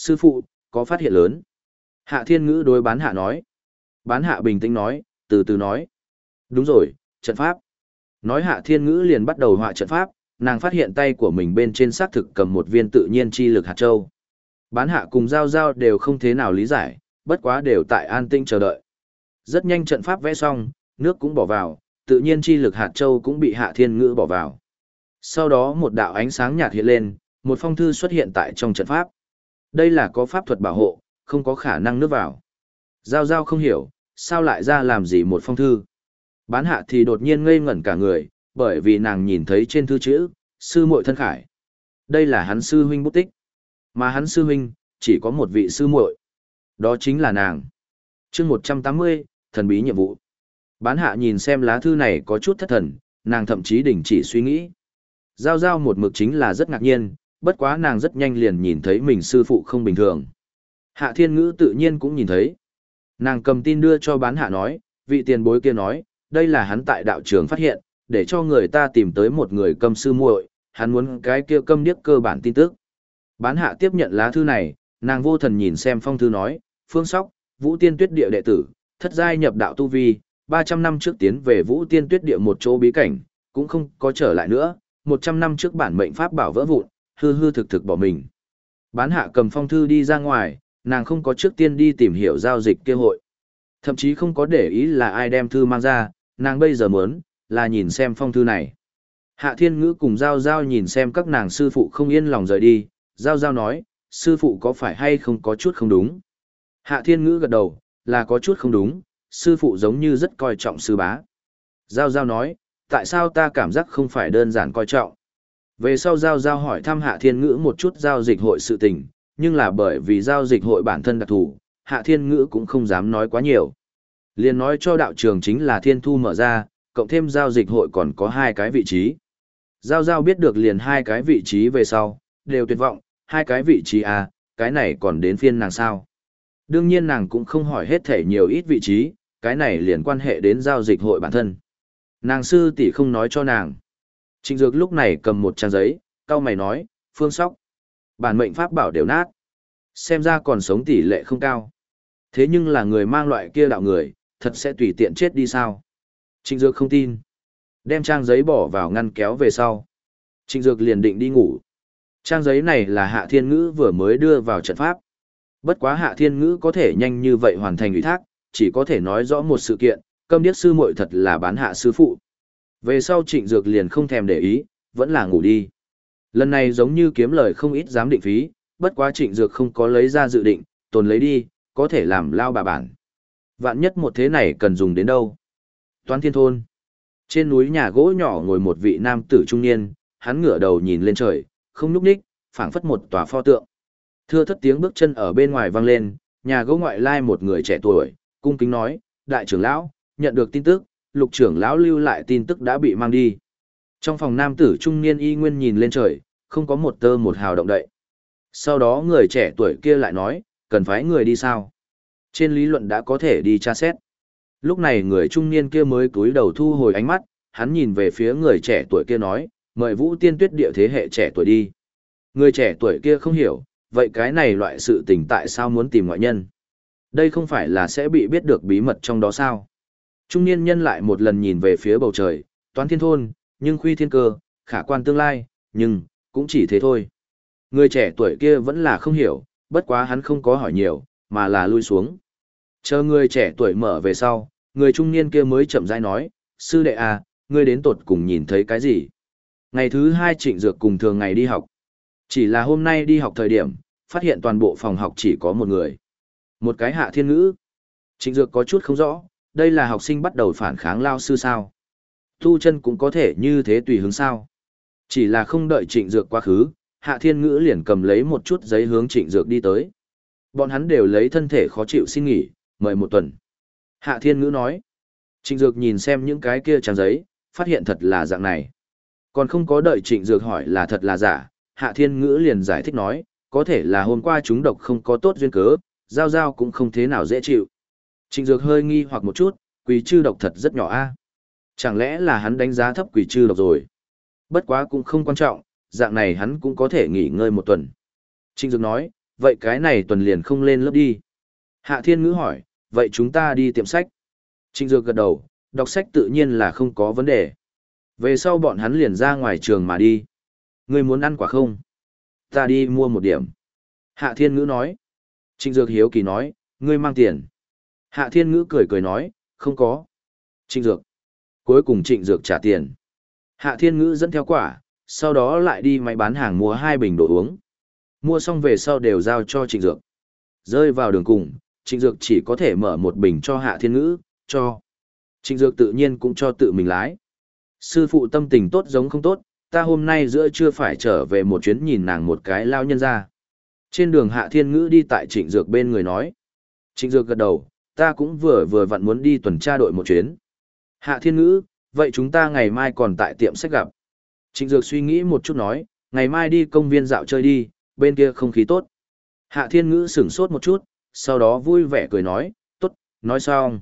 Sư phụ, có phát hiện lớn. Hạ thiên ngữ đối bán hạ nói. Bán hạ bình tĩnh nói, từ từ nói. Đúng rồi, trận pháp. Nói hạ thiên ngữ liền bắt đầu họa trận pháp, nàng phát hiện tay của mình bên trên xác thực cầm một viên tự nhiên chi lực hạt châu. Bán hạ cùng giao giao đều không thế nào lý giải, bất quá đều tại an tinh chờ đợi. Rất nhanh trận pháp vẽ xong, nước cũng bỏ vào, tự nhiên chi lực hạt châu cũng bị hạ thiên ngữ bỏ vào. Sau đó một đạo ánh sáng nhạt hiện lên, một phong thư xuất hiện tại trong trận pháp. Đây là có pháp thuật bảo hộ, không có khả năng nước vào. Giao giao không hiểu, sao lại ra làm gì một phong thư. Bán hạ thì đột nhiên ngây ngẩn cả người, bởi vì nàng nhìn thấy trên thư chữ, sư muội thân khải. Đây là hắn sư huynh bút tích. Mà hắn sư huynh, chỉ có một vị sư muội. Đó chính là nàng. chương 180, thần bí nhiệm vụ. Bán hạ nhìn xem lá thư này có chút thất thần, nàng thậm chí đình chỉ suy nghĩ. Giao giao một mực chính là rất ngạc nhiên, bất quá nàng rất nhanh liền nhìn thấy mình sư phụ không bình thường. Hạ thiên ngữ tự nhiên cũng nhìn thấy. Nàng cầm tin đưa cho bán hạ nói, vị tiền bối kia nói, đây là hắn tại đạo trường phát hiện, để cho người ta tìm tới một người cầm sư muội, hắn muốn cái kia câm điếc cơ bản tin tức. Bán hạ tiếp nhận lá thư này, nàng vô thần nhìn xem phong thư nói, phương sóc, vũ tiên tuyết địa đệ tử, thất giai nhập đạo tu vi, 300 năm trước tiến về vũ tiên tuyết địa một chỗ bí cảnh, cũng không có trở lại nữa, 100 năm trước bản mệnh pháp bảo vỡ vụn, hư hư thực thực bỏ mình. Bán hạ cầm phong thư đi ra ngoài, nàng không có trước tiên đi tìm hiểu giao dịch kia hội. Thậm chí không có để ý là ai đem thư mang ra, nàng bây giờ muốn, là nhìn xem phong thư này. Hạ thiên ngữ cùng Giao Giao nhìn xem các nàng sư phụ không yên lòng rời đi, Giao Giao nói, sư phụ có phải hay không có chút không đúng. Hạ thiên ngữ gật đầu, là có chút không đúng, sư phụ giống như rất coi trọng sư bá. Giao Giao nói, tại sao ta cảm giác không phải đơn giản coi trọng. Về sau Giao Giao hỏi thăm Hạ Thiên Ngữ một chút giao dịch hội sự tình, nhưng là bởi vì giao dịch hội bản thân đặc thù, Hạ Thiên Ngữ cũng không dám nói quá nhiều. Liên nói cho đạo trường chính là Thiên Thu mở ra, cộng thêm giao dịch hội còn có hai cái vị trí. Giao Giao biết được liền hai cái vị trí về sau, đều tuyệt vọng, hai cái vị trí à, cái này còn đến phiên nàng sao. Đương nhiên nàng cũng không hỏi hết thể nhiều ít vị trí, cái này liền quan hệ đến giao dịch hội bản thân. Nàng sư tỷ không nói cho nàng. Trịnh Dược lúc này cầm một trang giấy, cao mày nói, phương sóc. Bản mệnh pháp bảo đều nát. Xem ra còn sống tỷ lệ không cao. Thế nhưng là người mang loại kia đạo người, thật sẽ tùy tiện chết đi sao? Trịnh Dược không tin. Đem trang giấy bỏ vào ngăn kéo về sau. Trịnh Dược liền định đi ngủ. Trang giấy này là Hạ Thiên Ngữ vừa mới đưa vào trận pháp. Bất quá Hạ Thiên Ngữ có thể nhanh như vậy hoàn thành ủy thác, chỉ có thể nói rõ một sự kiện, câm điếc sư muội thật là bán hạ sư phụ. Về sau trịnh dược liền không thèm để ý, vẫn là ngủ đi. Lần này giống như kiếm lời không ít giám định phí, bất quá trịnh dược không có lấy ra dự định, tồn lấy đi, có thể làm lao bà bản. Vạn nhất một thế này cần dùng đến đâu? Toán thiên thôn. Trên núi nhà gỗ nhỏ ngồi một vị nam tử trung niên, hắn ngửa đầu nhìn lên trời, không núp ních, phảng phất một tòa pho tượng. Thưa thất tiếng bước chân ở bên ngoài vang lên, nhà gỗ ngoại lai một người trẻ tuổi, cung kính nói, đại trưởng lão, nhận được tin tức, lục trưởng lão lưu lại tin tức đã bị mang đi. Trong phòng nam tử trung niên y nguyên nhìn lên trời, không có một tơ một hào động đậy. Sau đó người trẻ tuổi kia lại nói, cần phải người đi sao? Trên lý luận đã có thể đi tra xét. Lúc này người trung niên kia mới cúi đầu thu hồi ánh mắt, hắn nhìn về phía người trẻ tuổi kia nói, mời vũ tiên tuyết địa thế hệ trẻ tuổi đi. Người trẻ tuổi kia không hiểu, vậy cái này loại sự tình tại sao muốn tìm ngoại nhân? Đây không phải là sẽ bị biết được bí mật trong đó sao? Trung niên nhân lại một lần nhìn về phía bầu trời, toán thiên thôn, nhưng khuy thiên cơ, khả quan tương lai, nhưng, cũng chỉ thế thôi. Người trẻ tuổi kia vẫn là không hiểu, bất quá hắn không có hỏi nhiều, mà là lui xuống. Chờ người trẻ tuổi mở về sau, người trung niên kia mới chậm rãi nói, sư đệ à, ngươi đến tột cùng nhìn thấy cái gì? Ngày thứ hai trịnh dược cùng thường ngày đi học. Chỉ là hôm nay đi học thời điểm, phát hiện toàn bộ phòng học chỉ có một người. Một cái hạ thiên ngữ. Trịnh dược có chút không rõ, đây là học sinh bắt đầu phản kháng lao sư sao. Tu chân cũng có thể như thế tùy hướng sao. Chỉ là không đợi trịnh dược quá khứ, hạ thiên ngữ liền cầm lấy một chút giấy hướng trịnh dược đi tới. Bọn hắn đều lấy thân thể khó chịu xin nghỉ, mời một tuần. Hạ thiên ngữ nói. Trịnh dược nhìn xem những cái kia trang giấy, phát hiện thật là dạng này. Còn không có đợi trịnh dược hỏi là thật là giả, hạ thiên ngữ liền giải thích nói, có thể là hôm qua chúng độc không có tốt duyên cớ, giao giao cũng không thế nào dễ chịu. Trịnh Dược hơi nghi hoặc một chút, quỷ trư độc thật rất nhỏ a. À? Chẳng lẽ là hắn đánh giá thấp quỷ trư độc rồi? Bất quá cũng không quan trọng, dạng này hắn cũng có thể nghỉ ngơi một tuần. Trịnh Dược nói, Vậy cái này tuần liền không lên lớp đi. Hạ Thiên Ngữ hỏi, vậy chúng ta đi tiệm sách. Trịnh Dược gật đầu, đọc sách tự nhiên là không có vấn đề. Về sau bọn hắn liền ra ngoài trường mà đi. Ngươi muốn ăn quả không? Ta đi mua một điểm. Hạ Thiên Ngữ nói. Trịnh Dược hiếu kỳ nói, ngươi mang tiền. Hạ Thiên Ngữ cười cười nói, không có. Trịnh Dược. Cuối cùng Trịnh Dược trả tiền. Hạ Thiên Ngữ dẫn theo quả, sau đó lại đi máy bán hàng mua hai bình đồ uống. Mua xong về sau đều giao cho Trịnh Dược. Rơi vào đường cùng, Trịnh Dược chỉ có thể mở một bình cho Hạ Thiên Ngữ, cho. Trịnh Dược tự nhiên cũng cho tự mình lái. Sư phụ tâm tình tốt giống không tốt, ta hôm nay giữa trưa phải trở về một chuyến nhìn nàng một cái lao nhân ra. Trên đường Hạ Thiên Ngữ đi tại Trịnh Dược bên người nói. Trịnh Dược gật đầu, ta cũng vừa vừa vặn muốn đi tuần tra đội một chuyến. Hạ Thiên Ngữ, vậy chúng ta ngày mai còn tại tiệm sách gặp. Trịnh Dược suy nghĩ một chút nói, ngày mai đi công viên dạo chơi đi, bên kia không khí tốt. Hạ Thiên Ngữ sửng sốt một chút, sau đó vui vẻ cười nói, tốt, nói xong.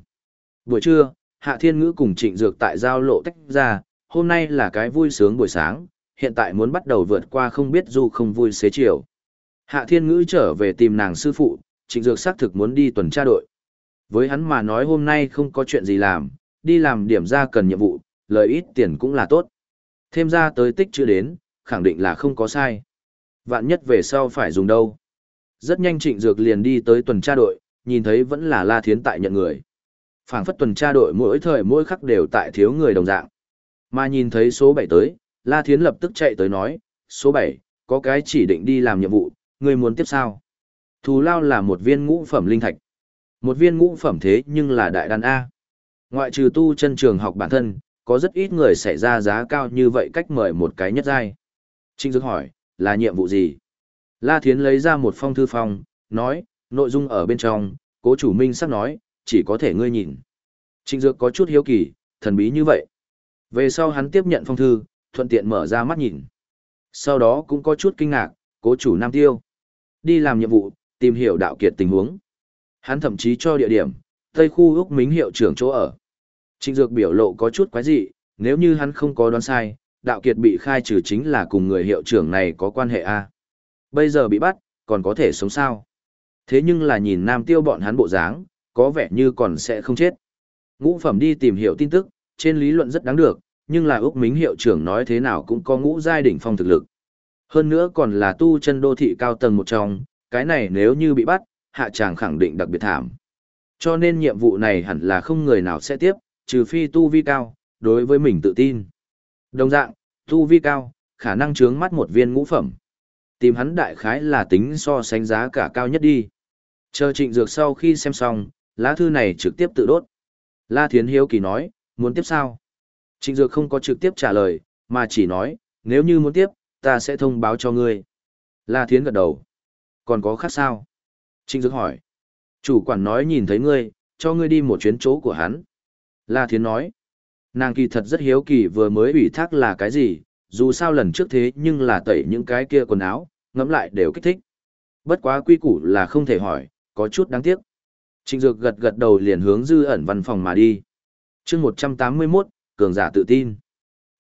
Buổi trưa, Hạ Thiên Ngữ cùng Trịnh Dược tại giao lộ tách ra, hôm nay là cái vui sướng buổi sáng, hiện tại muốn bắt đầu vượt qua không biết dù không vui xế chiều. Hạ Thiên Ngữ trở về tìm nàng sư phụ, Trịnh Dược xác thực muốn đi tuần tra đội. Với hắn mà nói hôm nay không có chuyện gì làm, đi làm điểm ra cần nhiệm vụ, lợi ít tiền cũng là tốt. Thêm ra tới tích chưa đến, khẳng định là không có sai. Vạn nhất về sau phải dùng đâu. Rất nhanh Trịnh Dược liền đi tới tuần tra đội, nhìn thấy vẫn là La Thiến tại nhận người. phảng phất tuần tra đội mỗi thời mỗi khắc đều tại thiếu người đồng dạng. Mà nhìn thấy số 7 tới, La Thiến lập tức chạy tới nói, số 7, có cái chỉ định đi làm nhiệm vụ, người muốn tiếp sao? Thù lao là một viên ngũ phẩm linh thạch. Một viên ngũ phẩm thế nhưng là đại đàn A. Ngoại trừ tu chân trường học bản thân, có rất ít người xảy ra giá cao như vậy cách mời một cái nhất giai. Trinh Dược hỏi, là nhiệm vụ gì? La Thiến lấy ra một phong thư phong, nói, nội dung ở bên trong, cố chủ minh sắp nói, chỉ có thể ngươi nhìn. Trinh Dược có chút hiếu kỳ, thần bí như vậy. Về sau hắn tiếp nhận phong thư, thuận tiện mở ra mắt nhìn. Sau đó cũng có chút kinh ngạc, cố chủ Nam Tiêu. Đi làm nhiệm vụ, tìm hiểu đạo kiệt tình huống. Hắn thậm chí cho địa điểm, Tây khu Úc Mính hiệu trưởng chỗ ở. Trịnh Dược biểu lộ có chút quái dị, nếu như hắn không có đoán sai, đạo kiệt bị khai trừ chính là cùng người hiệu trưởng này có quan hệ a. Bây giờ bị bắt, còn có thể sống sao? Thế nhưng là nhìn Nam Tiêu bọn hắn bộ dáng, có vẻ như còn sẽ không chết. Ngũ phẩm đi tìm hiểu tin tức, trên lý luận rất đáng được, nhưng là Úc Mính hiệu trưởng nói thế nào cũng có ngũ giai đỉnh phong thực lực. Hơn nữa còn là tu chân đô thị cao tầng một trong, cái này nếu như bị bắt, hạ tràng khẳng định đặc biệt thảm. Cho nên nhiệm vụ này hẳn là không người nào sẽ tiếp, trừ phi tu vi cao, đối với mình tự tin. Đồng dạng, tu vi cao, khả năng chướng mắt một viên ngũ phẩm. Tìm hắn đại khái là tính so sánh giá cả cao nhất đi. Chờ trịnh dược sau khi xem xong, lá thư này trực tiếp tự đốt. La Thiến Hiếu Kỳ nói, muốn tiếp sao? Trịnh dược không có trực tiếp trả lời, mà chỉ nói, nếu như muốn tiếp, ta sẽ thông báo cho ngươi. La Thiến gật đầu. Còn có khác sao? Trịnh dược hỏi. Chủ quản nói nhìn thấy ngươi, cho ngươi đi một chuyến chỗ của hắn. La Thiến nói. Nàng kỳ thật rất hiếu kỳ vừa mới ủy thác là cái gì, dù sao lần trước thế nhưng là tẩy những cái kia quần áo, ngẫm lại đều kích thích. Bất quá quy củ là không thể hỏi, có chút đáng tiếc. Trịnh Dược gật gật đầu liền hướng dư ẩn văn phòng mà đi. chương 181, cường giả tự tin.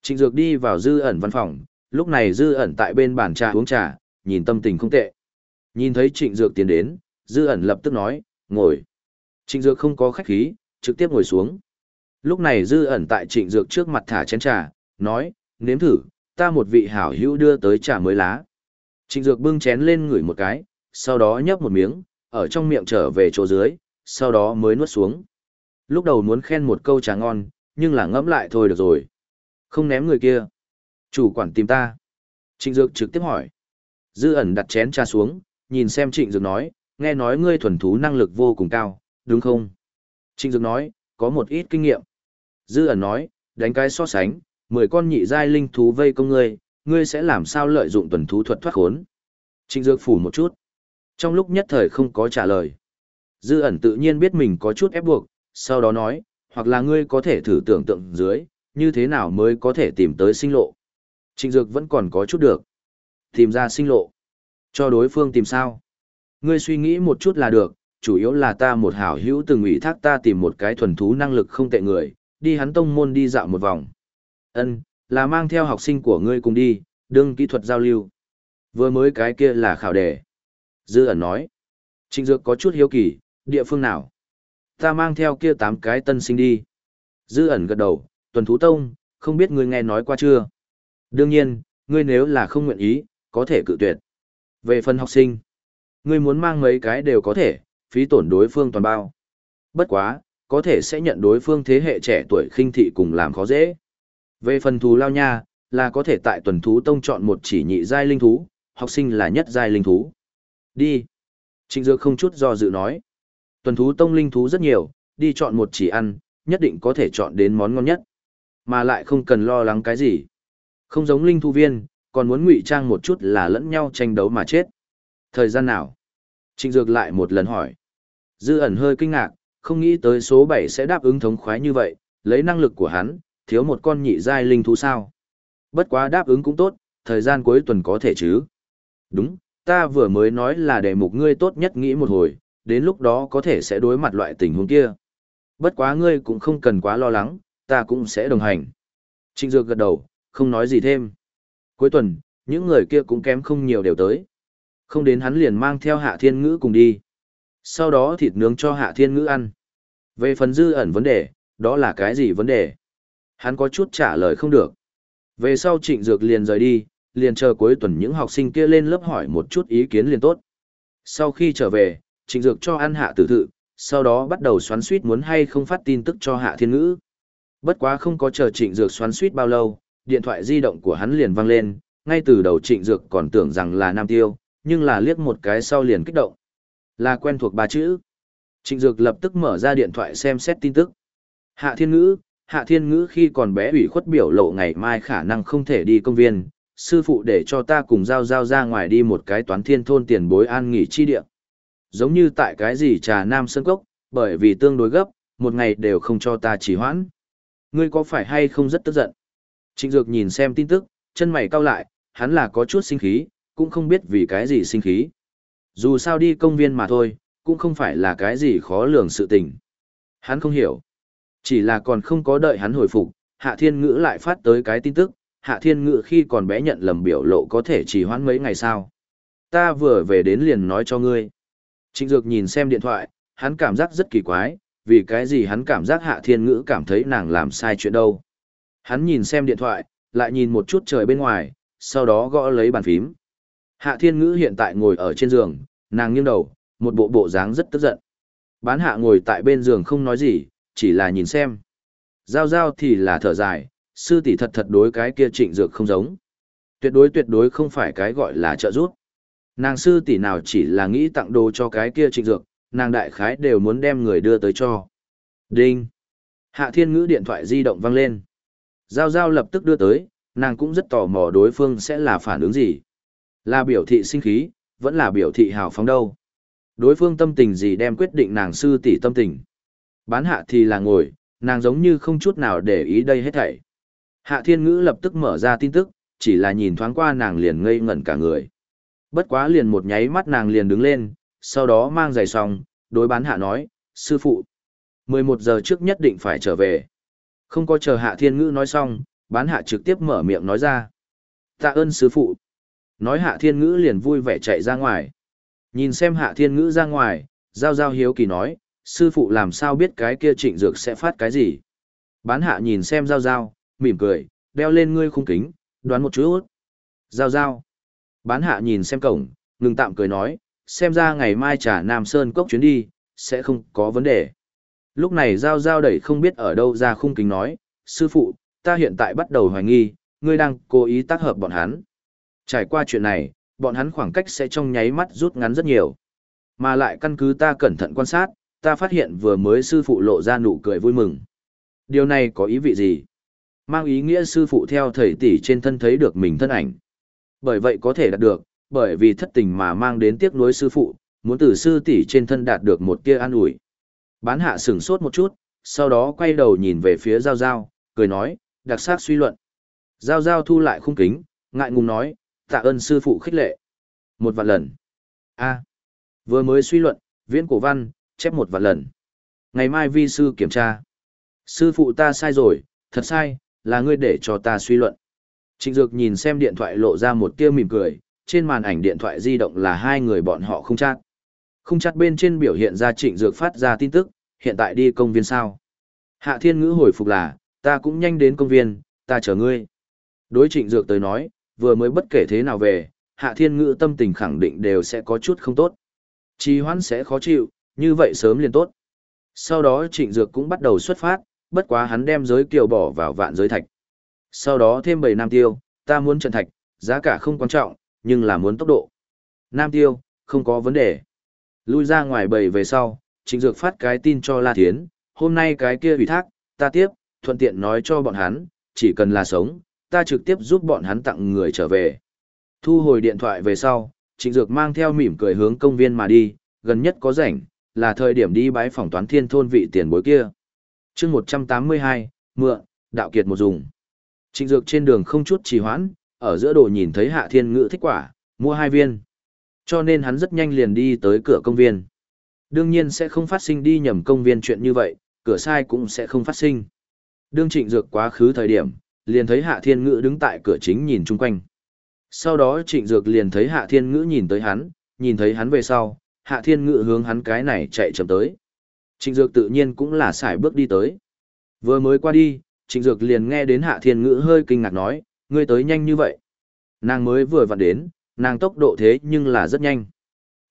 Trịnh Dược đi vào dư ẩn văn phòng, lúc này dư ẩn tại bên bàn trà uống trà, nhìn tâm tình không tệ. Nhìn thấy Trịnh Dược tiến đến, dư ẩn lập tức nói, ngồi. Trịnh Dược không có khách khí, trực tiếp ngồi xuống. Lúc này dư ẩn tại trịnh dược trước mặt thả chén trà, nói, nếm thử, ta một vị hảo hữu đưa tới trà mới lá. Trịnh dược bưng chén lên ngửi một cái, sau đó nhấp một miếng, ở trong miệng trở về chỗ dưới, sau đó mới nuốt xuống. Lúc đầu muốn khen một câu trà ngon, nhưng là ngẫm lại thôi được rồi. Không ném người kia. Chủ quản tìm ta. Trịnh dược trực tiếp hỏi. Dư ẩn đặt chén trà xuống, nhìn xem trịnh dược nói, nghe nói ngươi thuần thú năng lực vô cùng cao, đúng không? Trịnh dược nói, có một ít kinh nghiệm. Dư ẩn nói, đánh cái so sánh, 10 con nhị giai linh thú vây công ngươi, ngươi sẽ làm sao lợi dụng tuần thú thuật thoát khốn. Trịnh Dược phủ một chút. Trong lúc nhất thời không có trả lời. Dư ẩn tự nhiên biết mình có chút ép buộc, sau đó nói, hoặc là ngươi có thể thử tưởng tượng dưới, như thế nào mới có thể tìm tới sinh lộ. Trịnh Dược vẫn còn có chút được. Tìm ra sinh lộ. Cho đối phương tìm sao. Ngươi suy nghĩ một chút là được, chủ yếu là ta một hảo hữu từng ủy thác ta tìm một cái thuần thú năng lực không tệ người, đi hắn tông môn đi dạo một vòng. Ân, là mang theo học sinh của ngươi cùng đi, đương kỹ thuật giao lưu. Vừa mới cái kia là khảo đề. Dư ẩn nói. Trịnh Dược có chút hiếu kỳ, địa phương nào? Ta mang theo kia tám cái tân sinh đi. Dư ẩn gật đầu, tuần thú tông, không biết ngươi nghe nói qua chưa? Đương nhiên, ngươi nếu là không nguyện ý, có thể cự tuyệt. Về phần học sinh, ngươi muốn mang mấy cái đều có thể, phí tổn đối phương toàn bao. Bất quá, có thể sẽ nhận đối phương thế hệ trẻ tuổi khinh thị cùng làm khó dễ. Về phần thú lao nha, là có thể tại tuần thú tông chọn một chỉ nhị giai linh thú, học sinh là nhất giai linh thú. Đi. Trịnh Dược không chút do dự nói. Tuần thú tông linh thú rất nhiều, đi chọn một chỉ ăn, nhất định có thể chọn đến món ngon nhất. Mà lại không cần lo lắng cái gì. Không giống linh thú viên, còn muốn ngụy trang một chút là lẫn nhau tranh đấu mà chết. Thời gian nào? Trịnh Dược lại một lần hỏi. Dư ẩn hơi kinh ngạc, không nghĩ tới số 7 sẽ đáp ứng thống khoái như vậy, lấy năng lực của hắn, thiếu một con nhị giai linh thú sao. Bất quá đáp ứng cũng tốt, thời gian cuối tuần có thể chứ. Đúng, ta vừa mới nói là đề mục ngươi tốt nhất nghĩ một hồi, đến lúc đó có thể sẽ đối mặt loại tình huống kia. Bất quá ngươi cũng không cần quá lo lắng, ta cũng sẽ đồng hành. Trịnh Dược gật đầu, không nói gì thêm. Cuối tuần, những người kia cũng kém không nhiều đều tới. Không đến hắn liền mang theo hạ thiên ngữ cùng đi. Sau đó thịt nướng cho hạ thiên ngữ ăn. Về phần dư ẩn vấn đề, đó là cái gì vấn đề? Hắn có chút trả lời không được. Về sau trịnh dược liền rời đi, liền chờ cuối tuần những học sinh kia lên lớp hỏi một chút ý kiến liền tốt. Sau khi trở về, trịnh dược cho ăn hạ tử thự, sau đó bắt đầu xoắn suýt muốn hay không phát tin tức cho hạ thiên ngữ. Bất quá không có chờ trịnh dược xoắn suýt bao lâu, điện thoại di động của hắn liền vang lên, ngay từ đầu trịnh dược còn tưởng rằng là nam tiêu, nhưng là liếc một cái sau liền kích động. Là quen thuộc ba chữ. Trịnh dược lập tức mở ra điện thoại xem xét tin tức. Hạ thiên ngữ, hạ thiên ngữ khi còn bé ủy khuất biểu lộ ngày mai khả năng không thể đi công viên, sư phụ để cho ta cùng giao giao ra ngoài đi một cái toán thiên thôn tiền bối an nghỉ chi địa. Giống như tại cái gì trà nam sơn cốc, bởi vì tương đối gấp, một ngày đều không cho ta trì hoãn. Ngươi có phải hay không rất tức giận? Trịnh Dược nhìn xem tin tức, chân mày cau lại, hắn là có chút sinh khí, cũng không biết vì cái gì sinh khí. Dù sao đi công viên mà thôi, cũng không phải là cái gì khó lường sự tình. Hắn không hiểu. Chỉ là còn không có đợi hắn hồi phục, Hạ Thiên Ngữ lại phát tới cái tin tức, Hạ Thiên Ngữ khi còn bé nhận lầm biểu lộ có thể chỉ hoãn mấy ngày sau. Ta vừa về đến liền nói cho ngươi. Trịnh Dược nhìn xem điện thoại, hắn cảm giác rất kỳ quái, vì cái gì hắn cảm giác Hạ Thiên Ngữ cảm thấy nàng làm sai chuyện đâu. Hắn nhìn xem điện thoại, lại nhìn một chút trời bên ngoài, sau đó gõ lấy bàn phím. Hạ Thiên Ngữ hiện tại ngồi ở trên giường, nàng nghiêng đầu, một bộ bộ dáng rất tức giận. Bán hạ ngồi tại bên giường không nói gì, chỉ là nhìn xem. Giao giao thì là thở dài, sư tỷ thật thật đối cái kia trịnh dược không giống. Tuyệt đối tuyệt đối không phải cái gọi là trợ giúp. Nàng sư tỷ nào chỉ là nghĩ tặng đồ cho cái kia trịnh dược, nàng đại khái đều muốn đem người đưa tới cho. Đinh. Hạ thiên ngữ điện thoại di động vang lên. Giao giao lập tức đưa tới, nàng cũng rất tò mò đối phương sẽ là phản ứng gì. Là biểu thị sinh khí, vẫn là biểu thị hào phóng đâu. Đối phương tâm tình gì đem quyết định nàng sư tỷ tâm tình. Bán hạ thì là ngồi, nàng giống như không chút nào để ý đây hết thảy. Hạ thiên ngữ lập tức mở ra tin tức, chỉ là nhìn thoáng qua nàng liền ngây ngẩn cả người. Bất quá liền một nháy mắt nàng liền đứng lên, sau đó mang giày xong, đối bán hạ nói, sư phụ. 11 giờ trước nhất định phải trở về. Không có chờ hạ thiên ngữ nói xong, bán hạ trực tiếp mở miệng nói ra. Tạ ơn sư phụ. Nói hạ thiên ngữ liền vui vẻ chạy ra ngoài. Nhìn xem hạ thiên ngữ ra ngoài, giao giao hiếu kỳ nói, sư phụ làm sao biết cái kia trịnh dược sẽ phát cái gì. Bán hạ nhìn xem giao giao, mỉm cười, đeo lên ngươi khung kính, đoán một chút. Giao giao. Bán hạ nhìn xem cổng, ngừng tạm cười nói, xem ra ngày mai trả Nam Sơn cốc chuyến đi, sẽ không có vấn đề. Lúc này giao giao đẩy không biết ở đâu ra khung kính nói, sư phụ, ta hiện tại bắt đầu hoài nghi, ngươi đang cố ý tác hợp bọn hắn. Trải qua chuyện này, bọn hắn khoảng cách sẽ trong nháy mắt rút ngắn rất nhiều. Mà lại căn cứ ta cẩn thận quan sát, ta phát hiện vừa mới sư phụ lộ ra nụ cười vui mừng. Điều này có ý vị gì? Mang ý nghĩa sư phụ theo thầy tỷ trên thân thấy được mình thân ảnh. Bởi vậy có thể đạt được, bởi vì thất tình mà mang đến tiếc nuối sư phụ, muốn từ sư tỷ trên thân đạt được một tia an ủi. Bán hạ sửng sốt một chút, sau đó quay đầu nhìn về phía Giao Giao, cười nói, đặc sắc suy luận. Giao Giao thu lại khung kính, ngại ngùng nói, tạ ơn sư phụ khích lệ. Một vạn lần. a vừa mới suy luận, viễn cổ văn, chép một vạn lần. Ngày mai vi sư kiểm tra. Sư phụ ta sai rồi, thật sai, là ngươi để cho ta suy luận. Trịnh Dược nhìn xem điện thoại lộ ra một tia mỉm cười, trên màn ảnh điện thoại di động là hai người bọn họ không chát. Không chát bên trên biểu hiện ra trịnh dược phát ra tin tức, hiện tại đi công viên sao. Hạ thiên ngữ hồi phục là, ta cũng nhanh đến công viên, ta chờ ngươi. Đối trịnh dược tới nói, vừa mới bất kể thế nào về, hạ thiên ngữ tâm tình khẳng định đều sẽ có chút không tốt. Trì hoãn sẽ khó chịu, như vậy sớm liền tốt. Sau đó trịnh dược cũng bắt đầu xuất phát, bất quá hắn đem giới kiều bỏ vào vạn giới thạch. Sau đó thêm bảy nam tiêu, ta muốn trận thạch, giá cả không quan trọng, nhưng là muốn tốc độ. Nam tiêu, không có vấn đề. Lui ra ngoài bầy về sau, trịnh dược phát cái tin cho La Thiến, hôm nay cái kia ủy thác, ta tiếp, thuận tiện nói cho bọn hắn, chỉ cần là sống, ta trực tiếp giúp bọn hắn tặng người trở về. Thu hồi điện thoại về sau, trịnh dược mang theo mỉm cười hướng công viên mà đi, gần nhất có rảnh, là thời điểm đi bái phỏng toán thiên thôn vị tiền bối kia. chương 182, mượn, đạo kiệt một dùng. Trịnh dược trên đường không chút trì hoãn, ở giữa đồ nhìn thấy hạ thiên ngữ thích quả, mua hai viên. Cho nên hắn rất nhanh liền đi tới cửa công viên. Đương nhiên sẽ không phát sinh đi nhầm công viên chuyện như vậy, cửa sai cũng sẽ không phát sinh. Đương trịnh dược quá khứ thời điểm, liền thấy hạ thiên ngữ đứng tại cửa chính nhìn chung quanh. Sau đó trịnh dược liền thấy hạ thiên ngữ nhìn tới hắn, nhìn thấy hắn về sau, hạ thiên ngữ hướng hắn cái này chạy chậm tới. Trịnh dược tự nhiên cũng là xài bước đi tới. Vừa mới qua đi, trịnh dược liền nghe đến hạ thiên ngữ hơi kinh ngạc nói, ngươi tới nhanh như vậy. Nàng mới vừa vặn đến, nàng tốc độ thế nhưng là rất nhanh.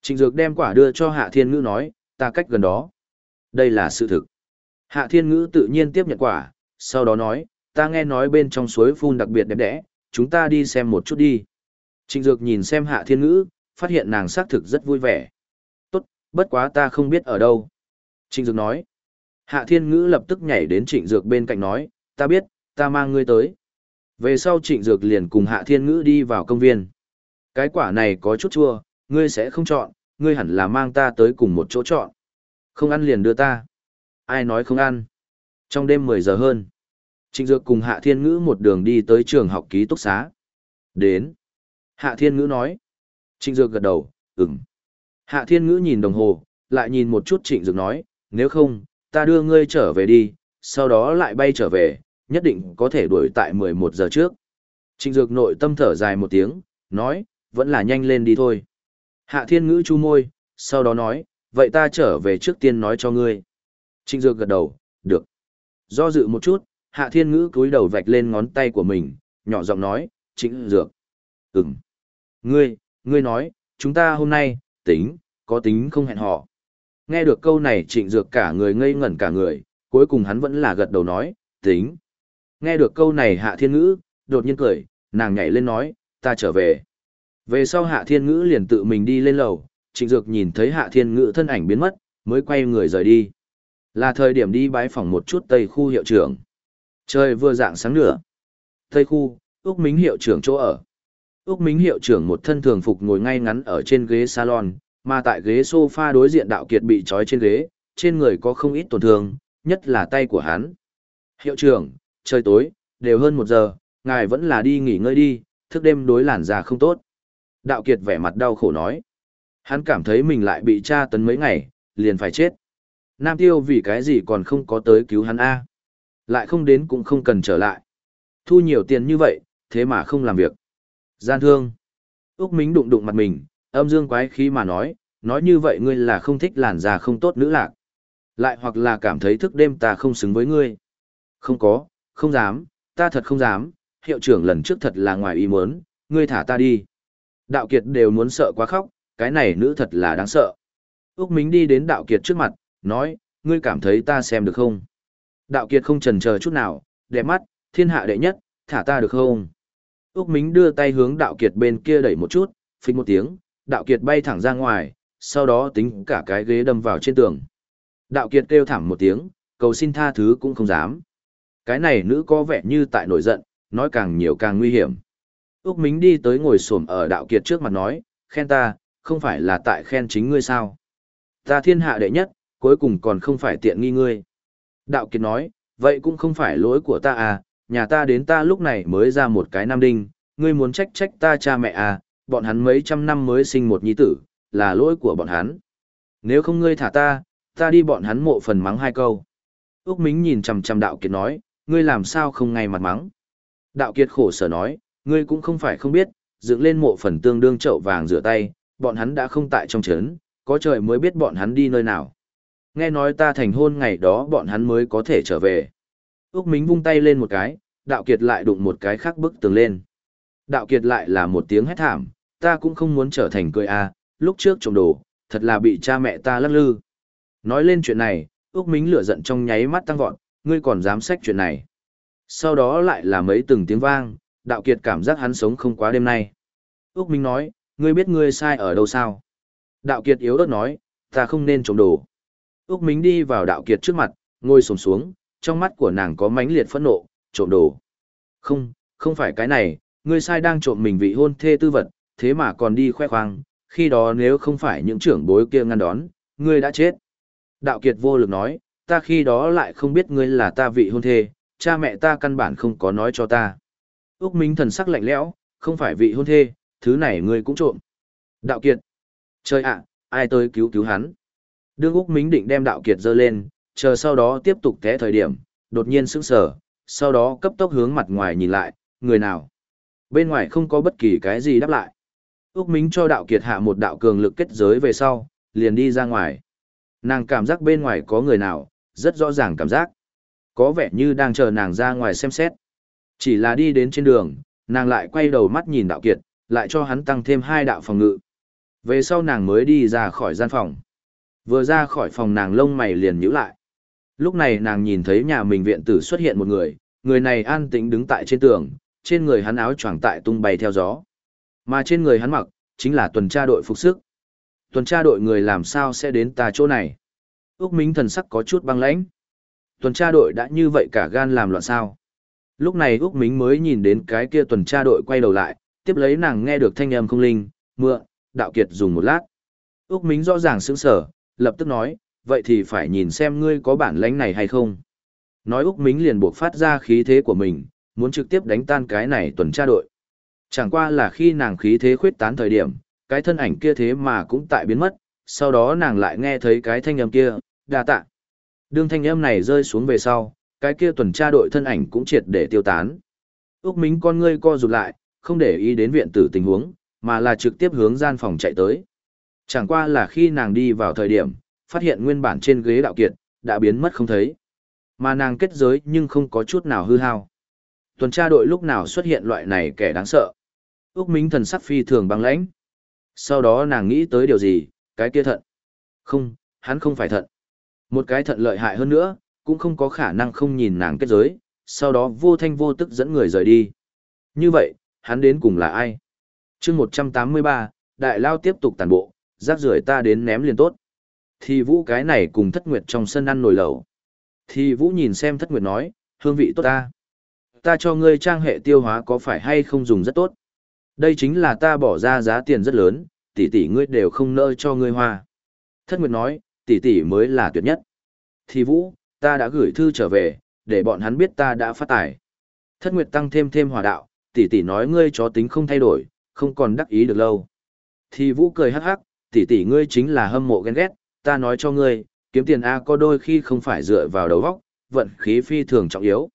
Trịnh dược đem quả đưa cho hạ thiên ngữ nói, ta cách gần đó. Đây là sự thực. Hạ thiên ngữ tự nhiên tiếp nhận quả, sau đó nói, ta nghe nói bên trong suối phun đặc biệt đẹp đẽ, chúng ta đi xem một chút đi. Trịnh dược nhìn xem hạ thiên ngữ, phát hiện nàng xác thực rất vui vẻ. Tốt, bất quá ta không biết ở đâu. Trịnh dược nói. Hạ thiên ngữ lập tức nhảy đến trịnh dược bên cạnh nói, ta biết, ta mang ngươi tới. Về sau trịnh dược liền cùng hạ thiên ngữ đi vào công viên. Cái quả này có chút chua, ngươi sẽ không chọn, ngươi hẳn là mang ta tới cùng một chỗ chọn. Không ăn liền đưa ta. Ai nói không ăn. Trong đêm 10 giờ hơn, Trịnh Dược cùng Hạ Thiên Ngữ một đường đi tới trường học ký túc xá. Đến. Hạ Thiên Ngữ nói. Trịnh Dược gật đầu, ừm. Hạ Thiên Ngữ nhìn đồng hồ, lại nhìn một chút Trịnh Dược nói, nếu không, ta đưa ngươi trở về đi, sau đó lại bay trở về, nhất định có thể đuổi tại 11 giờ trước. Trịnh Dược nội tâm thở dài một tiếng, nói, vẫn là nhanh lên đi thôi. Hạ Thiên Ngữ chu môi, sau đó nói, vậy ta trở về trước tiên nói cho ngươi. Trịnh Dược gật đầu, được. Do dự một chút, Hạ Thiên Ngữ cúi đầu vạch lên ngón tay của mình, nhỏ giọng nói, Trịnh Dược. Ừm. Ngươi, ngươi nói, chúng ta hôm nay, tính, có tính không hẹn hò. Nghe được câu này Trịnh Dược cả người ngây ngẩn cả người, cuối cùng hắn vẫn là gật đầu nói, tính. Nghe được câu này Hạ Thiên Ngữ, đột nhiên cười, nàng nhảy lên nói, ta trở về. Về sau Hạ Thiên Ngữ liền tự mình đi lên lầu, Trịnh Dược nhìn thấy Hạ Thiên Ngữ thân ảnh biến mất, mới quay người rời đi. Là thời điểm đi bái phòng một chút Tây khu hiệu trưởng. Trời vừa dạng sáng nửa. Tây khu, Úc Mính hiệu trưởng chỗ ở. Úc Mính hiệu trưởng một thân thường phục ngồi ngay ngắn ở trên ghế salon, mà tại ghế sofa đối diện đạo kiệt bị trói trên ghế, trên người có không ít tổn thương, nhất là tay của hắn. Hiệu trưởng, trời tối, đều hơn một giờ, ngài vẫn là đi nghỉ ngơi đi, thức đêm đối làn da không tốt. Đạo kiệt vẻ mặt đau khổ nói. Hắn cảm thấy mình lại bị tra tấn mấy ngày, liền phải chết. Nam Tiêu vì cái gì còn không có tới cứu hắn A. Lại không đến cũng không cần trở lại. Thu nhiều tiền như vậy, thế mà không làm việc. Gian thương. Úc Mính đụng đụng mặt mình, âm dương quái khí mà nói, nói như vậy ngươi là không thích làn da không tốt nữ lạc. Lại hoặc là cảm thấy thức đêm ta không xứng với ngươi. Không có, không dám, ta thật không dám, hiệu trưởng lần trước thật là ngoài ý muốn, ngươi thả ta đi. Đạo Kiệt đều muốn sợ quá khóc, cái này nữ thật là đáng sợ. Úc Mính đi đến Đạo Kiệt trước mặt, nói, ngươi cảm thấy ta xem được không? Đạo Kiệt không chần chờ chút nào, đẹp mắt, thiên hạ đệ nhất, thả ta được không? Úc Mính đưa tay hướng Đạo Kiệt bên kia đẩy một chút, phích một tiếng, Đạo Kiệt bay thẳng ra ngoài, sau đó tính cả cái ghế đâm vào trên tường. Đạo Kiệt kêu thảm một tiếng, cầu xin tha thứ cũng không dám. Cái này nữ có vẻ như tại nổi giận, nói càng nhiều càng nguy hiểm. Úc Mính đi tới ngồi xổm ở Đạo Kiệt trước mặt nói, khen ta, không phải là tại khen chính ngươi sao? Ta thiên hạ đệ nhất, cuối cùng còn không phải tiện nghi ngươi. Đạo Kiệt nói, vậy cũng không phải lỗi của ta à, nhà ta đến ta lúc này mới ra một cái nam đinh, ngươi muốn trách trách ta cha mẹ à, bọn hắn mấy trăm năm mới sinh một nhi tử, là lỗi của bọn hắn. Nếu không ngươi thả ta, ta đi bọn hắn mộ phần mắng hai câu. Úc Mính nhìn chằm chằm Đạo Kiệt nói, ngươi làm sao không ngay mặt mắng. Đạo Kiệt khổ sở nói, ngươi cũng không phải không biết, dựng lên mộ phần tương đương chậu vàng rửa tay, bọn hắn đã không tại trong chấn, có trời mới biết bọn hắn đi nơi nào. Nghe nói ta thành hôn ngày đó bọn hắn mới có thể trở về. Úc Mính vung tay lên một cái, đạo kiệt lại đụng một cái khác bức tường lên. Đạo kiệt lại là một tiếng hét thảm, ta cũng không muốn trở thành cười a, lúc trước trộm đồ, thật là bị cha mẹ ta lắc lư. Nói lên chuyện này, Úc Mính lửa giận trong nháy mắt tăng vọt, ngươi còn dám sách chuyện này. Sau đó lại là mấy từng tiếng vang, đạo kiệt cảm giác hắn sống không quá đêm nay. Úc Mính nói, ngươi biết ngươi sai ở đâu sao? Đạo kiệt yếu ớt nói, ta không nên trộm đồ. Úc Mính đi vào đạo kiệt trước mặt, ngồi sồm xuống, trong mắt của nàng có mãnh liệt phẫn nộ, trộm đồ. Không, không phải cái này, ngươi sai đang trộm mình vị hôn thê tư vật, thế mà còn đi khoe khoang, khi đó nếu không phải những trưởng bối kia ngăn đón, ngươi đã chết. Đạo Kiệt vô lực nói, ta khi đó lại không biết ngươi là ta vị hôn thê, cha mẹ ta căn bản không có nói cho ta. Úc Minh thần sắc lạnh lẽo, không phải vị hôn thê, thứ này ngươi cũng trộm. Đạo Kiệt, trời ạ, ai tới cứu cứu hắn. Đương Úc Minh định đem Đạo Kiệt dơ lên, chờ sau đó tiếp tục té thời điểm, đột nhiên sững sờ, sau đó cấp tốc hướng mặt ngoài nhìn lại, người nào. Bên ngoài không có bất kỳ cái gì đáp lại. Úc Minh cho đạo kiệt hạ một đạo cường lực kết giới về sau, liền đi ra ngoài. Nàng cảm giác bên ngoài có người nào, rất rõ ràng cảm giác. Có vẻ như đang chờ nàng ra ngoài xem xét. Chỉ là đi đến trên đường, nàng lại quay đầu mắt nhìn đạo kiệt, lại cho hắn tăng thêm hai đạo phòng ngự. Về sau nàng mới đi ra khỏi gian phòng. Vừa ra khỏi phòng nàng lông mày liền nhíu lại. Lúc này nàng nhìn thấy nhà mình viện tử xuất hiện một người, người này an tĩnh đứng tại trên tường, trên người hắn áo choàng tại tung bay theo gió. Mà trên người hắn mặc, chính là tuần tra đội phục sức. Tuần tra đội người làm sao sẽ đến ta chỗ này? Úc Minh thần sắc có chút băng lãnh. Tuần tra đội đã như vậy cả gan làm loạn sao? Lúc này Úc Minh mới nhìn đến cái kia tuần tra đội quay đầu lại, tiếp lấy nàng nghe được thanh âm không linh, mượn, đạo kiệt dùng một lát. Úc Minh rõ ràng sững sở, lập tức nói, vậy thì phải nhìn xem ngươi có bản lãnh này hay không. Nói Úc Minh liền buộc phát ra khí thế của mình, muốn trực tiếp đánh tan cái này tuần tra đội. Chẳng qua là khi nàng khí thế khuyết tán thời điểm, cái thân ảnh kia thế mà cũng tại biến mất, sau đó nàng lại nghe thấy cái thanh âm kia, đa tạ. Đương thanh âm này rơi xuống về sau, cái kia tuần tra đội thân ảnh cũng triệt để tiêu tán. Úc Mính con ngươi co rụt lại, không để ý đến viện tử tình huống, mà là trực tiếp hướng gian phòng chạy tới. Chẳng qua là khi nàng đi vào thời điểm, phát hiện nguyên bản trên ghế đạo kiệt, đã biến mất không thấy. Mà nàng kết giới nhưng không có chút nào hư hao. Tuần tra đội lúc nào xuất hiện loại này kẻ đáng sợ. Úc Mính thần sắc phi thường băng lãnh. Sau đó nàng nghĩ tới điều gì, cái kia thận. Không, hắn không phải thận. Một cái thận lợi hại hơn nữa, cũng không có khả năng không nhìn nàng kết giới, sau đó vô thanh vô tức dẫn người rời đi. Như vậy, hắn đến cùng là ai? chương 183, đại lao tiếp tục tàn bộ, rác rưởi ta đến ném liền tốt. Thì vũ cái này cùng thất nguyệt trong sân ăn nồi lẩu. Thì vũ nhìn xem thất nguyệt nói, hương vị tốt ta. Ta cho ngươi trang hệ tiêu hóa có phải hay không dùng rất tốt. Đây chính là ta bỏ ra giá tiền rất lớn, tỷ tỷ ngươi đều không nỡ cho ngươi hoa. Thất Nguyệt nói, tỷ tỷ mới là tuyệt nhất. Thì Vũ, ta đã gửi thư trở về, để bọn hắn biết ta đã phát tài. Thất Nguyệt tăng thêm thêm hòa đạo, tỷ tỷ nói ngươi chó tính không thay đổi, không còn đắc ý được lâu. Thì Vũ cười hắc hắc, tỷ tỷ ngươi chính là hâm mộ ghen ghét, ta nói cho ngươi, kiếm tiền A có đôi khi không phải dựa vào đầu óc, vận khí phi thường trọng yếu.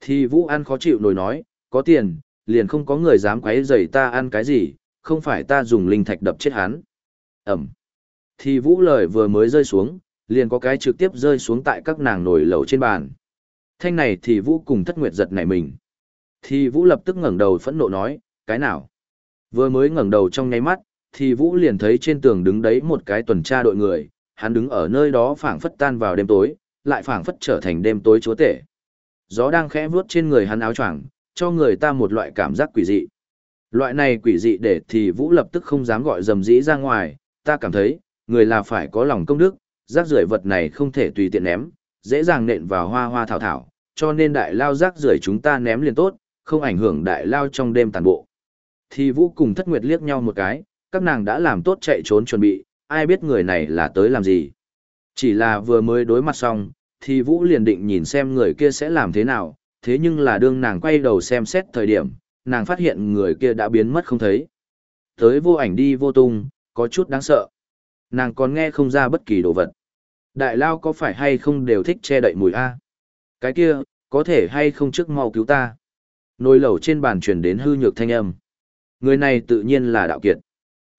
Thì Vũ ăn khó chịu nổi nói, có tiền, liền không có người dám quấy rầy ta ăn cái gì, không phải ta dùng linh thạch đập chết hắn. Ẩm. Thì vũ lời vừa mới rơi xuống, liền có cái trực tiếp rơi xuống tại các nàng nồi lẩu trên bàn. Thanh này thì vũ cùng thất nguyệt giật nảy mình. Thì vũ lập tức ngẩng đầu phẫn nộ nói, cái nào? Vừa mới ngẩng đầu trong nháy mắt, thì vũ liền thấy trên tường đứng đấy một cái tuần tra đội người, hắn đứng ở nơi đó phảng phất tan vào đêm tối, lại phảng phất trở thành đêm tối chúa tể. Gió đang khẽ vuốt trên người hắn áo choàng, cho người ta một loại cảm giác quỷ dị. Loại này quỷ dị để thì Vũ lập tức không dám gọi dầm dĩ ra ngoài, ta cảm thấy, người là phải có lòng công đức, rác rưởi vật này không thể tùy tiện ném, dễ dàng nện vào hoa hoa thảo thảo, cho nên đại lao rác rưởi chúng ta ném liền tốt, không ảnh hưởng đại lao trong đêm tàn bộ. Thì Vũ cùng Thất Nguyệt liếc nhau một cái, các nàng đã làm tốt chạy trốn chuẩn bị, ai biết người này là tới làm gì. Chỉ là vừa mới đối mặt xong, thì Vũ liền định nhìn xem người kia sẽ làm thế nào, thế nhưng là đương nàng quay đầu xem xét thời điểm, nàng phát hiện người kia đã biến mất không thấy. Tới vô ảnh đi vô tung, có chút đáng sợ. Nàng còn nghe không ra bất kỳ đồ vật. Đại lao có phải hay không đều thích che đậy mùi A. Cái kia, có thể hay không trước mau cứu ta. Nồi lẩu trên bàn truyền đến hư nhược thanh âm. Người này tự nhiên là đạo kiệt.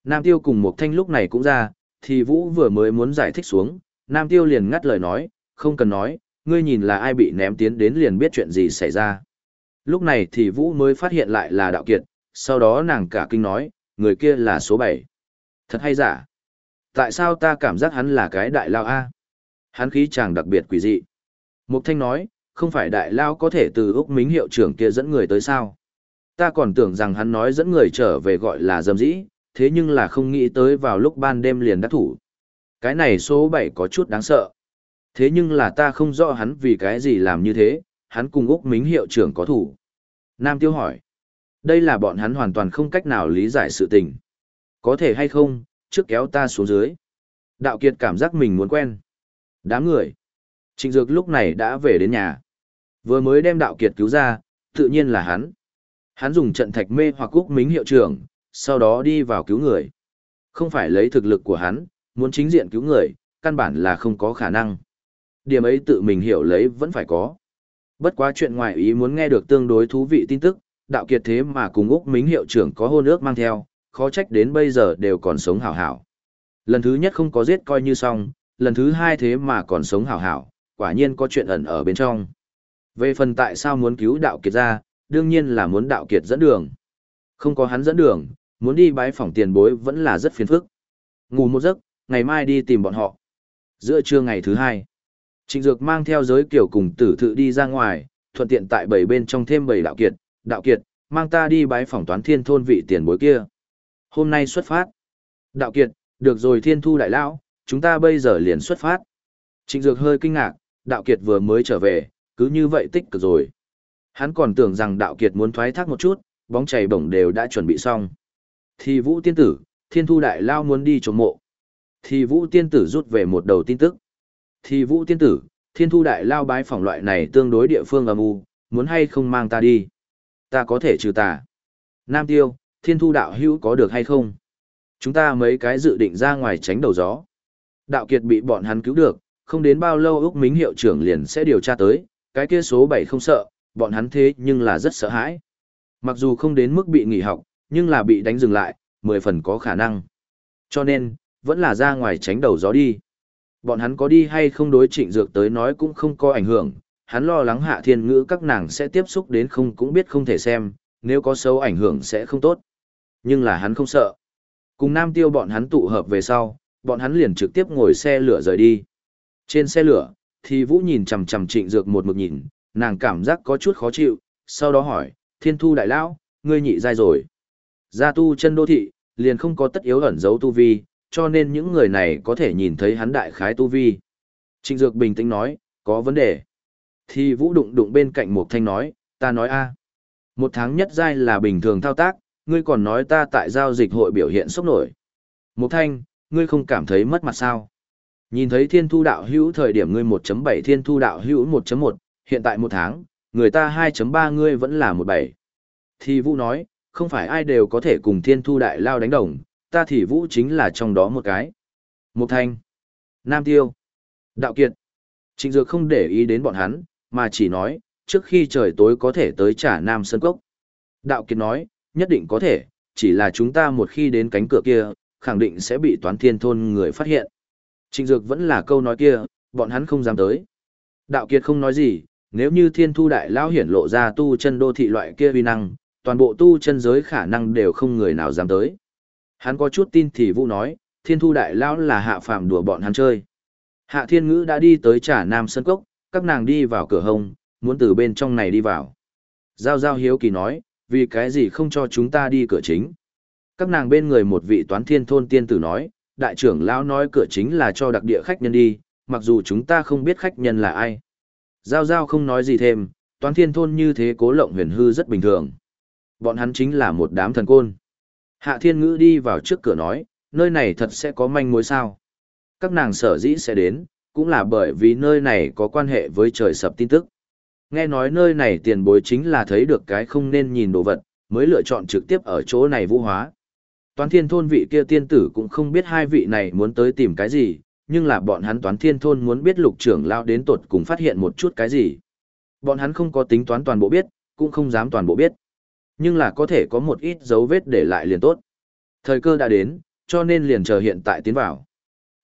Nam Tiêu cùng Mục thanh lúc này cũng ra, thì Vũ vừa mới muốn giải thích xuống, Nam Tiêu liền ngắt lời nói, không cần nói, ngươi nhìn là ai bị ném tiến đến liền biết chuyện gì xảy ra. Lúc này thì Vũ mới phát hiện lại là đạo kiệt, sau đó nàng cả kinh nói, người kia là số 7. Thật hay giả? Tại sao ta cảm giác hắn là cái đại lao A? Hắn khí chàng đặc biệt quỷ dị. Mục Thanh nói, không phải đại lao có thể từ Úc Mính hiệu trưởng kia dẫn người tới sao? Ta còn tưởng rằng hắn nói dẫn người trở về gọi là dâm dĩ, thế nhưng là không nghĩ tới vào lúc ban đêm liền đắc thủ. Cái này số 7 có chút đáng sợ. Thế nhưng là ta không rõ hắn vì cái gì làm như thế, hắn cùng Úc Mính hiệu trưởng có thủ. Nam Tiêu hỏi. Đây là bọn hắn hoàn toàn không cách nào lý giải sự tình. Có thể hay không, trước kéo ta xuống dưới. Đạo Kiệt cảm giác mình muốn quen. Đám người. Trịnh Dược lúc này đã về đến nhà. Vừa mới đem Đạo Kiệt cứu ra, tự nhiên là hắn. Hắn dùng trận thạch mê hoặc Úc Mính hiệu trưởng, sau đó đi vào cứu người. Không phải lấy thực lực của hắn, muốn chính diện cứu người, căn bản là không có khả năng. Điểm ấy tự mình hiểu lấy vẫn phải có. Bất quá chuyện ngoài ý muốn nghe được tương đối thú vị tin tức, đạo kiệt thế mà cùng Úc Mính hiệu trưởng có hôn ước mang theo, khó trách đến bây giờ đều còn sống hảo hảo. Lần thứ nhất không có giết coi như xong, lần thứ hai thế mà còn sống hảo hảo, quả nhiên có chuyện ẩn ở bên trong. Về phần tại sao muốn cứu đạo kiệt ra, đương nhiên là muốn đạo kiệt dẫn đường. Không có hắn dẫn đường, muốn đi bái phỏng tiền bối vẫn là rất phiền phức. Ngủ một giấc, ngày mai đi tìm bọn họ. Giữa trưa ngày thứ hai, Trịnh Dược mang theo giới kiểu cùng tử thự đi ra ngoài, thuận tiện tại bảy bên trong thêm bảy đạo kiệt, đạo kiệt, mang ta đi bái phỏng toán thiên thôn vị tiền bối kia. Hôm nay xuất phát. Đạo kiệt, được rồi thiên thu đại lão, chúng ta bây giờ liền xuất phát. Trịnh Dược hơi kinh ngạc, đạo kiệt vừa mới trở về, cứ như vậy tích cực rồi. Hắn còn tưởng rằng đạo kiệt muốn thoái thác một chút, bóng chảy bổng đều đã chuẩn bị xong. Thì vũ tiên tử, thiên thu đại lao muốn đi trộm mộ. Thì vũ tiên tử rút về một đầu tin tức. Thì vũ tiên tử, thiên thu đại lao bái phỏng loại này tương đối địa phương âm u, muốn hay không mang ta đi. Ta có thể trừ tà. Nam tiêu, thiên thu đạo hữu có được hay không? Chúng ta mấy cái dự định ra ngoài tránh đầu gió. Đạo kiệt bị bọn hắn cứu được, không đến bao lâu Úc Mính hiệu trưởng liền sẽ điều tra tới, cái kia số 7 không sợ, bọn hắn thế nhưng là rất sợ hãi. Mặc dù không đến mức bị nghỉ học, nhưng là bị đánh dừng lại, mười phần có khả năng. Cho nên, vẫn là ra ngoài tránh đầu gió đi. Bọn hắn có đi hay không đối trịnh dược tới nói cũng không có ảnh hưởng, hắn lo lắng hạ thiên ngữ các nàng sẽ tiếp xúc đến không cũng biết không thể xem, nếu có xấu ảnh hưởng sẽ không tốt. Nhưng là hắn không sợ. Cùng nam tiêu bọn hắn tụ hợp về sau, bọn hắn liền trực tiếp ngồi xe lửa rời đi. Trên xe lửa, thì Vũ nhìn chằm chằm trịnh dược một mực nhìn, nàng cảm giác có chút khó chịu, sau đó hỏi, thiên thu đại lão, ngươi nhị dai rồi. Gia tu chân đô thị, liền không có tất yếu ẩn giấu tu vi, cho nên những người này có thể nhìn thấy hắn đại khái tu vi. Trịnh Dược bình tĩnh nói, có vấn đề. Thì Vũ đụng đụng bên cạnh một thanh nói, ta nói a, Một tháng nhất giai là bình thường thao tác, ngươi còn nói ta tại giao dịch hội biểu hiện sốc nổi. Một thanh, ngươi không cảm thấy mất mặt sao? Nhìn thấy thiên thu đạo hữu thời điểm ngươi 1.7 thiên thu đạo hữu 1.1, hiện tại một tháng, người ta 2.3 ngươi vẫn là 1.7. Thì Vũ nói, không phải ai đều có thể cùng thiên thu đại lao đánh đồng, ta thì Vũ chính là trong đó một cái. Mục Thanh, Nam Tiêu, Đạo Kiệt. Trịnh Dược không để ý đến bọn hắn, mà chỉ nói, trước khi trời tối có thể tới trả Nam Sơn Cốc. Đạo Kiệt nói, nhất định có thể, chỉ là chúng ta một khi đến cánh cửa kia, khẳng định sẽ bị toán thiên thôn người phát hiện. Trịnh Dược vẫn là câu nói kia, bọn hắn không dám tới. Đạo Kiệt không nói gì, nếu như thiên thu đại lão hiển lộ ra tu chân đô thị loại kia uy năng, toàn bộ tu chân giới khả năng đều không người nào dám tới. Hắn có chút tin thì Vũ nói, thiên thu đại lão là hạ phàm đùa bọn hắn chơi. Hạ thiên ngữ đã đi tới trả Nam sân Cốc, các nàng đi vào cửa hông, muốn từ bên trong này đi vào. Giao Giao hiếu kỳ nói, vì cái gì không cho chúng ta đi cửa chính. Các nàng bên người một vị toán thiên thôn tiên tử nói, đại trưởng lão nói cửa chính là cho đặc địa khách nhân đi, mặc dù chúng ta không biết khách nhân là ai. Giao Giao không nói gì thêm, toán thiên thôn như thế cố lộng huyền hư rất bình thường. Bọn hắn chính là một đám thần côn. Hạ thiên ngữ đi vào trước cửa nói, nơi này thật sẽ có manh mối sao. Các nàng sở dĩ sẽ đến, cũng là bởi vì nơi này có quan hệ với trời sập tin tức. Nghe nói nơi này tiền bối chính là thấy được cái không nên nhìn đồ vật, mới lựa chọn trực tiếp ở chỗ này vũ hóa. Toán thiên thôn vị kia tiên tử cũng không biết hai vị này muốn tới tìm cái gì, nhưng là bọn hắn toán thiên thôn muốn biết lục trưởng lao đến tột cùng phát hiện một chút cái gì. Bọn hắn không có tính toán toàn bộ biết, cũng không dám toàn bộ biết. Nhưng là có thể có một ít dấu vết để lại liền tốt. Thời cơ đã đến, cho nên liền chờ hiện tại tiến vào.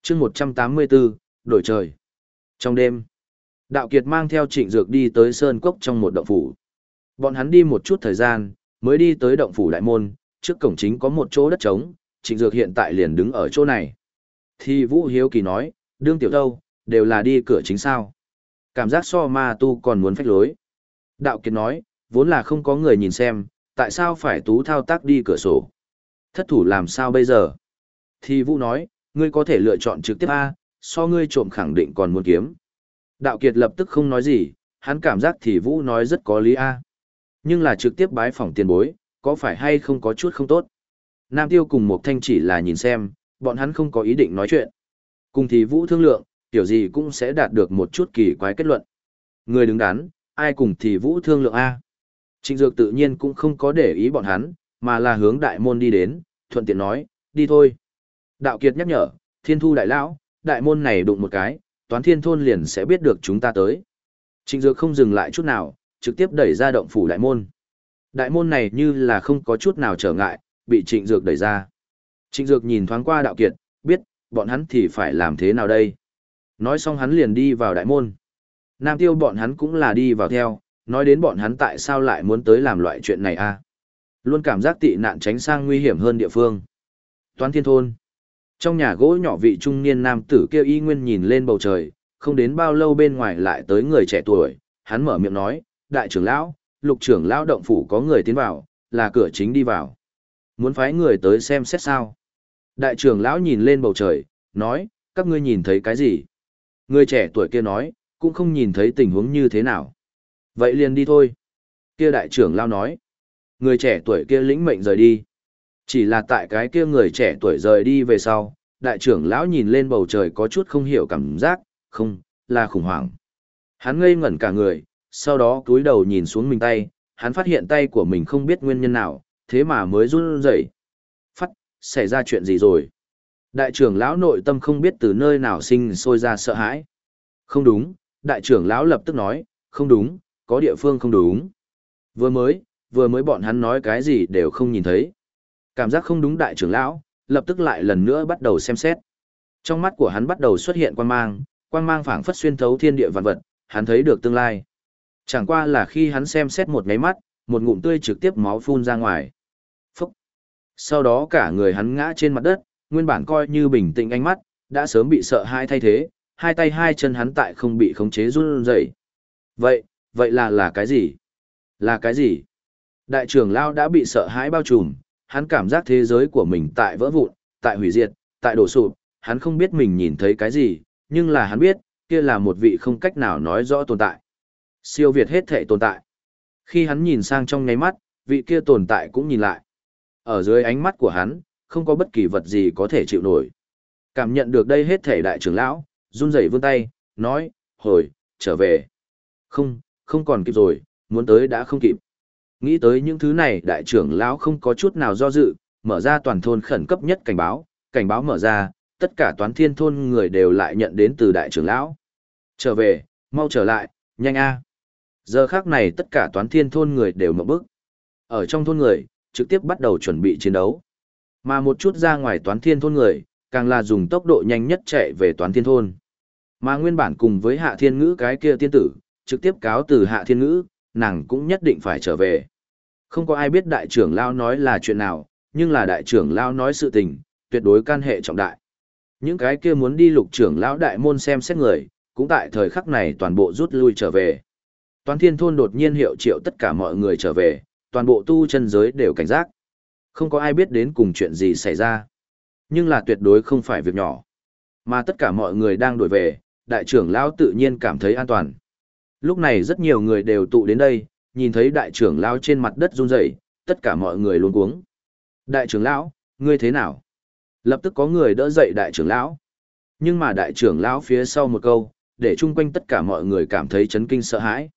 chương 184, đổi trời. Trong đêm, Đạo Kiệt mang theo trịnh dược đi tới Sơn Cốc trong một động phủ. Bọn hắn đi một chút thời gian, mới đi tới động phủ đại môn, trước cổng chính có một chỗ đất trống, trịnh dược hiện tại liền đứng ở chỗ này. Thì Vũ Hiếu Kỳ nói, đương tiểu đâu, đều là đi cửa chính sao. Cảm giác so ma tu còn muốn phách lối. Đạo Kiệt nói, vốn là không có người nhìn xem, tại sao phải tú thao tác đi cửa sổ. Thất thủ làm sao bây giờ? Thì Vũ nói, ngươi có thể lựa chọn trực tiếp A, so ngươi trộm khẳng định còn muốn kiếm. Đạo Kiệt lập tức không nói gì, hắn cảm giác thì Vũ nói rất có lý A. Nhưng là trực tiếp bái phỏng tiền bối, có phải hay không có chút không tốt. Nam Tiêu cùng một thanh chỉ là nhìn xem, bọn hắn không có ý định nói chuyện. Cùng thì Vũ thương lượng, kiểu gì cũng sẽ đạt được một chút kỳ quái kết luận. Người đứng đắn, ai cùng thì Vũ thương lượng A. Trịnh Dược tự nhiên cũng không có để ý bọn hắn, mà là hướng đại môn đi đến, thuận tiện nói, đi thôi. Đạo Kiệt nhắc nhở, thiên thu đại lão, đại môn này đụng một cái, toán thiên thôn liền sẽ biết được chúng ta tới. Trịnh Dược không dừng lại chút nào, trực tiếp đẩy ra động phủ đại môn. Đại môn này như là không có chút nào trở ngại, bị Trịnh Dược đẩy ra. Trịnh Dược nhìn thoáng qua đạo kiệt, biết, bọn hắn thì phải làm thế nào đây. Nói xong hắn liền đi vào đại môn. Nam tiêu bọn hắn cũng là đi vào theo, nói đến bọn hắn tại sao lại muốn tới làm loại chuyện này a Luôn cảm giác tị nạn tránh sang nguy hiểm hơn địa phương. Toán thiên thôn. Trong nhà gỗ nhỏ vị trung niên nam tử kia y nguyên nhìn lên bầu trời, không đến bao lâu bên ngoài lại tới người trẻ tuổi, hắn mở miệng nói, đại trưởng lão, lục trưởng lão động phủ có người tiến vào, là cửa chính đi vào. Muốn phái người tới xem xét sao. Đại trưởng lão nhìn lên bầu trời, nói, các ngươi nhìn thấy cái gì? Người trẻ tuổi kia nói, cũng không nhìn thấy tình huống như thế nào. Vậy liền đi thôi. Kia đại trưởng lao nói. Người trẻ tuổi kia lĩnh mệnh rời đi. Chỉ là tại cái kia người trẻ tuổi rời đi về sau, đại trưởng lão nhìn lên bầu trời có chút không hiểu cảm giác, không, là khủng hoảng. Hắn ngây ngẩn cả người, sau đó cúi đầu nhìn xuống mình tay, hắn phát hiện tay của mình không biết nguyên nhân nào, thế mà mới run rẩy. Phát, xảy ra chuyện gì rồi? Đại trưởng lão nội tâm không biết từ nơi nào sinh sôi ra sợ hãi. Không đúng, đại trưởng lão lập tức nói, không đúng, có địa phương không đúng. Vừa mới, vừa mới bọn hắn nói cái gì đều không nhìn thấy. Cảm giác không đúng đại trưởng lão, lập tức lại lần nữa bắt đầu xem xét. Trong mắt của hắn bắt đầu xuất hiện quan mang, quan mang phảng phất xuyên thấu thiên địa vạn vật, hắn thấy được tương lai. Chẳng qua là khi hắn xem xét một cái mắt, một ngụm tươi trực tiếp máu phun ra ngoài. Phúc! Sau đó cả người hắn ngã trên mặt đất, nguyên bản coi như bình tĩnh ánh mắt, đã sớm bị sợ hai thay thế, hai tay hai chân hắn tại không bị khống chế run rẩy. Vậy, vậy là là cái gì? Là cái gì? Đại trưởng Lao đã bị sợ hãi bao trùm, hắn cảm giác thế giới của mình tại vỡ vụn, tại hủy diệt, tại đổ sụp, hắn không biết mình nhìn thấy cái gì, nhưng là hắn biết, kia là một vị không cách nào nói rõ tồn tại. Siêu việt hết thể tồn tại. Khi hắn nhìn sang trong ngáy mắt, vị kia tồn tại cũng nhìn lại. Ở dưới ánh mắt của hắn, không có bất kỳ vật gì có thể chịu nổi. Cảm nhận được đây hết thể đại trưởng lão, run rẩy vươn tay, nói, hồi, trở về. Không, không còn kịp rồi, muốn tới đã không kịp. Nghĩ tới những thứ này đại trưởng lão không có chút nào do dự, mở ra toàn thôn khẩn cấp nhất cảnh báo, cảnh báo mở ra, tất cả toán thiên thôn người đều lại nhận đến từ đại trưởng lão. Trở về, mau trở lại, nhanh a. Giờ khác này tất cả toán thiên thôn người đều mở bức. Ở trong thôn người, trực tiếp bắt đầu chuẩn bị chiến đấu. Mà một chút ra ngoài toán thiên thôn người, càng là dùng tốc độ nhanh nhất chạy về toán thiên thôn. Mà nguyên bản cùng với hạ thiên ngữ cái kia tiên tử, trực tiếp cáo từ hạ thiên ngữ, nàng cũng nhất định phải trở về. Không có ai biết đại trưởng lao nói là chuyện nào, nhưng là đại trưởng lao nói sự tình, tuyệt đối can hệ trọng đại. Những cái kia muốn đi lục trưởng lão đại môn xem xét người, cũng tại thời khắc này toàn bộ rút lui trở về. toàn thiên thôn đột nhiên hiệu triệu tất cả mọi người trở về, toàn bộ tu chân giới đều cảnh giác. Không có ai biết đến cùng chuyện gì xảy ra. Nhưng là tuyệt đối không phải việc nhỏ. Mà tất cả mọi người đang đổi về, đại trưởng lão tự nhiên cảm thấy an toàn. Lúc này rất nhiều người đều tụ đến đây, nhìn thấy đại trưởng lão trên mặt đất run rẩy, tất cả mọi người luống cuống. Đại trưởng lão, ngươi thế nào? Lập tức có người đỡ dậy đại trưởng lão. Nhưng mà đại trưởng lão phía sau một câu, để chung quanh tất cả mọi người cảm thấy chấn kinh sợ hãi.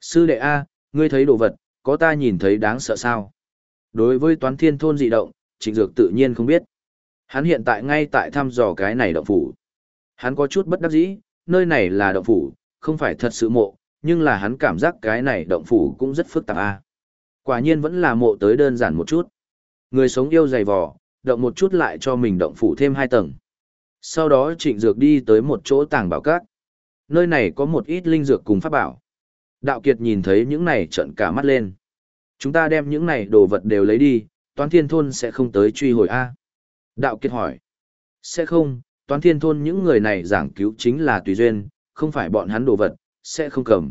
Sư đệ A, ngươi thấy đồ vật, có ta nhìn thấy đáng sợ sao? Đối với toán thiên thôn dị động, trịnh dược tự nhiên không biết. Hắn hiện tại ngay tại thăm dò cái này động phủ. Hắn có chút bất đắc dĩ, nơi này là động phủ, không phải thật sự mộ, nhưng là hắn cảm giác cái này động phủ cũng rất phức tạp a. Quả nhiên vẫn là mộ tới đơn giản một chút. Người sống yêu dày vò, động một chút lại cho mình động phủ thêm hai tầng. Sau đó trịnh dược đi tới một chỗ tàng bảo các. Nơi này có một ít linh dược cùng pháp bảo. Đạo Kiệt nhìn thấy những này trợn cả mắt lên. Chúng ta đem những này đồ vật đều lấy đi, toán thiên thôn sẽ không tới truy hồi A. Đạo Kiệt hỏi. Sẽ không, toán thiên thôn những người này giảng cứu chính là tùy duyên, không phải bọn hắn đồ vật, sẽ không cầm.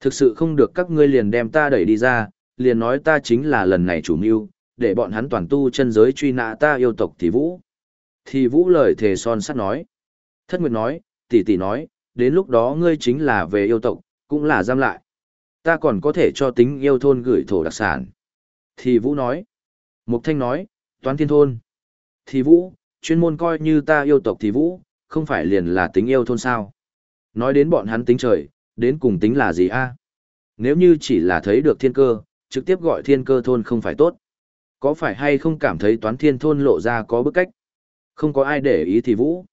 Thực sự không được các ngươi liền đem ta đẩy đi ra, liền nói ta chính là lần này chủ mưu, để bọn hắn toàn tu chân giới truy nã ta yêu tộc thì vũ. Thì vũ lời thề son sắt nói. Thất Nguyệt nói, tỷ tỷ nói, đến lúc đó ngươi chính là về yêu tộc, cũng là giam lại. Ta còn có thể cho tính yêu thôn gửi thổ đặc sản. Thì vũ nói. Mục thanh nói, toán thiên thôn. Thì vũ, chuyên môn coi như ta yêu tộc thì vũ, không phải liền là tính yêu thôn sao. Nói đến bọn hắn tính trời, đến cùng tính là gì a? Nếu như chỉ là thấy được thiên cơ, trực tiếp gọi thiên cơ thôn không phải tốt. Có phải hay không cảm thấy toán thiên thôn lộ ra có bức cách? Không có ai để ý thì vũ.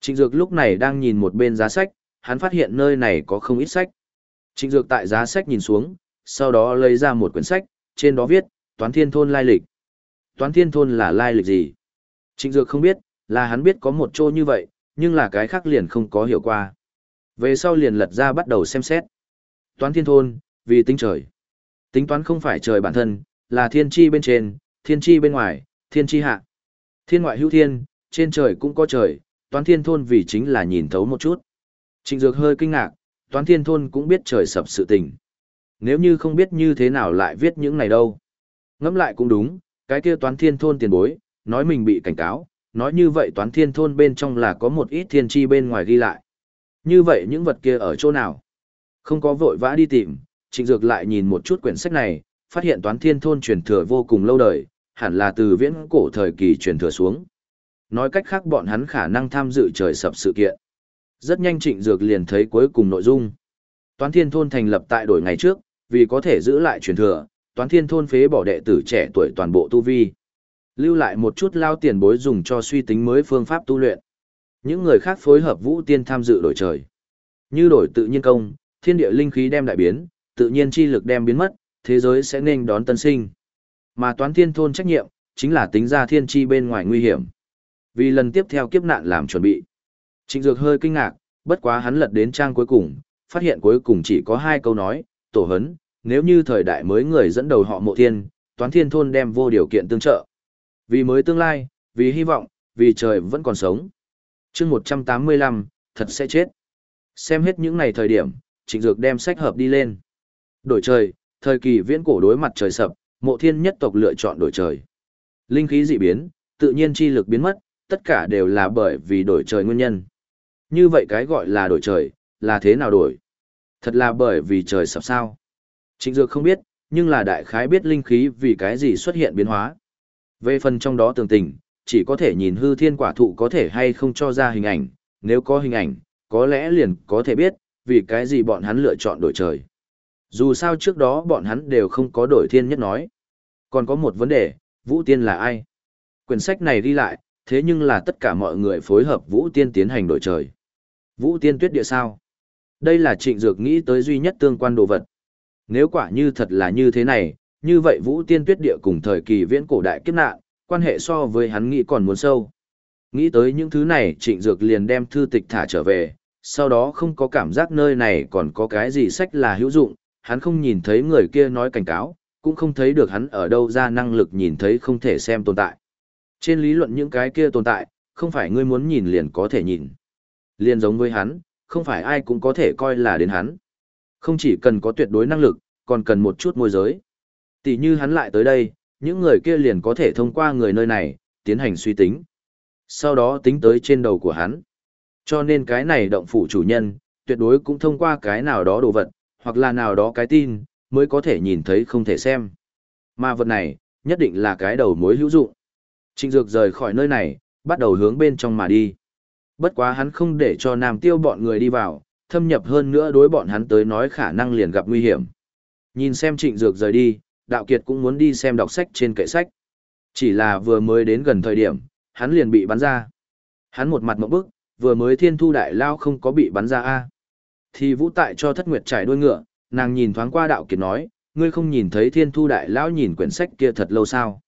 Trịnh Dược lúc này đang nhìn một bên giá sách, hắn phát hiện nơi này có không ít sách. Trịnh Dược tại giá sách nhìn xuống, sau đó lấy ra một quyển sách, trên đó viết, Toán Thiên Thôn lai lịch. Toán Thiên Thôn là lai lịch gì? Trịnh Dược không biết, là hắn biết có một chỗ như vậy, nhưng là cái khác liền không có hiểu qua. Về sau liền lật ra bắt đầu xem xét. Toán Thiên Thôn, vì tính trời. Tính toán không phải trời bản thân, là thiên chi bên trên, thiên chi bên ngoài, thiên chi hạ. Thiên ngoại hữu thiên, trên trời cũng có trời, toán thiên thôn vì chính là nhìn thấu một chút. Trịnh Dược hơi kinh ngạc, toán thiên thôn cũng biết trời sập sự tình. Nếu như không biết như thế nào lại viết những này đâu. Ngẫm lại cũng đúng, cái kia toán thiên thôn tiền bối, nói mình bị cảnh cáo, nói như vậy toán thiên thôn bên trong là có một ít thiên chi bên ngoài ghi lại. Như vậy những vật kia ở chỗ nào? Không có vội vã đi tìm, trịnh dược lại nhìn một chút quyển sách này, phát hiện toán thiên thôn truyền thừa vô cùng lâu đời, hẳn là từ viễn cổ thời kỳ truyền thừa xuống. Nói cách khác bọn hắn khả năng tham dự trời sập sự kiện. Rất nhanh trịnh dược liền thấy cuối cùng nội dung. Toán thiên thôn thành lập tại đổi ngày trước, vì có thể giữ lại truyền thừa, toán thiên thôn phế bỏ đệ tử trẻ tuổi toàn bộ tu vi. Lưu lại một chút lao tiền bối dùng cho suy tính mới phương pháp tu luyện. Những người khác phối hợp vũ tiên tham dự đổi trời. Như đổi tự nhiên công, thiên địa linh khí đem đại biến, tự nhiên chi lực đem biến mất, thế giới sẽ nên đón tân sinh. Mà toán thiên thôn trách nhiệm, chính là tính ra thiên chi bên ngoài nguy hiểm. Vì lần tiếp theo kiếp nạn làm chuẩn bị. Trịnh Dược hơi kinh ngạc, bất quá hắn lật đến trang cuối cùng, phát hiện cuối cùng chỉ có hai câu nói, tổ hấn, nếu như thời đại mới người dẫn đầu họ mộ thiên, toán thiên thôn đem vô điều kiện tương trợ. Vì mới tương lai, vì hy vọng, vì trời vẫn còn sống chương 185, thật sẽ chết. Xem hết những ngày thời điểm, trịnh dược đem sách hợp đi lên. Đổi trời, thời kỳ viễn cổ đối mặt trời sập, mộ thiên nhất tộc lựa chọn đổi trời. Linh khí dị biến, tự nhiên chi lực biến mất, tất cả đều là bởi vì đổi trời nguyên nhân. Như vậy cái gọi là đổi trời, là thế nào đổi? Thật là bởi vì trời sập sao? Trịnh Dược không biết, nhưng là đại khái biết linh khí vì cái gì xuất hiện biến hóa. Về phần trong đó tường tình, chỉ có thể nhìn hư thiên quả thụ có thể hay không cho ra hình ảnh, nếu có hình ảnh, có lẽ liền có thể biết, vì cái gì bọn hắn lựa chọn đổi trời. Dù sao trước đó bọn hắn đều không có đổi thiên nhất nói. Còn có một vấn đề, Vũ Tiên là ai? Quyển sách này đi lại, thế nhưng là tất cả mọi người phối hợp Vũ Tiên tiến hành đổi trời. Vũ Tiên tuyết địa sao? Đây là trịnh dược nghĩ tới duy nhất tương quan đồ vật. Nếu quả như thật là như thế này, như vậy Vũ Tiên tuyết địa cùng thời kỳ viễn cổ đại kiếp nạn, quan hệ so với hắn nghĩ còn muốn sâu. Nghĩ tới những thứ này trịnh dược liền đem thư tịch thả trở về, sau đó không có cảm giác nơi này còn có cái gì sách là hữu dụng, hắn không nhìn thấy người kia nói cảnh cáo, cũng không thấy được hắn ở đâu ra năng lực nhìn thấy không thể xem tồn tại. Trên lý luận những cái kia tồn tại, không phải ngươi muốn nhìn liền có thể nhìn. Liền giống với hắn, không phải ai cũng có thể coi là đến hắn. Không chỉ cần có tuyệt đối năng lực, còn cần một chút môi giới. Tỷ như hắn lại tới đây, những người kia liền có thể thông qua người nơi này, tiến hành suy tính. Sau đó tính tới trên đầu của hắn. Cho nên cái này động phủ chủ nhân, tuyệt đối cũng thông qua cái nào đó đồ vật, hoặc là nào đó cái tin, mới có thể nhìn thấy không thể xem. Mà vật này, nhất định là cái đầu mối hữu dụng. Trịnh Dược rời khỏi nơi này, bắt đầu hướng bên trong mà đi. Bất quá hắn không để cho Nam Tiêu bọn người đi vào, thâm nhập hơn nữa đối bọn hắn tới nói khả năng liền gặp nguy hiểm. Nhìn xem Trịnh Dược rời đi, Đạo Kiệt cũng muốn đi xem đọc sách trên kệ sách. Chỉ là vừa mới đến gần thời điểm, hắn liền bị bắn ra. Hắn một mặt mộng bức, vừa mới thiên thu đại lao không có bị bắn ra a thì vũ tại cho thất nguyệt trải đuôi ngựa nàng nhìn thoáng qua đạo kiệt nói ngươi không nhìn thấy thiên thu đại lão nhìn quyển sách kia thật lâu sao?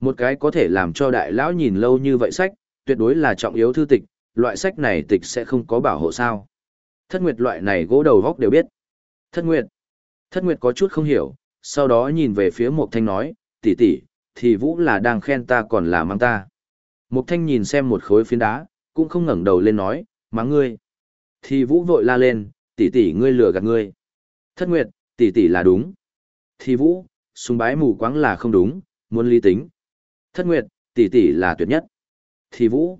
Một cái có thể làm cho đại lão nhìn lâu như vậy sách, tuyệt đối là trọng yếu thư tịch, loại sách này tịch sẽ không có bảo hộ sao. Thất Nguyệt loại này gỗ đầu góc đều biết. Thất Nguyệt. Thất Nguyệt có chút không hiểu, sau đó nhìn về phía Mộc Thanh nói, tỷ tỷ, thì Vũ là đang khen ta còn là mang ta. Mộc Thanh nhìn xem một khối phiến đá, cũng không ngẩng đầu lên nói, mắng ngươi. Thì Vũ vội la lên, tỷ tỷ ngươi lừa gạt ngươi. Thất Nguyệt, tỷ tỷ là đúng. Thì Vũ, sùng bái mù quáng là không đúng, muốn lý tính. Thất Nguyệt, tỷ tỷ là tuyệt nhất. Thì Vũ,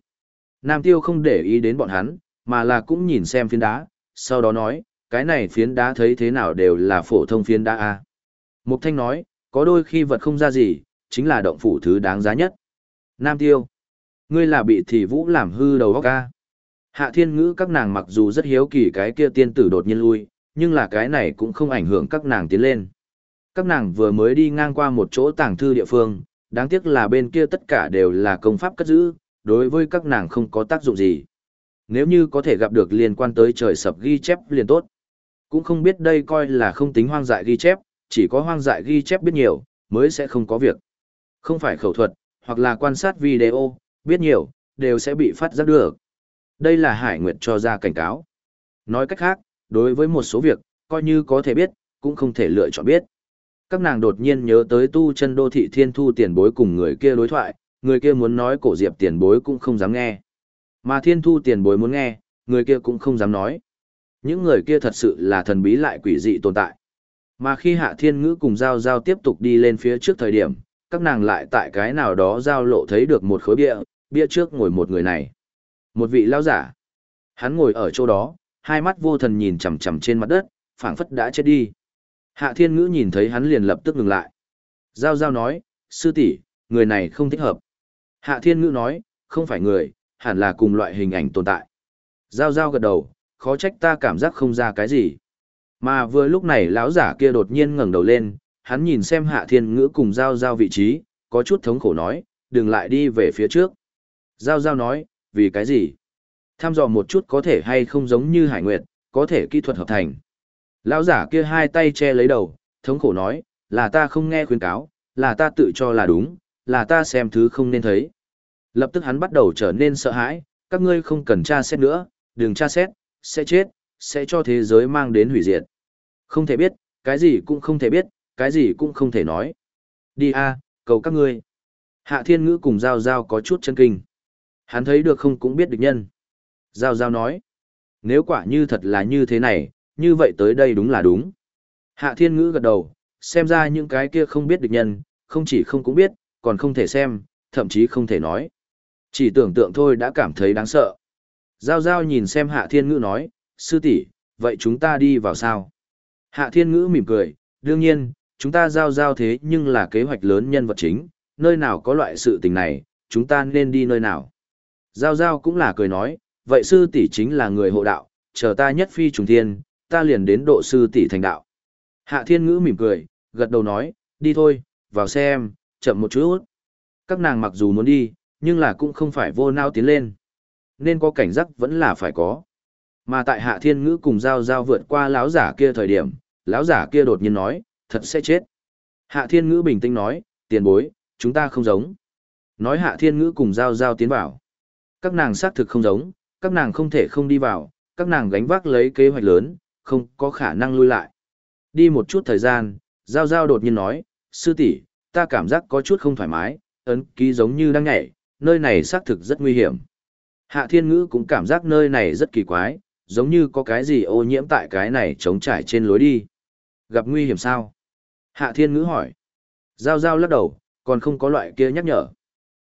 Nam Tiêu không để ý đến bọn hắn, mà là cũng nhìn xem phiến đá, sau đó nói, cái này phiến đá thấy thế nào đều là phổ thông phiến đá a. Mục Thanh nói, có đôi khi vật không ra gì, chính là động phủ thứ đáng giá nhất. Nam Tiêu, ngươi là bị thì Vũ làm hư đầu óc ca. Hạ Thiên Ngữ các nàng mặc dù rất hiếu kỳ cái kia tiên tử đột nhiên lui, nhưng là cái này cũng không ảnh hưởng các nàng tiến lên. Các nàng vừa mới đi ngang qua một chỗ tàng thư địa phương, đáng tiếc là bên kia tất cả đều là công pháp cất giữ, đối với các nàng không có tác dụng gì. Nếu như có thể gặp được liên quan tới trời sập ghi chép liền tốt. Cũng không biết đây coi là không tính hoang dại ghi chép, chỉ có hoang dại ghi chép biết nhiều, mới sẽ không có việc. Không phải khẩu thuật, hoặc là quan sát video, biết nhiều, đều sẽ bị phát giác được. Đây là Hải Nguyệt cho ra cảnh cáo. Nói cách khác, đối với một số việc, coi như có thể biết, cũng không thể lựa chọn biết. Các nàng đột nhiên nhớ tới tu chân đô thị thiên thu tiền bối cùng người kia đối thoại, người kia muốn nói cổ diệp tiền bối cũng không dám nghe. Mà thiên thu tiền bối muốn nghe, người kia cũng không dám nói. Những người kia thật sự là thần bí lại quỷ dị tồn tại. Mà khi hạ thiên ngữ cùng giao giao tiếp tục đi lên phía trước thời điểm, các nàng lại tại cái nào đó giao lộ thấy được một khối bia, bia trước ngồi một người này. Một vị lao giả. Hắn ngồi ở chỗ đó, hai mắt vô thần nhìn chằm chằm trên mặt đất, phảng phất đã chết đi. Hạ thiên ngữ nhìn thấy hắn liền lập tức ngừng lại. Giao giao nói, sư tỷ, người này không thích hợp. Hạ thiên ngữ nói, không phải người, hẳn là cùng loại hình ảnh tồn tại. Giao giao gật đầu, khó trách ta cảm giác không ra cái gì. Mà vừa lúc này lão giả kia đột nhiên ngẩng đầu lên, hắn nhìn xem hạ thiên ngữ cùng giao giao vị trí, có chút thống khổ nói, đừng lại đi về phía trước. Giao giao nói, vì cái gì? Tham dò một chút có thể hay không giống như hải nguyệt, có thể kỹ thuật hợp thành. Lão giả kia hai tay che lấy đầu, thống khổ nói, là ta không nghe khuyên cáo, là ta tự cho là đúng, là ta xem thứ không nên thấy. Lập tức hắn bắt đầu trở nên sợ hãi, các ngươi không cần tra xét nữa, đừng tra xét, sẽ chết, sẽ cho thế giới mang đến hủy diệt. Không thể biết, cái gì cũng không thể biết, cái gì cũng không thể nói. Đi a, cầu các ngươi. Hạ thiên ngữ cùng Giao Giao có chút chân kinh. Hắn thấy được không cũng biết địch nhân. Giao Giao nói, nếu quả như thật là như thế này, như vậy tới đây đúng là đúng. Hạ thiên ngữ gật đầu, xem ra những cái kia không biết địch nhân, không chỉ không cũng biết, còn không thể xem, thậm chí không thể nói. Chỉ tưởng tượng thôi đã cảm thấy đáng sợ. Giao giao nhìn xem hạ thiên ngữ nói, sư tỷ, vậy chúng ta đi vào sao? Hạ thiên ngữ mỉm cười, đương nhiên, chúng ta giao giao thế nhưng là kế hoạch lớn nhân vật chính, nơi nào có loại sự tình này, chúng ta nên đi nơi nào? Giao giao cũng là cười nói, vậy sư tỷ chính là người hộ đạo, chờ ta nhất phi trùng thiên, ta liền đến độ sư tỷ thành đạo. Hạ thiên ngữ mỉm cười, gật đầu nói, đi thôi, vào xem, chậm một chút. Các nàng mặc dù muốn đi, nhưng là cũng không phải vô nao tiến lên. Nên có cảnh giác vẫn là phải có. Mà tại hạ thiên ngữ cùng giao giao vượt qua lão giả kia thời điểm, lão giả kia đột nhiên nói, thật sẽ chết. Hạ thiên ngữ bình tĩnh nói, tiền bối, chúng ta không giống. Nói hạ thiên ngữ cùng giao giao tiến vào. Các nàng xác thực không giống, các nàng không thể không đi vào, các nàng gánh vác lấy kế hoạch lớn, không có khả năng lui lại. Đi một chút thời gian, giao giao đột nhiên nói, sư tỷ, ta cảm giác có chút không thoải mái, ấn ký giống như đang nhảy, nơi này xác thực rất nguy hiểm. Hạ thiên ngữ cũng cảm giác nơi này rất kỳ quái, giống như có cái gì ô nhiễm tại cái này trống trải trên lối đi. Gặp nguy hiểm sao? Hạ thiên ngữ hỏi. Giao giao lắc đầu, còn không có loại kia nhắc nhở.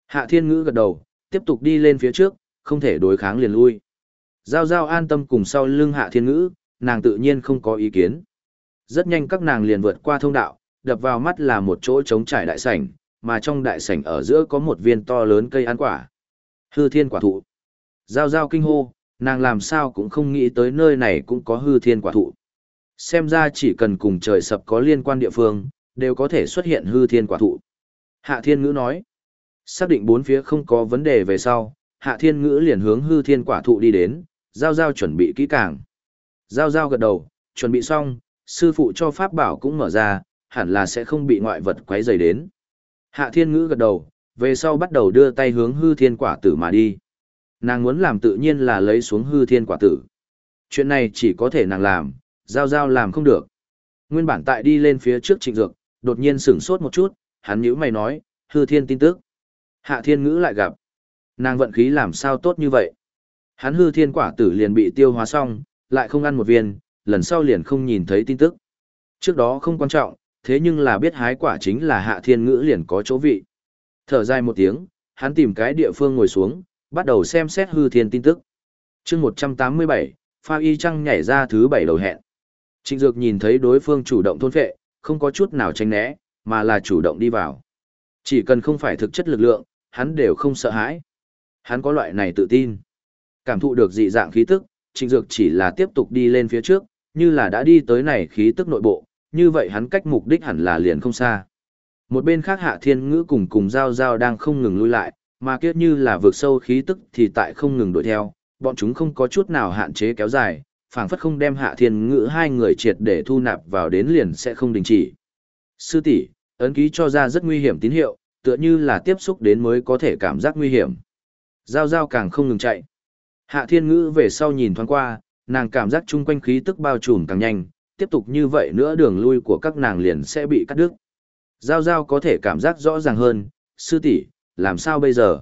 Hạ thiên ngữ gật đầu, tiếp tục đi lên phía trước, không thể đối kháng liền lui. Giao giao an tâm cùng sau lưng hạ thiên ngữ, nàng tự nhiên không có ý kiến. Rất nhanh các nàng liền vượt qua thông đạo, đập vào mắt là một chỗ trống trải đại sảnh, mà trong đại sảnh ở giữa có một viên to lớn cây ăn quả. Hư thiên quả thụ. Giao giao kinh hô, nàng làm sao cũng không nghĩ tới nơi này cũng có hư thiên quả thụ. Xem ra chỉ cần cùng trời sập có liên quan địa phương, đều có thể xuất hiện hư thiên quả thụ. Hạ thiên ngữ nói, xác định bốn phía không có vấn đề về sau, hạ thiên ngữ liền hướng hư thiên quả thụ đi đến, giao giao chuẩn bị kỹ càng. Giao giao gật đầu, chuẩn bị xong, sư phụ cho pháp bảo cũng mở ra, hẳn là sẽ không bị ngoại vật quấy rầy đến. Hạ thiên ngữ gật đầu, về sau bắt đầu đưa tay hướng hư thiên quả tử mà đi. Nàng muốn làm tự nhiên là lấy xuống hư thiên quả tử. Chuyện này chỉ có thể nàng làm, giao giao làm không được. Nguyên bản tại đi lên phía trước trịnh dược, đột nhiên sửng sốt một chút, hắn nhíu mày nói, hư thiên tin tức. Hạ thiên ngữ lại gặp. Nàng vận khí làm sao tốt như vậy. Hắn hư thiên quả tử liền bị tiêu hóa xong, lại không ăn một viên, lần sau liền không nhìn thấy tin tức. Trước đó không quan trọng, thế nhưng là biết hái quả chính là hạ thiên ngữ liền có chỗ vị. Thở dài một tiếng, hắn tìm cái địa phương ngồi xuống, bắt đầu xem xét hư thiên tin tức. chương 187, pha y trăng nhảy ra thứ bảy đầu hẹn. Trịnh Dược nhìn thấy đối phương chủ động thôn phệ, không có chút nào tránh né, mà là chủ động đi vào. Chỉ cần không phải thực chất lực lượng, hắn đều không sợ hãi. Hắn có loại này tự tin. Cảm thụ được dị dạng khí tức, Trịnh Dược chỉ là tiếp tục đi lên phía trước, như là đã đi tới này khí tức nội bộ, như vậy hắn cách mục đích hẳn là liền không xa. Một bên khác Hạ Thiên Ngữ cùng cùng Giao Giao đang không ngừng lui lại, mà kiếp như là vượt sâu khí tức thì tại không ngừng đuổi theo, bọn chúng không có chút nào hạn chế kéo dài, phảng phất không đem Hạ Thiên Ngữ hai người triệt để thu nạp vào đến liền sẽ không đình chỉ. Sư tỷ, ấn ký cho ra rất nguy hiểm tín hiệu, tựa như là tiếp xúc đến mới có thể cảm giác nguy hiểm. Giao Giao càng không ngừng chạy. Hạ Thiên Ngữ về sau nhìn thoáng qua, nàng cảm giác chung quanh khí tức bao trùm càng nhanh, tiếp tục như vậy nữa đường lui của các nàng liền sẽ bị cắt đứt. Giao Giao có thể cảm giác rõ ràng hơn, sư tỷ, làm sao bây giờ?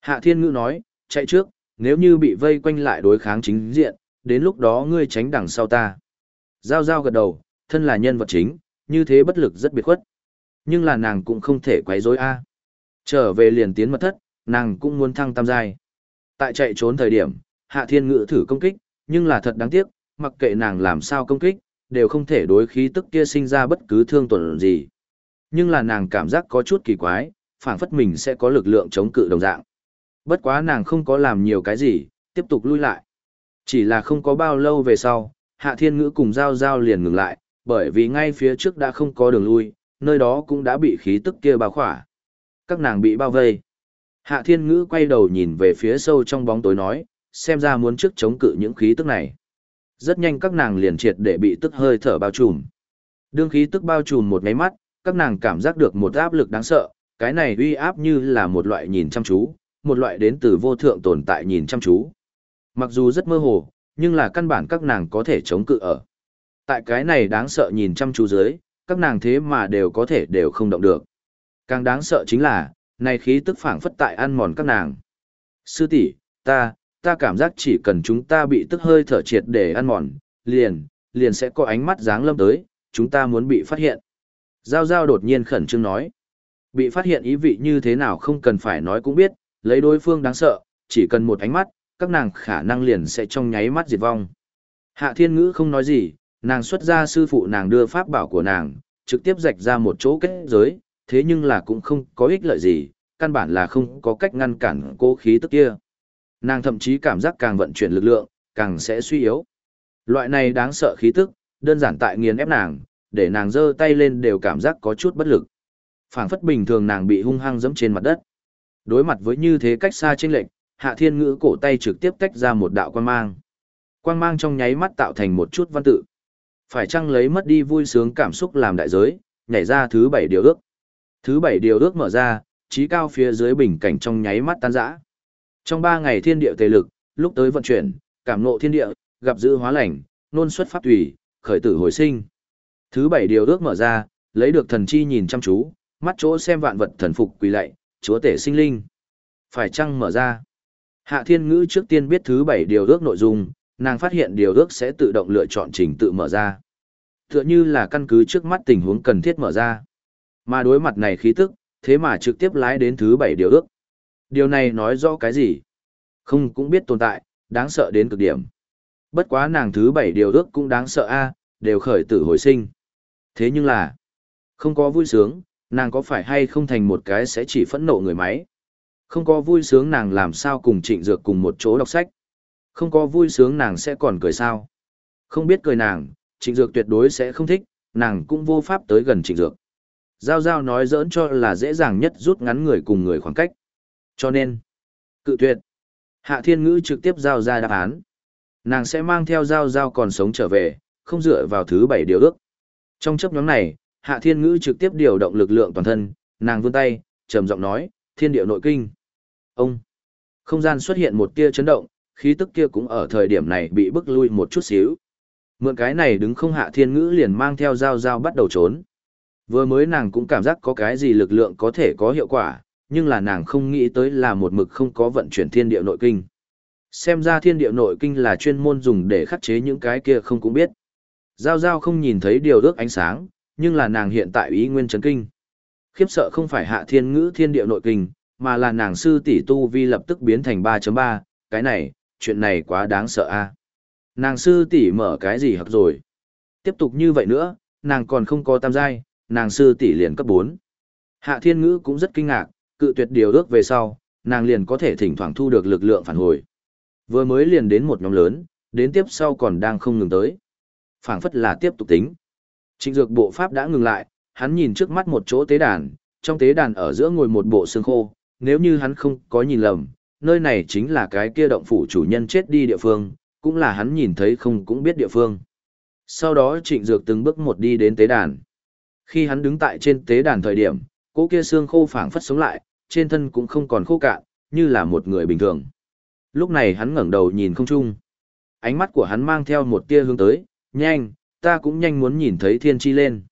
Hạ Thiên Ngữ nói, chạy trước, nếu như bị vây quanh lại đối kháng chính diện, đến lúc đó ngươi tránh đằng sau ta. Giao Giao gật đầu, thân là nhân vật chính, như thế bất lực rất biệt khuất. Nhưng là nàng cũng không thể quấy rối a. Trở về liền tiến mật thất, nàng cũng muốn thăng tam giai. Tại chạy trốn thời điểm, Hạ Thiên Ngữ thử công kích, nhưng là thật đáng tiếc, mặc kệ nàng làm sao công kích, đều không thể đối khí tức kia sinh ra bất cứ thương tổn gì. Nhưng là nàng cảm giác có chút kỳ quái, phảng phất mình sẽ có lực lượng chống cự đồng dạng. Bất quá nàng không có làm nhiều cái gì, tiếp tục lui lại. Chỉ là không có bao lâu về sau, Hạ Thiên Ngữ cùng Giao Giao liền ngừng lại, bởi vì ngay phía trước đã không có đường lui, nơi đó cũng đã bị khí tức kia bao khỏa. Các nàng bị bao vây. Hạ Thiên Ngữ quay đầu nhìn về phía sâu trong bóng tối nói, xem ra muốn trước chống cự những khí tức này. Rất nhanh các nàng liền triệt để bị tức hơi thở bao trùm. Đương khí tức bao trùm một ngáy mắt, các nàng cảm giác được một áp lực đáng sợ, cái này uy áp như là một loại nhìn chăm chú, một loại đến từ vô thượng tồn tại nhìn chăm chú. Mặc dù rất mơ hồ, nhưng là căn bản các nàng có thể chống cự ở. Tại cái này đáng sợ nhìn chăm chú dưới, các nàng thế mà đều có thể đều không động được. Càng đáng sợ chính là, này khí tức phảng phất tại ăn mòn các nàng. Sư tỷ, ta, ta cảm giác chỉ cần chúng ta bị tức hơi thở triệt để ăn mòn, liền, liền sẽ có ánh mắt dáng lâm tới, chúng ta muốn bị phát hiện. Giao Giao đột nhiên khẩn trương nói. Bị phát hiện ý vị như thế nào không cần phải nói cũng biết, lấy đối phương đáng sợ, chỉ cần một ánh mắt, các nàng khả năng liền sẽ trong nháy mắt diệt vong. Hạ thiên ngữ không nói gì, nàng xuất ra sư phụ nàng đưa pháp bảo của nàng, trực tiếp rạch ra một chỗ kết giới, thế nhưng là cũng không có ích lợi gì, căn bản là không có cách ngăn cản cố khí tức kia. Nàng thậm chí cảm giác càng vận chuyển lực lượng, càng sẽ suy yếu. Loại này đáng sợ khí tức, đơn giản tại nghiền ép nàng, để nàng giơ tay lên đều cảm giác có chút bất lực phảng phất bình thường nàng bị hung hăng giẫm trên mặt đất. Đối mặt với như thế cách xa chênh lệnh, Hạ Thiên Ngữ cổ tay trực tiếp tách ra một đạo quang mang. Quang mang trong nháy mắt tạo thành một chút văn tự. Phải chăng lấy mất đi vui sướng cảm xúc làm đại giới, nhảy ra thứ bảy điều ước. Thứ bảy điều ước mở ra, trí cao phía dưới bình cảnh trong nháy mắt tan rã. Trong ba ngày thiên địa tề lực, lúc tới vận chuyển, cảm ngộ thiên địa, gặp dự hóa lành, nôn xuất pháp tùy, khởi tử hồi sinh. Thứ bảy điều ước mở ra, lấy được thần chi nhìn chăm chú, mắt chỗ xem vạn vật thần phục quỳ lạy, chúa tể sinh linh. Phải chăng mở ra? Hạ thiên ngữ trước tiên biết thứ bảy điều ước nội dung, nàng phát hiện điều ước sẽ tự động lựa chọn trình tự mở ra. Tựa như là căn cứ trước mắt tình huống cần thiết mở ra. Mà đối mặt này khí tức, thế mà trực tiếp lái đến thứ bảy điều ước. Điều này nói rõ cái gì? Không cũng biết tồn tại, đáng sợ đến cực điểm. Bất quá nàng thứ bảy điều ước cũng đáng sợ a, đều khởi tử hồi sinh. Thế nhưng là, không có vui sướng, nàng có phải hay không thành một cái sẽ chỉ phẫn nộ người máy. Không có vui sướng nàng làm sao cùng trịnh dược cùng một chỗ đọc sách. Không có vui sướng nàng sẽ còn cười sao. Không biết cười nàng, trịnh dược tuyệt đối sẽ không thích, nàng cũng vô pháp tới gần trịnh dược. Giao giao nói dỡn cho là dễ dàng nhất rút ngắn người cùng người khoảng cách. Cho nên, cự tuyệt. Hạ thiên ngữ trực tiếp giao ra đáp án. Nàng sẽ mang theo giao giao còn sống trở về, không dựa vào thứ bảy điều ước. Trong chấp nhóm này, Hạ Thiên Ngữ trực tiếp điều động lực lượng toàn thân, nàng vươn tay, trầm giọng nói, thiên địa nội kinh. Ông! Không gian xuất hiện một tia chấn động, khí tức kia cũng ở thời điểm này bị bức lui một chút xíu. Mượn cái này đứng không hạ thiên ngữ liền mang theo dao dao bắt đầu trốn. Vừa mới nàng cũng cảm giác có cái gì lực lượng có thể có hiệu quả, nhưng là nàng không nghĩ tới là một mực không có vận chuyển thiên địa nội kinh. Xem ra thiên địa nội kinh là chuyên môn dùng để khắc chế những cái kia không cũng biết. Giao giao không nhìn thấy điều ước ánh sáng, nhưng là nàng hiện tại ý nguyên chấn kinh. Khiếp sợ không phải hạ thiên ngữ thiên địa nội kinh, mà là nàng sư tỷ tu vi lập tức biến thành 3.3, cái này, chuyện này quá đáng sợ a. Nàng sư tỷ mở cái gì hợp rồi? Tiếp tục như vậy nữa, nàng còn không có tam giai, nàng sư tỷ liền cấp 4. Hạ thiên ngữ cũng rất kinh ngạc, cự tuyệt điều ước về sau, nàng liền có thể thỉnh thoảng thu được lực lượng phản hồi. Vừa mới liền đến một nhóm lớn, đến tiếp sau còn đang không ngừng tới. phảng phất là tiếp tục tính. Trịnh dược bộ pháp đã ngừng lại, hắn nhìn trước mắt một chỗ tế đàn, trong tế đàn ở giữa ngồi một bộ xương khô, nếu như hắn không có nhìn lầm, nơi này chính là cái kia động phủ chủ nhân chết đi địa phương, cũng là hắn nhìn thấy không cũng biết địa phương. Sau đó trịnh dược từng bước một đi đến tế đàn. Khi hắn đứng tại trên tế đàn thời điểm, cỗ kia xương khô phảng phất sống lại, trên thân cũng không còn khô cạn, như là một người bình thường. Lúc này hắn ngẩng đầu nhìn không trung. Ánh mắt của hắn mang theo một tia hướng tới, nhanh, ta cũng nhanh muốn nhìn thấy thiên chi lên.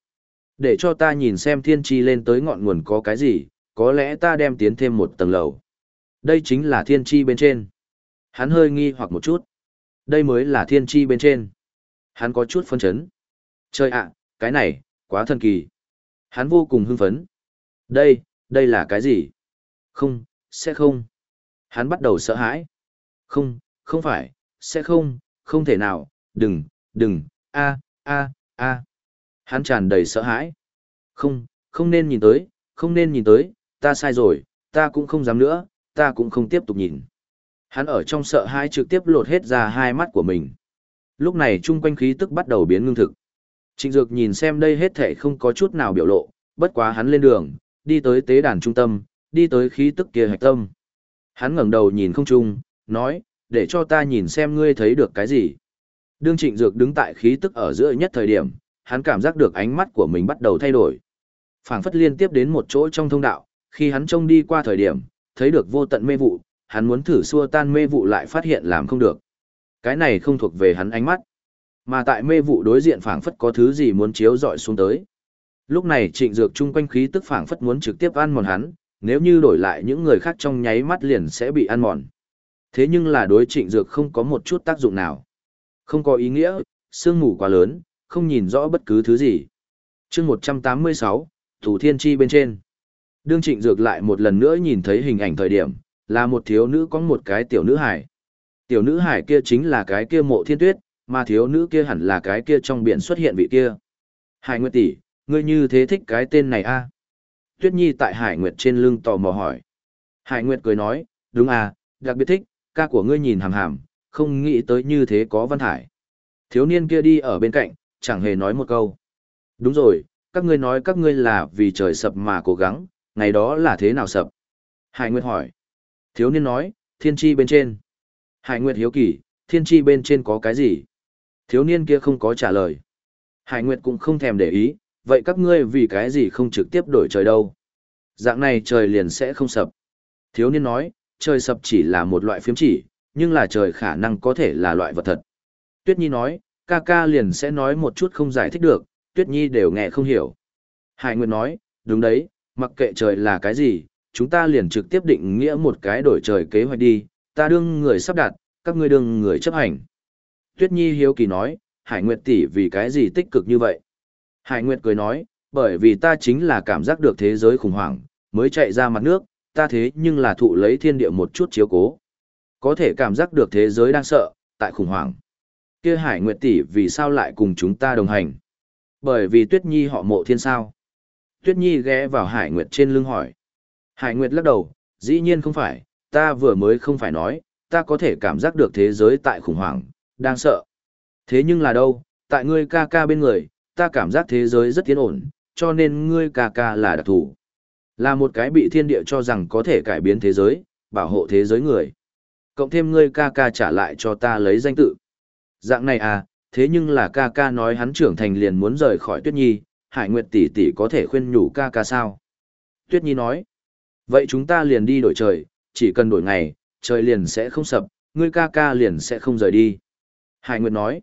Để cho ta nhìn xem thiên chi lên tới ngọn nguồn có cái gì, có lẽ ta đem tiến thêm một tầng lầu. Đây chính là thiên chi bên trên. Hắn hơi nghi hoặc một chút. Đây mới là thiên chi bên trên. Hắn có chút phân chấn. Trời ạ, cái này, quá thần kỳ. Hắn vô cùng hưng phấn. Đây, đây là cái gì? Không, sẽ không. Hắn bắt đầu sợ hãi. Không, không phải, sẽ không, không thể nào, đừng, đừng, a, a, a. Hắn tràn đầy sợ hãi. Không, không nên nhìn tới, không nên nhìn tới, ta sai rồi, ta cũng không dám nữa, ta cũng không tiếp tục nhìn. Hắn ở trong sợ hãi trực tiếp lột hết ra hai mắt của mình. Lúc này chung quanh khí tức bắt đầu biến ngưng thực. Trịnh Dược nhìn xem đây hết thệ không có chút nào biểu lộ, bất quá hắn lên đường, đi tới tế đàn trung tâm, đi tới khí tức kia hạch tâm. Hắn ngẩng đầu nhìn không trung, nói, để cho ta nhìn xem ngươi thấy được cái gì. Đương Trịnh Dược đứng tại khí tức ở giữa nhất thời điểm, hắn cảm giác được ánh mắt của mình bắt đầu thay đổi. phảng phất liên tiếp đến một chỗ trong thông đạo, khi hắn trông đi qua thời điểm, thấy được vô tận mê vụ, hắn muốn thử xua tan mê vụ lại phát hiện làm không được. Cái này không thuộc về hắn ánh mắt. Mà tại mê vụ đối diện phảng phất có thứ gì muốn chiếu dọi xuống tới. Lúc này trịnh dược chung quanh khí tức phảng phất muốn trực tiếp ăn mòn hắn, nếu như đổi lại những người khác trong nháy mắt liền sẽ bị ăn mòn. Thế nhưng là đối trịnh dược không có một chút tác dụng nào. Không có ý nghĩa, sương mù quá lớn, không nhìn rõ bất cứ thứ gì. chương 186, Thủ Thiên Chi bên trên. Đương trịnh dược lại một lần nữa nhìn thấy hình ảnh thời điểm, là một thiếu nữ có một cái tiểu nữ hải. Tiểu nữ hải kia chính là cái kia mộ thiên tuyết, mà thiếu nữ kia hẳn là cái kia trong biển xuất hiện vị kia. Hải Nguyệt tỷ, ngươi như thế thích cái tên này a? Tuyết Nhi tại Hải Nguyệt trên lưng tò mò hỏi. Hải Nguyệt cười nói, đúng à, đặc biệt thích, ca của ngươi nhìn hàm hàm, không nghĩ tới như thế có văn hải. Thiếu niên kia đi ở bên cạnh, chẳng hề nói một câu. Đúng rồi, các ngươi nói các ngươi là vì trời sập mà cố gắng, ngày đó là thế nào sập? Hải Nguyệt hỏi. Thiếu niên nói, thiên tri bên trên. Hải Nguyệt hiếu kỳ, thiên tri bên trên có cái gì? Thiếu niên kia không có trả lời. Hải Nguyệt cũng không thèm để ý, vậy các ngươi vì cái gì không trực tiếp đổi trời đâu? Dạng này trời liền sẽ không sập. Thiếu niên nói, trời sập chỉ là một loại phiếm chỉ, nhưng là trời khả năng có thể là loại vật thật. Tuyết Nhi nói, ca ca liền sẽ nói một chút không giải thích được, Tuyết Nhi đều nghe không hiểu. Hải Nguyệt nói, đúng đấy, mặc kệ trời là cái gì, chúng ta liền trực tiếp định nghĩa một cái đổi trời kế hoạch đi, ta đương người sắp đặt, các ngươi đương người chấp hành. Tuyết Nhi hiếu kỳ nói, Hải Nguyệt tỷ vì cái gì tích cực như vậy? Hải Nguyệt cười nói, bởi vì ta chính là cảm giác được thế giới khủng hoảng, mới chạy ra mặt nước, ta thế nhưng là thụ lấy thiên địa một chút chiếu cố. Có thể cảm giác được thế giới đang sợ, tại khủng hoảng. Kia Hải Nguyệt tỷ vì sao lại cùng chúng ta đồng hành? Bởi vì Tuyết Nhi họ mộ thiên sao. Tuyết Nhi ghé vào Hải Nguyệt trên lưng hỏi. Hải Nguyệt lắc đầu, dĩ nhiên không phải, ta vừa mới không phải nói, ta có thể cảm giác được thế giới tại khủng hoảng, đang sợ. Thế nhưng là đâu, tại ngươi ca ca bên người, ta cảm giác thế giới rất tiến ổn, cho nên ngươi ca ca là đặc thủ. Là một cái bị thiên địa cho rằng có thể cải biến thế giới, bảo hộ thế giới người. Cộng thêm ngươi ca ca trả lại cho ta lấy danh tự. Dạng này à, thế nhưng là ca ca nói hắn trưởng thành liền muốn rời khỏi tuyết nhi, Hải Nguyệt tỷ tỷ có thể khuyên nhủ ca ca sao? Tuyết Nhi nói, vậy chúng ta liền đi đổi trời, chỉ cần đổi ngày, trời liền sẽ không sập, ngươi ca ca liền sẽ không rời đi. Hải Nguyệt nói,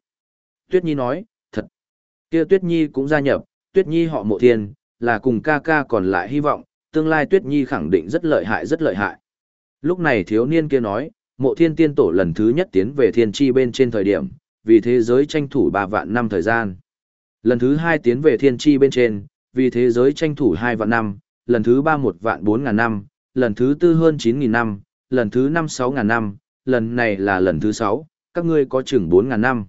Tuyết Nhi nói, thật. kia Tuyết Nhi cũng gia nhập, Tuyết Nhi họ mộ thiên, là cùng ca ca còn lại hy vọng, tương lai Tuyết Nhi khẳng định rất lợi hại rất lợi hại. Lúc này thiếu niên kia nói, mộ thiên tiên tổ lần thứ nhất tiến về thiên tri bên trên thời điểm, vì thế giới tranh thủ ba vạn năm thời gian. Lần thứ hai tiến về thiên tri bên trên, vì thế giới tranh thủ hai vạn năm, lần thứ ba một vạn bốn ngàn năm, lần thứ tư hơn chín nghìn năm, lần thứ 5 6 ngàn năm, lần này là lần thứ sáu, các ngươi có chừng bốn ngàn năm.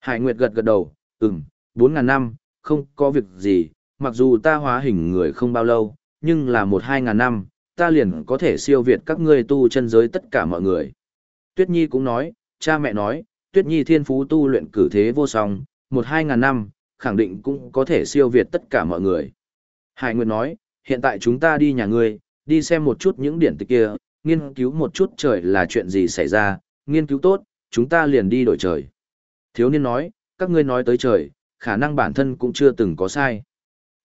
Hải Nguyệt gật gật đầu, ừm, bốn ngàn năm, không có việc gì, mặc dù ta hóa hình người không bao lâu, nhưng là một hai ngàn năm, ta liền có thể siêu việt các ngươi tu chân giới tất cả mọi người. Tuyết Nhi cũng nói, cha mẹ nói, Tuyết Nhi thiên phú tu luyện cử thế vô song, một hai ngàn năm, khẳng định cũng có thể siêu việt tất cả mọi người. Hải Nguyệt nói, hiện tại chúng ta đi nhà ngươi, đi xem một chút những điển tịch kia, nghiên cứu một chút trời là chuyện gì xảy ra, nghiên cứu tốt, chúng ta liền đi đổi trời. Thiếu niên nói, các ngươi nói tới trời, khả năng bản thân cũng chưa từng có sai.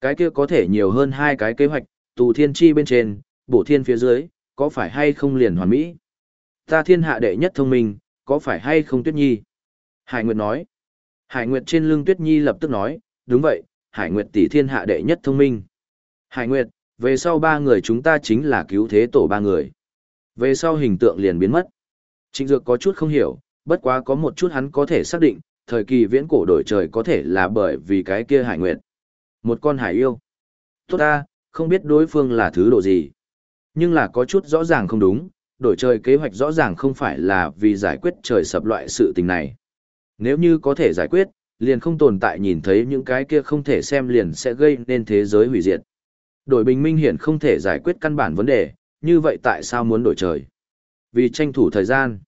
Cái kia có thể nhiều hơn hai cái kế hoạch, tù thiên chi bên trên, bổ thiên phía dưới, có phải hay không liền hoàn mỹ? Ta thiên hạ đệ nhất thông minh, có phải hay không Tuyết Nhi? Hải Nguyệt nói. Hải Nguyệt trên lưng Tuyết Nhi lập tức nói, đúng vậy, Hải Nguyệt tỷ thiên hạ đệ nhất thông minh. Hải Nguyệt, về sau ba người chúng ta chính là cứu thế tổ ba người. Về sau hình tượng liền biến mất. Trịnh Dược có chút không hiểu, bất quá có một chút hắn có thể xác định, thời kỳ viễn cổ đổi trời có thể là bởi vì cái kia Hải Nguyệt. Một con hải yêu. Tốt ta, không biết đối phương là thứ độ gì. Nhưng là có chút rõ ràng không đúng, đổi trời kế hoạch rõ ràng không phải là vì giải quyết trời sập loại sự tình này. Nếu như có thể giải quyết, liền không tồn tại nhìn thấy những cái kia không thể xem liền sẽ gây nên thế giới hủy diệt. Đổi bình minh hiển không thể giải quyết căn bản vấn đề, như vậy tại sao muốn đổi trời? Vì tranh thủ thời gian.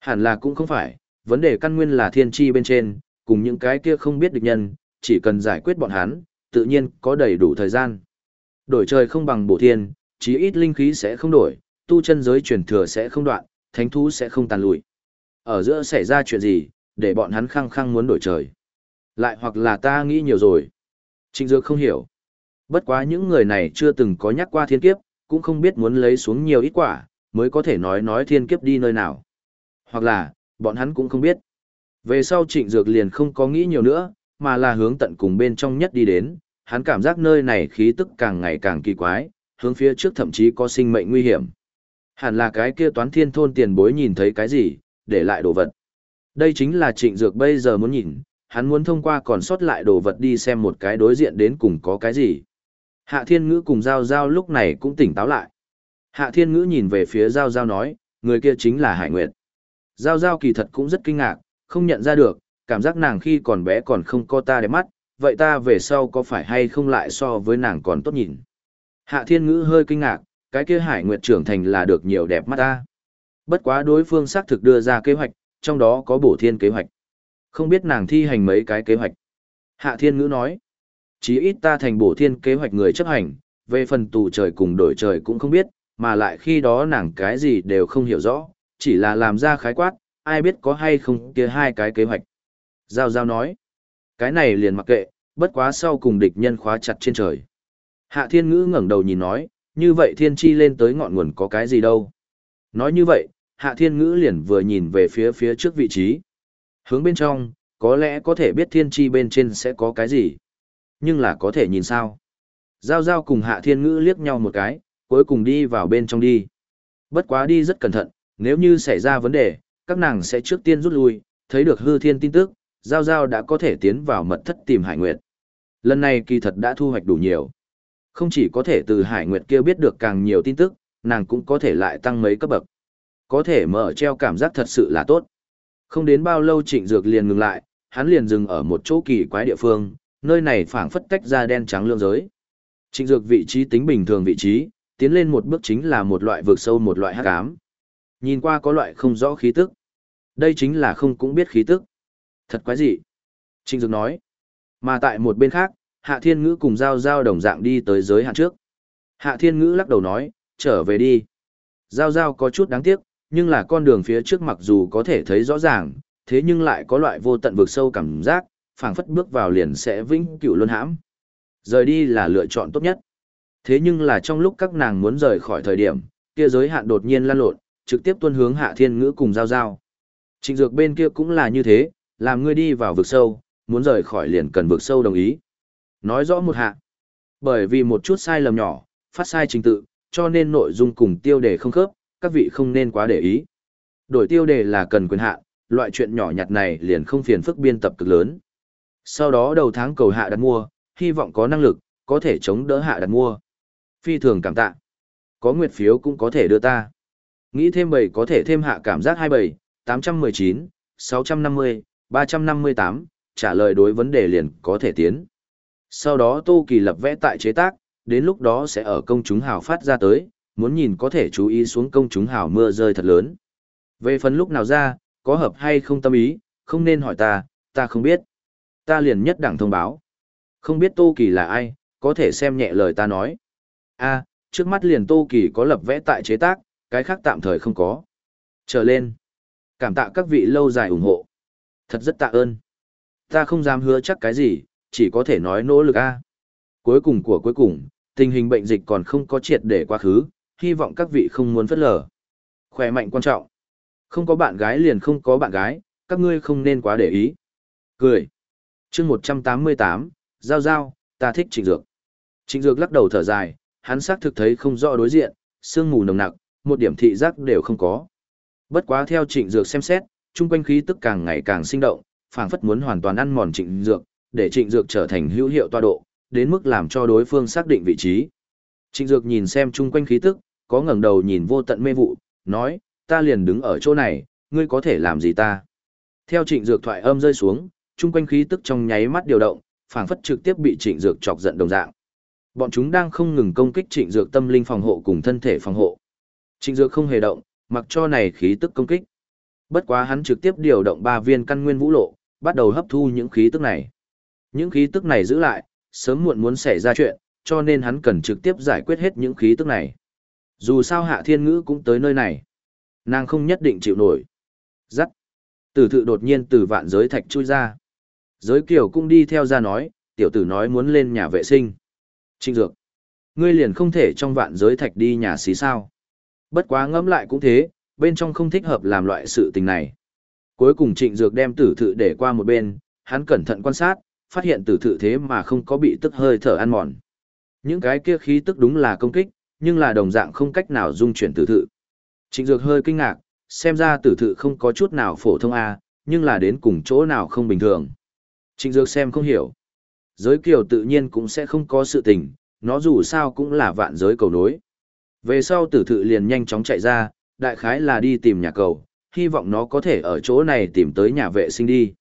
Hẳn là cũng không phải, vấn đề căn nguyên là thiên tri bên trên, cùng những cái kia không biết địch nhân, chỉ cần giải quyết bọn hắn, tự nhiên có đầy đủ thời gian. Đổi trời không bằng bổ thiên, chí ít linh khí sẽ không đổi, tu chân giới truyền thừa sẽ không đoạn, thánh thú sẽ không tàn lùi. Ở giữa xảy ra chuyện gì, để bọn hắn khăng khăng muốn đổi trời. Lại hoặc là ta nghĩ nhiều rồi. Trịnh Dược không hiểu. Bất quá những người này chưa từng có nhắc qua thiên kiếp, cũng không biết muốn lấy xuống nhiều ít quả, mới có thể nói nói thiên kiếp đi nơi nào. Hoặc là, bọn hắn cũng không biết. Về sau trịnh dược liền không có nghĩ nhiều nữa, mà là hướng tận cùng bên trong nhất đi đến, hắn cảm giác nơi này khí tức càng ngày càng kỳ quái, hướng phía trước thậm chí có sinh mệnh nguy hiểm. Hẳn là cái kia toán thiên thôn tiền bối nhìn thấy cái gì, để lại đồ vật. Đây chính là trịnh dược bây giờ muốn nhìn, hắn muốn thông qua còn sót lại đồ vật đi xem một cái đối diện đến cùng có cái gì. Hạ thiên ngữ cùng Giao Giao lúc này cũng tỉnh táo lại. Hạ thiên ngữ nhìn về phía Giao Giao nói, người kia chính là Hải Nguyệt. Giao Giao kỳ thật cũng rất kinh ngạc, không nhận ra được, cảm giác nàng khi còn bé còn không có ta đẹp mắt, vậy ta về sau có phải hay không lại so với nàng còn tốt nhìn. Hạ thiên ngữ hơi kinh ngạc, cái kia Hải Nguyệt trưởng thành là được nhiều đẹp mắt ta. Bất quá đối phương xác thực đưa ra kế hoạch, trong đó có bổ thiên kế hoạch. Không biết nàng thi hành mấy cái kế hoạch. Hạ thiên ngữ nói, chí ít ta thành bổ thiên kế hoạch người chấp hành, về phần tù trời cùng đổi trời cũng không biết, mà lại khi đó nàng cái gì đều không hiểu rõ, chỉ là làm ra khái quát, ai biết có hay không kia hai cái kế hoạch. Giao Giao nói, cái này liền mặc kệ, bất quá sau cùng địch nhân khóa chặt trên trời. Hạ thiên ngữ ngẩng đầu nhìn nói, như vậy thiên chi lên tới ngọn nguồn có cái gì đâu. Nói như vậy, hạ thiên ngữ liền vừa nhìn về phía phía trước vị trí. Hướng bên trong, có lẽ có thể biết thiên chi bên trên sẽ có cái gì. Nhưng là có thể nhìn sao. Giao giao cùng hạ thiên ngữ liếc nhau một cái, cuối cùng đi vào bên trong đi. Bất quá đi rất cẩn thận, nếu như xảy ra vấn đề, các nàng sẽ trước tiên rút lui, thấy được hư thiên tin tức, giao giao đã có thể tiến vào mật thất tìm hải nguyệt. Lần này kỳ thật đã thu hoạch đủ nhiều. Không chỉ có thể từ hải nguyệt kia biết được càng nhiều tin tức, nàng cũng có thể lại tăng mấy cấp bậc. Có thể mở treo cảm giác thật sự là tốt. Không đến bao lâu trịnh dược liền ngừng lại, hắn liền dừng ở một chỗ kỳ quái địa phương, nơi này phảng phất tách ra đen trắng lương giới. Trịnh dược vị trí tính bình thường vị trí, tiến lên một bước chính là một loại vực sâu một loại hắc ám. Nhìn qua có loại không rõ khí tức. Đây chính là không cũng biết khí tức. Thật quái dị. Trịnh dược nói. Mà tại một bên khác, Hạ Thiên Ngữ cùng Giao Giao đồng dạng đi tới giới hạn trước. Hạ Thiên Ngữ lắc đầu nói, trở về đi. Giao Giao có chút đáng tiếc, nhưng là con đường phía trước mặc dù có thể thấy rõ ràng, thế nhưng lại có loại vô tận vực sâu cảm giác, phảng phất bước vào liền sẽ vĩnh cửu luân hãm. Rời đi là lựa chọn tốt nhất. Thế nhưng là trong lúc các nàng muốn rời khỏi thời điểm, kia giới hạn đột nhiên lan lộn, trực tiếp tuân hướng hạ thiên ngữ cùng giao giao. Trịnh dược bên kia cũng là như thế, làm ngươi đi vào vực sâu, muốn rời khỏi liền cần vực sâu đồng ý. Nói rõ một hạ. Bởi vì một chút sai lầm nhỏ, phát sai trình tự, cho nên nội dung cùng tiêu đề không khớp, các vị không nên quá để ý. Đổi tiêu đề là cần quyền hạn, loại chuyện nhỏ nhặt này liền không phiền phức biên tập cực lớn. Sau đó đầu tháng cầu hạ đặt mua, hy vọng có năng lực, có thể chống đỡ hạ đặt mua. Phi thường cảm tạ. Có nguyệt phiếu cũng có thể đưa ta. Nghĩ thêm bảy có thể thêm hạ cảm giác 27, 819, 650, 358, trả lời đối vấn đề liền có thể tiến. Sau đó Tô Kỳ lập vẽ tại chế tác, đến lúc đó sẽ ở công chúng hào phát ra tới, muốn nhìn có thể chú ý xuống công chúng hào mưa rơi thật lớn. Về phần lúc nào ra, có hợp hay không tâm ý, không nên hỏi ta, ta không biết. Ta liền nhất đẳng thông báo. Không biết Tô Kỳ là ai, có thể xem nhẹ lời ta nói. a trước mắt liền Tô Kỳ có lập vẽ tại chế tác, cái khác tạm thời không có. Trở lên. Cảm tạ các vị lâu dài ủng hộ. Thật rất tạ ơn. Ta không dám hứa chắc cái gì, chỉ có thể nói nỗ lực a. Cuối cùng của cuối cùng, tình hình bệnh dịch còn không có triệt để quá khứ, hy vọng các vị không muốn phất lờ. Khỏe mạnh quan trọng. Không có bạn gái liền không có bạn gái, các ngươi không nên quá để ý. Cười. chương 188, Giao Giao, ta thích Trịnh Dược. Trịnh Dược lắc đầu thở dài, hắn xác thực thấy không rõ đối diện, sương mù nồng nặc, một điểm thị giác đều không có. Bất quá theo Trịnh Dược xem xét, chung quanh khí tức càng ngày càng sinh động, phảng phất muốn hoàn toàn ăn mòn Trịnh Dược, để Trịnh Dược trở thành hữu hiệu toa độ, đến mức làm cho đối phương xác định vị trí. Trịnh Dược nhìn xem chung quanh khí tức, có ngẩng đầu nhìn vô tận mê vụ, nói, ta liền đứng ở chỗ này, ngươi có thể làm gì ta? Theo Trịnh Dược thoại âm rơi xuống, chung quanh khí tức trong nháy mắt điều động, phảng phất trực tiếp bị Trịnh Dược chọc giận đồng dạng. Bọn chúng đang không ngừng công kích Trịnh Dược tâm linh phòng hộ cùng thân thể phòng hộ. Trịnh Dược không hề động, mặc cho này khí tức công kích. Bất quá hắn trực tiếp điều động ba viên căn nguyên vũ lộ, bắt đầu hấp thu những khí tức này. Những khí tức này giữ lại, sớm muộn muốn xảy ra chuyện, cho nên hắn cần trực tiếp giải quyết hết những khí tức này. Dù sao hạ thiên ngữ cũng tới nơi này. Nàng không nhất định chịu nổi. Giắt. Tử thự đột nhiên từ vạn giới thạch chui ra. Giới kiều cũng đi theo ra nói, tiểu tử nói muốn lên nhà vệ sinh. Trinh dược. Ngươi liền không thể trong vạn giới thạch đi nhà xí sao. Bất quá ngẫm lại cũng thế, bên trong không thích hợp làm loại sự tình này. Cuối cùng trịnh dược đem tử thự để qua một bên, hắn cẩn thận quan sát, phát hiện tử thự thế mà không có bị tức hơi thở ăn mòn. Những cái kia khí tức đúng là công kích, nhưng là đồng dạng không cách nào dung chuyển tử thự. Trịnh dược hơi kinh ngạc, xem ra tử thự không có chút nào phổ thông A, nhưng là đến cùng chỗ nào không bình thường. Trịnh dược xem không hiểu. Giới kiều tự nhiên cũng sẽ không có sự tình, nó dù sao cũng là vạn giới cầu nối. Về sau tử thự liền nhanh chóng chạy ra, đại khái là đi tìm nhà cầu, hy vọng nó có thể ở chỗ này tìm tới nhà vệ sinh đi.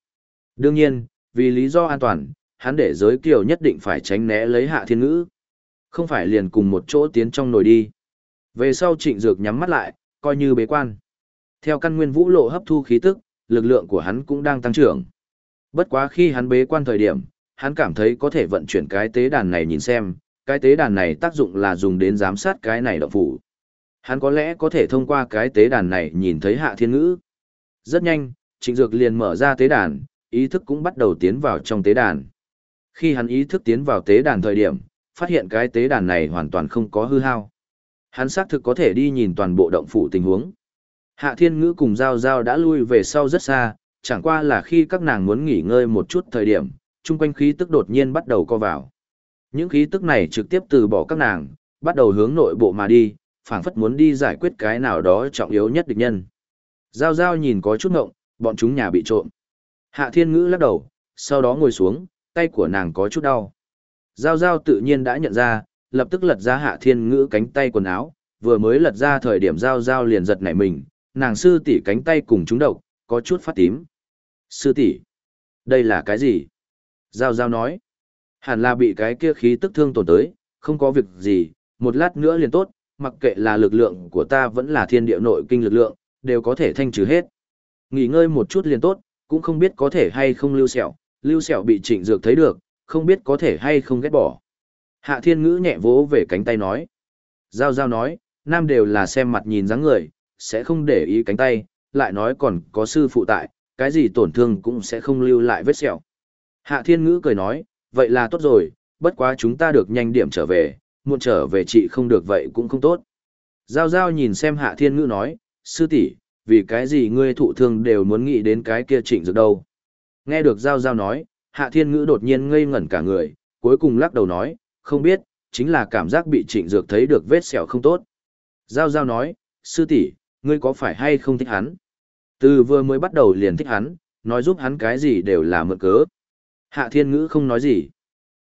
Đương nhiên, vì lý do an toàn, hắn để giới kiều nhất định phải tránh né lấy hạ thiên ngữ. Không phải liền cùng một chỗ tiến trong nồi đi. Về sau trịnh dược nhắm mắt lại, coi như bế quan. Theo căn nguyên vũ lộ hấp thu khí tức, lực lượng của hắn cũng đang tăng trưởng. Bất quá khi hắn bế quan thời điểm, hắn cảm thấy có thể vận chuyển cái tế đàn này nhìn xem, cái tế đàn này tác dụng là dùng đến giám sát cái này động phủ. Hắn có lẽ có thể thông qua cái tế đàn này nhìn thấy hạ thiên ngữ. Rất nhanh, trịnh dược liền mở ra tế đàn, ý thức cũng bắt đầu tiến vào trong tế đàn. Khi hắn ý thức tiến vào tế đàn thời điểm, phát hiện cái tế đàn này hoàn toàn không có hư hao. Hắn xác thực có thể đi nhìn toàn bộ động phủ tình huống. Hạ thiên ngữ cùng Giao Giao đã lui về sau rất xa, chẳng qua là khi các nàng muốn nghỉ ngơi một chút thời điểm, chung quanh khí tức đột nhiên bắt đầu co vào. Những khí tức này trực tiếp từ bỏ các nàng, bắt đầu hướng nội bộ mà đi, phảng phất muốn đi giải quyết cái nào đó trọng yếu nhất địch nhân. Giao Giao nhìn có chút ngộng, bọn chúng nhà bị trộm. Hạ thiên ngữ lắc đầu, sau đó ngồi xuống, tay của nàng có chút đau. Giao Giao tự nhiên đã nhận ra, lập tức lật ra hạ thiên ngữ cánh tay quần áo, vừa mới lật ra thời điểm Giao Giao liền giật nảy mình, nàng sư tỷ cánh tay cùng chúng độc, có chút phát tím. Sư tỷ, đây là cái gì? Giao Giao nói, hẳn là bị cái kia khí tức thương tổn tới, không có việc gì, một lát nữa liền tốt, mặc kệ là lực lượng của ta vẫn là thiên địa nội kinh lực lượng, đều có thể thanh trừ hết. Nghỉ ngơi một chút liền tốt, cũng không biết có thể hay không lưu sẹo, lưu sẹo bị trịnh dược thấy được, không biết có thể hay không ghét bỏ. Hạ thiên ngữ nhẹ vỗ về cánh tay nói. Giao giao nói, nam đều là xem mặt nhìn dáng người, sẽ không để ý cánh tay, lại nói còn có sư phụ tại, cái gì tổn thương cũng sẽ không lưu lại vết sẹo. Hạ thiên ngữ cười nói, vậy là tốt rồi, bất quá chúng ta được nhanh điểm trở về, muộn trở về chị không được vậy cũng không tốt. Giao giao nhìn xem hạ thiên ngữ nói, sư tỷ vì cái gì ngươi thụ thương đều muốn nghĩ đến cái kia trịnh dược đâu. Nghe được giao giao nói, hạ thiên ngữ đột nhiên ngây ngẩn cả người, cuối cùng lắc đầu nói, không biết, chính là cảm giác bị trịnh dược thấy được vết sẹo không tốt. Giao giao nói, sư tỷ ngươi có phải hay không thích hắn? Từ vừa mới bắt đầu liền thích hắn, nói giúp hắn cái gì đều là mượn cớ. Hạ thiên ngữ không nói gì.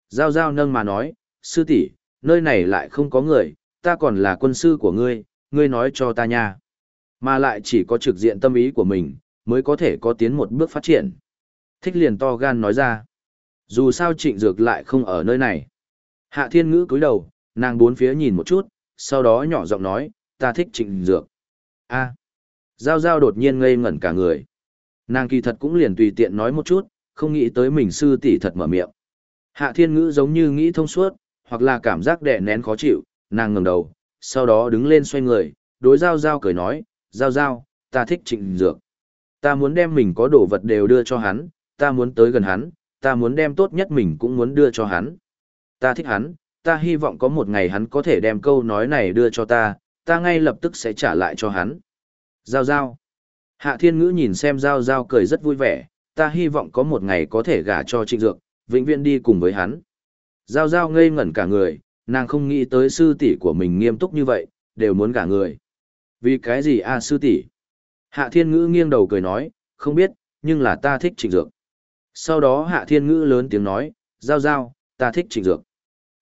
Giao giao nâng mà nói, sư tỷ nơi này lại không có người, ta còn là quân sư của ngươi, ngươi nói cho ta nha. Mà lại chỉ có trực diện tâm ý của mình, mới có thể có tiến một bước phát triển. Thích liền to gan nói ra. Dù sao trịnh dược lại không ở nơi này. Hạ thiên ngữ cúi đầu, nàng bốn phía nhìn một chút, sau đó nhỏ giọng nói, ta thích trịnh dược. a Giao giao đột nhiên ngây ngẩn cả người. Nàng kỳ thật cũng liền tùy tiện nói một chút, không nghĩ tới mình sư tỷ thật mở miệng. Hạ thiên ngữ giống như nghĩ thông suốt, hoặc là cảm giác đè nén khó chịu, nàng ngẩng đầu, sau đó đứng lên xoay người, đối giao giao cười nói, giao giao, ta thích trịnh dược. Ta muốn đem mình có đồ vật đều đưa cho hắn, ta muốn tới gần hắn, ta muốn đem tốt nhất mình cũng muốn đưa cho hắn. Ta thích hắn, ta hy vọng có một ngày hắn có thể đem câu nói này đưa cho ta, ta ngay lập tức sẽ trả lại cho hắn. Giao giao. Hạ thiên ngữ nhìn xem giao giao cười rất vui vẻ, ta hy vọng có một ngày có thể gả cho trịnh dược, vĩnh viễn đi cùng với hắn. Giao giao ngây ngẩn cả người, nàng không nghĩ tới sư tỷ của mình nghiêm túc như vậy, đều muốn gả người. Vì cái gì a sư tỷ? Hạ thiên ngữ nghiêng đầu cười nói, không biết, nhưng là ta thích trịnh dược. Sau đó hạ thiên ngữ lớn tiếng nói, giao giao, ta thích trịnh dược.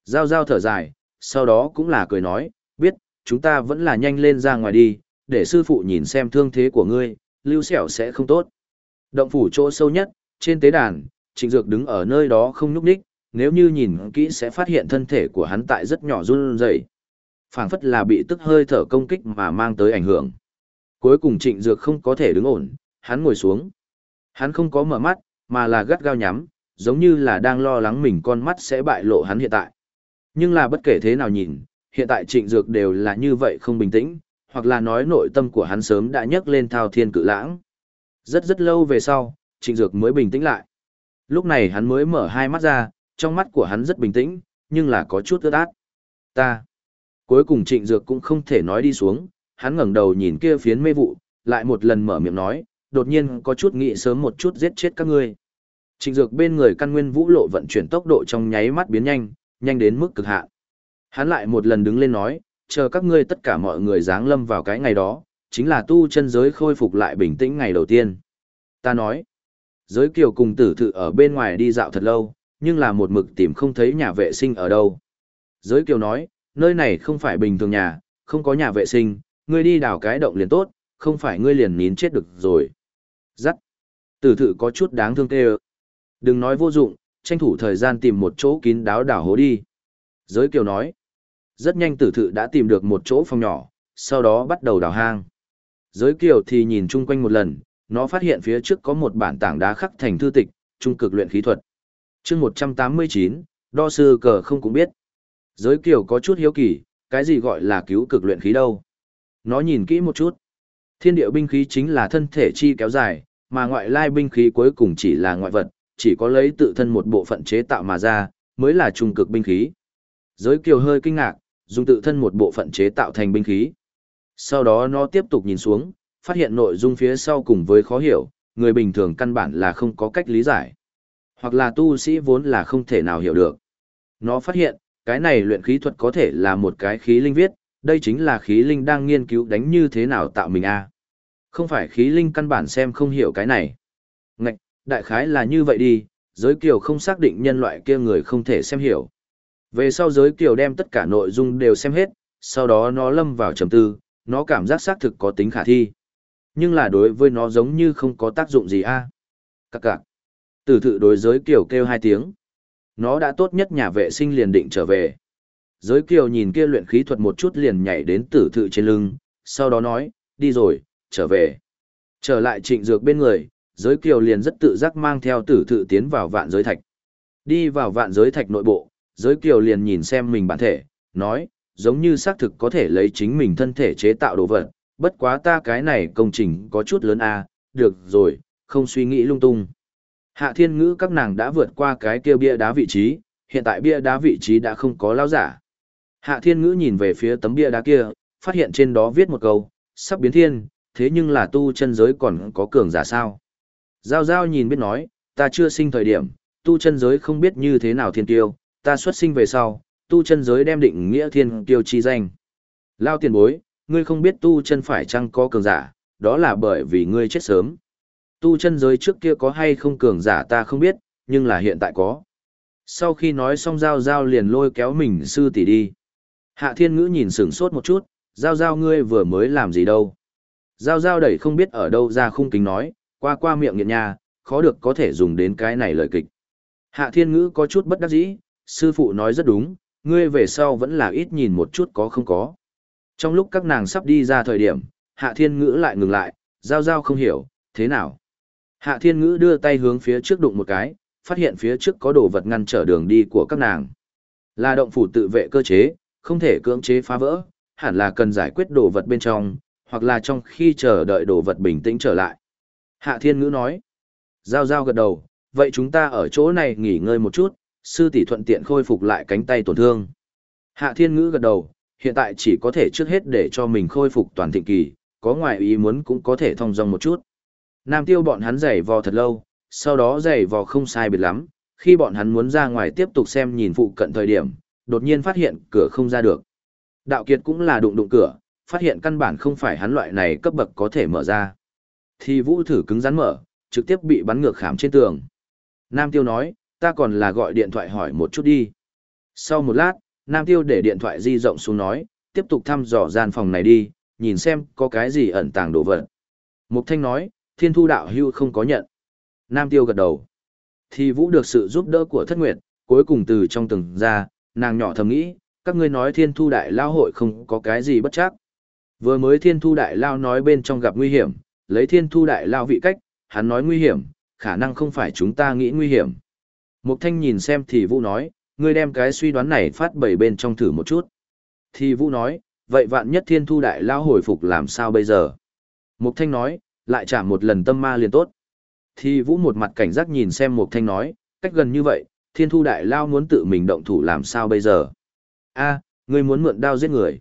Giao giao thở dài, sau đó cũng là cười nói, biết, chúng ta vẫn là nhanh lên ra ngoài đi, để sư phụ nhìn xem thương thế của ngươi, lưu sẹo sẽ không tốt. Động phủ chỗ sâu nhất, trên tế đàn, trịnh dược đứng ở nơi đó không nhúc ních nếu như nhìn kỹ sẽ phát hiện thân thể của hắn tại rất nhỏ run rẩy phảng phất là bị tức hơi thở công kích mà mang tới ảnh hưởng. Cuối cùng trịnh dược không có thể đứng ổn, hắn ngồi xuống. Hắn không có mở mắt, mà là gắt gao nhắm, giống như là đang lo lắng mình con mắt sẽ bại lộ hắn hiện tại. Nhưng là bất kể thế nào nhìn, hiện tại trịnh dược đều là như vậy không bình tĩnh, hoặc là nói nội tâm của hắn sớm đã nhấc lên thao thiên cự lãng. Rất rất lâu về sau, trịnh dược mới bình tĩnh lại. Lúc này hắn mới mở hai mắt ra, trong mắt của hắn rất bình tĩnh, nhưng là có chút ướt át. Ta. Cuối cùng trịnh dược cũng không thể nói đi xuống, hắn ngẩng đầu nhìn kia phiến mê vụ, lại một lần mở miệng nói, đột nhiên có chút nghĩ sớm một chút giết chết các ngươi. Trịnh dược bên người căn nguyên vũ lộ vận chuyển tốc độ trong nháy mắt biến nhanh, nhanh đến mức cực hạn. Hắn lại một lần đứng lên nói, chờ các ngươi tất cả mọi người giáng lâm vào cái ngày đó, chính là tu chân giới khôi phục lại bình tĩnh ngày đầu tiên. Ta nói, giới kiều cùng tử thự ở bên ngoài đi dạo thật lâu, nhưng là một mực tìm không thấy nhà vệ sinh ở đâu. Giới kiều nói, nơi này không phải bình thường nhà, không có nhà vệ sinh, ngươi đi đào cái động liền tốt, không phải ngươi liền nín chết được rồi. Dắt. Tử thự có chút đáng thương tê Đừng nói vô dụng, tranh thủ thời gian tìm một chỗ kín đáo đảo hố đi. Giới kiều nói. Rất nhanh tử thự đã tìm được một chỗ phòng nhỏ, sau đó bắt đầu đào hang. Giới kiều thì nhìn chung quanh một lần, nó phát hiện phía trước có một bản tảng đá khắc thành thư tịch, trung cực luyện khí thuật. chương 189, đo sư cờ không cũng biết. Giới kiều có chút hiếu kỳ, cái gì gọi là cứu cực luyện khí đâu. Nó nhìn kỹ một chút. Thiên địa binh khí chính là thân thể chi kéo dài, mà ngoại lai binh khí cuối cùng chỉ là ngoại vật, chỉ có lấy tự thân một bộ phận chế tạo mà ra, mới là trung cực binh khí. Giới kiều hơi kinh ngạc, dùng tự thân một bộ phận chế tạo thành binh khí. Sau đó nó tiếp tục nhìn xuống, phát hiện nội dung phía sau cùng với khó hiểu, người bình thường căn bản là không có cách lý giải. Hoặc là tu sĩ vốn là không thể nào hiểu được. Nó phát hiện, cái này luyện khí thuật có thể là một cái khí linh viết, đây chính là khí linh đang nghiên cứu đánh như thế nào tạo mình a. Không phải khí linh căn bản xem không hiểu cái này. Ngạch, đại khái là như vậy đi, giới kiều không xác định nhân loại kia người không thể xem hiểu. Về sau giới kiều đem tất cả nội dung đều xem hết, sau đó nó lâm vào trầm tư, nó cảm giác xác thực có tính khả thi. Nhưng là đối với nó giống như không có tác dụng gì a. À? Các cạc. Tử thự đối giới kiều kêu hai tiếng. Nó đã tốt nhất nhà vệ sinh liền định trở về. Giới kiều nhìn kia luyện khí thuật một chút liền nhảy đến tử thự trên lưng, sau đó nói, đi rồi, trở về. Trở lại trịnh dược bên người, giới kiều liền rất tự giác mang theo tử thự tiến vào vạn giới thạch. Đi vào vạn giới thạch nội bộ, giới kiều liền nhìn xem mình bản thể, nói, giống như xác thực có thể lấy chính mình thân thể chế tạo đồ vật, bất quá ta cái này công trình có chút lớn a à, được rồi, không suy nghĩ lung tung. Hạ thiên ngữ các nàng đã vượt qua cái kia bia đá vị trí, hiện tại bia đá vị trí đã không có lão giả. Hạ Thiên Ngữ nhìn về phía tấm bia đá kia, phát hiện trên đó viết một câu, sắp biến thiên, thế nhưng là tu chân giới còn có cường giả sao. Giao Giao nhìn biết nói, ta chưa sinh thời điểm, tu chân giới không biết như thế nào thiên tiêu, ta xuất sinh về sau, tu chân giới đem định nghĩa thiên tiêu chi danh. Lao tiền bối, ngươi không biết tu chân phải chăng có cường giả, đó là bởi vì ngươi chết sớm. Tu chân giới trước kia có hay không cường giả ta không biết, nhưng là hiện tại có. Sau khi nói xong Giao Giao liền lôi kéo mình sư tỷ đi. Hạ thiên ngữ nhìn sửng sốt một chút, Giao Giao ngươi vừa mới làm gì đâu. Giao Giao đẩy không biết ở đâu ra khung kính nói, qua qua miệng nghiện nhà, khó được có thể dùng đến cái này lời kịch. Hạ thiên ngữ có chút bất đắc dĩ, sư phụ nói rất đúng, ngươi về sau vẫn là ít nhìn một chút có không có. Trong lúc các nàng sắp đi ra thời điểm, hạ thiên ngữ lại ngừng lại, giao giao không hiểu, thế nào. Hạ thiên ngữ đưa tay hướng phía trước đụng một cái, phát hiện phía trước có đồ vật ngăn trở đường đi của các nàng. Là động phủ tự vệ cơ chế, không thể cưỡng chế phá vỡ, hẳn là cần giải quyết đồ vật bên trong, hoặc là trong khi chờ đợi đồ vật bình tĩnh trở lại. Hạ thiên ngữ nói, giao giao gật đầu, vậy chúng ta ở chỗ này nghỉ ngơi một chút, sư tỷ thuận tiện khôi phục lại cánh tay tổn thương. Hạ thiên ngữ gật đầu, hiện tại chỉ có thể trước hết để cho mình khôi phục toàn thịnh kỳ, có ngoại ý muốn cũng có thể thông dong một chút. Nam tiêu bọn hắn giày vò thật lâu, sau đó giày vò không sai biệt lắm, khi bọn hắn muốn ra ngoài tiếp tục xem nhìn phụ cận thời điểm, đột nhiên phát hiện cửa không ra được. Đạo kiệt cũng là đụng đụng cửa, phát hiện căn bản không phải hắn loại này cấp bậc có thể mở ra. Thì vũ thử cứng rắn mở, trực tiếp bị bắn ngược khảm trên tường. Nam tiêu nói, ta còn là gọi điện thoại hỏi một chút đi. Sau một lát, Nam tiêu để điện thoại di rộng xuống nói, tiếp tục thăm dò gian phòng này đi, nhìn xem có cái gì ẩn tàng đồ vật. Mục Thanh nói, thiên thu đạo hưu không có nhận. Nam tiêu gật đầu. Thì vũ được sự giúp đỡ của thất nguyệt, cuối cùng từ trong từng ra, nàng nhỏ thầm nghĩ, các ngươi nói thiên thu đại lao hội không có cái gì bất chắc. Vừa mới thiên thu đại lao nói bên trong gặp nguy hiểm, lấy thiên thu đại lao vị cách, hắn nói nguy hiểm, khả năng không phải chúng ta nghĩ nguy hiểm. Mục thanh nhìn xem thì vũ nói, ngươi đem cái suy đoán này phát bày bên trong thử một chút. Thì vũ nói, vậy vạn nhất thiên thu đại lao hồi phục làm sao bây giờ? Mục thanh nói, lại trả một lần tâm ma liền tốt. Thì vũ một mặt cảnh giác nhìn xem mục thanh nói, cách gần như vậy, thiên thu đại lao muốn tự mình động thủ làm sao bây giờ? a ngươi muốn mượn đao giết người.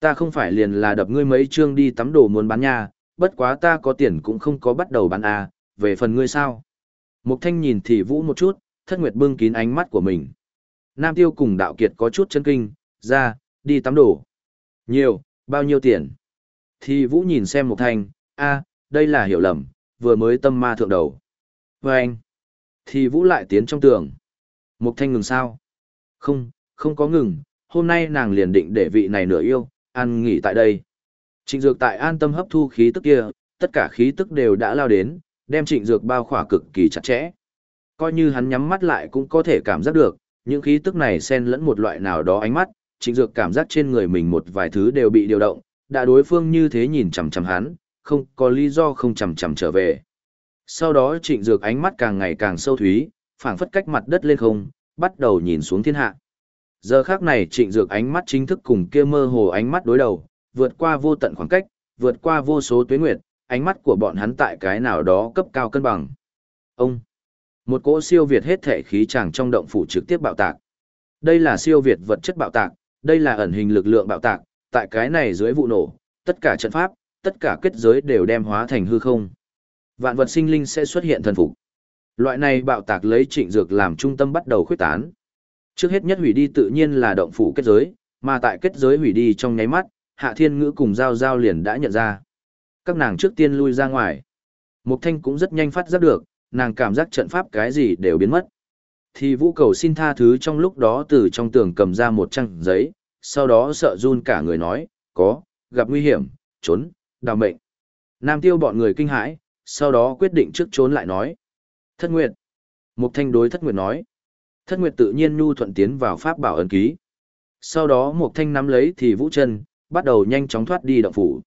Ta không phải liền là đập ngươi mấy chương đi tắm đồ muốn bán nha, bất quá ta có tiền cũng không có bắt đầu bán a về phần ngươi sao? Mục thanh nhìn thì vũ một chút, thất nguyệt bưng kín ánh mắt của mình. Nam tiêu cùng đạo kiệt có chút chân kinh, ra, đi tắm đồ. Nhiều, bao nhiêu tiền? Thì vũ nhìn xem mục thanh, a đây là hiểu lầm, vừa mới tâm ma thượng đầu. Và anh, thì vũ lại tiến trong tường. Mục thanh ngừng sao? Không, không có ngừng, hôm nay nàng liền định để vị này nửa yêu, ăn nghỉ tại đây. Trịnh dược tại an tâm hấp thu khí tức kia, tất cả khí tức đều đã lao đến, đem trịnh dược bao khỏa cực kỳ chặt chẽ. Coi như hắn nhắm mắt lại cũng có thể cảm giác được, những khí tức này xen lẫn một loại nào đó ánh mắt, trịnh dược cảm giác trên người mình một vài thứ đều bị điều động, đã đối phương như thế nhìn chằm chằm hắn, không có lý do không chầm chầm trở về. Sau đó trịnh dược ánh mắt càng ngày càng sâu thúy, phảng phất cách mặt đất lên không, bắt đầu nhìn xuống thiên hạ. Giờ khác này trịnh dược ánh mắt chính thức cùng kia mơ hồ ánh mắt đối đầu, vượt qua vô tận khoảng cách, vượt qua vô số tuyến nguyệt, ánh mắt của bọn hắn tại cái nào đó cấp cao cân bằng. Ông, một cỗ siêu việt hết thể khí chàng trong động phủ trực tiếp bạo tạc. Đây là siêu việt vật chất bạo tạc, đây là ẩn hình lực lượng bạo tạc, tại cái này dưới vụ nổ, tất cả trận pháp, tất cả kết giới đều đem hóa thành hư không. Vạn vật sinh linh sẽ xuất hiện thần phục. Loại này bạo tạc lấy trịnh dược làm trung tâm bắt đầu khuyết tán. Trước hết nhất hủy đi tự nhiên là động phủ kết giới, mà tại kết giới hủy đi trong nháy mắt, Hạ Thiên Ngữ cùng Giao Giao liền đã nhận ra. Các nàng trước tiên lui ra ngoài. Mục Thanh cũng rất nhanh phát giác được, nàng cảm giác trận pháp cái gì đều biến mất. Thì vũ cầu xin tha thứ trong lúc đó từ trong tường cầm ra một trang giấy, sau đó sợ run cả người nói, có, gặp nguy hiểm, trốn, đào mệnh. Nam tiêu bọn người kinh hãi, sau đó quyết định trước trốn lại nói. Thất Nguyệt. Mục Thanh đối Thất Nguyệt nói. Thất Nguyệt tự nhiên nhu thuận tiến vào pháp bảo ấn ký. Sau đó Mục Thanh nắm lấy thì vũ chân, bắt đầu nhanh chóng thoát đi động phủ.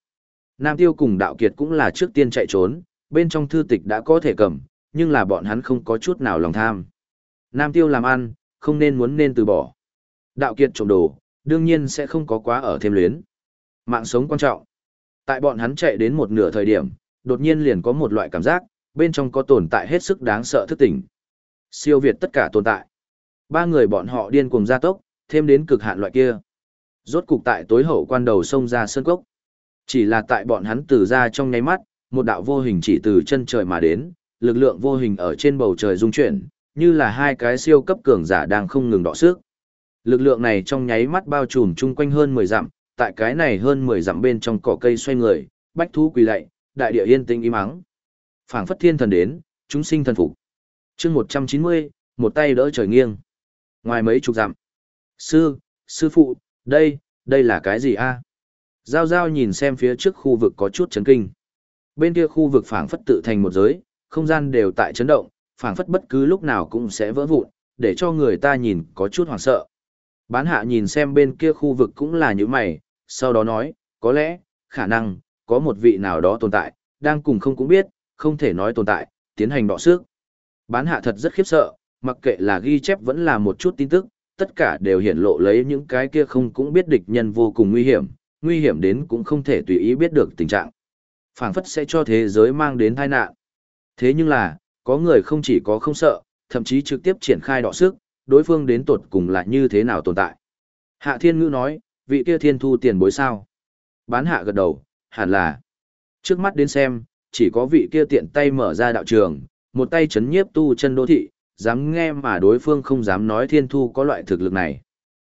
Nam Tiêu cùng Đạo Kiệt cũng là trước tiên chạy trốn, bên trong thư tịch đã có thể cầm, nhưng là bọn hắn không có chút nào lòng tham. Nam Tiêu làm ăn, không nên muốn nên từ bỏ. Đạo Kiệt trộm đồ, đương nhiên sẽ không có quá ở thêm luyến. Mạng sống quan trọng. Tại bọn hắn chạy đến một nửa thời điểm, đột nhiên liền có một loại cảm giác, bên trong có tồn tại hết sức đáng sợ thức tỉnh. Siêu việt tất cả tồn tại. Ba người bọn họ điên cuồng gia tốc, thêm đến cực hạn loại kia. Rốt cục tại tối hậu quan đầu sông ra sơn cốc. Chỉ là tại bọn hắn từ ra trong nháy mắt, một đạo vô hình chỉ từ chân trời mà đến, lực lượng vô hình ở trên bầu trời dung chuyển, như là hai cái siêu cấp cường giả đang không ngừng đọ sức. Lực lượng này trong nháy mắt bao trùm chung quanh hơn 10 dặm, tại cái này hơn 10 dặm bên trong cỏ cây xoay người, bách thú quỳ lạy, đại địa yên tĩnh im mắng. Phảng phất thiên thần đến, chúng sinh thần phục. Chương 190, một tay đỡ trời nghiêng. Ngoài mấy chục dặm. Sư, sư phụ, đây, đây là cái gì a? Giao giao nhìn xem phía trước khu vực có chút chấn kinh. Bên kia khu vực phảng phất tự thành một giới, không gian đều tại chấn động, phảng phất bất cứ lúc nào cũng sẽ vỡ vụn, để cho người ta nhìn có chút hoảng sợ. Bán hạ nhìn xem bên kia khu vực cũng là như mày, sau đó nói, có lẽ, khả năng, có một vị nào đó tồn tại, đang cùng không cũng biết, không thể nói tồn tại, tiến hành đọ sức. Bán hạ thật rất khiếp sợ, mặc kệ là ghi chép vẫn là một chút tin tức, tất cả đều hiển lộ lấy những cái kia không cũng biết địch nhân vô cùng nguy hiểm, nguy hiểm đến cũng không thể tùy ý biết được tình trạng. phảng phất sẽ cho thế giới mang đến tai nạn. Thế nhưng là, có người không chỉ có không sợ, thậm chí trực tiếp triển khai đọ sức, đối phương đến tột cùng là như thế nào tồn tại. Hạ Thiên Ngữ nói, vị kia thiên thu tiền bối sao? Bán hạ gật đầu, hẳn là. Trước mắt đến xem, chỉ có vị kia tiện tay mở ra đạo trường, một tay chấn nhiếp tu chân đô thị, dám nghe mà đối phương không dám nói thiên thu có loại thực lực này.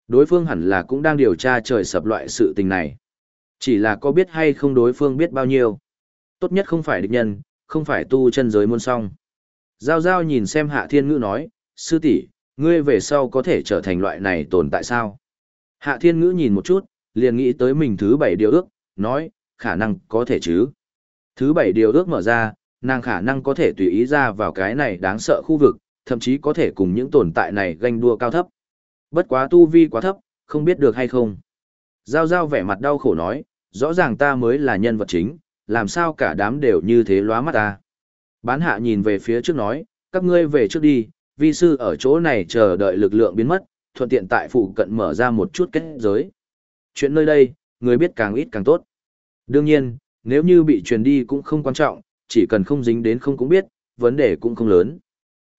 Đối phương hẳn là cũng đang điều tra trời sập loại sự tình này. Chỉ là có biết hay không đối phương biết bao nhiêu. Tốt nhất không phải địch nhân, không phải tu chân giới môn song. Giao giao nhìn xem hạ thiên ngữ nói, sư tỷ ngươi về sau có thể trở thành loại này tồn tại sao? Hạ thiên ngữ nhìn một chút, liền nghĩ tới mình thứ bảy điều ước, nói, khả năng có thể chứ. Thứ bảy điều ước mở ra, nàng khả năng có thể tùy ý ra vào cái này đáng sợ khu vực, thậm chí có thể cùng những tồn tại này ganh đua cao thấp. Bất quá tu vi quá thấp, không biết được hay không. Giao giao vẻ mặt đau khổ nói, rõ ràng ta mới là nhân vật chính, làm sao cả đám đều như thế lóa mắt ta. Bán hạ nhìn về phía trước nói, các ngươi về trước đi, vi sư ở chỗ này chờ đợi lực lượng biến mất, thuận tiện tại phụ cận mở ra một chút kết giới. Chuyện nơi đây, người biết càng ít càng tốt. Đương nhiên, nếu như bị truyền đi cũng không quan trọng, chỉ cần không dính đến không cũng biết, vấn đề cũng không lớn.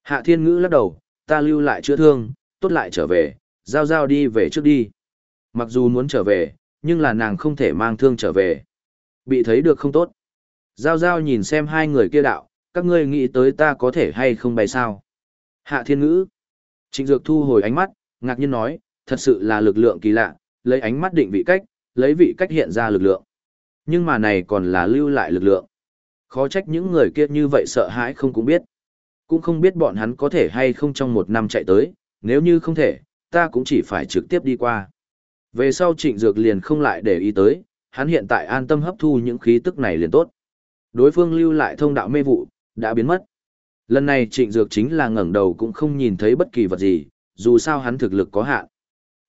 Hạ thiên ngữ lắc đầu, ta lưu lại chữa thương, tốt lại trở về, giao giao đi về trước đi. Mặc dù muốn trở về, nhưng là nàng không thể mang thương trở về. Bị thấy được không tốt. Giao giao nhìn xem hai người kia đạo, các ngươi nghĩ tới ta có thể hay không bay sao. Hạ thiên ngữ. Trịnh Dược thu hồi ánh mắt, ngạc nhiên nói, thật sự là lực lượng kỳ lạ, lấy ánh mắt định vị cách, lấy vị cách hiện ra lực lượng. Nhưng mà này còn là lưu lại lực lượng. Khó trách những người kia như vậy sợ hãi không cũng biết. Cũng không biết bọn hắn có thể hay không trong một năm chạy tới, nếu như không thể, ta cũng chỉ phải trực tiếp đi qua. Về sau trịnh dược liền không lại để ý tới, hắn hiện tại an tâm hấp thu những khí tức này liền tốt. Đối phương lưu lại thông đạo mê vụ, đã biến mất. Lần này trịnh dược chính là ngẩng đầu cũng không nhìn thấy bất kỳ vật gì, dù sao hắn thực lực có hạn.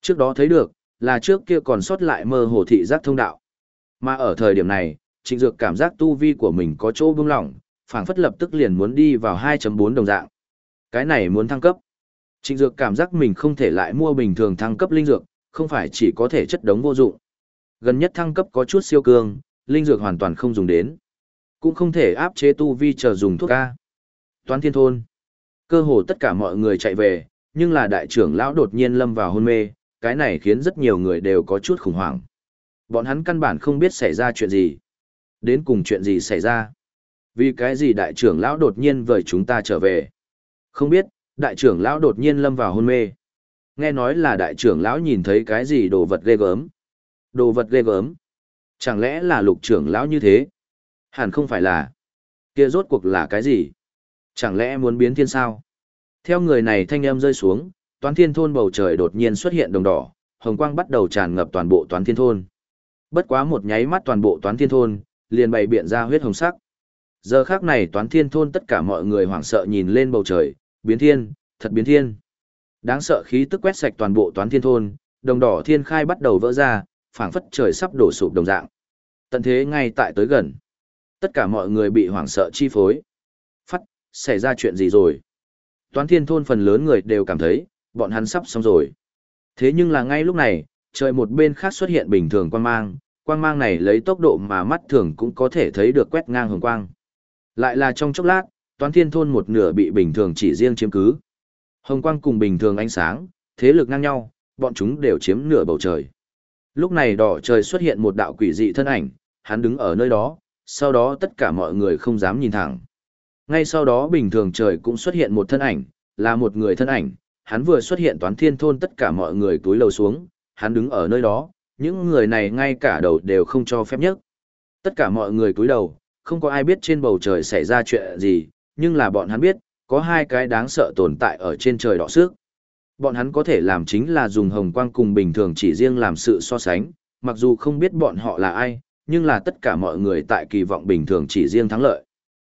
Trước đó thấy được, là trước kia còn sót lại mơ hồ thị giác thông đạo. Mà ở thời điểm này, trịnh dược cảm giác tu vi của mình có chỗ bưng lỏng, phảng phất lập tức liền muốn đi vào 2.4 đồng dạng. Cái này muốn thăng cấp. Trịnh dược cảm giác mình không thể lại mua bình thường thăng cấp linh dược, không phải chỉ có thể chất đống vô dụng. Gần nhất thăng cấp có chút siêu cường, linh dược hoàn toàn không dùng đến. Cũng không thể áp chế tu vi chờ dùng thuốc A. Toán thiên thôn. Cơ hồ tất cả mọi người chạy về, nhưng là đại trưởng lão đột nhiên lâm vào hôn mê, cái này khiến rất nhiều người đều có chút khủng hoảng. Bọn hắn căn bản không biết xảy ra chuyện gì. Đến cùng chuyện gì xảy ra. Vì cái gì đại trưởng lão đột nhiên vời chúng ta trở về. Không biết, đại trưởng lão đột nhiên lâm vào hôn mê. Nghe nói là đại trưởng lão nhìn thấy cái gì đồ vật ghê gớm. Đồ vật ghê gớm. Chẳng lẽ là lục trưởng lão như thế? Hẳn không phải là. Kia rốt cuộc là cái gì? Chẳng lẽ muốn biến thiên sao? Theo người này thanh âm rơi xuống, toán thiên thôn bầu trời đột nhiên xuất hiện đồng đỏ, hồng quang bắt đầu tràn ngập toàn bộ toán thiên thôn. Bất quá một nháy mắt toàn bộ toán thiên thôn, liền bày biện ra huyết hồng sắc. Giờ khác này toán thiên thôn tất cả mọi người hoảng sợ nhìn lên bầu trời, biến thiên, thật biến thiên. Đáng sợ khí tức quét sạch toàn bộ toán thiên thôn, đồng đỏ thiên khai bắt đầu vỡ ra, phảng phất trời sắp đổ sụp đồng dạng. Tận thế ngay tại tới gần. Tất cả mọi người bị hoảng sợ chi phối. Phát, xảy ra chuyện gì rồi? Toán thiên thôn phần lớn người đều cảm thấy, bọn hắn sắp xong rồi. Thế nhưng là ngay lúc này, trời một bên khác xuất hiện bình thường quang mang, quang mang này lấy tốc độ mà mắt thường cũng có thể thấy được quét ngang hồng quang. Lại là trong chốc lát, toán thiên thôn một nửa bị bình thường chỉ riêng chiếm cứ. Hồng quang cùng bình thường ánh sáng, thế lực ngang nhau, bọn chúng đều chiếm nửa bầu trời. Lúc này đỏ trời xuất hiện một đạo quỷ dị thân ảnh, hắn đứng ở nơi đó, sau đó tất cả mọi người không dám nhìn thẳng. Ngay sau đó bình thường trời cũng xuất hiện một thân ảnh, là một người thân ảnh, hắn vừa xuất hiện toán thiên thôn tất cả mọi người túi lầu xuống, hắn đứng ở nơi đó, những người này ngay cả đầu đều không cho phép nhất. Tất cả mọi người túi đầu, không có ai biết trên bầu trời xảy ra chuyện gì, nhưng là bọn hắn biết, có hai cái đáng sợ tồn tại ở trên trời đỏ sức. Bọn hắn có thể làm chính là dùng hồng quang cùng bình thường chỉ riêng làm sự so sánh, mặc dù không biết bọn họ là ai, nhưng là tất cả mọi người tại kỳ vọng bình thường chỉ riêng thắng lợi.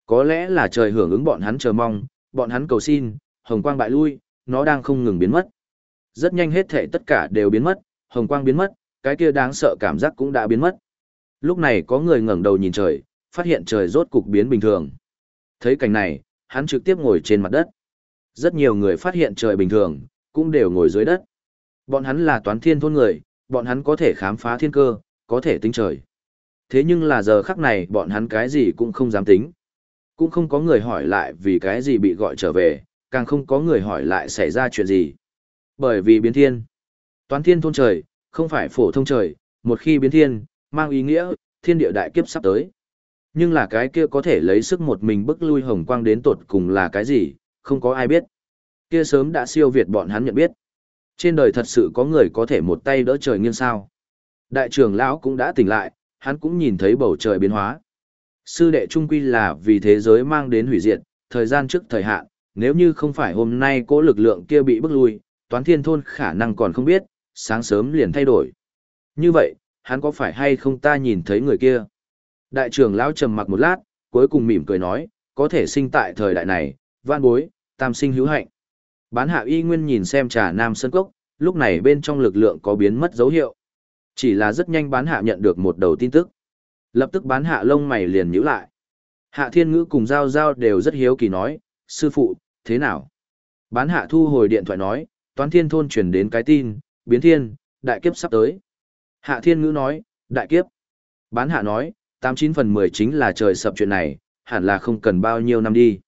Có lẽ là trời hưởng ứng bọn hắn chờ mong, bọn hắn cầu xin, hồng quang bại lui, nó đang không ngừng biến mất. Rất nhanh hết thể tất cả đều biến mất, hồng quang biến mất, cái kia đáng sợ cảm giác cũng đã biến mất. Lúc này có người ngẩng đầu nhìn trời, phát hiện trời rốt cục biến bình thường. Thấy cảnh này, hắn trực tiếp ngồi trên mặt đất. Rất nhiều người phát hiện trời bình thường, cũng đều ngồi dưới đất. Bọn hắn là toán thiên thôn người, bọn hắn có thể khám phá thiên cơ, có thể tính trời. Thế nhưng là giờ khắc này bọn hắn cái gì cũng không dám tính. Cũng không có người hỏi lại vì cái gì bị gọi trở về, càng không có người hỏi lại xảy ra chuyện gì. Bởi vì biến thiên. Toán thiên thôn trời, không phải phổ thông trời, một khi biến thiên, mang ý nghĩa, thiên địa đại kiếp sắp tới. Nhưng là cái kia có thể lấy sức một mình bức lui hồng quang đến tột cùng là cái gì, không có ai biết. Kia sớm đã siêu việt bọn hắn nhận biết. Trên đời thật sự có người có thể một tay đỡ trời nghiêng sao. Đại trưởng lão cũng đã tỉnh lại, hắn cũng nhìn thấy bầu trời biến hóa. Sư đệ trung quy là vì thế giới mang đến hủy diệt, thời gian trước thời hạn, nếu như không phải hôm nay cỗ lực lượng kia bị bức lui, toán thiên thôn khả năng còn không biết, sáng sớm liền thay đổi. Như vậy, hắn có phải hay không ta nhìn thấy người kia? Đại trưởng lão trầm mặc một lát, cuối cùng mỉm cười nói, có thể sinh tại thời đại này, van bối, tam sinh hữu hạnh. Bán hạ y nguyên nhìn xem trà nam sân cốc, lúc này bên trong lực lượng có biến mất dấu hiệu. Chỉ là rất nhanh bán hạ nhận được một đầu tin tức. Lập tức bán hạ lông mày liền nhíu lại. Hạ thiên ngữ cùng giao giao đều rất hiếu kỳ nói, sư phụ, thế nào? Bán hạ thu hồi điện thoại nói, toán thiên thôn chuyển đến cái tin, biến thiên, đại kiếp sắp tới. Hạ thiên ngữ nói, đại kiếp. Bán hạ nói, 89 phần 10 chính là trời sập chuyện này, hẳn là không cần bao nhiêu năm đi.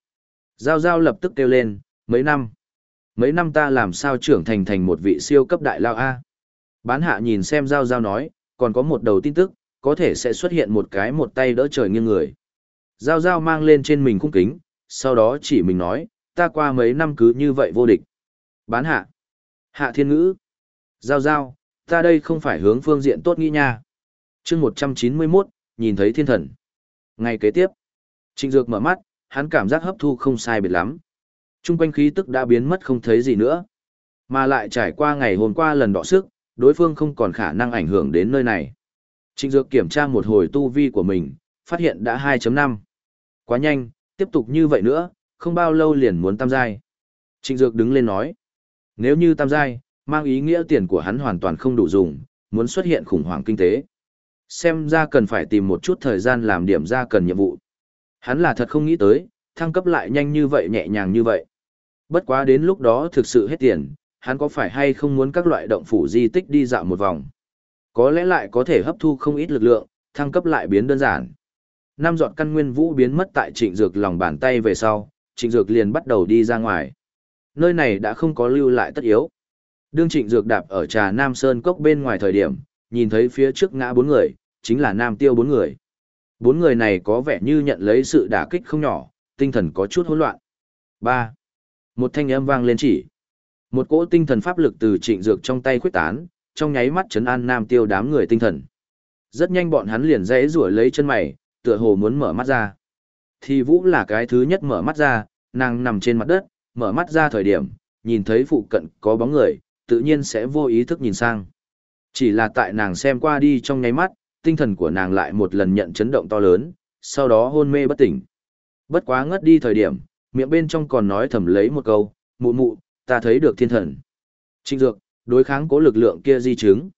Giao giao lập tức kêu lên, mấy năm. Mấy năm ta làm sao trưởng thành thành một vị siêu cấp đại lao A. Bán hạ nhìn xem giao giao nói, còn có một đầu tin tức, có thể sẽ xuất hiện một cái một tay đỡ trời nghiêng người. Giao giao mang lên trên mình cung kính, sau đó chỉ mình nói, ta qua mấy năm cứ như vậy vô địch. Bán hạ. Hạ thiên ngữ. Giao giao, ta đây không phải hướng phương diện tốt nghĩ nha. chương 191, nhìn thấy thiên thần. Ngày kế tiếp, Trịnh Dược mở mắt, hắn cảm giác hấp thu không sai biệt lắm. Trung quanh khí tức đã biến mất không thấy gì nữa. Mà lại trải qua ngày hôm qua lần đọ sức, đối phương không còn khả năng ảnh hưởng đến nơi này. Trịnh Dược kiểm tra một hồi tu vi của mình, phát hiện đã 2.5. Quá nhanh, tiếp tục như vậy nữa, không bao lâu liền muốn tam giai. Trịnh Dược đứng lên nói, nếu như tam giai, mang ý nghĩa tiền của hắn hoàn toàn không đủ dùng, muốn xuất hiện khủng hoảng kinh tế. Xem ra cần phải tìm một chút thời gian làm điểm ra cần nhiệm vụ. Hắn là thật không nghĩ tới, thăng cấp lại nhanh như vậy nhẹ nhàng như vậy. Bất quá đến lúc đó thực sự hết tiền, hắn có phải hay không muốn các loại động phủ di tích đi dạo một vòng. Có lẽ lại có thể hấp thu không ít lực lượng, thăng cấp lại biến đơn giản. Năm giọt căn nguyên vũ biến mất tại trịnh dược lòng bàn tay về sau, trịnh dược liền bắt đầu đi ra ngoài. Nơi này đã không có lưu lại tất yếu. Đương trịnh dược đạp ở trà Nam Sơn cốc bên ngoài thời điểm, nhìn thấy phía trước ngã bốn người, chính là Nam Tiêu bốn người. Bốn người này có vẻ như nhận lấy sự đả kích không nhỏ, tinh thần có chút hỗn loạn. ba Một thanh âm vang lên chỉ. Một cỗ tinh thần pháp lực từ trịnh dược trong tay khuyết tán, trong nháy mắt chấn an Nam Tiêu đám người tinh thần. Rất nhanh bọn hắn liền dãy rủa lấy chân mày, tựa hồ muốn mở mắt ra. Thì Vũ là cái thứ nhất mở mắt ra, nàng nằm trên mặt đất, mở mắt ra thời điểm, nhìn thấy phụ cận có bóng người, tự nhiên sẽ vô ý thức nhìn sang. Chỉ là tại nàng xem qua đi trong nháy mắt, tinh thần của nàng lại một lần nhận chấn động to lớn, sau đó hôn mê bất tỉnh. Bất quá ngất đi thời điểm, miệng bên trong còn nói thầm lấy một câu, mụ mụ, ta thấy được thiên thần. Trịnh Dược, đối kháng cố lực lượng kia di chứng.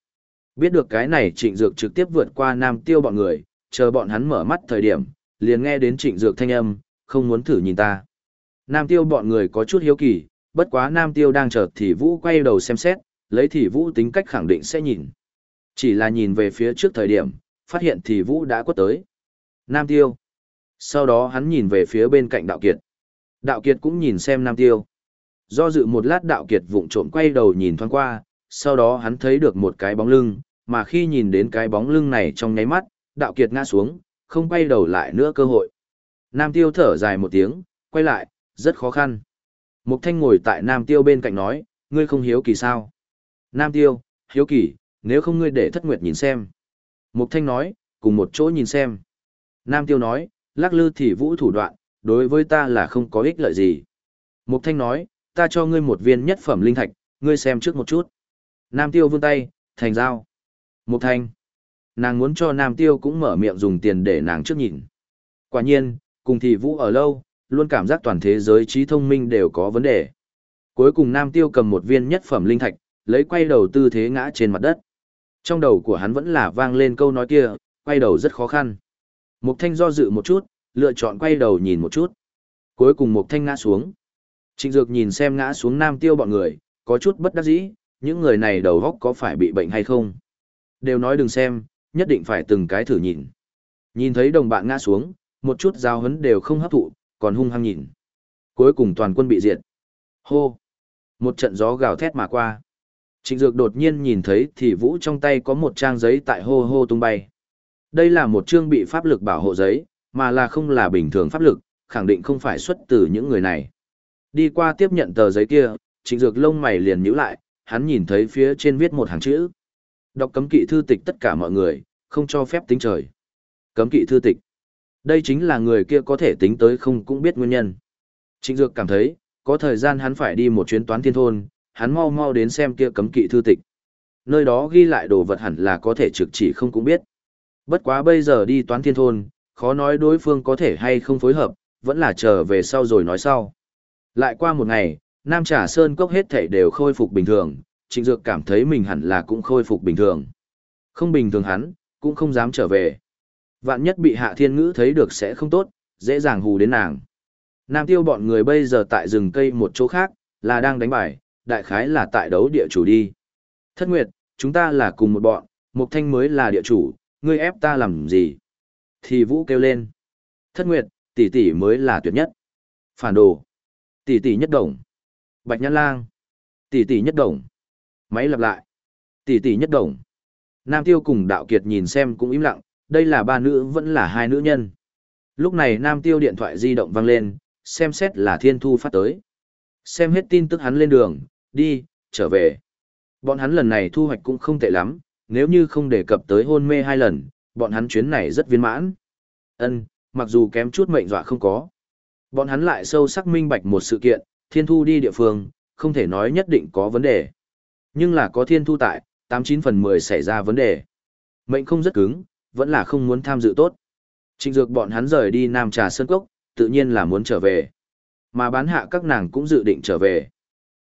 Biết được cái này Trịnh Dược trực tiếp vượt qua Nam Tiêu bọn người, chờ bọn hắn mở mắt thời điểm, liền nghe đến Trịnh Dược thanh âm, không muốn thử nhìn ta. Nam Tiêu bọn người có chút hiếu kỳ, bất quá Nam Tiêu đang chờ thì Vũ quay đầu xem xét, lấy thì Vũ tính cách khẳng định sẽ nhìn. Chỉ là nhìn về phía trước thời điểm, phát hiện thì Vũ đã quất tới. Nam Tiêu. Sau đó hắn nhìn về phía bên cạnh Đạo Kiệt. Đạo Kiệt cũng nhìn xem Nam Tiêu. Do dự một lát đạo kiệt vụng trộm quay đầu nhìn thoáng qua, sau đó hắn thấy được một cái bóng lưng, mà khi nhìn đến cái bóng lưng này trong nháy mắt, đạo kiệt ngã xuống, không quay đầu lại nữa cơ hội. Nam tiêu thở dài một tiếng, quay lại, rất khó khăn. Mục thanh ngồi tại Nam tiêu bên cạnh nói, ngươi không hiếu kỳ sao? Nam tiêu, hiếu kỳ, nếu không ngươi để thất nguyệt nhìn xem. Mục thanh nói, cùng một chỗ nhìn xem. Nam tiêu nói, lắc lư thì vũ thủ đoạn, đối với ta là không có ích lợi gì. Mục thanh nói, ta cho ngươi một viên nhất phẩm linh thạch, ngươi xem trước một chút. Nam tiêu vươn tay, thành dao. Một thanh. Nàng muốn cho Nam tiêu cũng mở miệng dùng tiền để nàng trước nhìn. Quả nhiên, cùng thì vũ ở lâu, luôn cảm giác toàn thế giới trí thông minh đều có vấn đề. Cuối cùng Nam tiêu cầm một viên nhất phẩm linh thạch, lấy quay đầu tư thế ngã trên mặt đất. Trong đầu của hắn vẫn là vang lên câu nói kia, quay đầu rất khó khăn. Mục thanh do dự một chút, lựa chọn quay đầu nhìn một chút. Cuối cùng Mục thanh ngã xuống. Trịnh Dược nhìn xem ngã xuống nam tiêu bọn người, có chút bất đắc dĩ, những người này đầu góc có phải bị bệnh hay không. Đều nói đừng xem, nhất định phải từng cái thử nhìn. Nhìn thấy đồng bạn ngã xuống, một chút giao hấn đều không hấp thụ, còn hung hăng nhìn. Cuối cùng toàn quân bị diệt. Hô! Một trận gió gào thét mà qua. Trịnh Dược đột nhiên nhìn thấy thì vũ trong tay có một trang giấy tại hô hô tung bay. Đây là một chương bị pháp lực bảo hộ giấy, mà là không là bình thường pháp lực, khẳng định không phải xuất từ những người này. Đi qua tiếp nhận tờ giấy kia, trịnh dược lông mày liền nhíu lại, hắn nhìn thấy phía trên viết một hàng chữ. Đọc cấm kỵ thư tịch tất cả mọi người, không cho phép tính trời. Cấm kỵ thư tịch. Đây chính là người kia có thể tính tới không cũng biết nguyên nhân. Trịnh dược cảm thấy, có thời gian hắn phải đi một chuyến toán thiên thôn, hắn mau mau đến xem kia cấm kỵ thư tịch. Nơi đó ghi lại đồ vật hẳn là có thể trực chỉ không cũng biết. Bất quá bây giờ đi toán thiên thôn, khó nói đối phương có thể hay không phối hợp, vẫn là chờ về sau rồi nói sau. Lại qua một ngày, Nam Trà Sơn cốc hết thảy đều khôi phục bình thường, Trịnh Dược cảm thấy mình hẳn là cũng khôi phục bình thường. Không bình thường hắn, cũng không dám trở về. Vạn nhất bị Hạ Thiên Ngữ thấy được sẽ không tốt, dễ dàng hù đến nàng. Nam Tiêu bọn người bây giờ tại rừng cây một chỗ khác, là đang đánh bài, đại khái là tại đấu địa chủ đi. Thất Nguyệt, chúng ta là cùng một bọn, Mục Thanh mới là địa chủ, ngươi ép ta làm gì? Thì Vũ kêu lên. Thất Nguyệt, tỷ tỷ mới là tuyệt nhất. Phản đồ. Tỷ tỷ nhất đồng. Bạch Nhãn Lang. Tỷ tỷ nhất đồng. Máy lặp lại. Tỷ tỷ nhất đồng. Nam Tiêu cùng Đạo Kiệt nhìn xem cũng im lặng, đây là ba nữ vẫn là hai nữ nhân. Lúc này Nam Tiêu điện thoại di động vang lên, xem xét là Thiên Thu phát tới. Xem hết tin tức hắn lên đường, đi, trở về. Bọn hắn lần này thu hoạch cũng không tệ lắm, nếu như không đề cập tới hôn mê hai lần, bọn hắn chuyến này rất viên mãn. Ân, mặc dù kém chút mệnh dọa không có. Bọn hắn lại sâu sắc minh bạch một sự kiện, thiên thu đi địa phương, không thể nói nhất định có vấn đề. Nhưng là có thiên thu tại, 89 phần 10 xảy ra vấn đề. Mệnh không rất cứng, vẫn là không muốn tham dự tốt. Trịnh dược bọn hắn rời đi Nam Trà Sơn Cốc, tự nhiên là muốn trở về. Mà bán hạ các nàng cũng dự định trở về.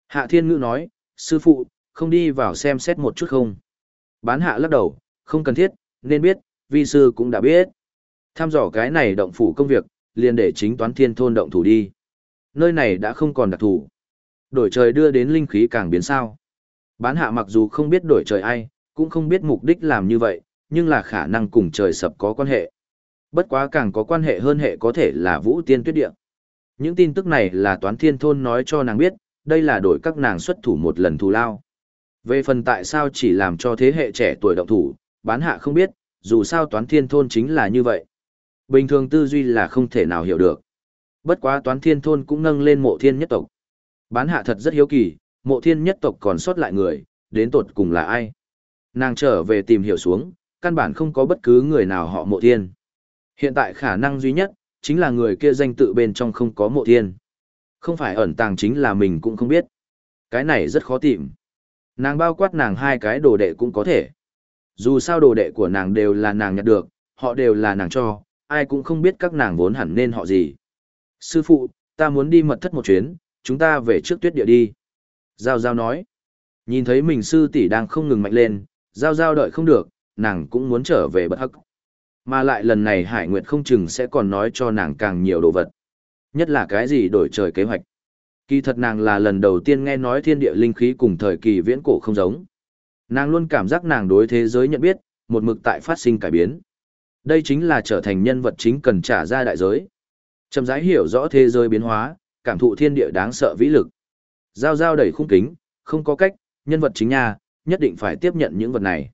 Hạ thiên ngữ nói, sư phụ, không đi vào xem xét một chút không. Bán hạ lắc đầu, không cần thiết, nên biết, vi sư cũng đã biết. Tham dò cái này động phủ công việc, liền để chính toán thiên thôn động thủ đi. Nơi này đã không còn đặc thủ. Đổi trời đưa đến linh khí càng biến sao. Bán hạ mặc dù không biết đổi trời ai, cũng không biết mục đích làm như vậy, nhưng là khả năng cùng trời sập có quan hệ. Bất quá càng có quan hệ hơn hệ có thể là vũ tiên tuyết địa. Những tin tức này là toán thiên thôn nói cho nàng biết, đây là đổi các nàng xuất thủ một lần thù lao. Về phần tại sao chỉ làm cho thế hệ trẻ tuổi động thủ, bán hạ không biết, dù sao toán thiên thôn chính là như vậy. Bình thường tư duy là không thể nào hiểu được. Bất quá toán thiên thôn cũng nâng lên mộ thiên nhất tộc. Bán hạ thật rất hiếu kỳ, mộ thiên nhất tộc còn sót lại người, đến tột cùng là ai. Nàng trở về tìm hiểu xuống, căn bản không có bất cứ người nào họ mộ thiên. Hiện tại khả năng duy nhất, chính là người kia danh tự bên trong không có mộ thiên. Không phải ẩn tàng chính là mình cũng không biết. Cái này rất khó tìm. Nàng bao quát nàng hai cái đồ đệ cũng có thể. Dù sao đồ đệ của nàng đều là nàng nhặt được, họ đều là nàng cho, ai cũng không biết các nàng vốn hẳn nên họ gì. Sư phụ, ta muốn đi mật thất một chuyến, chúng ta về trước tuyết địa đi. Giao Giao nói. Nhìn thấy mình sư tỷ đang không ngừng mạnh lên, Giao Giao đợi không được, nàng cũng muốn trở về bất hắc. Mà lại lần này Hải Nguyệt không chừng sẽ còn nói cho nàng càng nhiều đồ vật. Nhất là cái gì đổi trời kế hoạch. Kỳ thật nàng là lần đầu tiên nghe nói thiên địa linh khí cùng thời kỳ viễn cổ không giống. Nàng luôn cảm giác nàng đối thế giới nhận biết, một mực tại phát sinh cải biến. Đây chính là trở thành nhân vật chính cần trả ra đại giới. Chậm rãi hiểu rõ thế giới biến hóa, cảm thụ thiên địa đáng sợ vĩ lực. Giao giao đẩy khung kính, không có cách, nhân vật chính nha, nhất định phải tiếp nhận những vật này.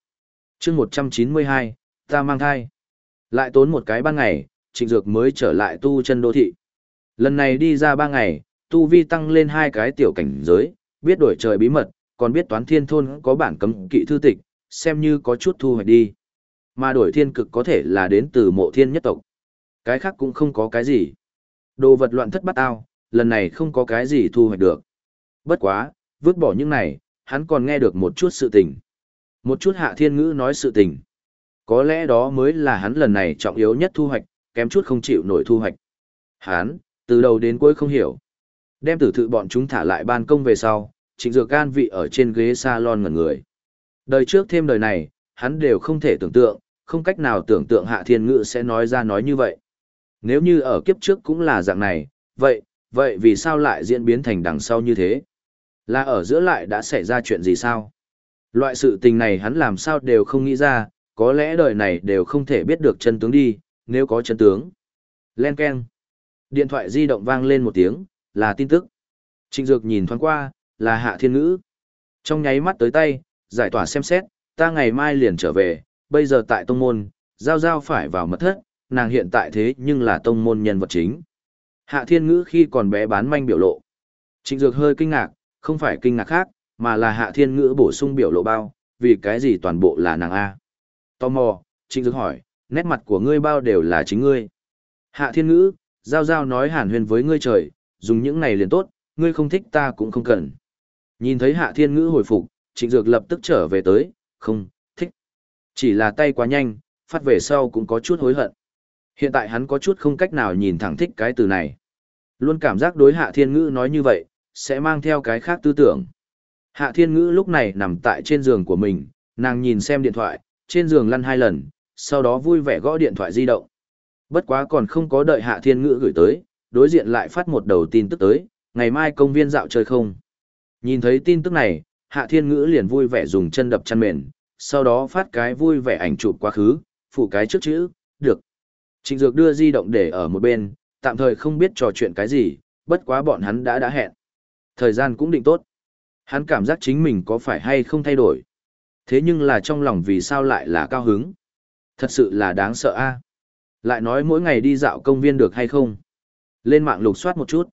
chương 192, ta mang thai. Lại tốn một cái ban ngày, trịnh dược mới trở lại tu chân đô thị. Lần này đi ra ba ngày, tu vi tăng lên hai cái tiểu cảnh giới, biết đổi trời bí mật, còn biết toán thiên thôn có bản cấm kỵ thư tịch, xem như có chút thu hoạch đi. Mà đổi thiên cực có thể là đến từ mộ thiên nhất tộc. Cái khác cũng không có cái gì. Đồ vật loạn thất bắt ao, lần này không có cái gì thu hoạch được. Bất quá, vứt bỏ những này, hắn còn nghe được một chút sự tình. Một chút hạ thiên ngữ nói sự tình. Có lẽ đó mới là hắn lần này trọng yếu nhất thu hoạch, kém chút không chịu nổi thu hoạch. Hắn, từ đầu đến cuối không hiểu. Đem tử thự bọn chúng thả lại ban công về sau, trịnh dược can vị ở trên ghế salon ngẩn người. Đời trước thêm đời này, hắn đều không thể tưởng tượng, không cách nào tưởng tượng hạ thiên ngữ sẽ nói ra nói như vậy. Nếu như ở kiếp trước cũng là dạng này, vậy, vậy vì sao lại diễn biến thành đằng sau như thế? Là ở giữa lại đã xảy ra chuyện gì sao? Loại sự tình này hắn làm sao đều không nghĩ ra, có lẽ đời này đều không thể biết được chân tướng đi, nếu có chân tướng. Len Ken. Điện thoại di động vang lên một tiếng, là tin tức. Trịnh Dược nhìn thoáng qua, là Hạ Thiên Ngữ. Trong nháy mắt tới tay, giải tỏa xem xét, ta ngày mai liền trở về, bây giờ tại tông môn, giao giao phải vào mật thất, nàng hiện tại thế nhưng là tông môn nhân vật chính. Hạ Thiên Ngữ khi còn bé bán manh biểu lộ. Trịnh Dược hơi kinh ngạc, không phải kinh ngạc khác, mà là Hạ Thiên Ngữ bổ sung biểu lộ bao, vì cái gì toàn bộ là nàng A. Tò mò, Trịnh Dược hỏi, nét mặt của ngươi bao đều là chính ngươi. Hạ Thiên Ngữ, giao giao nói hàn huyền với ngươi trời, dùng những này liền tốt, ngươi không thích ta cũng không cần. Nhìn thấy Hạ Thiên Ngữ hồi phục, Trịnh Dược lập tức trở về tới, không. Chỉ là tay quá nhanh, phát về sau cũng có chút hối hận. Hiện tại hắn có chút không cách nào nhìn thẳng thích cái từ này. Luôn cảm giác đối Hạ Thiên Ngữ nói như vậy, sẽ mang theo cái khác tư tưởng. Hạ Thiên Ngữ lúc này nằm tại trên giường của mình, nàng nhìn xem điện thoại, trên giường lăn hai lần, sau đó vui vẻ gõ điện thoại di động. Bất quá còn không có đợi Hạ Thiên Ngữ gửi tới, đối diện lại phát một đầu tin tức tới, ngày mai công viên dạo chơi không. Nhìn thấy tin tức này, Hạ Thiên Ngữ liền vui vẻ dùng chân đập chăn mền, sau đó phát cái vui vẻ ảnh chụp quá khứ, phụ cái trước chữ, được. Trịnh Dược đưa di động để ở một bên, tạm thời không biết trò chuyện cái gì, bất quá bọn hắn đã đã hẹn. Thời gian cũng định tốt. Hắn cảm giác chính mình có phải hay không thay đổi. Thế nhưng là trong lòng vì sao lại là cao hứng. Thật sự là đáng sợ a. Lại nói mỗi ngày đi dạo công viên được hay không. Lên mạng lục soát một chút.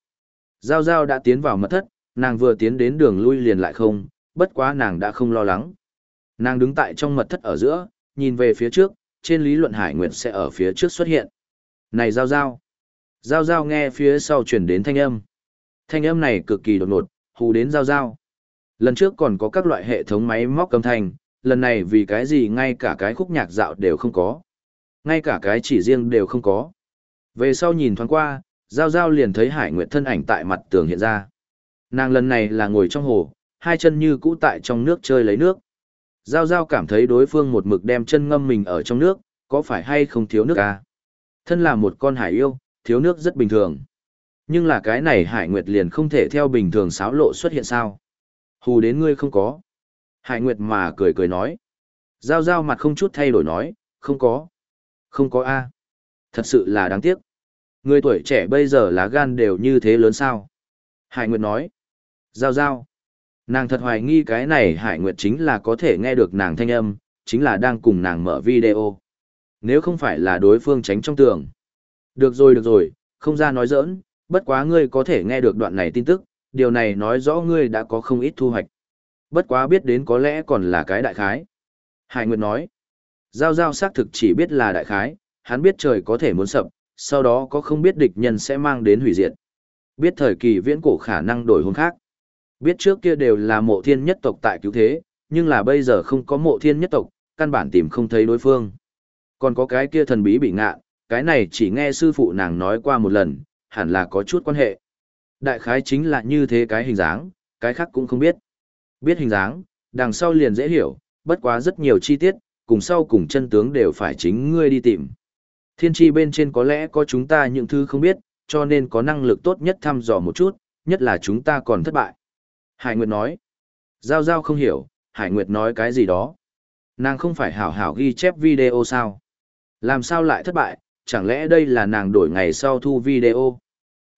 Giao Giao đã tiến vào mật thất, nàng vừa tiến đến đường lui liền lại không, bất quá nàng đã không lo lắng. Nàng đứng tại trong mật thất ở giữa, nhìn về phía trước, trên lý luận Hải Nguyệt sẽ ở phía trước xuất hiện. Này Giao Giao! Giao Giao nghe phía sau chuyển đến thanh âm. Thanh âm này cực kỳ đột ngột, hù đến Giao Giao. Lần trước còn có các loại hệ thống máy móc âm thanh, lần này vì cái gì ngay cả cái khúc nhạc dạo đều không có. Ngay cả cái chỉ riêng đều không có. Về sau nhìn thoáng qua, Giao Giao liền thấy Hải Nguyệt thân ảnh tại mặt tường hiện ra. Nàng lần này là ngồi trong hồ, hai chân như cũ tại trong nước chơi lấy nước. Giao Giao cảm thấy đối phương một mực đem chân ngâm mình ở trong nước, có phải hay không thiếu nước à? Thân là một con hải yêu, thiếu nước rất bình thường. Nhưng là cái này Hải Nguyệt liền không thể theo bình thường xáo lộ xuất hiện sao. Hù đến ngươi không có. Hải Nguyệt mà cười cười nói. Giao Giao mặt không chút thay đổi nói, không có. Không có a Thật sự là đáng tiếc. Người tuổi trẻ bây giờ lá gan đều như thế lớn sao? Hải Nguyệt nói. Giao giao. Nàng thật hoài nghi cái này Hải Nguyệt chính là có thể nghe được nàng thanh âm, chính là đang cùng nàng mở video. Nếu không phải là đối phương tránh trong tường. Được rồi được rồi, không ra nói giỡn, bất quá ngươi có thể nghe được đoạn này tin tức, điều này nói rõ ngươi đã có không ít thu hoạch. Bất quá biết đến có lẽ còn là cái đại khái. Hải Nguyệt nói. Giao giao xác thực chỉ biết là đại khái, hắn biết trời có thể muốn sập, sau đó có không biết địch nhân sẽ mang đến hủy diệt. Biết thời kỳ viễn cổ khả năng đổi hướng khác. Biết trước kia đều là mộ thiên nhất tộc tại cứu thế, nhưng là bây giờ không có mộ thiên nhất tộc, căn bản tìm không thấy đối phương. Còn có cái kia thần bí bị ngạ, cái này chỉ nghe sư phụ nàng nói qua một lần, hẳn là có chút quan hệ. Đại khái chính là như thế cái hình dáng, cái khác cũng không biết. Biết hình dáng, đằng sau liền dễ hiểu, bất quá rất nhiều chi tiết, cùng sau cùng chân tướng đều phải chính ngươi đi tìm. Thiên tri bên trên có lẽ có chúng ta những thứ không biết, cho nên có năng lực tốt nhất thăm dò một chút, nhất là chúng ta còn thất bại. Hải Nguyệt nói. Giao Giao không hiểu, Hải Nguyệt nói cái gì đó. Nàng không phải hảo hảo ghi chép video sao? Làm sao lại thất bại, chẳng lẽ đây là nàng đổi ngày sau thu video?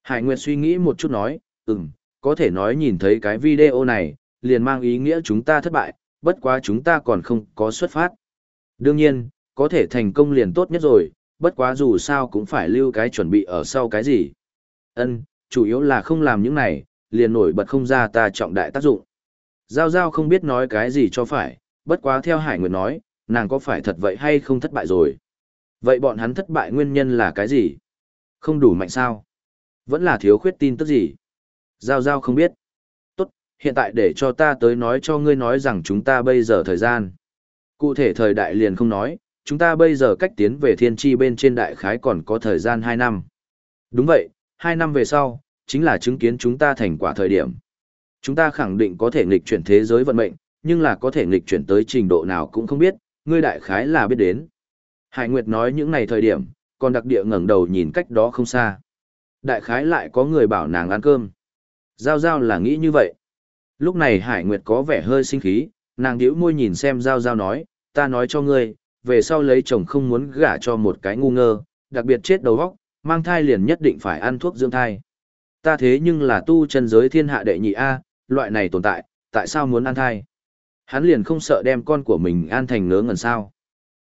Hải Nguyệt suy nghĩ một chút nói, ừm, có thể nói nhìn thấy cái video này, liền mang ý nghĩa chúng ta thất bại, bất quá chúng ta còn không có xuất phát. Đương nhiên, có thể thành công liền tốt nhất rồi, bất quá dù sao cũng phải lưu cái chuẩn bị ở sau cái gì. Ân, chủ yếu là không làm những này, liền nổi bật không ra ta trọng đại tác dụng. Giao Giao không biết nói cái gì cho phải, bất quá theo Hải Nguyệt nói, nàng có phải thật vậy hay không thất bại rồi. Vậy bọn hắn thất bại nguyên nhân là cái gì? Không đủ mạnh sao? Vẫn là thiếu khuyết tin tức gì? Giao Giao không biết. Tốt, hiện tại để cho ta tới nói cho ngươi nói rằng chúng ta bây giờ thời gian. Cụ thể thời đại liền không nói, chúng ta bây giờ cách tiến về thiên tri bên trên đại khái còn có thời gian 2 năm. Đúng vậy, 2 năm về sau, chính là chứng kiến chúng ta thành quả thời điểm. Chúng ta khẳng định có thể nghịch chuyển thế giới vận mệnh, nhưng là có thể nghịch chuyển tới trình độ nào cũng không biết, ngươi đại khái là biết đến. Hải Nguyệt nói những ngày thời điểm, còn đặc địa ngẩng đầu nhìn cách đó không xa. Đại khái lại có người bảo nàng ăn cơm. Giao Giao là nghĩ như vậy. Lúc này Hải Nguyệt có vẻ hơi sinh khí, nàng điếu môi nhìn xem Giao Giao nói, ta nói cho ngươi, về sau lấy chồng không muốn gả cho một cái ngu ngơ, đặc biệt chết đầu óc, mang thai liền nhất định phải ăn thuốc dưỡng thai. Ta thế nhưng là tu chân giới thiên hạ đệ nhị A, loại này tồn tại, tại sao muốn ăn thai? Hắn liền không sợ đem con của mình an thành ngớ ngẩn sao.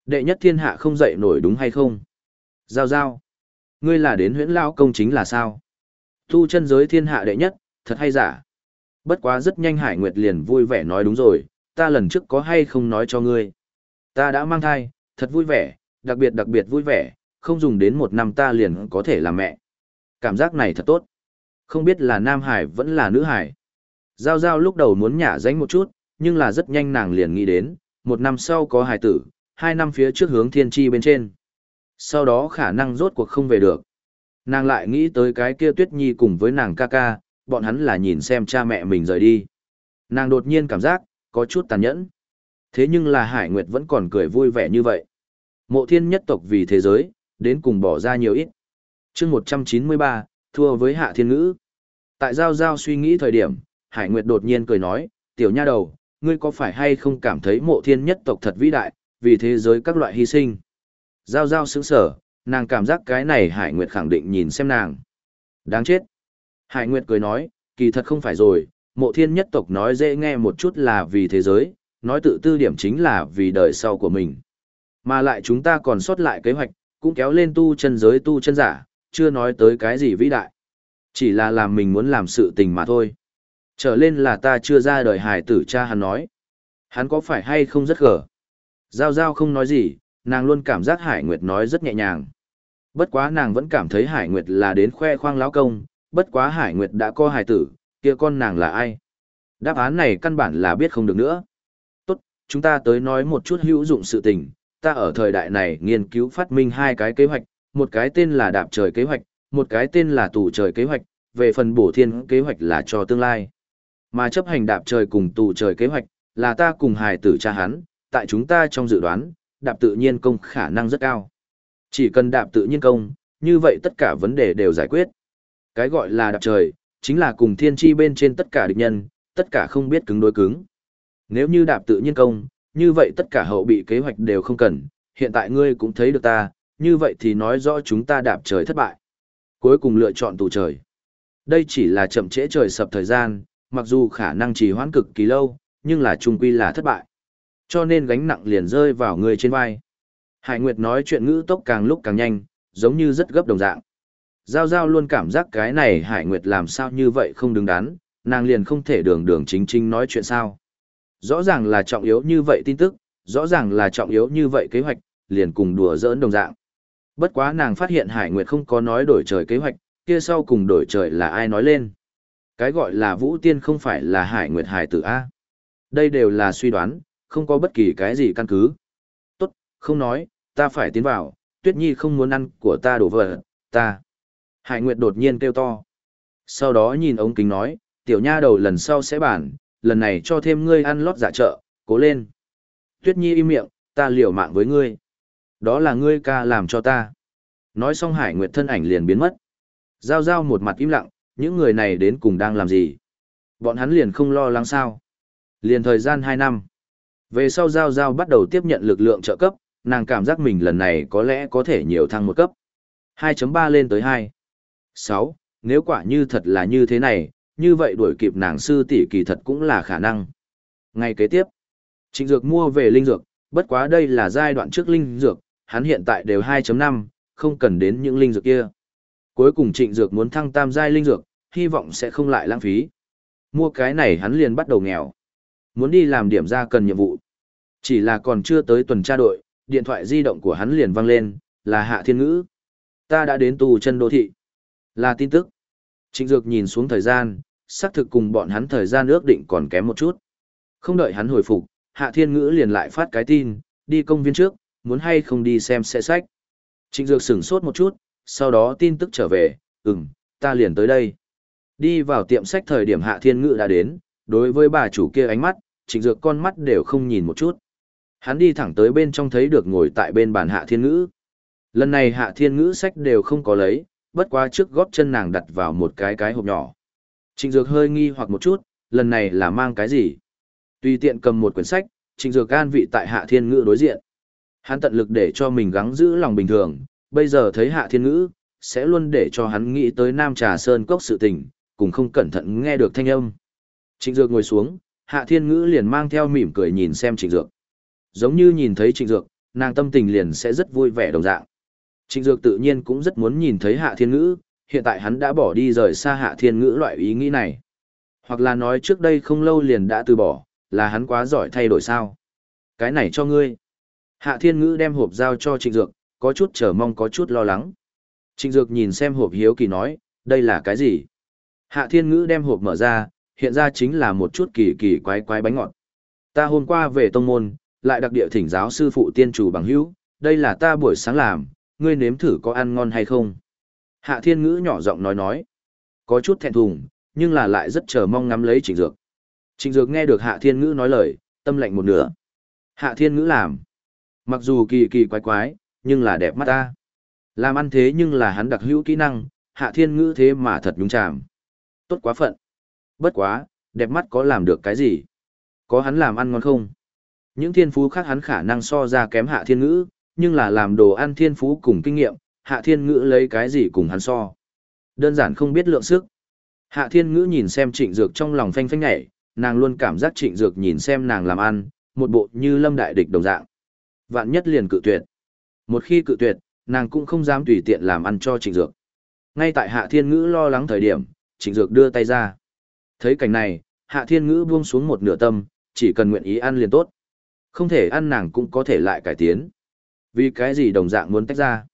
Đệ nhất thiên hạ không dậy nổi đúng hay không? Giao giao. Ngươi là đến huyễn lao công chính là sao? Tu chân giới thiên hạ đệ nhất, thật hay giả? Bất quá rất nhanh Hải Nguyệt liền vui vẻ nói đúng rồi, ta lần trước có hay không nói cho ngươi. Ta đã mang thai, thật vui vẻ, đặc biệt đặc biệt vui vẻ, không dùng đến một năm ta liền có thể làm mẹ. Cảm giác này thật tốt. Không biết là nam hải vẫn là nữ hải. Giao giao lúc đầu muốn nhả danh một chút, nhưng là rất nhanh nàng liền nghĩ đến, một năm sau có hải tử, hai năm phía trước hướng thiên tri bên trên. Sau đó khả năng rốt cuộc không về được. Nàng lại nghĩ tới cái kia tuyết nhi cùng với nàng ca ca, bọn hắn là nhìn xem cha mẹ mình rời đi. Nàng đột nhiên cảm giác, có chút tàn nhẫn. Thế nhưng là Hải Nguyệt vẫn còn cười vui vẻ như vậy. Mộ thiên nhất tộc vì thế giới, đến cùng bỏ ra nhiều ít. chương 193, thua với hạ thiên ngữ. Tại giao giao suy nghĩ thời điểm, Hải Nguyệt đột nhiên cười nói, tiểu nha đầu, ngươi có phải hay không cảm thấy mộ thiên nhất tộc thật vĩ đại, vì thế giới các loại hy sinh. Giao giao sững sở, nàng cảm giác cái này Hải Nguyệt khẳng định nhìn xem nàng. Đáng chết. Hải Nguyệt cười nói, kỳ thật không phải rồi, mộ thiên nhất tộc nói dễ nghe một chút là vì thế giới, nói tự tư điểm chính là vì đời sau của mình. Mà lại chúng ta còn sót lại kế hoạch, cũng kéo lên tu chân giới tu chân giả, chưa nói tới cái gì vĩ đại. Chỉ là làm mình muốn làm sự tình mà thôi. Trở lên là ta chưa ra đời hải tử cha hắn nói. Hắn có phải hay không rất gở? Giao giao không nói gì, nàng luôn cảm giác Hải Nguyệt nói rất nhẹ nhàng. Bất quá nàng vẫn cảm thấy Hải Nguyệt là đến khoe khoang lão công, bất quá Hải Nguyệt đã có hài tử, kia con nàng là ai? Đáp án này căn bản là biết không được nữa. Tốt, chúng ta tới nói một chút hữu dụng sự tình. Ta ở thời đại này nghiên cứu phát minh hai cái kế hoạch, một cái tên là đạp trời kế hoạch, một cái tên là tù trời kế hoạch, về phần bổ thiên kế hoạch là cho tương lai. Mà chấp hành đạp trời cùng tù trời kế hoạch, là ta cùng hài tử cha hắn, tại chúng ta trong dự đoán, đạp tự nhiên công khả năng rất cao. Chỉ cần đạp tự nhiên công, như vậy tất cả vấn đề đều giải quyết. Cái gọi là đạp trời, chính là cùng thiên tri bên trên tất cả địch nhân, tất cả không biết cứng đối cứng. Nếu như đạp tự nhiên công, như vậy tất cả hậu bị kế hoạch đều không cần, hiện tại ngươi cũng thấy được ta, như vậy thì nói rõ chúng ta đạp trời thất bại. Cuối cùng lựa chọn tù trời. Đây chỉ là chậm trễ trời sập thời gian, mặc dù khả năng trì hoãn cực kỳ lâu, nhưng là trung quy là thất bại. Cho nên gánh nặng liền rơi vào người trên vai. Hải Nguyệt nói chuyện ngữ tốc càng lúc càng nhanh, giống như rất gấp đồng dạng. Giao Giao luôn cảm giác cái này Hải Nguyệt làm sao như vậy không đứng đắn, nàng liền không thể đường đường chính chính nói chuyện sao. Rõ ràng là trọng yếu như vậy tin tức, rõ ràng là trọng yếu như vậy kế hoạch, liền cùng đùa giỡn đồng dạng. Bất quá nàng phát hiện Hải Nguyệt không có nói đổi trời kế hoạch, kia sau cùng đổi trời là ai nói lên. Cái gọi là Vũ Tiên không phải là Hải Nguyệt Hải tử A. Đây đều là suy đoán, không có bất kỳ cái gì căn cứ. Tốt, không nói, ta phải tiến vào, Tuyết Nhi không muốn ăn của ta đổ vỡ, ta. Hải Nguyệt đột nhiên kêu to. Sau đó nhìn ống kính nói, tiểu nha đầu lần sau sẽ bản, lần này cho thêm ngươi ăn lót giả trợ, cố lên. Tuyết Nhi im miệng, ta liều mạng với ngươi. Đó là ngươi ca làm cho ta. Nói xong Hải Nguyệt thân ảnh liền biến mất. Giao giao một mặt im lặng, những người này đến cùng đang làm gì? Bọn hắn liền không lo lắng sao? Liền thời gian 2 năm. Về sau Giao Giao bắt đầu tiếp nhận lực lượng trợ cấp, nàng cảm giác mình lần này có lẽ có thể nhiều thăng một cấp. 2.3 lên tới 2. 6. Nếu quả như thật là như thế này, như vậy đuổi kịp nàng sư tỷ kỳ thật cũng là khả năng. Ngay kế tiếp, Trịnh Dược mua về linh dược, bất quá đây là giai đoạn trước linh dược, hắn hiện tại đều 2.5, không cần đến những linh dược kia. Cuối cùng Trịnh Dược muốn thăng tam giai linh dược, hy vọng sẽ không lại lãng phí. Mua cái này hắn liền bắt đầu nghèo. Muốn đi làm điểm ra cần nhiệm vụ. Chỉ là còn chưa tới tuần tra đội, điện thoại di động của hắn liền vang lên, là Hạ Thiên Ngữ. Ta đã đến tù chân đô thị. Là tin tức. Trịnh Dược nhìn xuống thời gian, xác thực cùng bọn hắn thời gian ước định còn kém một chút. Không đợi hắn hồi phục, Hạ Thiên Ngữ liền lại phát cái tin, đi công viên trước, muốn hay không đi xem xe sách. Trịnh Dược sửng sốt một chút, sau đó tin tức trở về, ừm, ta liền tới đây. Đi vào tiệm sách thời điểm Hạ Thiên Ngự đã đến, đối với bà chủ kia ánh mắt, Trịnh Dược con mắt đều không nhìn một chút. Hắn đi thẳng tới bên trong thấy được ngồi tại bên bàn Hạ Thiên Ngữ. Lần này Hạ Thiên Ngữ sách đều không có lấy, bất quá trước góp chân nàng đặt vào một cái cái hộp nhỏ. Trịnh Dược hơi nghi hoặc một chút, lần này là mang cái gì? Tùy tiện cầm một quyển sách, Trịnh Dược an vị tại Hạ Thiên Ngữ đối diện. Hắn tận lực để cho mình gắng giữ lòng bình thường, bây giờ thấy Hạ Thiên Ngữ, sẽ luôn để cho hắn nghĩ tới Nam Trà Sơn cốc sự tình, cùng không cẩn thận nghe được thanh âm. Trịnh Dược ngồi xuống, Hạ Thiên Ngữ liền mang theo mỉm cười nhìn xem Trịnh Dược. Giống như nhìn thấy Trịnh Dược, nàng tâm tình liền sẽ rất vui vẻ đồng dạng. Trịnh Dược tự nhiên cũng rất muốn nhìn thấy Hạ Thiên Ngữ, hiện tại hắn đã bỏ đi rời xa Hạ Thiên Ngữ loại ý nghĩ này. Hoặc là nói trước đây không lâu liền đã từ bỏ, là hắn quá giỏi thay đổi sao. Cái này cho ngươi. Hạ Thiên Ngữ đem hộp giao cho Trịnh Dược, có chút chờ mong có chút lo lắng. Trịnh Dược nhìn xem hộp hiếu kỳ nói, đây là cái gì? Hạ Thiên Ngữ đem hộp mở ra, hiện ra chính là một chút kỳ kỳ quái quái bánh ngọt. Ta hôm qua về tông môn, lại đặc địa thỉnh giáo sư phụ tiên chủ bằng hữu, đây là ta buổi sáng làm, ngươi nếm thử có ăn ngon hay không? Hạ Thiên Ngữ nhỏ giọng nói nói, có chút thẹn thùng, nhưng là lại rất chờ mong ngắm lấy Trịnh Dược. Trịnh Dược nghe được Hạ Thiên Ngữ nói lời, tâm lạnh một nửa. Hạ Thiên Ngữ làm, mặc dù kỳ kỳ quái quái, nhưng là đẹp mắt ta. Làm ăn thế nhưng là hắn đặc hữu kỹ năng, Hạ Thiên Ngữ thế mà thật đúng chạm. Tốt quá phận. Bất quá, đẹp mắt có làm được cái gì? Có hắn làm ăn ngon không? Những thiên phú khác hắn khả năng so ra kém Hạ Thiên Ngữ, nhưng là làm đồ ăn thiên phú cùng kinh nghiệm, Hạ Thiên Ngữ lấy cái gì cùng hắn so. Đơn giản không biết lượng sức. Hạ Thiên Ngữ nhìn xem trịnh dược trong lòng phanh phanh nhảy, nàng luôn cảm giác trịnh dược nhìn xem nàng làm ăn, một bộ như lâm đại địch đồng dạng. Vạn nhất liền cự tuyệt. Một khi cự tuyệt, nàng cũng không dám tùy tiện làm ăn cho trịnh dược. Ngay tại Hạ Thiên Ngữ lo lắng thời điểm, trịnh dược đưa tay ra. Thấy cảnh này, Hạ Thiên Ngữ buông xuống một nửa tâm, chỉ cần nguyện ý ăn liền tốt. Không thể ăn nàng cũng có thể lại cải tiến. Vì cái gì đồng dạng muốn tách ra?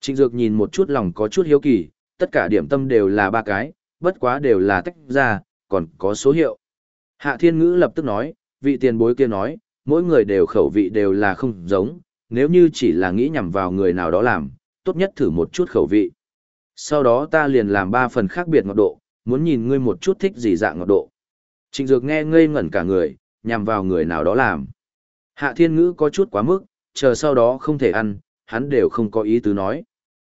Trịnh Dược nhìn một chút lòng có chút hiếu kỳ, tất cả điểm tâm đều là ba cái, bất quá đều là tách ra, còn có số hiệu. Hạ Thiên Ngữ lập tức nói, vị tiền bối kia nói, mỗi người đều khẩu vị đều là không giống, nếu như chỉ là nghĩ nhằm vào người nào đó làm, tốt nhất thử một chút khẩu vị. Sau đó ta liền làm ba phần khác biệt ngọt độ, muốn nhìn ngươi một chút thích gì dạng ngọt độ. Trịnh Dược nghe ngây ngẩn cả người, nhằm vào người nào đó làm. Hạ Thiên Ngữ có chút quá mức, chờ sau đó không thể ăn, hắn đều không có ý tứ nói.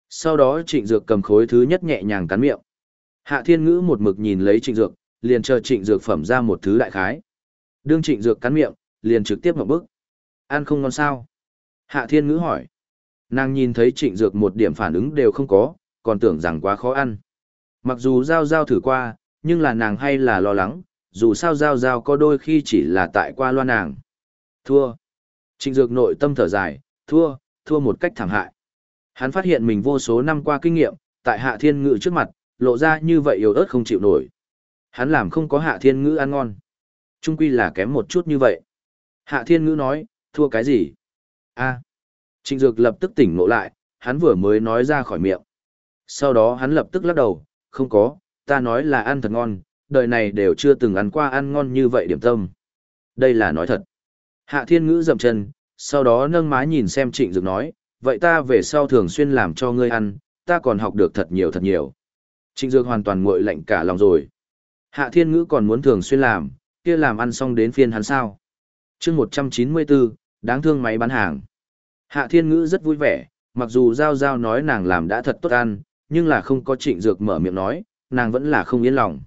Sau đó Trịnh Dược cầm khối thứ nhất nhẹ nhàng cắn miệng. Hạ Thiên Ngữ một mực nhìn lấy Trịnh Dược, liền chờ Trịnh Dược phẩm ra một thứ đại khái. Đương Trịnh Dược cắn miệng, liền trực tiếp ngậm bức. Ăn không ngon sao? Hạ Thiên Ngữ hỏi. Nàng nhìn thấy Trịnh Dược một điểm phản ứng đều không có, còn tưởng rằng quá khó ăn. Mặc dù Giao Giao thử qua, nhưng là nàng hay là lo lắng, dù sao Giao Giao có đôi khi chỉ là tại qua loa nàng. Thua. Trịnh Dược nội tâm thở dài, thua, thua một cách thảm hại. Hắn phát hiện mình vô số năm qua kinh nghiệm, tại Hạ Thiên Ngữ trước mặt, lộ ra như vậy yếu ớt không chịu nổi. Hắn làm không có Hạ Thiên Ngữ ăn ngon. Trung quy là kém một chút như vậy. Hạ Thiên Ngữ nói, thua cái gì? a Trịnh Dược lập tức tỉnh ngộ lại, hắn vừa mới nói ra khỏi miệng. Sau đó hắn lập tức lắc đầu, không có, ta nói là ăn thật ngon, đời này đều chưa từng ăn qua ăn ngon như vậy điểm tâm. Đây là nói thật. Hạ Thiên Ngữ dậm chân, sau đó nâng má nhìn xem Trịnh Dược nói, vậy ta về sau thường xuyên làm cho ngươi ăn, ta còn học được thật nhiều thật nhiều. Trịnh Dược hoàn toàn nguội lạnh cả lòng rồi. Hạ Thiên Ngữ còn muốn thường xuyên làm, kia làm ăn xong đến phiên hắn sao chương 194, đáng thương máy bán hàng. Hạ Thiên Ngữ rất vui vẻ, mặc dù Giao Giao nói nàng làm đã thật tốt ăn, nhưng là không có Trịnh Dược mở miệng nói, nàng vẫn là không yên lòng.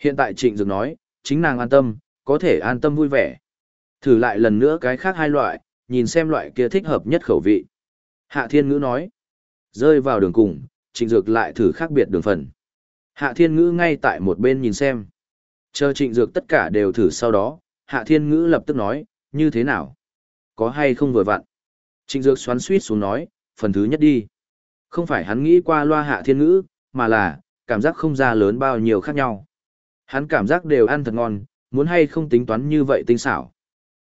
Hiện tại Trịnh Dược nói, chính nàng an tâm, có thể an tâm vui vẻ. Thử lại lần nữa cái khác hai loại, nhìn xem loại kia thích hợp nhất khẩu vị. Hạ Thiên Ngữ nói, rơi vào đường cùng, Trịnh Dược lại thử khác biệt đường phần. Hạ Thiên Ngữ ngay tại một bên nhìn xem. Chờ trịnh dược tất cả đều thử sau đó, Hạ Thiên Ngữ lập tức nói, như thế nào? Có hay không vừa vặn? Trịnh dược xoắn suýt xuống nói, phần thứ nhất đi. Không phải hắn nghĩ qua loa Hạ Thiên Ngữ, mà là, cảm giác không ra lớn bao nhiêu khác nhau. Hắn cảm giác đều ăn thật ngon, muốn hay không tính toán như vậy tinh xảo.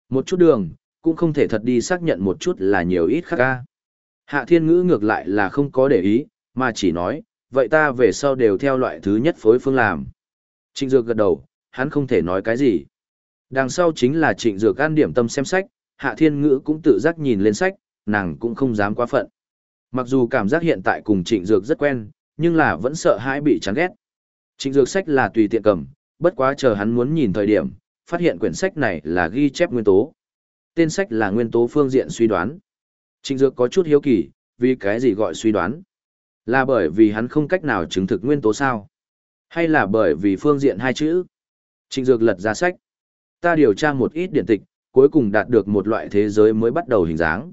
Một chút đường, cũng không thể thật đi xác nhận một chút là nhiều ít khác ca. Hạ Thiên Ngữ ngược lại là không có để ý, mà chỉ nói, vậy ta về sau đều theo loại thứ nhất phối phương làm. Trịnh Dược gật đầu, hắn không thể nói cái gì. Đằng sau chính là Trịnh Dược ăn điểm tâm xem sách, Hạ Thiên Ngữ cũng tự giác nhìn lên sách, nàng cũng không dám quá phận. Mặc dù cảm giác hiện tại cùng Trịnh Dược rất quen, nhưng là vẫn sợ hãi bị chán ghét. Trịnh Dược sách là tùy tiện cầm, bất quá chờ hắn muốn nhìn thời điểm, phát hiện quyển sách này là ghi chép nguyên tố. Tên sách là nguyên tố phương diện suy đoán. Trịnh Dược có chút hiếu kỳ, vì cái gì gọi suy đoán? Là bởi vì hắn không cách nào chứng thực nguyên tố sao? Hay là bởi vì phương diện hai chữ? Trịnh Dược lật ra sách. Ta điều tra một ít điện tịch, cuối cùng đạt được một loại thế giới mới bắt đầu hình dáng.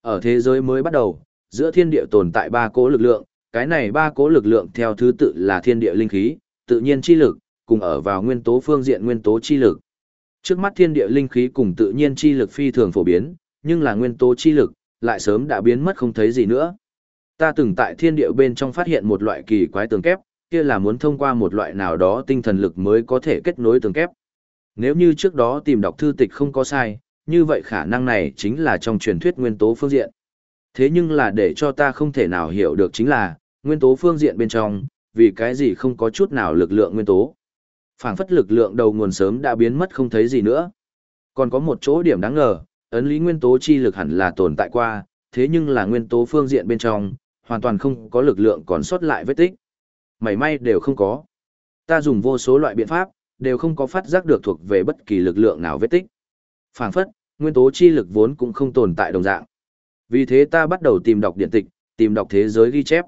Ở thế giới mới bắt đầu, giữa thiên địa tồn tại ba cố lực lượng, cái này ba cố lực lượng theo thứ tự là thiên địa linh khí, tự nhiên chi lực, cùng ở vào nguyên tố phương diện nguyên tố chi lực. Trước mắt thiên địa linh khí cùng tự nhiên chi lực phi thường phổ biến, nhưng là nguyên tố chi lực, lại sớm đã biến mất không thấy gì nữa. Ta từng tại thiên địa bên trong phát hiện một loại kỳ quái tường kép, kia là muốn thông qua một loại nào đó tinh thần lực mới có thể kết nối tường kép. Nếu như trước đó tìm đọc thư tịch không có sai, như vậy khả năng này chính là trong truyền thuyết nguyên tố phương diện. Thế nhưng là để cho ta không thể nào hiểu được chính là, nguyên tố phương diện bên trong, vì cái gì không có chút nào lực lượng nguyên tố. phảng phất lực lượng đầu nguồn sớm đã biến mất không thấy gì nữa. Còn có một chỗ điểm đáng ngờ, ấn lý nguyên tố chi lực hẳn là tồn tại qua, thế nhưng là nguyên tố phương diện bên trong, hoàn toàn không có lực lượng còn sót lại vết tích. Mảy may đều không có. Ta dùng vô số loại biện pháp, đều không có phát giác được thuộc về bất kỳ lực lượng nào vết tích. Phảng phất, nguyên tố chi lực vốn cũng không tồn tại đồng dạng. Vì thế ta bắt đầu tìm đọc điện tịch, tìm đọc thế giới ghi chép.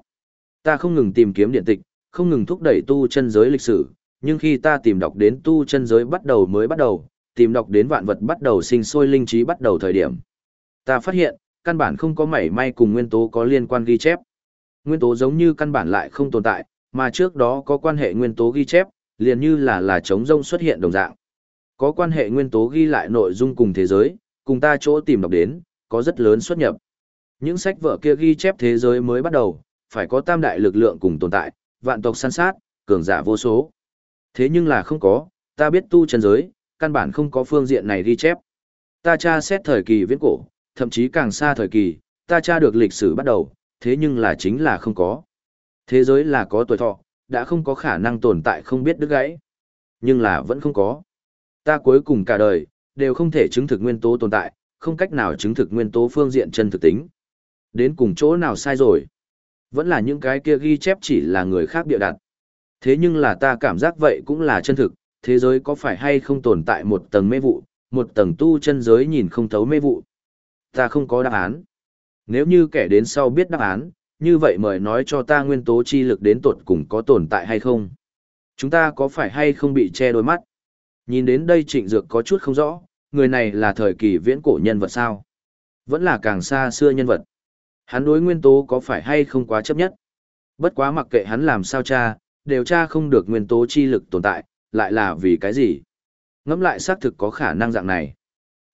Ta không ngừng tìm kiếm điện tịch, không ngừng thúc đẩy tu chân giới lịch sử, nhưng khi ta tìm đọc đến tu chân giới bắt đầu mới bắt đầu, tìm đọc đến vạn vật bắt đầu sinh sôi linh trí bắt đầu thời điểm. Ta phát hiện, căn bản không có mảy may cùng nguyên tố có liên quan ghi chép. Nguyên tố giống như căn bản lại không tồn tại, mà trước đó có quan hệ nguyên tố ghi chép, liền như là là trống rông xuất hiện đồng dạng. Có quan hệ nguyên tố ghi lại nội dung cùng thế giới, cùng ta chỗ tìm đọc đến, có rất lớn xuất nhập. Những sách vở kia ghi chép thế giới mới bắt đầu, phải có tam đại lực lượng cùng tồn tại, vạn tộc săn sát, cường giả vô số. Thế nhưng là không có, ta biết tu chân giới, căn bản không có phương diện này ghi chép. Ta tra xét thời kỳ viễn cổ, thậm chí càng xa thời kỳ, ta tra được lịch sử bắt đầu, thế nhưng là chính là không có. Thế giới là có tuổi thọ, đã không có khả năng tồn tại không biết đứt gãy. Nhưng là vẫn không có. Ta cuối cùng cả đời, đều không thể chứng thực nguyên tố tồn tại, không cách nào chứng thực nguyên tố phương diện chân thực tính. Đến cùng chỗ nào sai rồi? Vẫn là những cái kia ghi chép chỉ là người khác bịa đặt. Thế nhưng là ta cảm giác vậy cũng là chân thực, thế giới có phải hay không tồn tại một tầng mê vụ, một tầng tu chân giới nhìn không thấu mê vụ. Ta không có đáp án. Nếu như kẻ đến sau biết đáp án, như vậy mời nói cho ta nguyên tố chi lực đến tột cùng có tồn tại hay không. Chúng ta có phải hay không bị che đôi mắt? Nhìn đến đây trịnh dược có chút không rõ, người này là thời kỳ viễn cổ nhân vật sao? Vẫn là càng xa xưa nhân vật. Hắn đối nguyên tố có phải hay không quá chấp nhất? Bất quá mặc kệ hắn làm sao cha, đều cha không được nguyên tố chi lực tồn tại, lại là vì cái gì? Ngẫm lại xác thực có khả năng dạng này.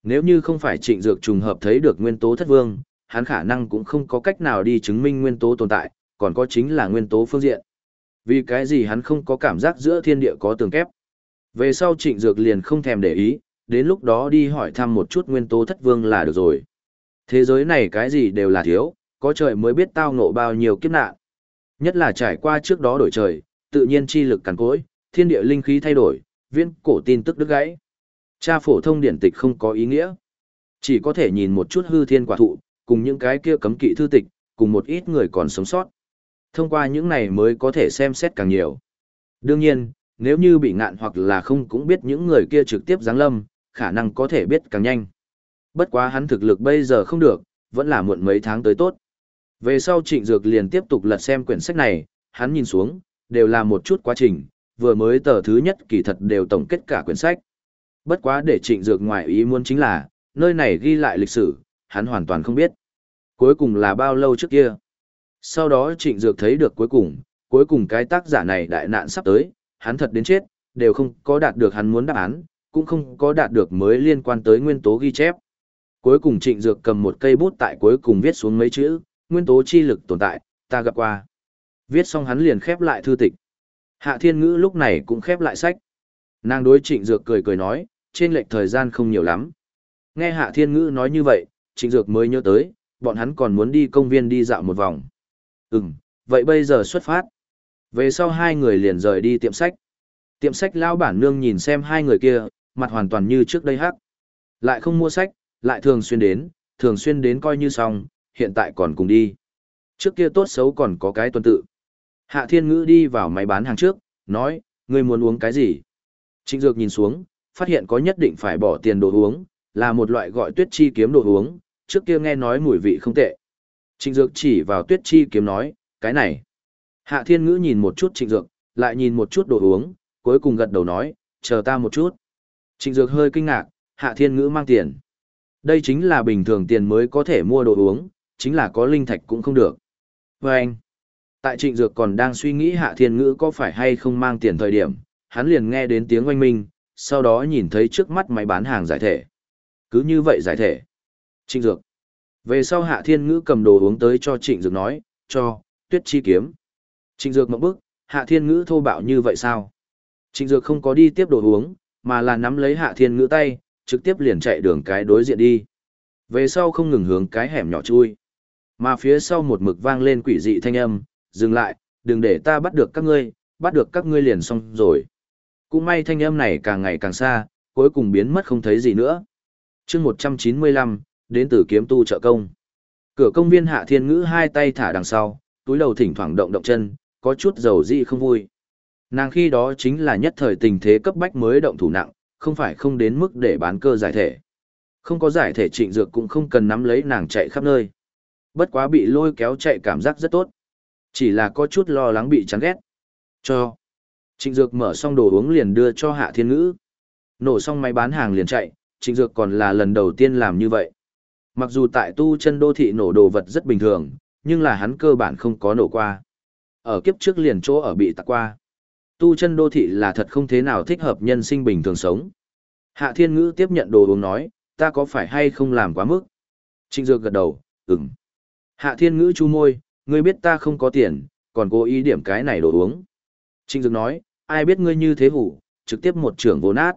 Nếu như không phải trịnh dược trùng hợp thấy được nguyên tố thất vương, hắn khả năng cũng không có cách nào đi chứng minh nguyên tố tồn tại, còn có chính là nguyên tố phương diện. Vì cái gì hắn không có cảm giác giữa thiên địa có tường kép. Về sau trịnh dược liền không thèm để ý, đến lúc đó đi hỏi thăm một chút nguyên tố thất vương là được rồi. Thế giới này cái gì đều là thiếu, có trời mới biết tao ngộ bao nhiêu kiếp nạn. Nhất là trải qua trước đó đổi trời, tự nhiên chi lực cằn cối, thiên địa linh khí thay đổi, viễn cổ tin tức đứt gãy. Cha phổ thông điển tịch không có ý nghĩa. Chỉ có thể nhìn một chút hư thiên quả thụ, cùng những cái kia cấm kỵ thư tịch, cùng một ít người còn sống sót. Thông qua những này mới có thể xem xét càng nhiều. Đương nhiên, nếu như bị ngạn hoặc là không cũng biết những người kia trực tiếp giáng lâm, khả năng có thể biết càng nhanh. Bất quá hắn thực lực bây giờ không được, vẫn là muộn mấy tháng tới tốt. Về sau trịnh dược liền tiếp tục lật xem quyển sách này, hắn nhìn xuống, đều là một chút quá trình, vừa mới tờ thứ nhất kỳ thật đều tổng kết cả quyển sách. Bất quá để trịnh dược ngoài ý muốn chính là, nơi này ghi lại lịch sử, hắn hoàn toàn không biết. Cuối cùng là bao lâu trước kia? Sau đó trịnh dược thấy được cuối cùng, cuối cùng cái tác giả này đại nạn sắp tới, hắn thật đến chết, đều không có đạt được hắn muốn đáp án, cũng không có đạt được mới liên quan tới nguyên tố ghi chép. Cuối cùng Trịnh Dược cầm một cây bút tại cuối cùng viết xuống mấy chữ, nguyên tố chi lực tồn tại, ta gặp qua. Viết xong hắn liền khép lại thư tịch. Hạ Thiên Ngữ lúc này cũng khép lại sách. Nàng đối Trịnh Dược cười cười nói, trên lệch thời gian không nhiều lắm. Nghe Hạ Thiên Ngữ nói như vậy, Trịnh Dược mới nhớ tới, bọn hắn còn muốn đi công viên đi dạo một vòng. Ừm, vậy bây giờ xuất phát. Về sau hai người liền rời đi tiệm sách. Tiệm sách lao bản nương nhìn xem hai người kia, mặt hoàn toàn như trước đây hắc. Lại không mua sách, lại thường xuyên đến, thường xuyên đến coi như xong, hiện tại còn cùng đi. Trước kia tốt xấu còn có cái tuần tự. Hạ Thiên Ngữ đi vào máy bán hàng trước, nói, ngươi muốn uống cái gì? Trịnh Dược nhìn xuống, phát hiện có nhất định phải bỏ tiền đồ uống, là một loại gọi tuyết chi kiếm đồ uống, trước kia nghe nói mùi vị không tệ. Trịnh Dược chỉ vào tuyết chi kiếm nói, cái này. Hạ Thiên Ngữ nhìn một chút Trịnh Dược, lại nhìn một chút đồ uống, cuối cùng gật đầu nói, chờ ta một chút. Trịnh Dược hơi kinh ngạc, Hạ Thiên Ngữ mang tiền. Đây chính là bình thường tiền mới có thể mua đồ uống, chính là có linh thạch cũng không được. Và anh, tại Trịnh Dược còn đang suy nghĩ Hạ Thiên Ngữ có phải hay không mang tiền thời điểm, hắn liền nghe đến tiếng oanh minh, sau đó nhìn thấy trước mắt máy bán hàng giải thể. Cứ như vậy giải thể. Trịnh Dược. Về sau Hạ Thiên Ngữ cầm đồ uống tới cho Trịnh Dược nói, cho, tuyết chi kiếm. Trịnh Dược mộng bức, Hạ Thiên Ngữ thô bạo như vậy sao? Trịnh Dược không có đi tiếp đồ uống, mà là nắm lấy Hạ Thiên Ngữ tay, trực tiếp liền chạy đường cái đối diện đi. Về sau không ngừng hướng cái hẻm nhỏ chui. Mà phía sau một mực vang lên quỷ dị thanh âm, dừng lại, đừng để ta bắt được các ngươi, bắt được các ngươi liền xong rồi. Cũng may thanh âm này càng ngày càng xa, cuối cùng biến mất không thấy gì nữa. chương 195, đến từ kiếm tu trợ công. Cửa công viên hạ thiên ngữ hai tay thả đằng sau, túi đầu thỉnh thoảng động động chân, có chút dầu dị không vui. Nàng khi đó chính là nhất thời tình thế cấp bách mới động thủ nặng, không phải không đến mức để bán cơ giải thể. Không có giải thể trịnh dược cũng không cần nắm lấy nàng chạy khắp nơi. Bất quá bị lôi kéo chạy cảm giác rất tốt. Chỉ là có chút lo lắng bị chán ghét. Cho. Trịnh dược mở xong đồ uống liền đưa cho hạ thiên ngữ. Nổ xong máy bán hàng liền chạy, trịnh dược còn là lần đầu tiên làm như vậy. Mặc dù tại tu chân đô thị nổ đồ vật rất bình thường, nhưng là hắn cơ bản không có nổ qua. Ở kiếp trước liền chỗ ở bị tạc qua. Tu chân đô thị là thật không thế nào thích hợp nhân sinh bình thường sống. Hạ thiên ngữ tiếp nhận đồ uống nói, ta có phải hay không làm quá mức? Trịnh Dược gật đầu, ừm. Hạ thiên ngữ chu môi, ngươi biết ta không có tiền, còn cố ý điểm cái này đồ uống. Trịnh Dược nói, ai biết ngươi như thế hủ, trực tiếp một trưởng vô nát.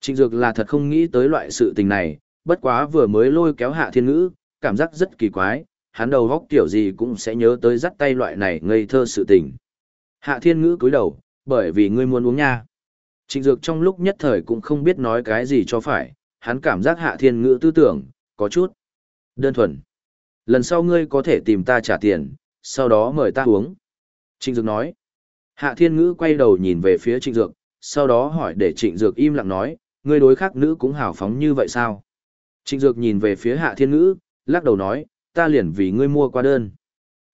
Trịnh Dược là thật không nghĩ tới loại sự tình này, bất quá vừa mới lôi kéo hạ thiên ngữ, cảm giác rất kỳ quái, hắn đầu góc kiểu gì cũng sẽ nhớ tới dắt tay loại này ngây thơ sự tình. Hạ thiên ngữ cúi đầu, bởi vì ngươi muốn uống nha. Trịnh Dược trong lúc nhất thời cũng không biết nói cái gì cho phải, hắn cảm giác hạ thiên ngữ tư tưởng, có chút đơn thuần. Lần sau ngươi có thể tìm ta trả tiền, sau đó mời ta uống. Trịnh Dược nói. Hạ thiên ngữ quay đầu nhìn về phía Trịnh Dược, sau đó hỏi để Trịnh Dược im lặng nói, ngươi đối khác nữ cũng hào phóng như vậy sao? Trịnh Dược nhìn về phía Hạ Thiên Ngữ, lắc đầu nói, ta liền vì ngươi mua qua đơn.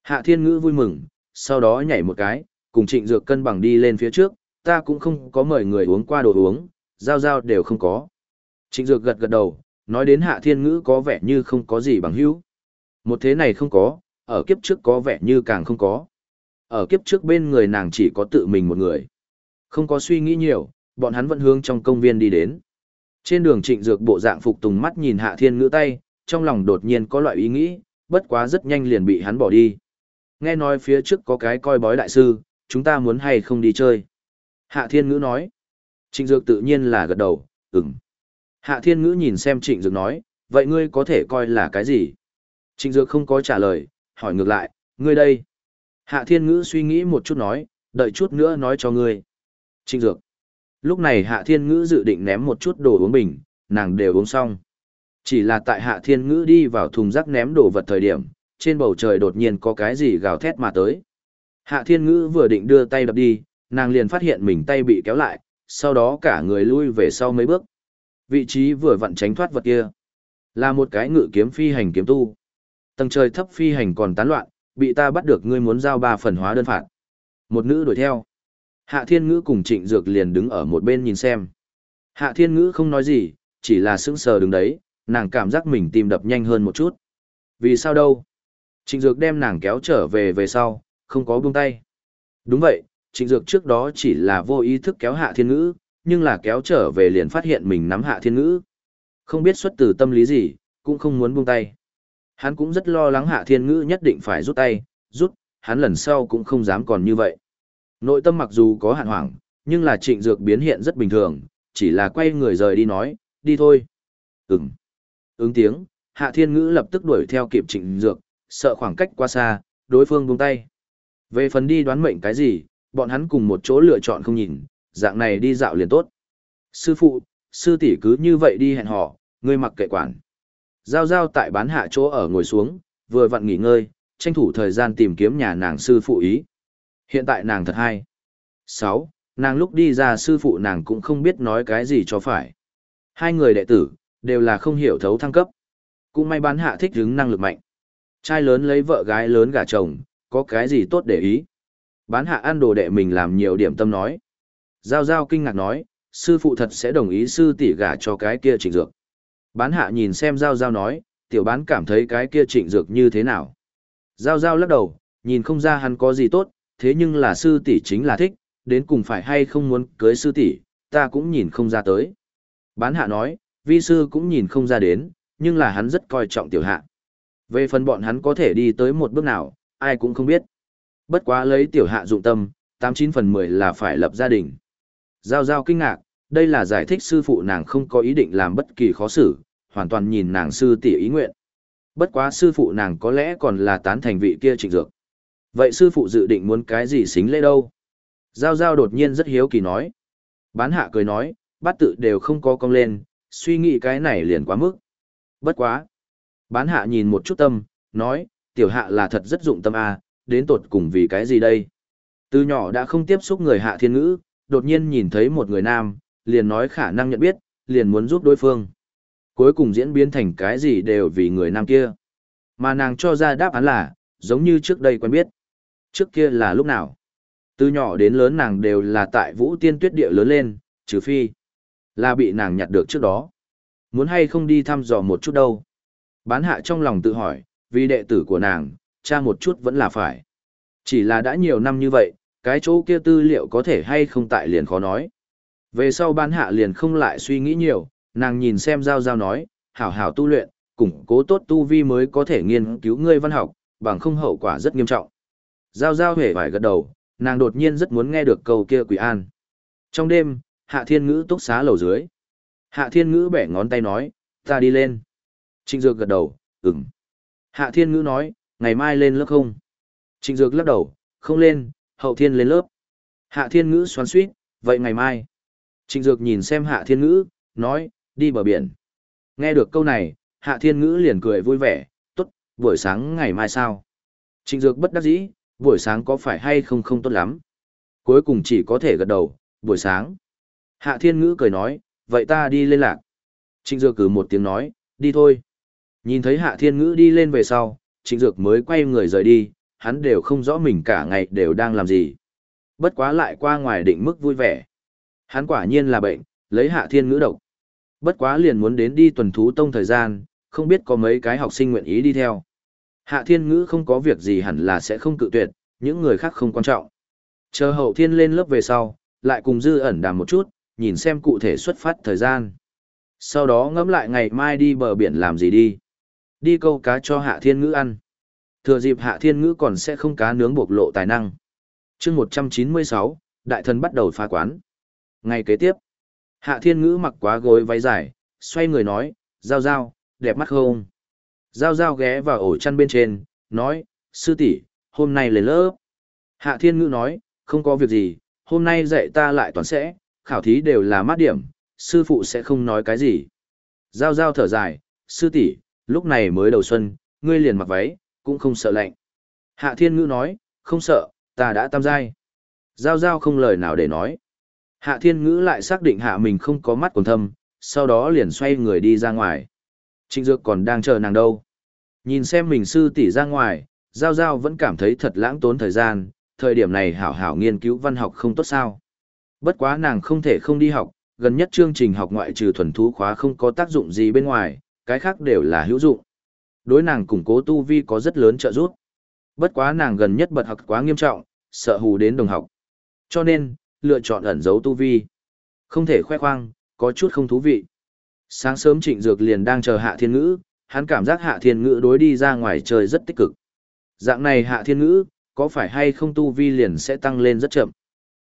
Hạ Thiên Ngữ vui mừng, sau đó nhảy một cái, cùng Trịnh Dược cân bằng đi lên phía trước, ta cũng không có mời người uống qua đồ uống, giao giao đều không có. Trịnh Dược gật gật đầu, nói đến Hạ Thiên Ngữ có vẻ như không có gì bằng hữu. Một thế này không có, ở kiếp trước có vẻ như càng không có. Ở kiếp trước bên người nàng chỉ có tự mình một người. Không có suy nghĩ nhiều, bọn hắn vẫn hướng trong công viên đi đến. Trên đường trịnh dược bộ dạng phục tùng mắt nhìn hạ thiên ngữ tay, trong lòng đột nhiên có loại ý nghĩ, bất quá rất nhanh liền bị hắn bỏ đi. Nghe nói phía trước có cái coi bói đại sư, chúng ta muốn hay không đi chơi. Hạ thiên ngữ nói. Trịnh dược tự nhiên là gật đầu, ừm. Hạ thiên ngữ nhìn xem trịnh dược nói, vậy ngươi có thể coi là cái gì? Trịnh dược không có trả lời, hỏi ngược lại, ngươi đây. Hạ thiên ngữ suy nghĩ một chút nói, đợi chút nữa nói cho ngươi. Trịnh dược. Lúc này Hạ Thiên Ngữ dự định ném một chút đồ uống bình, nàng đều uống xong. Chỉ là tại Hạ Thiên Ngữ đi vào thùng rác ném đồ vật thời điểm, trên bầu trời đột nhiên có cái gì gào thét mà tới. Hạ Thiên Ngữ vừa định đưa tay đập đi, nàng liền phát hiện mình tay bị kéo lại, sau đó cả người lui về sau mấy bước. Vị trí vừa vặn tránh thoát vật kia. Là một cái ngự kiếm phi hành kiếm tu. Tầng trời thấp phi hành còn tán loạn, bị ta bắt được ngươi muốn giao ba phần hóa đơn phạt. Một nữ đuổi theo. Hạ Thiên Ngữ cùng Trịnh Dược liền đứng ở một bên nhìn xem. Hạ Thiên Ngữ không nói gì, chỉ là sững sờ đứng đấy, nàng cảm giác mình tim đập nhanh hơn một chút. Vì sao đâu? Trịnh Dược đem nàng kéo trở về về sau, không có buông tay. Đúng vậy, trịnh dược trước đó chỉ là vô ý thức kéo hạ thiên ngữ, nhưng là kéo trở về liền phát hiện mình nắm hạ thiên ngữ. Không biết xuất từ tâm lý gì, cũng không muốn buông tay. Hắn cũng rất lo lắng hạ thiên ngữ nhất định phải rút tay, rút, hắn lần sau cũng không dám còn như vậy. Nội tâm mặc dù có hạn hoảng, nhưng là trịnh dược biến hiện rất bình thường, chỉ là quay người rời đi nói, đi thôi. Ừm. Ứng tiếng, hạ thiên ngữ lập tức đuổi theo kịp trịnh dược, sợ khoảng cách quá xa, đối phương buông tay. Về phần đi đoán mệnh cái gì, bọn hắn cùng một chỗ lựa chọn không nhìn, dạng này đi dạo liền tốt. Sư phụ, sư tỷ cứ như vậy đi hẹn họ ngươi mặc kệ quản. Giao giao tại bán hạ chỗ ở ngồi xuống, vừa vặn nghỉ ngơi, tranh thủ thời gian tìm kiếm nhà nàng sư phụ ý. Hiện tại nàng thật hay. Sáu, Nàng lúc đi ra sư phụ nàng cũng không biết nói cái gì cho phải. Hai người đệ tử, đều là không hiểu thấu thăng cấp. Cũng may bán hạ thích hứng năng lực mạnh. Trai lớn lấy vợ gái lớn gả chồng, có cái gì tốt để ý. Bán hạ ăn đồ đệ mình làm nhiều điểm tâm nói. Giao giao kinh ngạc nói, sư phụ thật sẽ đồng ý sư tỷ gả cho cái kia trịnh dược. Bán hạ nhìn xem giao giao nói, tiểu bán cảm thấy cái kia trịnh dược như thế nào. Giao giao lắc đầu, nhìn không ra hắn có gì tốt, thế nhưng là sư tỷ chính là thích, đến cùng phải hay không muốn cưới sư tỷ, ta cũng nhìn không ra tới. Bán hạ nói, vi sư cũng nhìn không ra đến, nhưng là hắn rất coi trọng tiểu hạ. Về phần bọn hắn có thể đi tới một bước nào, ai cũng không biết. Bất quá lấy tiểu hạ dụng tâm, 89 phần 10 là phải lập gia đình. Giao giao kinh ngạc, đây là giải thích sư phụ nàng không có ý định làm bất kỳ khó xử, hoàn toàn nhìn nàng sư tỷ ý nguyện. Bất quá sư phụ nàng có lẽ còn là tán thành vị kia trịnh dược. Vậy sư phụ dự định muốn cái gì xính lễ đâu? Giao giao đột nhiên rất hiếu kỳ nói. Bán hạ cười nói, bát tự đều không có cong lên, suy nghĩ cái này liền quá mức. Bất quá. Bán hạ nhìn một chút tâm, nói, tiểu hạ là thật rất dụng tâm à, đến tột cùng vì cái gì đây? Từ nhỏ đã không tiếp xúc người hạ thiên ngữ, đột nhiên nhìn thấy một người nam, liền nói khả năng nhận biết, liền muốn giúp đối phương. Cuối cùng diễn biến thành cái gì đều vì người nam kia. Mà nàng cho ra đáp án là, giống như trước đây quen biết. Trước kia là lúc nào? Từ nhỏ đến lớn nàng đều là tại vũ tiên tuyết địa lớn lên, trừ phi. Là bị nàng nhặt được trước đó. Muốn hay không đi thăm dò một chút đâu. Bán hạ trong lòng tự hỏi, vì đệ tử của nàng, cha một chút vẫn là phải. Chỉ là đã nhiều năm như vậy, cái chỗ kia tư liệu có thể hay không tại liền khó nói. Về sau bán hạ liền không lại suy nghĩ nhiều, nàng nhìn xem Giao Giao nói, hảo hảo tu luyện, củng cố tốt tu vi mới có thể nghiên cứu ngươi văn học, bằng không hậu quả rất nghiêm trọng. Giao Giao hề vải gật đầu, nàng đột nhiên rất muốn nghe được câu kia quỷ an. Trong đêm, Hạ Thiên Ngữ túc xá lầu dưới. Hạ Thiên Ngữ bẻ ngón tay nói, ta đi lên. Trịnh Dược gật đầu, ừm. Hạ Thiên Ngữ nói, ngày mai lên lớp không? Trịnh Dược lắc đầu, không lên, hậu thiên lên lớp. Hạ Thiên Ngữ xoắn suýt, vậy ngày mai. Trịnh Dược nhìn xem Hạ Thiên Ngữ, nói, đi bờ biển. Nghe được câu này, Hạ Thiên Ngữ liền cười vui vẻ, tốt, buổi sáng ngày mai sao? Trịnh Dược bất đắc dĩ, buổi sáng có phải hay không không tốt lắm? Cuối cùng chỉ có thể gật đầu, buổi sáng. Hạ Thiên Ngữ cười nói, vậy ta đi lên lạc. Trịnh Dược cử một tiếng nói, đi thôi. Nhìn thấy Hạ Thiên Ngữ đi lên về sau, Trịnh Dược mới quay người rời đi, hắn đều không rõ mình cả ngày đều đang làm gì. Bất quá lại qua ngoài định mức vui vẻ. Hắn quả nhiên là bệnh, lấy Hạ Thiên Ngữ độc. Bất quá liền muốn đến đi tuần thú tông thời gian, không biết có mấy cái học sinh nguyện ý đi theo. Hạ Thiên Ngữ không có việc gì hẳn là sẽ không cự tuyệt, những người khác không quan trọng. Chờ hậu thiên lên lớp về sau, lại cùng dư ẩn đàm một chút, nhìn xem cụ thể xuất phát thời gian. Sau đó ngẫm lại ngày mai đi bờ biển làm gì đi. Đi câu cá cho Hạ Thiên Ngữ ăn. Thừa dịp Hạ Thiên Ngữ còn sẽ không cá nướng bộc lộ tài năng. chương 196, Đại thần bắt đầu phá quán. Ngày kế tiếp, Hạ Thiên Ngữ mặc quá gối váy dài, xoay người nói, Giao Giao, đẹp mắt không? Giao Giao ghé vào ổ chăn bên trên, nói, sư tỷ, hôm nay lên lớp. Hạ Thiên Ngữ nói, không có việc gì, hôm nay dạy ta lại toàn sẽ, khảo thí đều là mát điểm, sư phụ sẽ không nói cái gì. Giao Giao thở dài, sư tỷ, lúc này mới đầu xuân, ngươi liền mặc váy, cũng không sợ lạnh. Hạ Thiên Ngữ nói, không sợ, ta đã tam giai. Giao Giao không lời nào để nói. Hạ Thiên Ngữ lại xác định hạ mình không có mắt còn thâm, sau đó liền xoay người đi ra ngoài. Trịnh Dược còn đang chờ nàng đâu. Nhìn xem mình sư tỷ ra ngoài, Giao Giao vẫn cảm thấy thật lãng tốn thời gian, thời điểm này hảo hảo nghiên cứu văn học không tốt sao. Bất quá nàng không thể không đi học, gần nhất chương trình học ngoại trừ thuần thú khóa không có tác dụng gì bên ngoài, cái khác đều là hữu dụng. Đối nàng củng cố tu vi có rất lớn trợ giúp. Bất quá nàng gần nhất bật học quá nghiêm trọng, sợ hù đến đồng học. Cho nên, lựa chọn ẩn giấu tu vi. Không thể khoe khoang, có chút không thú vị. Sáng sớm Trịnh Dược liền đang chờ Hạ Thiên Ngữ, hắn cảm giác Hạ Thiên Ngữ đối đi ra ngoài trời rất tích cực. Dạng này Hạ Thiên Ngữ, có phải hay không tu vi liền sẽ tăng lên rất chậm.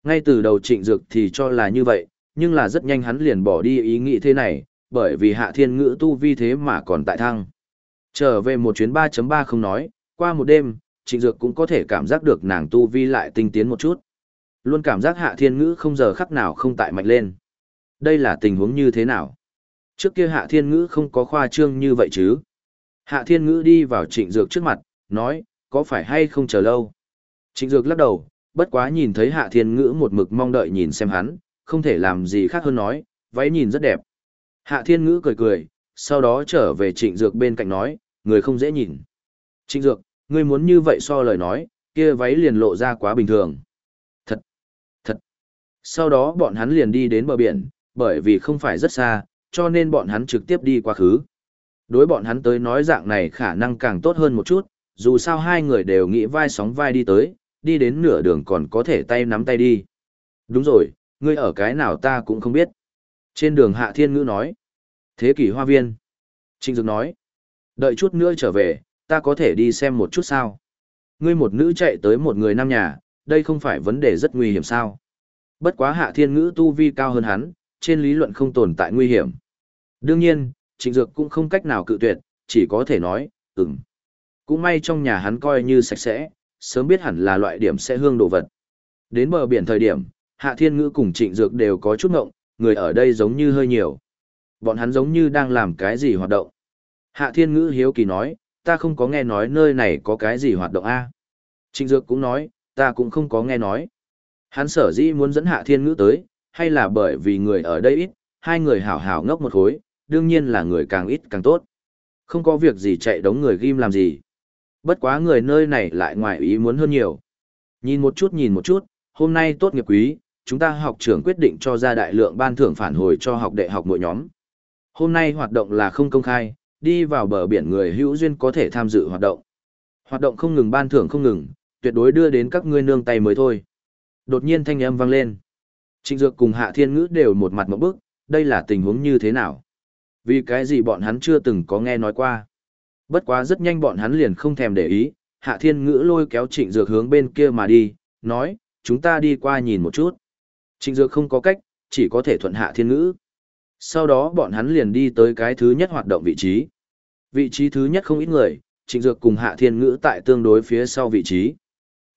Ngay từ đầu Trịnh Dược thì cho là như vậy, nhưng là rất nhanh hắn liền bỏ đi ý nghĩ thế này, bởi vì Hạ Thiên Ngữ tu vi thế mà còn tại thăng. Trở về một chuyến 3.3 không nói, qua một đêm, Trịnh Dược cũng có thể cảm giác được nàng tu vi lại tinh tiến một chút. Luôn cảm giác Hạ Thiên Ngữ không giờ khắc nào không tại mạnh lên. Đây là tình huống như thế nào? Trước kia Hạ Thiên Ngữ không có khoa trương như vậy chứ? Hạ Thiên Ngữ đi vào Trịnh Dược trước mặt, nói, có phải hay không chờ lâu? Trịnh Dược lắc đầu, bất quá nhìn thấy Hạ Thiên Ngữ một mực mong đợi nhìn xem hắn, không thể làm gì khác hơn nói, váy nhìn rất đẹp. Hạ Thiên Ngữ cười cười, sau đó trở về Trịnh Dược bên cạnh nói, người không dễ nhìn. Trịnh Dược, ngươi muốn như vậy so lời nói, kia váy liền lộ ra quá bình thường. Thật, thật. Sau đó bọn hắn liền đi đến bờ biển, bởi vì không phải rất xa, cho nên bọn hắn trực tiếp đi quá khứ. Đối bọn hắn tới nói dạng này khả năng càng tốt hơn một chút, dù sao hai người đều nghĩ vai sóng vai đi tới, đi đến nửa đường còn có thể tay nắm tay đi. Đúng rồi, ngươi ở cái nào ta cũng không biết. Trên đường Hạ Thiên Ngữ nói. Thế kỷ hoa viên. Trinh Dược nói. Đợi chút nữa trở về, ta có thể đi xem một chút sao. Ngươi một nữ chạy tới một người nam nhà, đây không phải vấn đề rất nguy hiểm sao. Bất quá Hạ Thiên Ngữ tu vi cao hơn hắn, trên lý luận không tồn tại nguy hiểm. Đương nhiên, Trịnh Dược cũng không cách nào cự tuyệt, chỉ có thể nói, ừm. Cũng may trong nhà hắn coi như sạch sẽ, sớm biết hẳn là loại điểm sẽ hương đồ vật. Đến bờ biển thời điểm, Hạ Thiên Ngữ cùng Trịnh Dược đều có chút ngộng, người ở đây giống như hơi nhiều. Bọn hắn giống như đang làm cái gì hoạt động. Hạ Thiên Ngữ hiếu kỳ nói, ta không có nghe nói nơi này có cái gì hoạt động a. Trịnh Dược cũng nói, ta cũng không có nghe nói. Hắn sở dĩ muốn dẫn Hạ Thiên Ngữ tới, hay là bởi vì người ở đây ít, hai người hảo hảo ngốc một khối, đương nhiên là người càng ít càng tốt. Không có việc gì chạy đống người ghim làm gì. Bất quá người nơi này lại ngoài ý muốn hơn nhiều. Nhìn một chút nhìn một chút, hôm nay tốt nghiệp quý, chúng ta học trưởng quyết định cho ra đại lượng ban thưởng phản hồi cho học đệ học mỗi nhóm. Hôm nay hoạt động là không công khai, đi vào bờ biển người hữu duyên có thể tham dự hoạt động. Hoạt động không ngừng ban thưởng không ngừng, tuyệt đối đưa đến các ngươi nương tay mới thôi. Đột nhiên thanh âm vang lên. Trịnh Dược cùng Hạ Thiên Ngữ đều một mặt một bức, đây là tình huống như thế nào? Vì cái gì bọn hắn chưa từng có nghe nói qua? Bất quá rất nhanh bọn hắn liền không thèm để ý, Hạ Thiên Ngữ lôi kéo Trịnh Dược hướng bên kia mà đi, nói, chúng ta đi qua nhìn một chút. Trịnh Dược không có cách, chỉ có thể thuận Hạ Thiên Ngữ. Sau đó bọn hắn liền đi tới cái thứ nhất hoạt động vị trí. Vị trí thứ nhất không ít người, Trịnh Dược cùng Hạ Thiên Ngữ tại tương đối phía sau vị trí.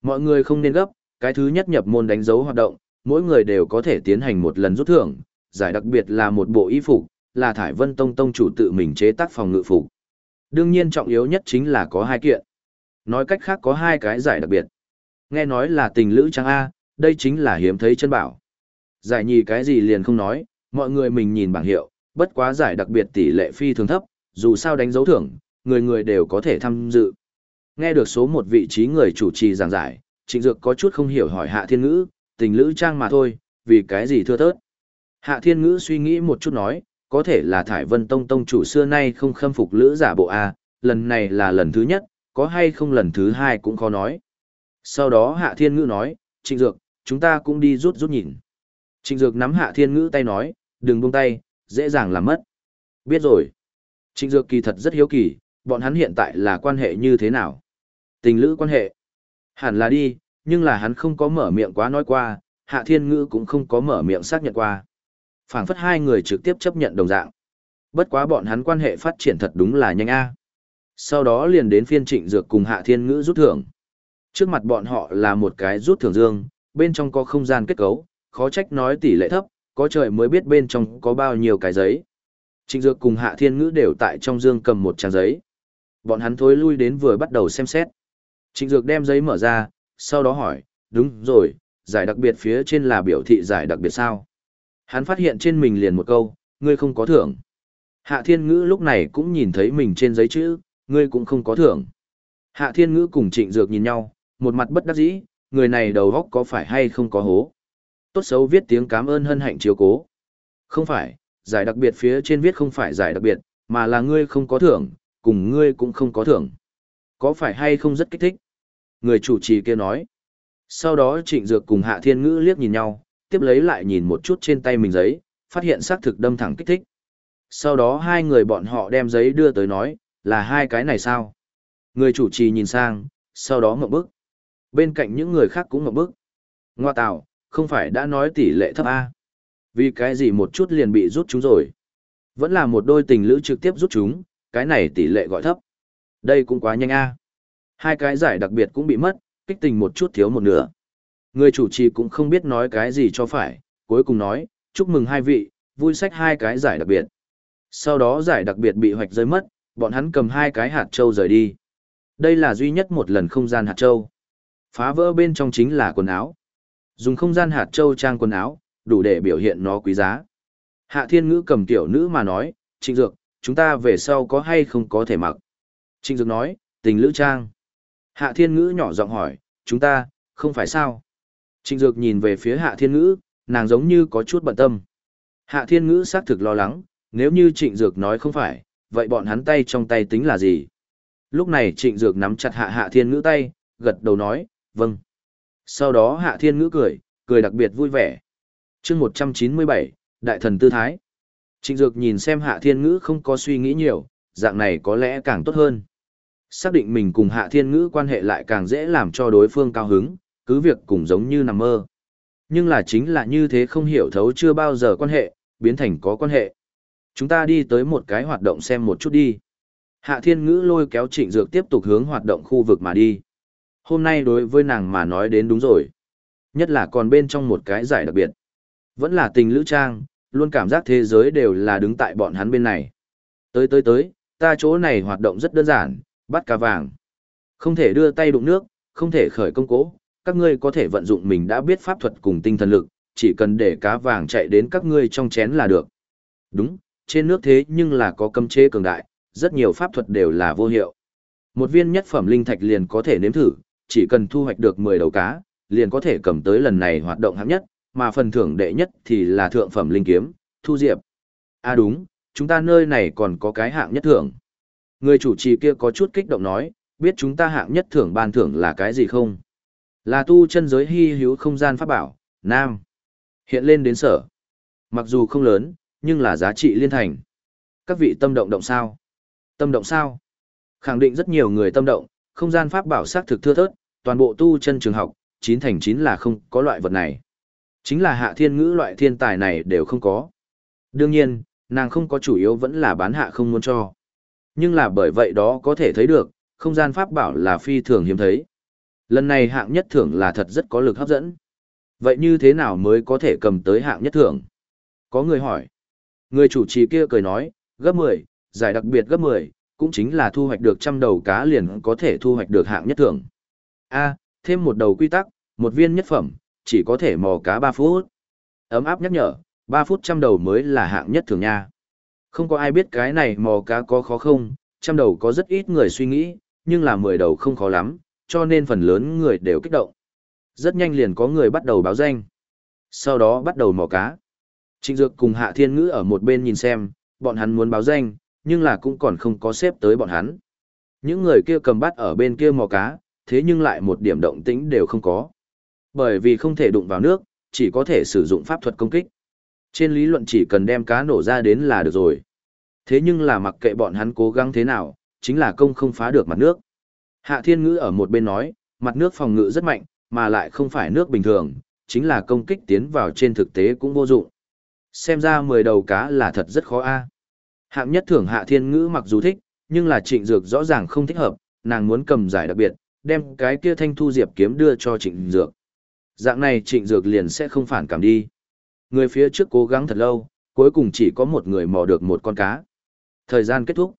Mọi người không nên gấp, cái thứ nhất nhập môn đánh dấu hoạt động, mỗi người đều có thể tiến hành một lần rút thưởng, giải đặc biệt là một bộ y phục, là Thải Vân Tông Tông chủ tự mình chế tác phòng ngự phục. Đương nhiên trọng yếu nhất chính là có hai kiện. Nói cách khác có hai cái giải đặc biệt. Nghe nói là tình lữ trang A, đây chính là hiếm thấy chân bảo. Giải nhì cái gì liền không nói, mọi người mình nhìn bảng hiệu, bất quá giải đặc biệt tỷ lệ phi thường thấp, dù sao đánh dấu thưởng, người người đều có thể tham dự. Nghe được số một vị trí người chủ trì giảng giải, Trịnh Dược có chút không hiểu hỏi Hạ Thiên Ngữ, tình lữ trang mà thôi, vì cái gì thưa thớt. Hạ Thiên Ngữ suy nghĩ một chút nói, có thể là Thải Vân Tông Tông chủ xưa nay không khâm phục lữ giả bộ A, lần này là lần thứ nhất, có hay không lần thứ hai cũng khó nói. Sau đó Hạ Thiên Ngữ nói, Trịnh Dược, chúng ta cũng đi rút rút nhìn. Trịnh Dược nắm Hạ Thiên Ngữ tay nói, đừng buông tay, dễ dàng làm mất. Biết rồi. Trịnh Dược kỳ thật rất hiếu kỳ, bọn hắn hiện tại là quan hệ như thế nào? Tình lữ quan hệ? Hẳn là đi, nhưng là hắn không có mở miệng quá nói qua, Hạ Thiên Ngữ cũng không có mở miệng xác nhận qua phảng phất hai người trực tiếp chấp nhận đồng dạng. Bất quá bọn hắn quan hệ phát triển thật đúng là nhanh a. Sau đó liền đến phiên Trịnh Dược cùng Hạ Thiên Ngữ rút thưởng. Trước mặt bọn họ là một cái rút thưởng dương, bên trong có không gian kết cấu, khó trách nói tỷ lệ thấp, có trời mới biết bên trong có bao nhiêu cái giấy. Trịnh Dược cùng Hạ Thiên Ngữ đều tại trong dương cầm một trang giấy. Bọn hắn thối lui đến vừa bắt đầu xem xét. Trịnh Dược đem giấy mở ra, sau đó hỏi, đúng rồi, giải đặc biệt phía trên là biểu thị giải đặc biệt sao? Hắn phát hiện trên mình liền một câu, ngươi không có thưởng. Hạ Thiên Ngữ lúc này cũng nhìn thấy mình trên giấy chữ, ngươi cũng không có thưởng. Hạ Thiên Ngữ cùng Trịnh Dược nhìn nhau, một mặt bất đắc dĩ, người này đầu góc có phải hay không có hố. Tốt xấu viết tiếng cảm ơn hân hạnh chiếu cố. Không phải, giải đặc biệt phía trên viết không phải giải đặc biệt, mà là ngươi không có thưởng, cùng ngươi cũng không có thưởng. Có phải hay không rất kích thích? Người chủ trì kia nói. Sau đó trịnh dược cùng hạ thiên ngữ liếc nhìn nhau, tiếp lấy lại nhìn một chút trên tay mình giấy, phát hiện xác thực đâm thẳng kích thích. Sau đó hai người bọn họ đem giấy đưa tới nói, là hai cái này sao? Người chủ trì nhìn sang, sau đó ngậm bức. Bên cạnh những người khác cũng ngậm bức. Ngoa tạo, không phải đã nói tỷ lệ thấp A. Vì cái gì một chút liền bị rút chúng rồi. Vẫn là một đôi tình lữ trực tiếp rút chúng, cái này tỷ lệ gọi thấp. Đây cũng quá nhanh A. Hai cái giải đặc biệt cũng bị mất, kích tình một chút thiếu một nửa. Người chủ trì cũng không biết nói cái gì cho phải, cuối cùng nói, chúc mừng hai vị, vui sách hai cái giải đặc biệt. Sau đó giải đặc biệt bị hoạch rơi mất, bọn hắn cầm hai cái hạt châu rời đi. Đây là duy nhất một lần không gian hạt châu. Phá vỡ bên trong chính là quần áo. Dùng không gian hạt châu trang quần áo, đủ để biểu hiện nó quý giá. Hạ thiên ngữ cầm tiểu nữ mà nói, trịnh dược, chúng ta về sau có hay không có thể mặc. Trịnh dược nói, tình lữ trang. Hạ thiên ngữ nhỏ giọng hỏi, chúng ta, không phải sao. Trịnh dược nhìn về phía hạ thiên ngữ, nàng giống như có chút bận tâm. Hạ thiên ngữ xác thực lo lắng, nếu như trịnh dược nói không phải, vậy bọn hắn tay trong tay tính là gì? Lúc này trịnh dược nắm chặt hạ hạ thiên ngữ tay, gật đầu nói, vâng. Sau đó hạ thiên ngữ cười, cười đặc biệt vui vẻ. chương 197, Đại thần tư thái. Trịnh dược nhìn xem hạ thiên ngữ không có suy nghĩ nhiều, dạng này có lẽ càng tốt hơn. Xác định mình cùng hạ thiên ngữ quan hệ lại càng dễ làm cho đối phương cao hứng, cứ việc cùng giống như nằm mơ. Nhưng là chính là như thế không hiểu thấu chưa bao giờ quan hệ, biến thành có quan hệ. Chúng ta đi tới một cái hoạt động xem một chút đi. Hạ thiên ngữ lôi kéo trịnh dược tiếp tục hướng hoạt động khu vực mà đi. Hôm nay đối với nàng mà nói đến đúng rồi. Nhất là còn bên trong một cái giải đặc biệt. Vẫn là tình lữ trang, luôn cảm giác thế giới đều là đứng tại bọn hắn bên này. Tới tới tới, ta chỗ này hoạt động rất đơn giản, bắt cá vàng. Không thể đưa tay đụng nước, không thể khởi công cố, các ngươi có thể vận dụng mình đã biết pháp thuật cùng tinh thần lực, chỉ cần để cá vàng chạy đến các ngươi trong chén là được. Đúng, trên nước thế nhưng là có cấm chế cường đại, rất nhiều pháp thuật đều là vô hiệu. Một viên nhất phẩm linh thạch liền có thể nếm thử, chỉ cần thu hoạch được 10 đầu cá, liền có thể cầm tới lần này hoạt động hạng nhất, mà phần thưởng đệ nhất thì là thượng phẩm linh kiếm, thu diệp. À đúng, chúng ta nơi này còn có cái hạng nhất thưởng. Người chủ trì kia có chút kích động nói, biết chúng ta hạng nhất thưởng ban thưởng là cái gì không? Là tu chân giới hy hữu không gian pháp bảo, Nam. Hiện lên đến sở. Mặc dù không lớn, nhưng là giá trị liên thành. Các vị tâm động động sao? Tâm động sao? Khẳng định rất nhiều người tâm động, không gian pháp bảo xác thực thưa thớt, toàn bộ tu chân trường học, chín thành chín là không có loại vật này. Chính là hạ thiên ngữ loại thiên tài này đều không có. Đương nhiên, nàng không có chủ yếu vẫn là bán hạ không muốn cho. Nhưng là bởi vậy đó có thể thấy được, không gian pháp bảo là phi thường hiếm thấy. Lần này hạng nhất thưởng là thật rất có lực hấp dẫn. Vậy như thế nào mới có thể cầm tới hạng nhất thưởng? Có người hỏi. Người chủ trì kia cười nói, gấp 10, giải đặc biệt gấp 10, cũng chính là thu hoạch được trăm đầu cá liền có thể thu hoạch được hạng nhất thưởng. A, thêm một đầu quy tắc, một viên nhất phẩm, chỉ có thể mò cá 3 phút. Ấm áp nhắc nhở, 3 phút trăm đầu mới là hạng nhất thưởng nha. Không có ai biết cái này mò cá có khó không, trăm đầu có rất ít người suy nghĩ, nhưng là 10 đầu không khó lắm, cho nên phần lớn người đều kích động. Rất nhanh liền có người bắt đầu báo danh. Sau đó bắt đầu mò cá. Trịnh Dược cùng Hạ Thiên Ngữ ở một bên nhìn xem, bọn hắn muốn báo danh, nhưng là cũng còn không có xếp tới bọn hắn. Những người kia cầm bắt ở bên kia mò cá, thế nhưng lại một điểm động tĩnh đều không có. Bởi vì không thể đụng vào nước, chỉ có thể sử dụng pháp thuật công kích. Trên lý luận chỉ cần đem cá nổ ra đến là được rồi. Thế nhưng là mặc kệ bọn hắn cố gắng thế nào, chính là công không phá được mặt nước. Hạ Thiên Ngữ ở một bên nói, mặt nước phòng ngự rất mạnh, mà lại không phải nước bình thường, chính là công kích tiến vào trên thực tế cũng vô dụng. Xem ra 10 đầu cá là thật rất khó a. Hạng nhất thưởng Hạ Thiên Ngữ mặc dù thích, nhưng là Trịnh Dược rõ ràng không thích hợp, nàng muốn cầm giải đặc biệt, đem cái kia thanh thu diệp kiếm đưa cho Trịnh Dược. Dạng này Trịnh Dược liền sẽ không phản cảm đi. Người phía trước cố gắng thật lâu, cuối cùng chỉ có một người mò được một con cá. Thời gian kết thúc.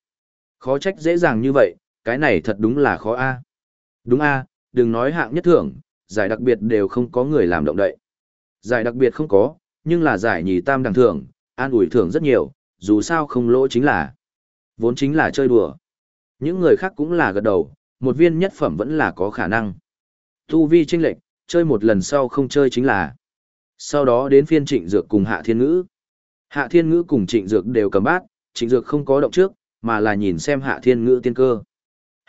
Khó trách dễ dàng như vậy, cái này thật đúng là khó a. Đúng a, đừng nói hạng nhất thưởng, giải đặc biệt đều không có người làm động đậy. Giải đặc biệt không có, nhưng là giải nhì tam đẳng thưởng, an ủi thưởng rất nhiều, dù sao không lỗ chính là. Vốn chính là chơi đùa. Những người khác cũng là gật đầu, một viên nhất phẩm vẫn là có khả năng. Tu vi tranh lệch, chơi một lần sau không chơi chính là. Sau đó đến phiên trịnh dược cùng hạ thiên ngữ. Hạ thiên ngữ cùng trịnh dược đều cầm bát, trịnh dược không có động trước, mà là nhìn xem hạ thiên ngữ tiên cơ.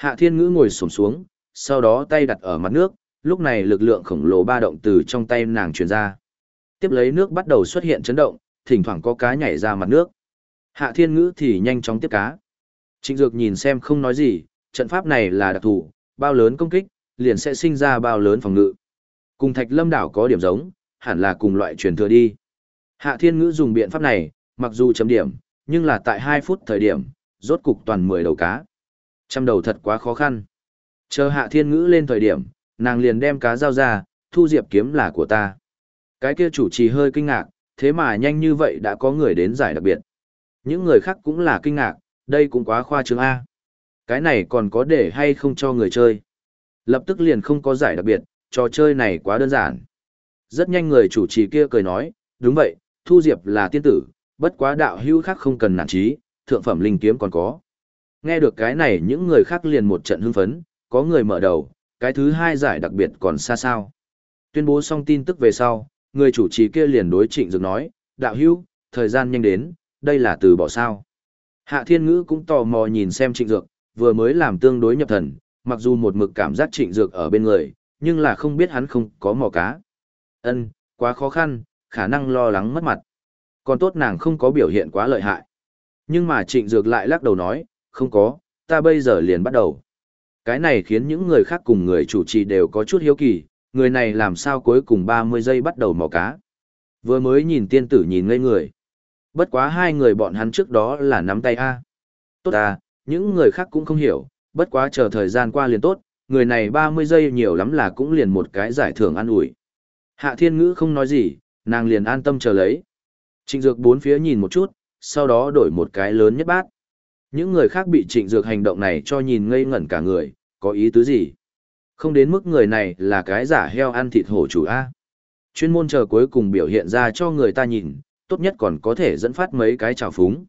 Hạ thiên ngữ ngồi sổm xuống, sau đó tay đặt ở mặt nước, lúc này lực lượng khổng lồ ba động từ trong tay nàng truyền ra. Tiếp lấy nước bắt đầu xuất hiện chấn động, thỉnh thoảng có cá nhảy ra mặt nước. Hạ thiên ngữ thì nhanh chóng tiếp cá. Trịnh Dược nhìn xem không nói gì, trận pháp này là đặc thù, bao lớn công kích, liền sẽ sinh ra bao lớn phòng ngự. Cùng Thạch Lâm đảo có điểm giống, hẳn là cùng loại truyền thừa đi. Hạ Thiên Ngữ dùng biện pháp này, mặc dù chấm điểm, nhưng là tại 2 phút thời điểm, rốt cục toàn 10 đầu cá. Trăm đầu thật quá khó khăn. Chờ Hạ Thiên Ngữ lên thời điểm, nàng liền đem cá dao ra, thu diệp kiếm là của ta. Cái kia chủ trì hơi kinh ngạc, thế mà nhanh như vậy đã có người đến giải đặc biệt. Những người khác cũng là kinh ngạc, đây cũng quá khoa trương A. Cái này còn có để hay không cho người chơi. Lập tức liền không có giải đặc biệt, trò chơi này quá đơn giản. Rất nhanh người chủ trì kia cười nói, đúng vậy, Thu Diệp là tiên tử, bất quá đạo hữu khác không cần nản trí, thượng phẩm linh kiếm còn có. Nghe được cái này những người khác liền một trận hưng phấn, có người mở đầu, cái thứ hai giải đặc biệt còn xa sao. Tuyên bố xong tin tức về sau, người chủ trì kia liền đối trịnh dược nói, đạo hữu, thời gian nhanh đến, đây là từ bỏ sao. Hạ thiên ngữ cũng tò mò nhìn xem trịnh dược, vừa mới làm tương đối nhập thần, mặc dù một mực cảm giác trịnh dược ở bên người, nhưng là không biết hắn không có mò cá. Ân, quá khó khăn, khả năng lo lắng mất mặt. Còn tốt nàng không có biểu hiện quá lợi hại. Nhưng mà trịnh dược lại lắc đầu nói, không có, ta bây giờ liền bắt đầu. Cái này khiến những người khác cùng người chủ trì đều có chút hiếu kỳ, người này làm sao cuối cùng 30 giây bắt đầu mò cá. Vừa mới nhìn tiên tử nhìn ngây người. Bất quá hai người bọn hắn trước đó là nắm tay A. Tốt à, những người khác cũng không hiểu, bất quá chờ thời gian qua liền tốt, người này 30 giây nhiều lắm là cũng liền một cái giải thưởng ăn ủi. Hạ thiên ngữ không nói gì, nàng liền an tâm chờ lấy. Trịnh dược bốn phía nhìn một chút, sau đó đổi một cái lớn nhất bát. Những người khác bị trịnh dược hành động này cho nhìn ngây ngẩn cả người, có ý tứ gì? Không đến mức người này là cái giả heo ăn thịt hổ chủ A. Chuyên môn chờ cuối cùng biểu hiện ra cho người ta nhìn, tốt nhất còn có thể dẫn phát mấy cái trào phúng.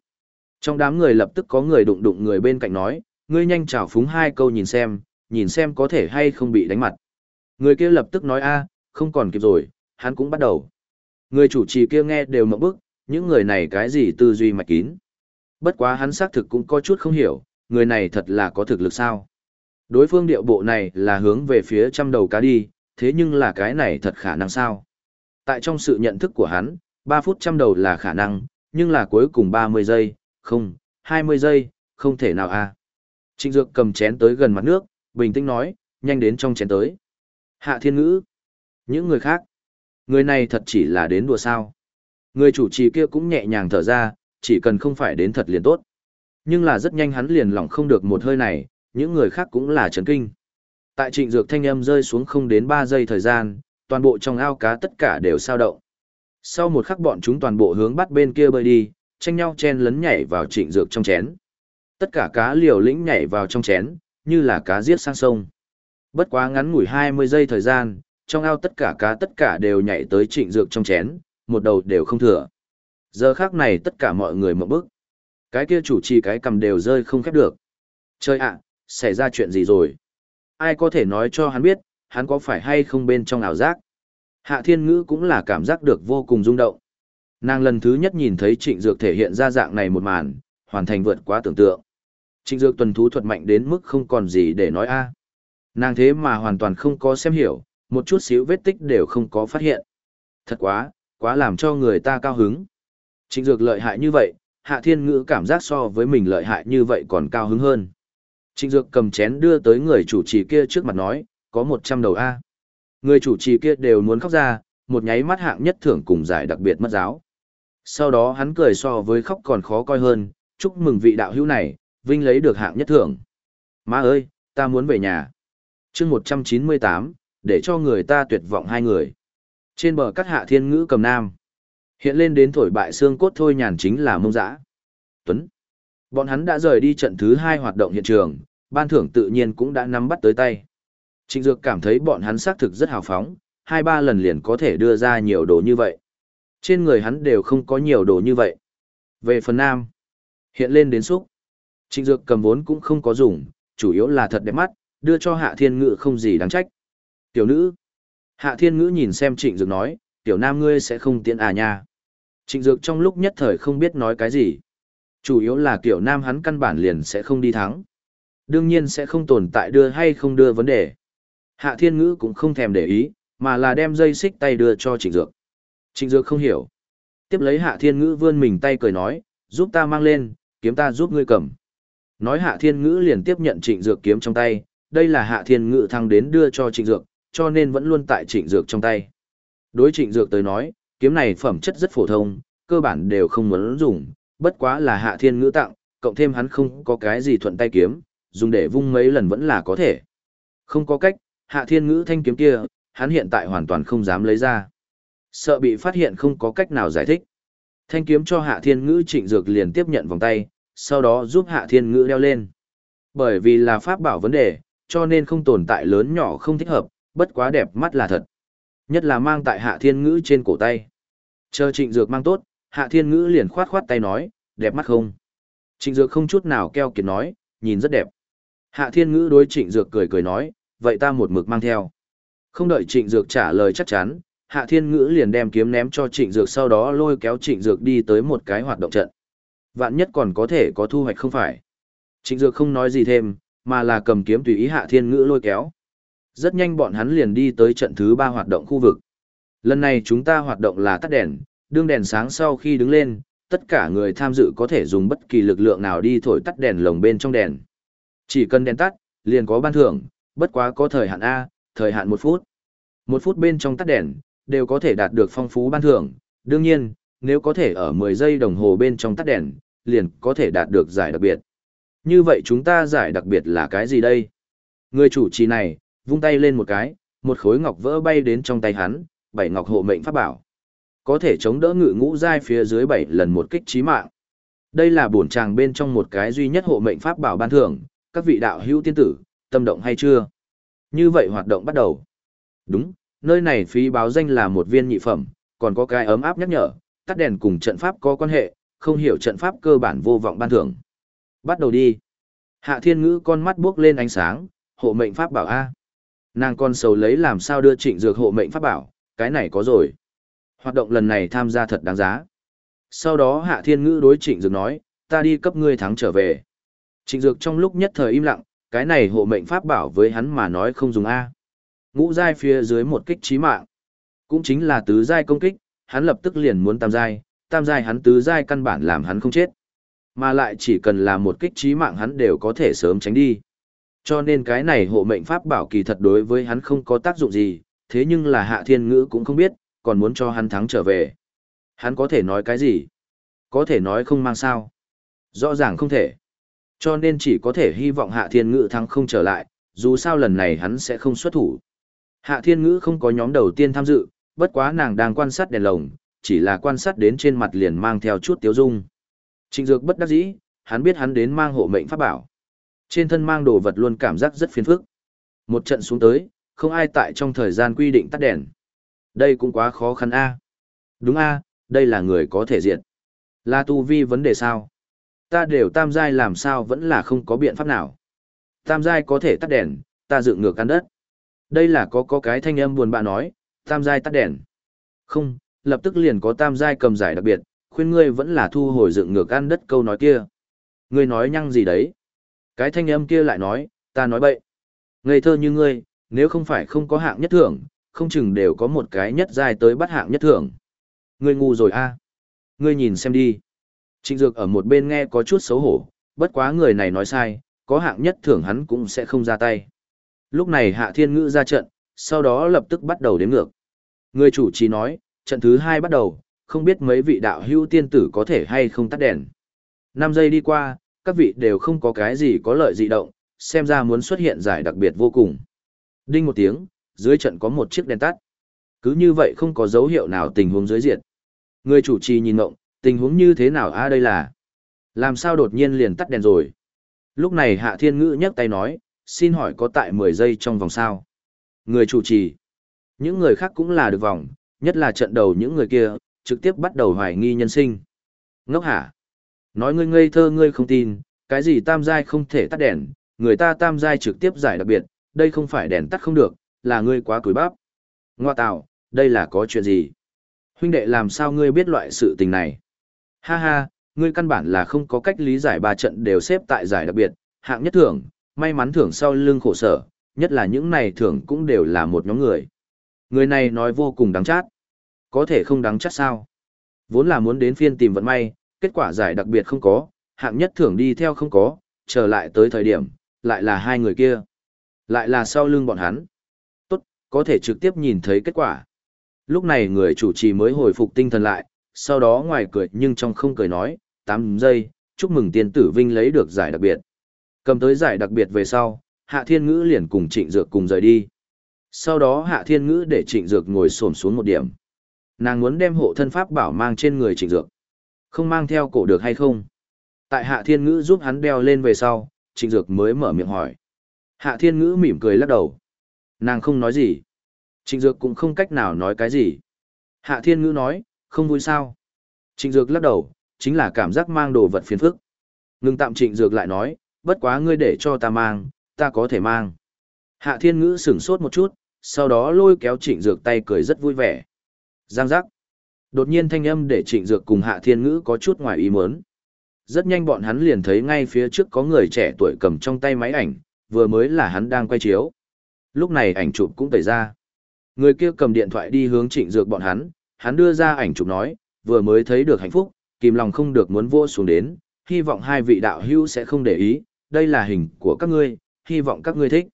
Trong đám người lập tức có người đụng đụng người bên cạnh nói, ngươi nhanh trào phúng hai câu nhìn xem, nhìn xem có thể hay không bị đánh mặt. Người kia lập tức nói a, không còn kịp rồi, hắn cũng bắt đầu. Người chủ trì kia nghe đều mộng bức, những người này cái gì tư duy mạch kín. Bất quá hắn xác thực cũng có chút không hiểu, người này thật là có thực lực sao. Đối phương điệu bộ này là hướng về phía trăm đầu cá đi, thế nhưng là cái này thật khả năng sao. Tại trong sự nhận thức của hắn, 3 phút trăm đầu là khả năng, nhưng là cuối cùng 30 giây, không, 20 giây, không thể nào a. Trịnh Dược cầm chén tới gần mặt nước, bình tĩnh nói, nhanh đến trong chén tới. Hạ thiên ngữ. Những người khác. Người này thật chỉ là đến đùa sao. Người chủ trì kia cũng nhẹ nhàng thở ra, chỉ cần không phải đến thật liền tốt. Nhưng là rất nhanh hắn liền lỏng không được một hơi này, những người khác cũng là chấn kinh. Tại trịnh dược thanh âm rơi xuống không đến 3 giây thời gian, toàn bộ trong ao cá tất cả đều sao động. Sau một khắc bọn chúng toàn bộ hướng bắt bên kia bơi đi, tranh nhau chen lấn nhảy vào trịnh dược trong chén. Tất cả cá liều lĩnh nhảy vào trong chén, như là cá giết sang sông. Bất quá ngắn ngủi 20 giây thời gian, trong ao tất cả cá tất cả đều nhảy tới trịnh dược trong chén, một đầu đều không thừa. Giờ khác này tất cả mọi người mở bức. Cái kia chủ trì cái cầm đều rơi không khép được. Chơi ạ, xảy ra chuyện gì rồi? Ai có thể nói cho hắn biết, hắn có phải hay không bên trong ảo giác? Hạ thiên ngữ cũng là cảm giác được vô cùng rung động. Nàng lần thứ nhất nhìn thấy trịnh dược thể hiện ra dạng này một màn, hoàn thành vượt quá tưởng tượng. Trịnh dược tuần thú thuật mạnh đến mức không còn gì để nói a. Nàng thế mà hoàn toàn không có xem hiểu, một chút xíu vết tích đều không có phát hiện. Thật quá, quá làm cho người ta cao hứng. Trịnh dược lợi hại như vậy, hạ thiên ngữ cảm giác so với mình lợi hại như vậy còn cao hứng hơn. Trịnh dược cầm chén đưa tới người chủ trì kia trước mặt nói, có 100 đầu A. Người chủ trì kia đều muốn khóc ra, một nháy mắt hạng nhất thưởng cùng giải đặc biệt mất giáo. Sau đó hắn cười so với khóc còn khó coi hơn, chúc mừng vị đạo hữu này, Vinh lấy được hạng nhất thưởng. Má ơi, ta muốn về nhà. chương 198, để cho người ta tuyệt vọng hai người. Trên bờ cắt hạ thiên ngữ cầm nam. Hiện lên đến thổi bại xương cốt thôi nhàn chính là mông dã. Tuấn. Bọn hắn đã rời đi trận thứ hai hoạt động hiện trường, ban thưởng tự nhiên cũng đã nắm bắt tới tay. Trịnh Dược cảm thấy bọn hắn xác thực rất hào phóng, hai ba lần liền có thể đưa ra nhiều đồ như vậy. Trên người hắn đều không có nhiều đồ như vậy. Về phần nam, hiện lên đến xúc. Trịnh Dược cầm vốn cũng không có dùng, chủ yếu là thật đẹp mắt, đưa cho Hạ Thiên Ngữ không gì đáng trách. Tiểu nữ. Hạ Thiên Ngữ nhìn xem Trịnh Dược nói, tiểu nam ngươi sẽ không tiện à nha. Trịnh Dược trong lúc nhất thời không biết nói cái gì. Chủ yếu là tiểu nam hắn căn bản liền sẽ không đi thắng. Đương nhiên sẽ không tồn tại đưa hay không đưa vấn đề. Hạ Thiên Ngữ cũng không thèm để ý, mà là đem dây xích tay đưa cho Trịnh Dược. Trịnh Dược không hiểu. Tiếp lấy Hạ Thiên Ngữ vươn mình tay cười nói, giúp ta mang lên, kiếm ta giúp ngươi cầm. Nói Hạ Thiên Ngữ liền tiếp nhận Trịnh Dược kiếm trong tay, đây là Hạ Thiên Ngữ thăng đến đưa cho Trịnh Dược, cho nên vẫn luôn tại Trịnh Dược trong tay. Đối Trịnh Dược tới nói, kiếm này phẩm chất rất phổ thông, cơ bản đều không muốn dùng, bất quá là Hạ Thiên Ngữ tặng, cộng thêm hắn không có cái gì thuận tay kiếm, dùng để vung mấy lần vẫn là có thể. Không có cách, Hạ Thiên Ngữ thanh kiếm kia, hắn hiện tại hoàn toàn không dám lấy ra. Sợ bị phát hiện không có cách nào giải thích. Thanh kiếm cho Hạ Thiên Ngữ Trịnh Dược liền tiếp nhận vòng tay, sau đó giúp Hạ Thiên Ngữ đeo lên. Bởi vì là pháp bảo vấn đề, cho nên không tồn tại lớn nhỏ không thích hợp, bất quá đẹp mắt là thật. Nhất là mang tại Hạ Thiên Ngữ trên cổ tay. Chờ Trịnh Dược mang tốt, Hạ Thiên Ngữ liền khoát khoát tay nói, đẹp mắt không? Trịnh Dược không chút nào keo kiệt nói, nhìn rất đẹp. Hạ Thiên Ngữ đối Trịnh Dược cười cười nói, vậy ta một mực mang theo. Không đợi Trịnh Dược trả lời chắc chắn, Hạ Thiên Ngữ liền đem kiếm ném cho Trịnh Dược sau đó lôi kéo Trịnh Dược đi tới một cái hoạt động trận. Vạn nhất còn có thể có thu hoạch không phải. Trịnh Dược không nói gì thêm, mà là cầm kiếm tùy ý Hạ Thiên Ngữ lôi kéo. Rất nhanh bọn hắn liền đi tới trận thứ ba hoạt động khu vực. Lần này chúng ta hoạt động là tắt đèn, đương đèn sáng sau khi đứng lên, tất cả người tham dự có thể dùng bất kỳ lực lượng nào đi thổi tắt đèn lồng bên trong đèn. Chỉ cần đèn tắt, liền có ban thưởng, bất quá có thời hạn A, thời hạn một phút. Một phút bên trong tắt đèn, đều có thể đạt được phong phú ban thưởng. Đương nhiên, nếu có thể ở 10 giây đồng hồ bên trong tắt đèn, liền có thể đạt được giải đặc biệt. Như vậy chúng ta giải đặc biệt là cái gì đây? Người chủ trì này, vung tay lên một cái, một khối ngọc vỡ bay đến trong tay hắn, bảy ngọc hộ mệnh pháp bảo. Có thể chống đỡ ngự ngũ giai phía dưới bảy lần một kích chí mạng. Đây là bổn tràng bên trong một cái duy nhất hộ mệnh pháp bảo ban thưởng, các vị đạo hữu tiên tử, tâm động hay chưa? Như vậy hoạt động bắt đầu. Đúng, nơi này phí báo danh là một viên nhị phẩm, còn có cái ấm áp nhắc nhở, tắt đèn cùng trận pháp có quan hệ, không hiểu trận pháp cơ bản vô vọng ban thưởng. Bắt đầu đi. Hạ thiên ngữ con mắt buốc lên ánh sáng, hộ mệnh pháp bảo A. Nàng con sầu lấy làm sao đưa trịnh dược hộ mệnh pháp bảo, cái này có rồi. Hoạt động lần này tham gia thật đáng giá. Sau đó hạ thiên ngữ đối trịnh dược nói, ta đi cấp ngươi thắng trở về. Trịnh dược trong lúc nhất thời im lặng, cái này hộ mệnh pháp bảo với hắn mà nói không dùng A. Ngũ giai phía dưới một kích trí mạng. Cũng chính là tứ giai công kích, hắn lập tức liền muốn tam giai, tam giai hắn tứ giai căn bản làm hắn không chết. Mà lại chỉ cần là một kích trí mạng hắn đều có thể sớm tránh đi. Cho nên cái này hộ mệnh pháp bảo kỳ thật đối với hắn không có tác dụng gì, thế nhưng là hạ thiên ngữ cũng không biết, còn muốn cho hắn thắng trở về. Hắn có thể nói cái gì? Có thể nói không mang sao? Rõ ràng không thể. Cho nên chỉ có thể hy vọng hạ thiên ngữ thắng không trở lại, dù sao lần này hắn sẽ không xuất thủ. Hạ thiên ngữ không có nhóm đầu tiên tham dự, bất quá nàng đang quan sát đèn lồng, chỉ là quan sát đến trên mặt liền mang theo chút tiếu dung. Trịnh Dược bất đắc dĩ, hắn biết hắn đến mang hộ mệnh pháp bảo. Trên thân mang đồ vật luôn cảm giác rất phiền phức. Một trận xuống tới, không ai tại trong thời gian quy định tắt đèn. Đây cũng quá khó khăn a. Đúng a, đây là người có thể diện. Là tu vi vấn đề sao? Ta đều tam giai làm sao vẫn là không có biện pháp nào. Tam giai có thể tắt đèn, ta dựng ngược căn đất. Đây là có có cái thanh âm buồn bã nói, tam giai tắt đèn. Không, lập tức liền có tam giai cầm giải đặc biệt, khuyên ngươi vẫn là thu hồi dựng ngược ăn đất câu nói kia. Ngươi nói nhăng gì đấy? Cái thanh âm kia lại nói, ta nói bậy. Ngây thơ như ngươi, nếu không phải không có hạng nhất thưởng, không chừng đều có một cái nhất giai tới bắt hạng nhất thưởng. Ngươi ngu rồi a. À. Ngươi nhìn xem đi. Trịnh Dược ở một bên nghe có chút xấu hổ, bất quá người này nói sai, có hạng nhất thưởng hắn cũng sẽ không ra tay. Lúc này Hạ Thiên Ngữ ra trận, sau đó lập tức bắt đầu đếm ngược. Người chủ trì nói, trận thứ hai bắt đầu, không biết mấy vị đạo hữu tiên tử có thể hay không tắt đèn. 5 giây đi qua, các vị đều không có cái gì có lợi dị động, xem ra muốn xuất hiện giải đặc biệt vô cùng. Đinh một tiếng, dưới trận có một chiếc đèn tắt. Cứ như vậy không có dấu hiệu nào tình huống dưới diệt. Người chủ trì nhìn ngộng, tình huống như thế nào a đây là? Làm sao đột nhiên liền tắt đèn rồi? Lúc này Hạ Thiên Ngữ nhấc tay nói, xin hỏi có tại 10 giây trong vòng sao? Người chủ trì. Những người khác cũng là được vòng, nhất là trận đầu những người kia, trực tiếp bắt đầu hoài nghi nhân sinh. Ngốc hả? Nói ngươi ngây thơ ngươi không tin, cái gì tam giai không thể tắt đèn, người ta tam giai trực tiếp giải đặc biệt, đây không phải đèn tắt không được, là ngươi quá cúi bắp. Ngoa tạo, đây là có chuyện gì? Huynh đệ làm sao ngươi biết loại sự tình này? Ha ha, ngươi căn bản là không có cách lý giải ba trận đều xếp tại giải đặc biệt, hạng nhất thưởng, may mắn thưởng sau lưng khổ sở, nhất là những này thưởng cũng đều là một nhóm người. Người này nói vô cùng đáng chát. Có thể không đáng chát sao? Vốn là muốn đến phiên tìm vận may, kết quả giải đặc biệt không có, hạng nhất thưởng đi theo không có, trở lại tới thời điểm, lại là hai người kia. Lại là sau lưng bọn hắn. Tốt, có thể trực tiếp nhìn thấy kết quả. Lúc này người chủ trì mới hồi phục tinh thần lại, sau đó ngoài cười nhưng trong không cười nói, 8 giây, chúc mừng tiên tử Vinh lấy được giải đặc biệt. Cầm tới giải đặc biệt về sau, Hạ Thiên Ngữ liền cùng Trịnh Dược cùng rời đi. Sau đó Hạ Thiên Ngữ để Trịnh Dược ngồi xổm xuống một điểm. Nàng muốn đem hộ thân pháp bảo mang trên người Trịnh Dược. Không mang theo cổ được hay không? Tại Hạ Thiên Ngữ giúp hắn đeo lên về sau, Trịnh Dược mới mở miệng hỏi. Hạ Thiên Ngữ mỉm cười lắc đầu. Nàng không nói gì. Trịnh Dược cũng không cách nào nói cái gì. Hạ Thiên Ngữ nói, không vui sao. Trịnh Dược lắc đầu, chính là cảm giác mang đồ vật phiền phức. Ngưng tạm Trịnh Dược lại nói, bất quá ngươi để cho ta mang, ta có thể mang. Hạ Thiên Ngữ sửng sốt một chút, sau đó lôi kéo Trịnh Dược tay cười rất vui vẻ. Giang giác. Đột nhiên thanh âm để Trịnh Dược cùng Hạ Thiên Ngữ có chút ngoài ý muốn. Rất nhanh bọn hắn liền thấy ngay phía trước có người trẻ tuổi cầm trong tay máy ảnh, vừa mới là hắn đang quay chiếu. Lúc này ảnh chụp cũng tẩy ra. Người kia cầm điện thoại đi hướng Trịnh Dược bọn hắn, hắn đưa ra ảnh chụp nói, vừa mới thấy được hạnh phúc, kìm lòng không được muốn vô xuống đến, hy vọng hai vị đạo hữu sẽ không để ý, đây là hình của các ngươi, hy vọng các ngươi thích.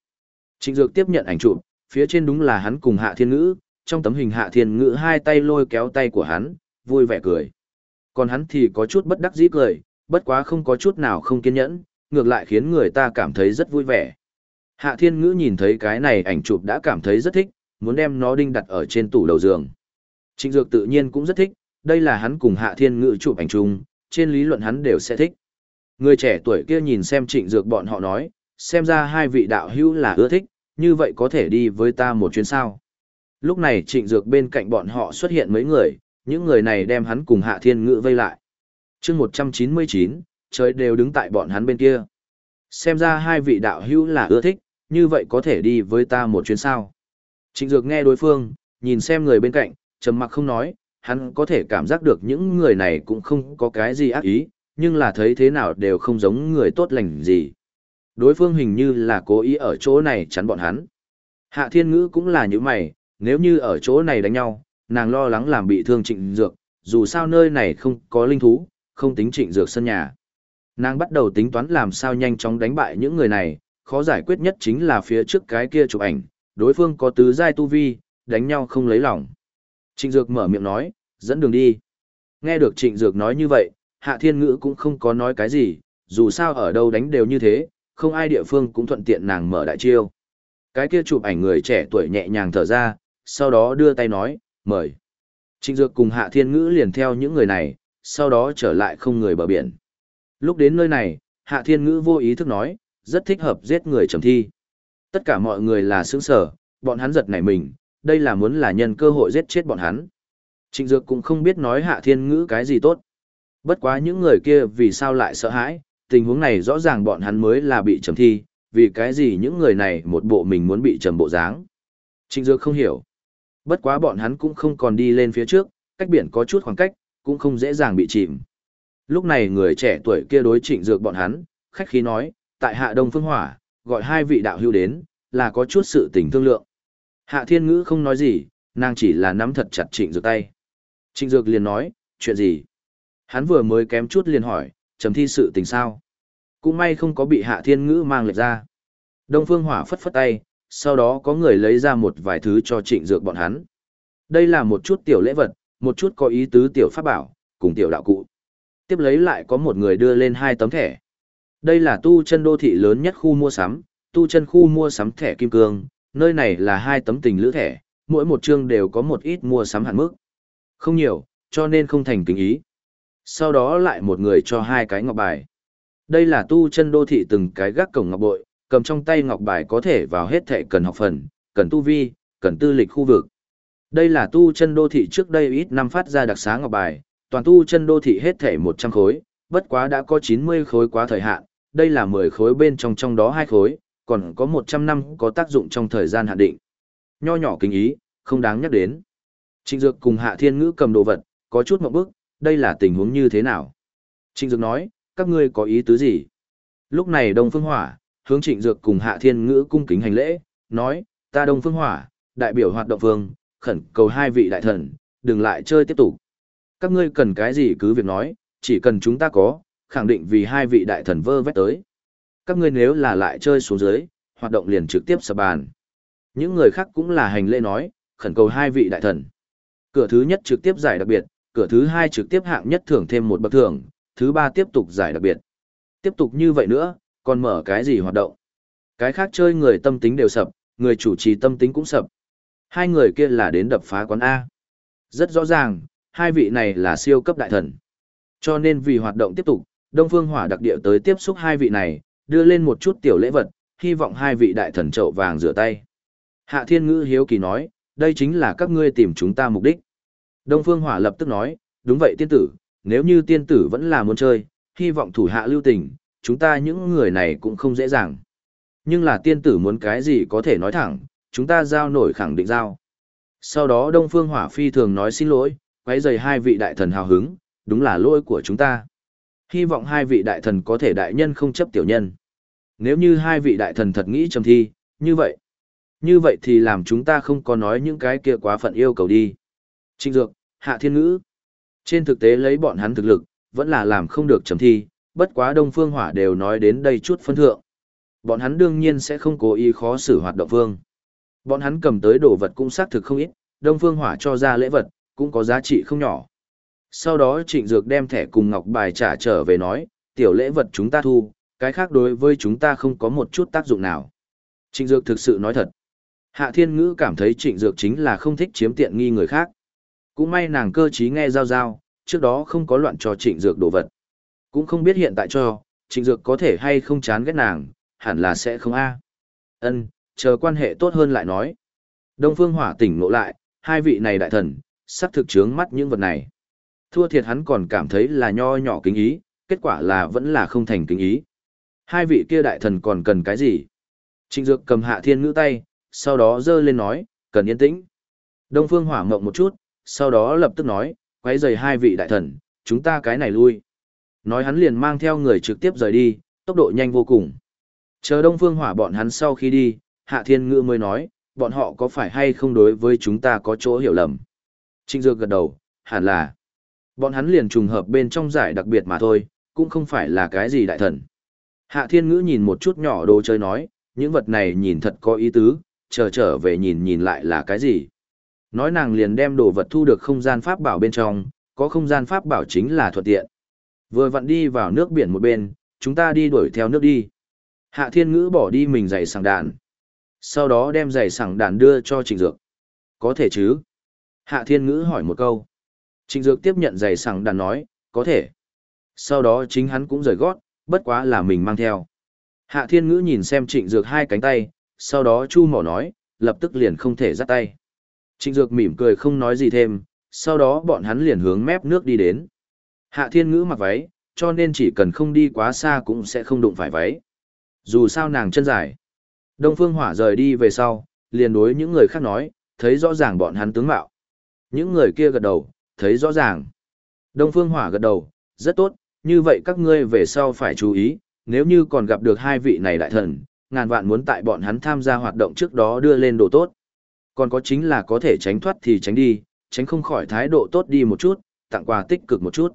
Trịnh Dược tiếp nhận ảnh chụp, phía trên đúng là hắn cùng Hạ Thiên Ngữ, trong tấm hình Hạ Thiên Ngữ hai tay lôi kéo tay của hắn, vui vẻ cười. Còn hắn thì có chút bất đắc dĩ cười, bất quá không có chút nào không kiên nhẫn, ngược lại khiến người ta cảm thấy rất vui vẻ. Hạ Thiên Ngữ nhìn thấy cái này ảnh chụp đã cảm thấy rất thích, muốn đem nó đinh đặt ở trên tủ đầu giường. Trịnh Dược tự nhiên cũng rất thích, đây là hắn cùng Hạ Thiên Ngữ chụp ảnh chung, trên lý luận hắn đều sẽ thích. Người trẻ tuổi kia nhìn xem Trịnh Dược bọn họ nói, xem ra hai vị đạo hữu là ưa thích, như vậy có thể đi với ta một chuyến sao. Lúc này Trịnh Dược bên cạnh bọn họ xuất hiện mấy người, những người này đem hắn cùng Hạ Thiên Ngữ vây lại. chương 199, trời đều đứng tại bọn hắn bên kia. Xem ra hai vị đạo hữu là ưa thích, như vậy có thể đi với ta một chuyến sao. Trịnh Dược nghe đối phương, nhìn xem người bên cạnh, trầm mặc không nói, hắn có thể cảm giác được những người này cũng không có cái gì ác ý, nhưng là thấy thế nào đều không giống người tốt lành gì. Đối phương hình như là cố ý ở chỗ này chắn bọn hắn. Hạ Thiên Ngữ cũng là như mày, nếu như ở chỗ này đánh nhau, nàng lo lắng làm bị thương trịnh dược, dù sao nơi này không có linh thú, không tính trịnh dược sân nhà. Nàng bắt đầu tính toán làm sao nhanh chóng đánh bại những người này, khó giải quyết nhất chính là phía trước cái kia chụp ảnh, đối phương có tứ giai tu vi, đánh nhau không lấy lòng. Trịnh Dược mở miệng nói, dẫn đường đi. Nghe được Trịnh Dược nói như vậy, Hạ Thiên Ngữ cũng không có nói cái gì, dù sao ở đâu đánh đều như thế, không ai địa phương cũng thuận tiện nàng mở đại chiêu. Cái kia chụp ảnh người trẻ tuổi nhẹ nhàng thở ra, sau đó đưa tay nói, mời. Trịnh Dược cùng Hạ Thiên Ngữ liền theo những người này, sau đó trở lại không người bờ biển. Lúc đến nơi này, Hạ Thiên Ngữ vô ý thức nói, rất thích hợp giết người trầm thi. Tất cả mọi người là sướng sở, bọn hắn giật nảy mình, đây là muốn là nhân cơ hội giết chết bọn hắn. Trịnh Dược cũng không biết nói Hạ Thiên Ngữ cái gì tốt. Bất quá những người kia vì sao lại sợ hãi, tình huống này rõ ràng bọn hắn mới là bị trầm thi, vì cái gì những người này một bộ mình muốn bị trầm bộ dáng. Trịnh Dược không hiểu. Bất quá bọn hắn cũng không còn đi lên phía trước, cách biển có chút khoảng cách, cũng không dễ dàng bị chìm. Lúc này người trẻ tuổi kia đối Trịnh Dược bọn hắn, khách khí nói, tại Hạ Đông Phương Hỏa, gọi hai vị đạo hưu đến, là có chút sự tình thương lượng. Hạ Thiên Ngữ không nói gì, nàng chỉ là nắm thật chặt Trịnh Dược tay. Trịnh Dược liền nói, chuyện gì? Hắn vừa mới kém chút liền hỏi, trầm thi sự tình sao? Cũng may không có bị Hạ Thiên Ngữ mang lệch ra. Đông Phương Hỏa phất phất tay, sau đó có người lấy ra một vài thứ cho Trịnh Dược bọn hắn. Đây là một chút tiểu lễ vật, một chút có ý tứ tiểu pháp bảo, cùng tiểu đạo cụ. Tiếp lấy lại có một người đưa lên hai tấm thẻ. Đây là tu chân đô thị lớn nhất khu mua sắm, tu chân khu mua sắm thẻ kim cương, nơi này là hai tấm tình lữ thẻ, mỗi một chương đều có một ít mua sắm hạn mức. Không nhiều, cho nên không thành kính ý. Sau đó lại một người cho hai cái ngọc bài. Đây là tu chân đô thị từng cái gác cổng ngọc bội, cầm trong tay ngọc bài có thể vào hết thẻ cần học phần, cần tu vi, cần tư lịch khu vực. Đây là tu chân đô thị trước đây ít năm phát ra đặc xá ngọc bài, toàn tu chân đô thị hết thể 100 khối, bất quá đã có 90 khối quá thời hạn, đây là 10 khối bên trong trong đó hai khối, còn có 100 năm có tác dụng trong thời gian hạn định. Nho nhỏ kinh ý, không đáng nhắc đến. Trịnh Dược cùng Hạ Thiên Ngữ cầm đồ vật, có chút một bước, đây là tình huống như thế nào? Trịnh Dược nói, các ngươi có ý tứ gì? Lúc này Đông Phương Hỏa, hướng Trịnh Dược cùng Hạ Thiên Ngữ cung kính hành lễ, nói, ta Đông Phương Hỏa, đại biểu hoạt động Vương, khẩn cầu hai vị đại thần, đừng lại chơi tiếp tục. Các ngươi cần cái gì cứ việc nói, chỉ cần chúng ta có, khẳng định vì hai vị đại thần vơ vét tới. Các ngươi nếu là lại chơi xuống dưới, hoạt động liền trực tiếp sập bàn. Những người khác cũng là hành lễ nói, khẩn cầu hai vị đại thần. Cửa thứ nhất trực tiếp giải đặc biệt, cửa thứ hai trực tiếp hạng nhất thưởng thêm một bậc thưởng, thứ ba tiếp tục giải đặc biệt. Tiếp tục như vậy nữa, còn mở cái gì hoạt động? Cái khác chơi người tâm tính đều sập, người chủ trì tâm tính cũng sập. Hai người kia là đến đập phá quán A. Rất rõ ràng, hai vị này là siêu cấp đại thần. Cho nên vì hoạt động tiếp tục, Đông Phương Hỏa đặc địa tới tiếp xúc hai vị này, đưa lên một chút tiểu lễ vật, hy vọng hai vị đại thần trậu vàng rửa tay. Hạ Thiên Ngữ hiếu kỳ nói, đây chính là các ngươi tìm chúng ta mục đích. Đông Phương Hỏa lập tức nói, đúng vậy tiên tử, nếu như tiên tử vẫn là muốn chơi, hy vọng thủ hạ lưu tình, chúng ta những người này cũng không dễ dàng. Nhưng là tiên tử muốn cái gì có thể nói thẳng, chúng ta giao nổi khẳng định giao. Sau đó Đông Phương Hỏa phi thường nói xin lỗi, quấy rầy hai vị đại thần hào hứng, đúng là lỗi của chúng ta. Hy vọng hai vị đại thần có thể đại nhân không chấp tiểu nhân. Nếu như hai vị đại thần thật nghĩ trầm thi, như vậy. Như vậy thì làm chúng ta không có nói những cái kia quá phận yêu cầu đi. Trịnh Dược, Hạ Thiên Ngữ. Trên thực tế lấy bọn hắn thực lực, vẫn là làm không được trầm thi, bất quá Đông Phương Hỏa đều nói đến đây chút phân thượng. Bọn hắn đương nhiên sẽ không cố ý khó xử hoạt động phương. Bọn hắn cầm tới đồ vật cũng xác thực không ít, Đông Phương Hỏa cho ra lễ vật, cũng có giá trị không nhỏ. Sau đó Trịnh Dược đem thẻ cùng ngọc bài trả trở về nói, tiểu lễ vật chúng ta thu, cái khác đối với chúng ta không có một chút tác dụng nào. Trịnh Dược thực sự nói thật. Hạ Thiên Ngữ cảm thấy Trịnh Dược chính là không thích chiếm tiện nghi người khác. Cũng may nàng cơ trí nghe giao giao, trước đó không có loạn cho Trịnh Dược đồ vật. Cũng không biết hiện tại cho, Trịnh Dược có thể hay không chán ghét nàng, hẳn là sẽ không a. Ân, chờ quan hệ tốt hơn lại nói. Đông Phương Hỏa tỉnh ngộ lại, hai vị này đại thần, sắp thực chướng mắt những vật này. Thua thiệt hắn còn cảm thấy là nho nhỏ kính ý, kết quả là vẫn là không thành kính ý. Hai vị kia đại thần còn cần cái gì? Trịnh Dược cầm hạ thiên ngữ tay, sau đó dơ lên nói, cần yên tĩnh. Đông Phương Hỏa mộng một chút, sau đó lập tức nói, quấy rầy hai vị đại thần, chúng ta cái này lui. Nói hắn liền mang theo người trực tiếp rời đi, tốc độ nhanh vô cùng. Chờ Đông Phương Hỏa bọn hắn sau khi đi, Hạ Thiên Ngữ mới nói, bọn họ có phải hay không đối với chúng ta có chỗ hiểu lầm. Trịnh Dược gật đầu, hẳn là. Bọn hắn liền trùng hợp bên trong giải đặc biệt mà thôi, cũng không phải là cái gì đại thần. Hạ Thiên Ngữ nhìn một chút nhỏ đồ chơi nói, những vật này nhìn thật có ý tứ, chờ trở về nhìn nhìn lại là cái gì. Nói nàng liền đem đồ vật thu được không gian pháp bảo bên trong, có không gian pháp bảo chính là thuận tiện. Vừa vặn đi vào nước biển một bên, chúng ta đi đuổi theo nước đi. Hạ Thiên Ngữ bỏ đi mình giày sàng đạn. Sau đó đem giày sàng đạn đưa cho Trịnh Dược. Có thể chứ? Hạ Thiên Ngữ hỏi một câu. Trịnh Dược tiếp nhận giày sẵn đàn nói, có thể. Sau đó chính hắn cũng rời gót, bất quá là mình mang theo. Hạ Thiên Ngữ nhìn xem Trịnh Dược hai cánh tay, sau đó chu mỏ nói, lập tức liền không thể dắt tay. Trịnh Dược mỉm cười không nói gì thêm, sau đó bọn hắn liền hướng mép nước đi đến. Hạ Thiên Ngữ mặc váy, cho nên chỉ cần không đi quá xa cũng sẽ không đụng phải váy. Dù sao nàng chân dài. Đông Phương Hỏa rời đi về sau, liền đối những người khác nói, thấy rõ ràng bọn hắn tướng mạo. Những người kia gật đầu, thấy rõ ràng. Đông Phương Hỏa gật đầu, rất tốt, như vậy các ngươi về sau phải chú ý, nếu như còn gặp được hai vị này đại thần, ngàn vạn muốn tại bọn hắn tham gia hoạt động trước đó đưa lên đồ tốt. Còn có chính là có thể tránh thoát thì tránh đi, tránh không khỏi thái độ tốt đi một chút, tặng quà tích cực một chút.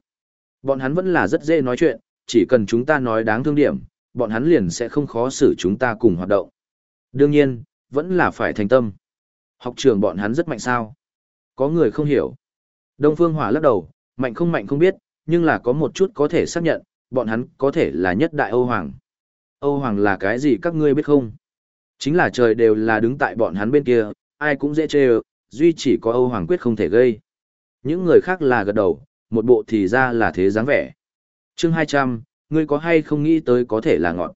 Bọn hắn vẫn là rất dễ nói chuyện, chỉ cần chúng ta nói đáng thương điểm, bọn hắn liền sẽ không khó xử chúng ta cùng hoạt động. Đương nhiên, vẫn là phải thành tâm. Học trường bọn hắn rất mạnh sao? Có người không hiểu. Đông Phương Hỏa lắc đầu, mạnh không mạnh không biết, nhưng là có một chút có thể xác nhận, bọn hắn có thể là nhất đại Âu Hoàng. Âu Hoàng là cái gì các ngươi biết không? Chính là trời đều là đứng tại bọn hắn bên kia, ai cũng dễ chê duy chỉ có Âu Hoàng quyết không thể gây. Những người khác là gật đầu, một bộ thì ra là thế dáng vẻ. chương 200, ngươi có hay không nghĩ tới có thể là ngọn.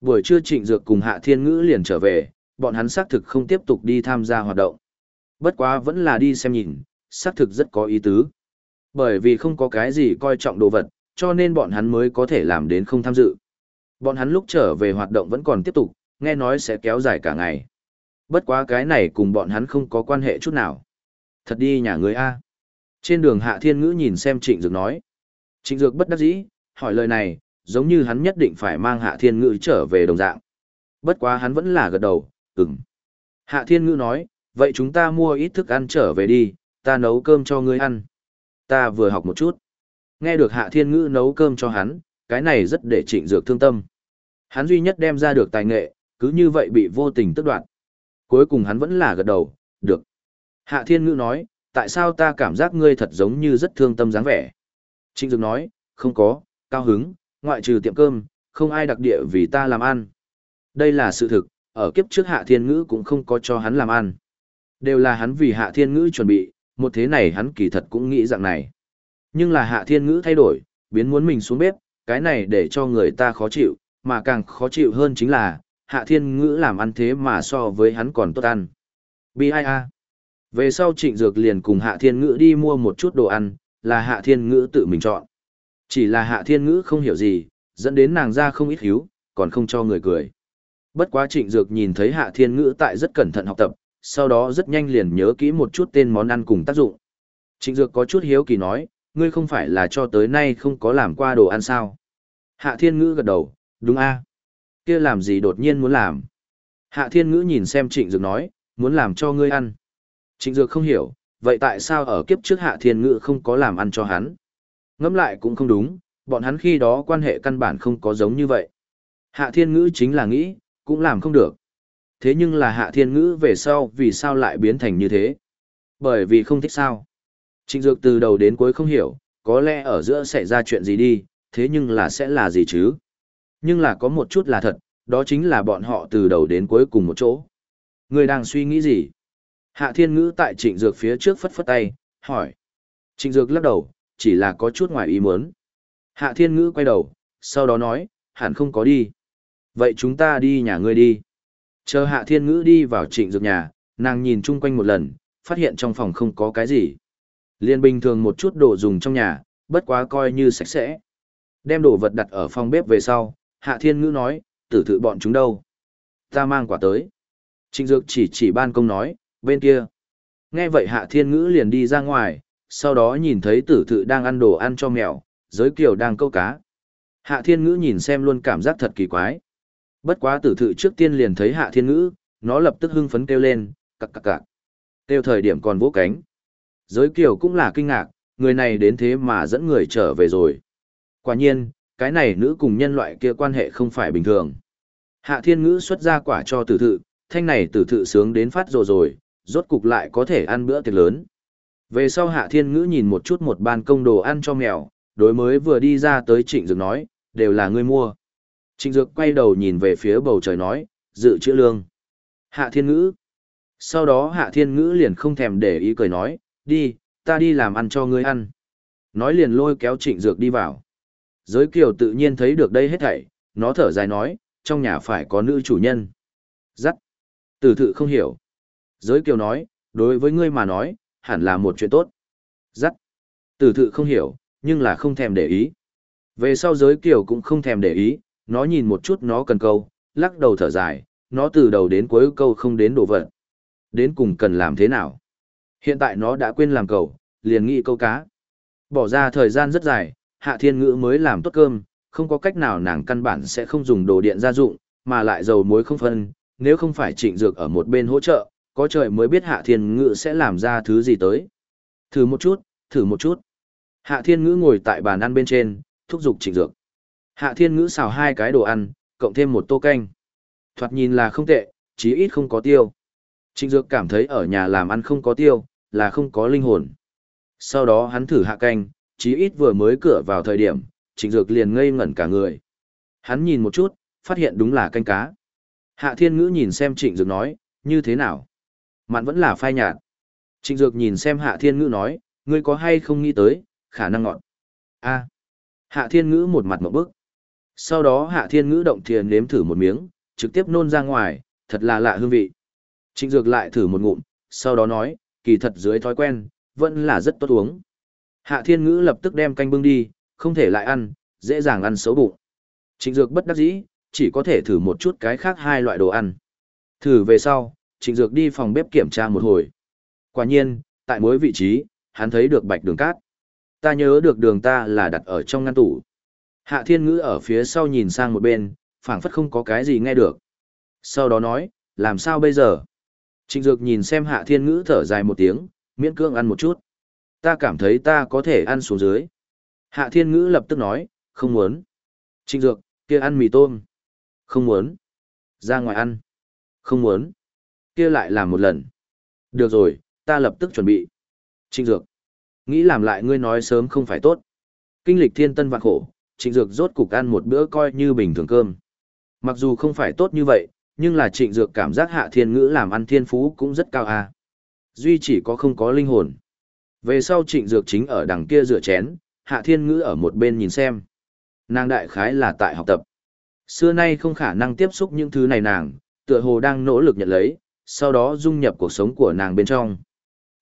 Buổi trưa trịnh dược cùng Hạ Thiên Ngữ liền trở về, bọn hắn xác thực không tiếp tục đi tham gia hoạt động. Bất quá vẫn là đi xem nhìn, xác thực rất có ý tứ. Bởi vì không có cái gì coi trọng đồ vật, cho nên bọn hắn mới có thể làm đến không tham dự. Bọn hắn lúc trở về hoạt động vẫn còn tiếp tục, nghe nói sẽ kéo dài cả ngày. Bất quá cái này cùng bọn hắn không có quan hệ chút nào. Thật đi nhà người A. Trên đường Hạ Thiên Ngữ nhìn xem Trịnh Dược nói. Trịnh Dược bất đắc dĩ, hỏi lời này, giống như hắn nhất định phải mang Hạ Thiên Ngữ trở về đồng dạng. Bất quá hắn vẫn là gật đầu, ừm. Hạ thiên ngữ nói, vậy chúng ta mua ít thức ăn trở về đi, ta nấu cơm cho ngươi ăn. Ta vừa học một chút. Nghe được hạ thiên ngữ nấu cơm cho hắn, cái này rất để trịnh dược thương tâm. Hắn duy nhất đem ra được tài nghệ, cứ như vậy bị vô tình tức đoạn. Cuối cùng hắn vẫn là gật đầu, được. Hạ thiên ngữ nói, tại sao ta cảm giác ngươi thật giống như rất thương tâm dáng vẻ. Trịnh dược nói, không có, cao hứng, ngoại trừ tiệm cơm, không ai đặc địa vì ta làm ăn. Đây là sự thực, ở kiếp trước hạ thiên ngữ cũng không có cho hắn làm ăn. Đều là hắn vì hạ thiên ngữ chuẩn bị, một thế này hắn kỳ thật cũng nghĩ dạng này. Nhưng là hạ thiên ngữ thay đổi, biến muốn mình xuống bếp, cái này để cho người ta khó chịu, mà càng khó chịu hơn chính là, hạ thiên ngữ làm ăn thế mà so với hắn còn tốt ăn. B.I.A. Về sau trịnh dược liền cùng hạ thiên ngữ đi mua một chút đồ ăn, là hạ thiên ngữ tự mình chọn. Chỉ là hạ thiên ngữ không hiểu gì, dẫn đến nàng ra không ít hiếu, còn không cho người cười. Bất quá trịnh dược nhìn thấy hạ thiên ngữ tại rất cẩn thận học tập, sau đó rất nhanh liền nhớ kỹ một chút tên món ăn cùng tác dụng. Trịnh dược có chút hiếu kỳ nói, ngươi không phải là cho tới nay không có làm qua đồ ăn sao? Hạ thiên ngữ gật đầu, đúng a kia làm gì đột nhiên muốn làm? Hạ thiên ngữ nhìn xem trịnh dược nói, muốn làm cho ngươi ăn. Trịnh dược không hiểu, vậy tại sao ở kiếp trước hạ thiên ngữ không có làm ăn cho hắn? Ngẫm lại cũng không đúng, bọn hắn khi đó quan hệ căn bản không có giống như vậy. Hạ thiên ngữ chính là nghĩ, cũng làm không được. Thế nhưng là hạ thiên ngữ về sau vì sao lại biến thành như thế? Bởi vì không thích sao. Trịnh Dược từ đầu đến cuối không hiểu, có lẽ ở giữa xảy ra chuyện gì đi, thế nhưng là sẽ là gì chứ? Nhưng là có một chút là thật, đó chính là bọn họ từ đầu đến cuối cùng một chỗ. Người đang suy nghĩ gì? Hạ thiên ngữ tại trịnh Dược phía trước phất phất tay, hỏi. Trịnh Dược lắc đầu, chỉ là có chút ngoài ý muốn. Hạ thiên ngữ quay đầu, sau đó nói, hẳn không có đi. Vậy chúng ta đi nhà ngươi đi. Chờ hạ thiên ngữ đi vào trịnh dược nhà, nàng nhìn chung quanh một lần, phát hiện trong phòng không có cái gì. Liên bình thường một chút đồ dùng trong nhà, bất quá coi như sạch sẽ. Đem đồ vật đặt ở phòng bếp về sau, hạ thiên ngữ nói, tử thự bọn chúng đâu. Ta mang quả tới. Trịnh dược chỉ chỉ ban công nói, bên kia. Nghe vậy hạ thiên ngữ liền đi ra ngoài, sau đó nhìn thấy tử thự đang ăn đồ ăn cho mèo, giới kiều đang câu cá. Hạ thiên ngữ nhìn xem luôn cảm giác thật kỳ quái. Bất quá tử thự trước tiên liền thấy hạ thiên ngữ, nó lập tức hưng phấn kêu lên, cặc cặc cặc. Kêu thời điểm còn vỗ cánh. Giới kiều cũng là kinh ngạc, người này đến thế mà dẫn người trở về rồi. Quả nhiên, cái này nữ cùng nhân loại kia quan hệ không phải bình thường. Hạ thiên ngữ xuất ra quả cho tử thự, thanh này tử thự sướng đến phát rồi rồi, rốt cục lại có thể ăn bữa tiệc lớn. Về sau hạ thiên ngữ nhìn một chút một ban công đồ ăn cho mèo, đối mới vừa đi ra tới trịnh dược nói, đều là ngươi mua. Trịnh Dược quay đầu nhìn về phía bầu trời nói, dự trữ lương. Hạ Thiên Ngữ. Sau đó Hạ Thiên Ngữ liền không thèm để ý cười nói, đi, ta đi làm ăn cho ngươi ăn. Nói liền lôi kéo Trịnh Dược đi vào. Giới kiều tự nhiên thấy được đây hết thảy, nó thở dài nói, trong nhà phải có nữ chủ nhân. Dắt. Tử thự không hiểu. Giới kiều nói, đối với ngươi mà nói, hẳn là một chuyện tốt. Dắt. Tử thự không hiểu, nhưng là không thèm để ý. Về sau giới kiều cũng không thèm để ý, nó nhìn một chút nó cần câu, lắc đầu thở dài, nó từ đầu đến cuối câu không đến đồ vật. Đến cùng cần làm thế nào? Hiện tại nó đã quên làm cầu, liền nghĩ câu cá. Bỏ ra thời gian rất dài, hạ thiên ngữ mới làm tốt cơm, không có cách nào nàng căn bản sẽ không dùng đồ điện gia dụng, mà lại dầu muối không phân, nếu không phải trịnh dược ở một bên hỗ trợ, có trời mới biết hạ thiên ngữ sẽ làm ra thứ gì tới. Thử một chút, thử một chút. Hạ thiên ngữ ngồi tại bàn ăn bên trên, thúc giục trịnh dược. Hạ thiên ngữ xào hai cái đồ ăn, cộng thêm một tô canh. Thoạt nhìn là không tệ, chí ít không có tiêu. Trịnh Dược cảm thấy ở nhà làm ăn không có tiêu, là không có linh hồn. Sau đó hắn thử hạ canh, chí ít vừa mới cửa vào thời điểm, Trịnh Dược liền ngây ngẩn cả người. Hắn nhìn một chút, phát hiện đúng là canh cá. Hạ Thiên Ngữ nhìn xem Trịnh Dược nói, như thế nào? Mặn vẫn là phai nhạt. Trịnh Dược nhìn xem Hạ Thiên Ngữ nói, ngươi có hay không nghĩ tới, khả năng ngọt. a Hạ Thiên Ngữ một mặt một bức. Sau đó hạ thiên ngữ động thiền nếm thử một miếng, trực tiếp nôn ra ngoài, thật là lạ hương vị. Trịnh Dược lại thử một ngụm, sau đó nói, kỳ thật dưới thói quen, vẫn là rất tốt uống. Hạ thiên ngữ lập tức đem canh bưng đi, không thể lại ăn, dễ dàng ăn xấu bụng. Trịnh Dược bất đắc dĩ, chỉ có thể thử một chút cái khác hai loại đồ ăn. Thử về sau, Trịnh Dược đi phòng bếp kiểm tra một hồi. Quả nhiên, tại mỗi vị trí, hắn thấy được bạch đường cát. Ta nhớ được đường ta là đặt ở trong ngăn tủ. Hạ thiên ngữ ở phía sau nhìn sang một bên, phảng phất không có cái gì nghe được. Sau đó nói, làm sao bây giờ? Trịnh Dược nhìn xem Hạ Thiên Ngữ thở dài một tiếng, miễn cưỡng ăn một chút. Ta cảm thấy ta có thể ăn xuống dưới. Hạ Thiên Ngữ lập tức nói, không muốn. Trịnh Dược, kia ăn mì tôm. Không muốn. Ra ngoài ăn. Không muốn. Kia lại làm một lần. Được rồi, ta lập tức chuẩn bị. Trịnh Dược. Nghĩ làm lại ngươi nói sớm không phải tốt. Kinh lịch thiên tân vạn khổ, Trịnh Dược rốt cục ăn một bữa coi như bình thường cơm. Mặc dù không phải tốt như vậy, nhưng là Trịnh Dược cảm giác Hạ Thiên Ngữ làm ăn thiên phú cũng rất cao à. Duy chỉ có không có linh hồn. Về sau Trịnh Dược chính ở đằng kia rửa chén, Hạ Thiên Ngữ ở một bên nhìn xem. Nàng đại khái là tại học tập. Xưa nay không khả năng tiếp xúc những thứ này nàng, tựa hồ đang nỗ lực nhận lấy, sau đó dung nhập cuộc sống của nàng bên trong.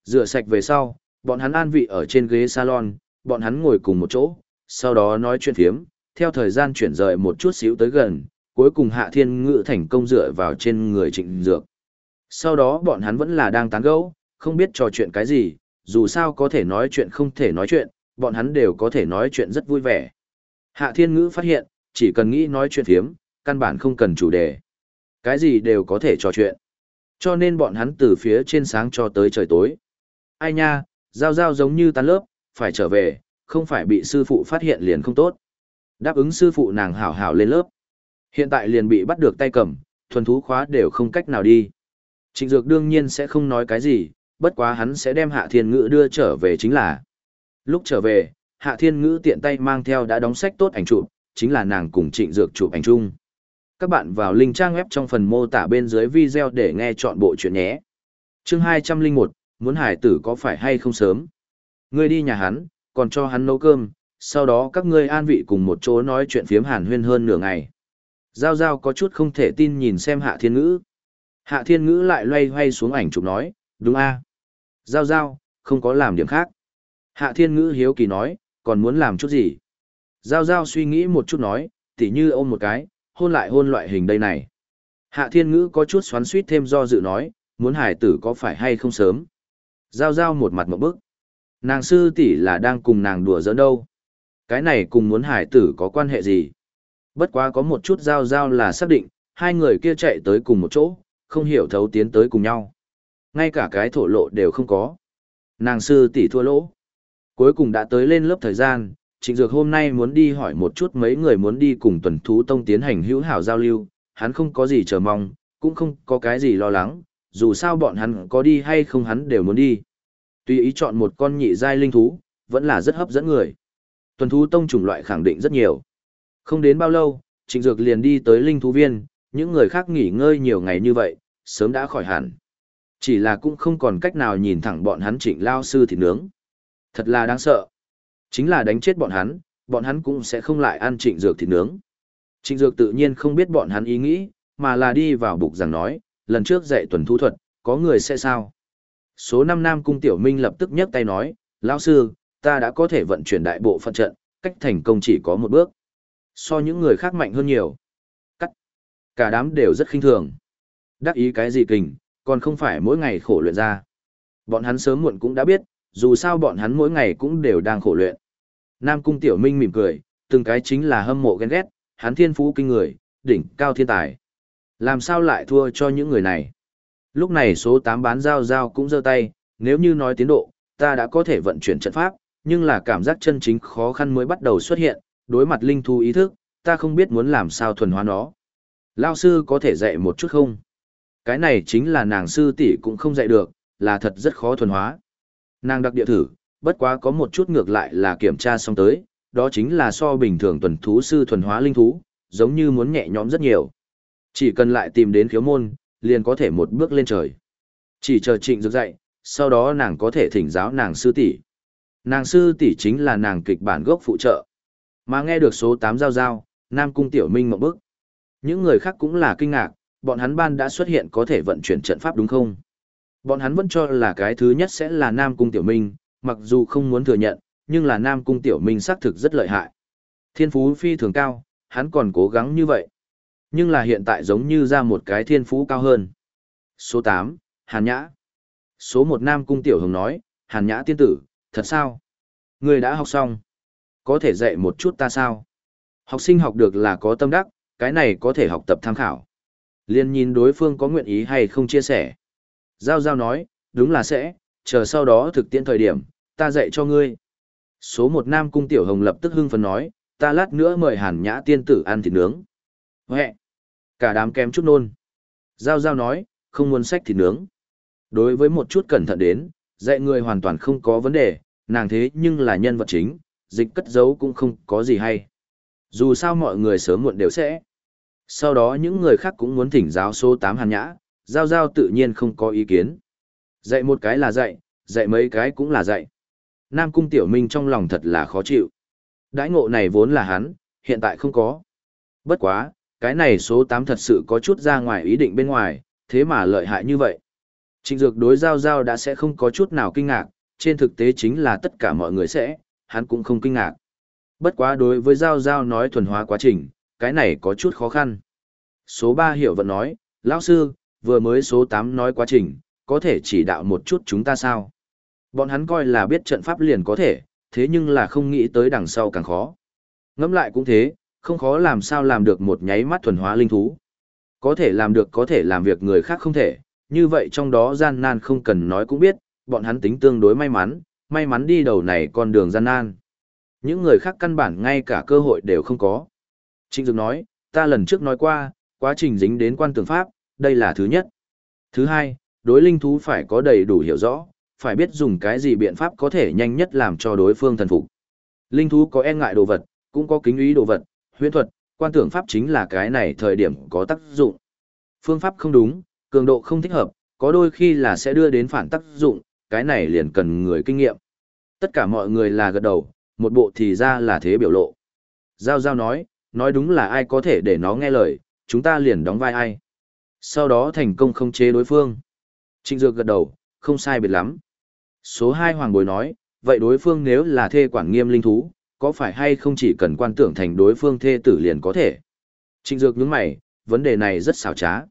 Rửa sạch về sau, bọn hắn an vị ở trên ghế salon, bọn hắn ngồi cùng một chỗ, sau đó nói chuyện phiếm, theo thời gian chuyển rời một chút xíu tới gần, cuối cùng Hạ Thiên Ngữ thành công dựa vào trên người Trịnh Dược. Sau đó bọn hắn vẫn là đang tán gẫu, không biết trò chuyện cái gì, dù sao có thể nói chuyện không thể nói chuyện, bọn hắn đều có thể nói chuyện rất vui vẻ. Hạ Thiên Ngữ phát hiện, chỉ cần nghĩ nói chuyện phiếm, căn bản không cần chủ đề. Cái gì đều có thể trò chuyện. Cho nên bọn hắn từ phía trên sáng cho tới trời tối. Ai nha, giao giao giống như tan lớp, phải trở về, không phải bị sư phụ phát hiện liền không tốt. Đáp ứng sư phụ nàng hảo hảo lên lớp. Hiện tại liền bị bắt được tay cầm, thuần thú khóa đều không cách nào đi. Trịnh Dược đương nhiên sẽ không nói cái gì, bất quá hắn sẽ đem Hạ Thiên Ngữ đưa trở về chính là. Lúc trở về, Hạ Thiên Ngữ tiện tay mang theo đã đóng sách tốt ảnh chụp, chính là nàng cùng Trịnh Dược chụp ảnh chung. Các bạn vào link trang web trong phần mô tả bên dưới video để nghe chọn bộ chuyện nhé. Chương 201, muốn hải tử có phải hay không sớm? Ngươi đi nhà hắn, còn cho hắn nấu cơm, sau đó các ngươi an vị cùng một chỗ nói chuyện phiếm hàn huyên hơn nửa ngày. Giao Giao có chút không thể tin nhìn xem Hạ Thiên Ngữ. Hạ Thiên Ngữ lại loay hoay xuống ảnh chụp nói, đúng a Giao Giao, không có làm điểm khác. Hạ Thiên Ngữ hiếu kỳ nói, còn muốn làm chút gì? Giao Giao suy nghĩ một chút nói, tỉ như ôm một cái, hôn lại hôn loại hình đây này. Hạ Thiên Ngữ có chút xoắn suýt thêm do dự nói, muốn hải tử có phải hay không sớm. Giao Giao một mặt một bức. Nàng sư tỷ là đang cùng nàng đùa giỡn đâu. Cái này cùng muốn hải tử có quan hệ gì? Bất quá có một chút giao giao là xác định, hai người kia chạy tới cùng một chỗ, không hiểu thấu tiến tới cùng nhau. Ngay cả cái thổ lộ đều không có. Nàng sư tỷ thua lỗ. Cuối cùng đã tới lên lớp thời gian, Trịnh Dược hôm nay muốn đi hỏi một chút mấy người muốn đi cùng tuần thú tông tiến hành hữu hảo giao lưu, hắn không có gì chờ mong, cũng không có cái gì lo lắng, dù sao bọn hắn có đi hay không hắn đều muốn đi. Tuy ý chọn một con nhị giai linh thú, vẫn là rất hấp dẫn người. Tuần thú tông chủng loại khẳng định rất nhiều. Không đến bao lâu, Trịnh Dược liền đi tới linh thú viên, những người khác nghỉ ngơi nhiều ngày như vậy, sớm đã khỏi hẳn. Chỉ là cũng không còn cách nào nhìn thẳng bọn hắn trịnh lao sư thịt nướng. Thật là đáng sợ. Chính là đánh chết bọn hắn, bọn hắn cũng sẽ không lại ăn trịnh dược thịt nướng. Trịnh dược tự nhiên không biết bọn hắn ý nghĩ, mà là đi vào bục rằng nói, lần trước dạy tuần thu thuật, có người sẽ sao? Số năm Nam Cung Tiểu Minh lập tức nhấc tay nói, lão sư, ta đã có thể vận chuyển đại bộ phận trận, cách thành công chỉ có một bước. So những người khác mạnh hơn nhiều. Cắt. Cả đám đều rất khinh thường. Đắc ý cái gì kình, còn không phải mỗi ngày khổ luyện ra. Bọn hắn sớm muộn cũng đã biết, dù sao bọn hắn mỗi ngày cũng đều đang khổ luyện. Nam Cung Tiểu Minh mỉm cười, từng cái chính là hâm mộ ghen ghét, hắn thiên phú kinh người, đỉnh cao thiên tài. Làm sao lại thua cho những người này? Lúc này số 8 bán giao giao cũng giơ tay, nếu như nói tiến độ, ta đã có thể vận chuyển trận pháp, nhưng là cảm giác chân chính khó khăn mới bắt đầu xuất hiện, đối mặt linh thú ý thức, ta không biết muốn làm sao thuần hóa nó. Lao sư có thể dạy một chút không? Cái này chính là nàng sư tỷ cũng không dạy được, là thật rất khó thuần hóa. Nàng đặc địa thử, bất quá có một chút ngược lại là kiểm tra xong tới, đó chính là so bình thường tuần thú sư thuần hóa linh thú, giống như muốn nhẹ nhõm rất nhiều. Chỉ cần lại tìm đến khiếu môn, liền có thể một bước lên trời. Chỉ chờ trịnh dược dạy, sau đó nàng có thể thỉnh giáo nàng sư tỷ. Nàng sư tỷ chính là nàng kịch bản gốc phụ trợ. Mà nghe được số 8 giao giao, Nam Cung Tiểu Minh một bước. Những người khác cũng là kinh ngạc, bọn hắn ban đã xuất hiện có thể vận chuyển trận pháp đúng không? Bọn hắn vẫn cho là cái thứ nhất sẽ là Nam Cung Tiểu Minh, mặc dù không muốn thừa nhận, nhưng là Nam Cung Tiểu Minh xác thực rất lợi hại. Thiên phú phi thường cao, hắn còn cố gắng như vậy. Nhưng là hiện tại giống như ra một cái thiên phú cao hơn. Số 8, Hàn Nhã. Số 1 Nam Cung Tiểu Hồng nói, Hàn Nhã tiên tử, thật sao? Người đã học xong. Có thể dạy một chút ta sao? Học sinh học được là có tâm đắc, cái này có thể học tập tham khảo. Liên nhìn đối phương có nguyện ý hay không chia sẻ. Giao Giao nói, đúng là sẽ, chờ sau đó thực tiễn thời điểm, ta dạy cho ngươi. Số một nam cung tiểu hồng lập tức hưng phấn nói, ta lát nữa mời hàn nhã tiên tử ăn thịt nướng. Huệ! Cả đám kém chút nôn. Giao Giao nói, không muốn sách thịt nướng. Đối với một chút cẩn thận đến, dạy người hoàn toàn không có vấn đề, nàng thế nhưng là nhân vật chính, dịch cất giấu cũng không có gì hay. Dù sao mọi người sớm muộn đều sẽ. Sau đó những người khác cũng muốn thỉnh giáo số 8 hàn nhã, giao giao tự nhiên không có ý kiến. Dạy một cái là dạy, dạy mấy cái cũng là dạy. Nam cung tiểu minh trong lòng thật là khó chịu. Đãi ngộ này vốn là hắn, hiện tại không có. Bất quá, cái này số 8 thật sự có chút ra ngoài ý định bên ngoài, thế mà lợi hại như vậy. Trịnh dược đối giao giao đã sẽ không có chút nào kinh ngạc, trên thực tế chính là tất cả mọi người sẽ, hắn cũng không kinh ngạc. Bất quá đối với giao giao nói thuần hóa quá trình, cái này có chút khó khăn. Số 3 hiểu vận nói, lão sư, vừa mới số 8 nói quá trình, có thể chỉ đạo một chút chúng ta sao? Bọn hắn coi là biết trận pháp liền có thể, thế nhưng là không nghĩ tới đằng sau càng khó. Ngẫm lại cũng thế, không khó làm sao làm được một nháy mắt thuần hóa linh thú. Có thể làm được có thể làm việc người khác không thể, như vậy trong đó gian nan không cần nói cũng biết, bọn hắn tính tương đối may mắn, may mắn đi đầu này con đường gian nan. Những người khác căn bản ngay cả cơ hội đều không có. Trịnh Dược nói, ta lần trước nói qua, quá trình dính đến quan tường pháp, đây là thứ nhất. Thứ hai, đối linh thú phải có đầy đủ hiểu rõ, phải biết dùng cái gì biện pháp có thể nhanh nhất làm cho đối phương thần phục. Linh thú có e ngại đồ vật, cũng có kính ý đồ vật, huyễn thuật, quan tưởng pháp chính là cái này thời điểm có tác dụng. Phương pháp không đúng, cường độ không thích hợp, có đôi khi là sẽ đưa đến phản tác dụng, cái này liền cần người kinh nghiệm. Tất cả mọi người là gật đầu, một bộ thì ra là thế biểu lộ. Giao Giao nói, nói đúng là ai có thể để nó nghe lời, chúng ta liền đóng vai ai. Sau đó thành công không chế đối phương. Trịnh Dược gật đầu, không sai biệt lắm. Số 2 Hoàng Bồi nói, vậy đối phương nếu là thê quản nghiêm linh thú, có phải hay không chỉ cần quan tưởng thành đối phương thê tử liền có thể? Trịnh Dược nhướng mày, vấn đề này rất xảo trá.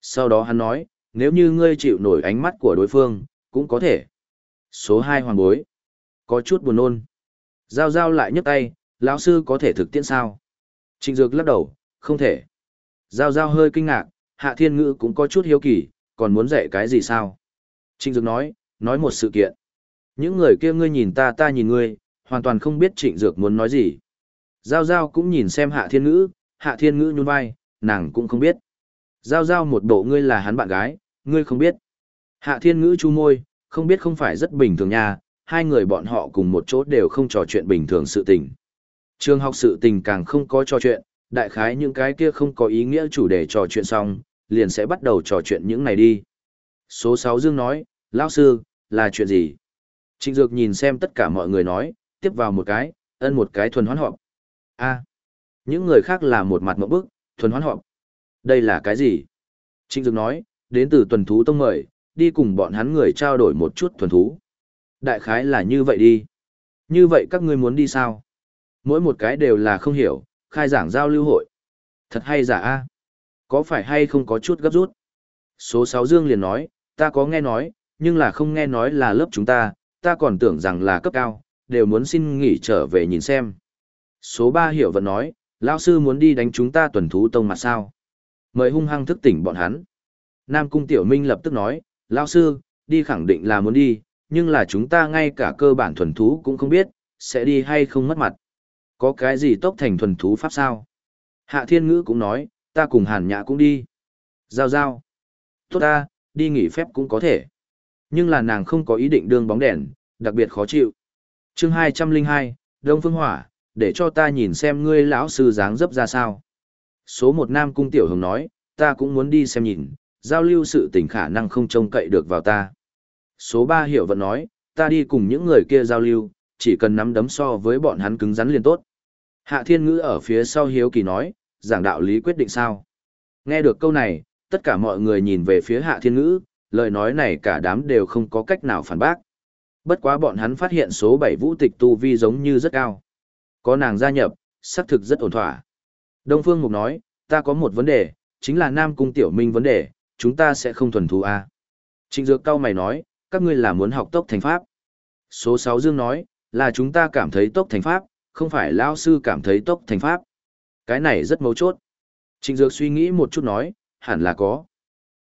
Sau đó hắn nói, nếu như ngươi chịu nổi ánh mắt của đối phương, cũng có thể. Số 2 Hoàng Bối. Có chút buồn nôn. Giao giao lại nhấc tay, lão sư có thể thực tiễn sao? Trịnh Dược lắc đầu, không thể. Giao giao hơi kinh ngạc, Hạ Thiên Ngữ cũng có chút hiếu kỳ, còn muốn dạy cái gì sao? Trịnh Dược nói, nói một sự kiện. Những người kia ngươi nhìn ta ta nhìn ngươi, hoàn toàn không biết Trịnh Dược muốn nói gì. Giao giao cũng nhìn xem Hạ Thiên Ngữ, Hạ Thiên Ngữ nhún vai, nàng cũng không biết. Giao giao một bộ ngươi là hắn bạn gái, ngươi không biết. Hạ Thiên Ngữ chu môi, không biết không phải rất bình thường nha, hai người bọn họ cùng một chỗ đều không trò chuyện bình thường sự tình. Trường học sự tình càng không có trò chuyện, đại khái những cái kia không có ý nghĩa chủ đề trò chuyện xong, liền sẽ bắt đầu trò chuyện những này đi. Số 6 Dương nói, lão sư, là chuyện gì? Trịnh Dược nhìn xem tất cả mọi người nói, tiếp vào một cái, ân một cái thuần hoán họp. a những người khác là một mặt mẫu bức, thuần hoán họp. Đây là cái gì? Trịnh Dược nói, đến từ tuần thú tông mời, đi cùng bọn hắn người trao đổi một chút thuần thú. Đại khái là như vậy đi. Như vậy các ngươi muốn đi sao? Mỗi một cái đều là không hiểu, khai giảng giao lưu hội. Thật hay giả a Có phải hay không có chút gấp rút? Số 6 Dương liền nói, ta có nghe nói, nhưng là không nghe nói là lớp chúng ta, ta còn tưởng rằng là cấp cao, đều muốn xin nghỉ trở về nhìn xem. Số 3 Hiểu vẫn nói, lão sư muốn đi đánh chúng ta tuần thú tông mặt sao? Mời hung hăng thức tỉnh bọn hắn. Nam Cung Tiểu Minh lập tức nói, lão sư, đi khẳng định là muốn đi, nhưng là chúng ta ngay cả cơ bản thuần thú cũng không biết, sẽ đi hay không mất mặt. Có cái gì tốc thành thuần thú pháp sao? Hạ Thiên Ngữ cũng nói, ta cùng Hàn Nhã cũng đi. Giao giao. Tốt ta, đi nghỉ phép cũng có thể. Nhưng là nàng không có ý định đương bóng đèn, đặc biệt khó chịu chương 202, Đông Phương Hỏa, để cho ta nhìn xem ngươi lão sư dáng dấp ra sao. Số một nam cung tiểu hồng nói, ta cũng muốn đi xem nhìn, giao lưu sự tình khả năng không trông cậy được vào ta. Số ba hiểu vận nói, ta đi cùng những người kia giao lưu, chỉ cần nắm đấm so với bọn hắn cứng rắn liền tốt. Hạ thiên ngữ ở phía sau hiếu kỳ nói, giảng đạo lý quyết định sao. Nghe được câu này, tất cả mọi người nhìn về phía hạ thiên ngữ, lời nói này cả đám đều không có cách nào phản bác. Bất quá bọn hắn phát hiện số 7 vũ tịch tu vi giống như rất cao. Có nàng gia nhập, xác thực rất ổn thỏa. Đông Phương Mục nói, ta có một vấn đề, chính là Nam Cung Tiểu Minh vấn đề, chúng ta sẽ không thuần thú A. À? Trịnh Dược cao mày nói, các ngươi là muốn học tốc thành pháp. Số 6 Dương nói, là chúng ta cảm thấy tốc thành pháp, không phải lão sư cảm thấy tốc thành pháp. Cái này rất mấu chốt. Trịnh Dược suy nghĩ một chút nói, hẳn là có.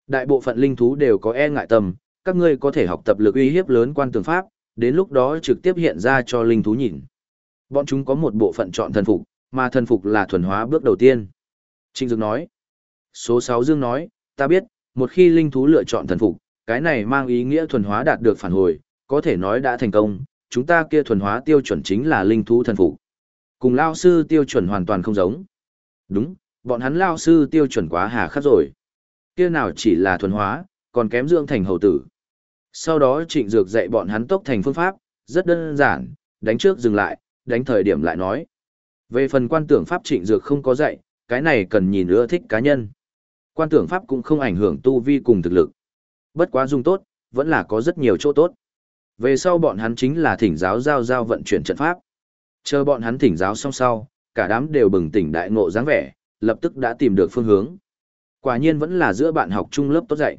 Đại bộ phận linh thú đều có e ngại tầm, các ngươi có thể học tập lực uy hiếp lớn quan tường pháp, đến lúc đó trực tiếp hiện ra cho linh thú nhìn. Bọn chúng có một bộ phận chọn thần phục, mà thần phục là thuần hóa bước đầu tiên. Trinh Dương nói. Số 6 Dương nói, ta biết, một khi linh thú lựa chọn thần phục, cái này mang ý nghĩa thuần hóa đạt được phản hồi, có thể nói đã thành công, chúng ta kia thuần hóa tiêu chuẩn chính là linh thú thần phục. Cùng lao sư tiêu chuẩn hoàn toàn không giống. Đúng, bọn hắn lao sư tiêu chuẩn quá hà khắc rồi. Kia nào chỉ là thuần hóa, còn kém dưỡng thành hầu tử. Sau đó trịnh dược dạy bọn hắn tốc thành phương pháp, rất đơn giản, đánh trước dừng lại, đánh thời điểm lại nói. Về phần quan tưởng pháp trịnh dược không có dạy, cái này cần nhìn ưa thích cá nhân. Quan tưởng pháp cũng không ảnh hưởng tu vi cùng thực lực. Bất quá dùng tốt, vẫn là có rất nhiều chỗ tốt. Về sau bọn hắn chính là thỉnh giáo giao giao vận chuyển trận pháp. Chờ bọn hắn thỉnh giáo xong sau, cả đám đều bừng tỉnh đại ngộ dáng vẻ, lập tức đã tìm được phương hướng. Quả nhiên vẫn là giữa bạn học chung lớp tốt dạy.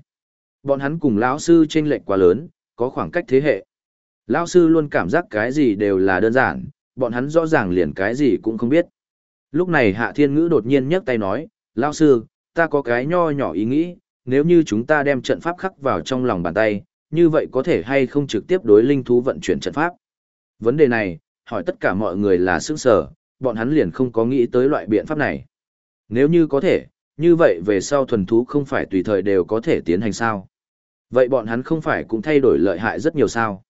Bọn hắn cùng lão sư chênh lệch quá lớn, có khoảng cách thế hệ. Lão sư luôn cảm giác cái gì đều là đơn giản, bọn hắn rõ ràng liền cái gì cũng không biết. Lúc này Hạ Thiên Ngữ đột nhiên nhấc tay nói, Lão sư, ta có cái nho nhỏ ý nghĩ, nếu như chúng ta đem trận pháp khắc vào trong lòng bàn tay, như vậy có thể hay không trực tiếp đối linh thú vận chuyển trận pháp? Vấn đề này, hỏi tất cả mọi người là sức sở, bọn hắn liền không có nghĩ tới loại biện pháp này. Nếu như có thể, như vậy về sau thuần thú không phải tùy thời đều có thể tiến hành sao? Vậy bọn hắn không phải cũng thay đổi lợi hại rất nhiều sao?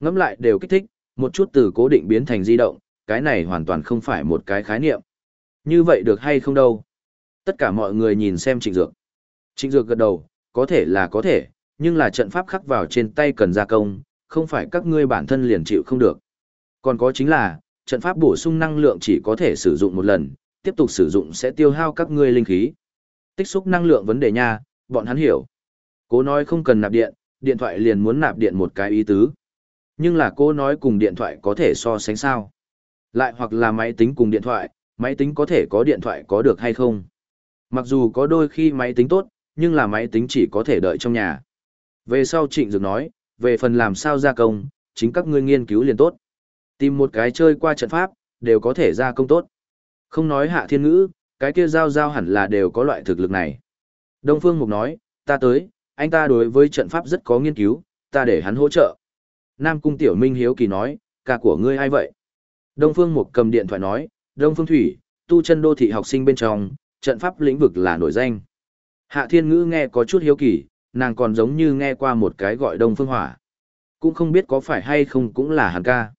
Ngẫm lại đều kích thích, một chút từ cố định biến thành di động, cái này hoàn toàn không phải một cái khái niệm. Như vậy được hay không đâu? Tất cả mọi người nhìn xem trịnh dược. Trịnh dược gật đầu, có thể là có thể, nhưng là trận pháp khắc vào trên tay cần gia công, không phải các ngươi bản thân liền chịu không được. Còn có chính là, trận pháp bổ sung năng lượng chỉ có thể sử dụng một lần, tiếp tục sử dụng sẽ tiêu hao các ngươi linh khí. Tích xúc năng lượng vấn đề nha, bọn hắn hiểu. Cố nói không cần nạp điện, điện thoại liền muốn nạp điện một cái ý tứ. Nhưng là cô nói cùng điện thoại có thể so sánh sao. Lại hoặc là máy tính cùng điện thoại, máy tính có thể có điện thoại có được hay không. Mặc dù có đôi khi máy tính tốt, nhưng là máy tính chỉ có thể đợi trong nhà. Về sau trịnh dược nói, về phần làm sao gia công, chính các ngươi nghiên cứu liền tốt. Tìm một cái chơi qua trận pháp, đều có thể gia công tốt. Không nói hạ thiên ngữ, cái kia giao giao hẳn là đều có loại thực lực này. Đông Phương Mục nói, ta tới, anh ta đối với trận pháp rất có nghiên cứu, ta để hắn hỗ trợ. Nam Cung Tiểu Minh hiếu kỳ nói, ca của ngươi ai vậy? Đông Phương Mục cầm điện thoại nói, Đông Phương Thủy, tu chân đô thị học sinh bên trong, trận pháp lĩnh vực là nổi danh. Hạ Thiên Ngữ nghe có chút hiếu kỳ, nàng còn giống như nghe qua một cái gọi Đông Phương Hỏa. Cũng không biết có phải hay không cũng là hàn ca.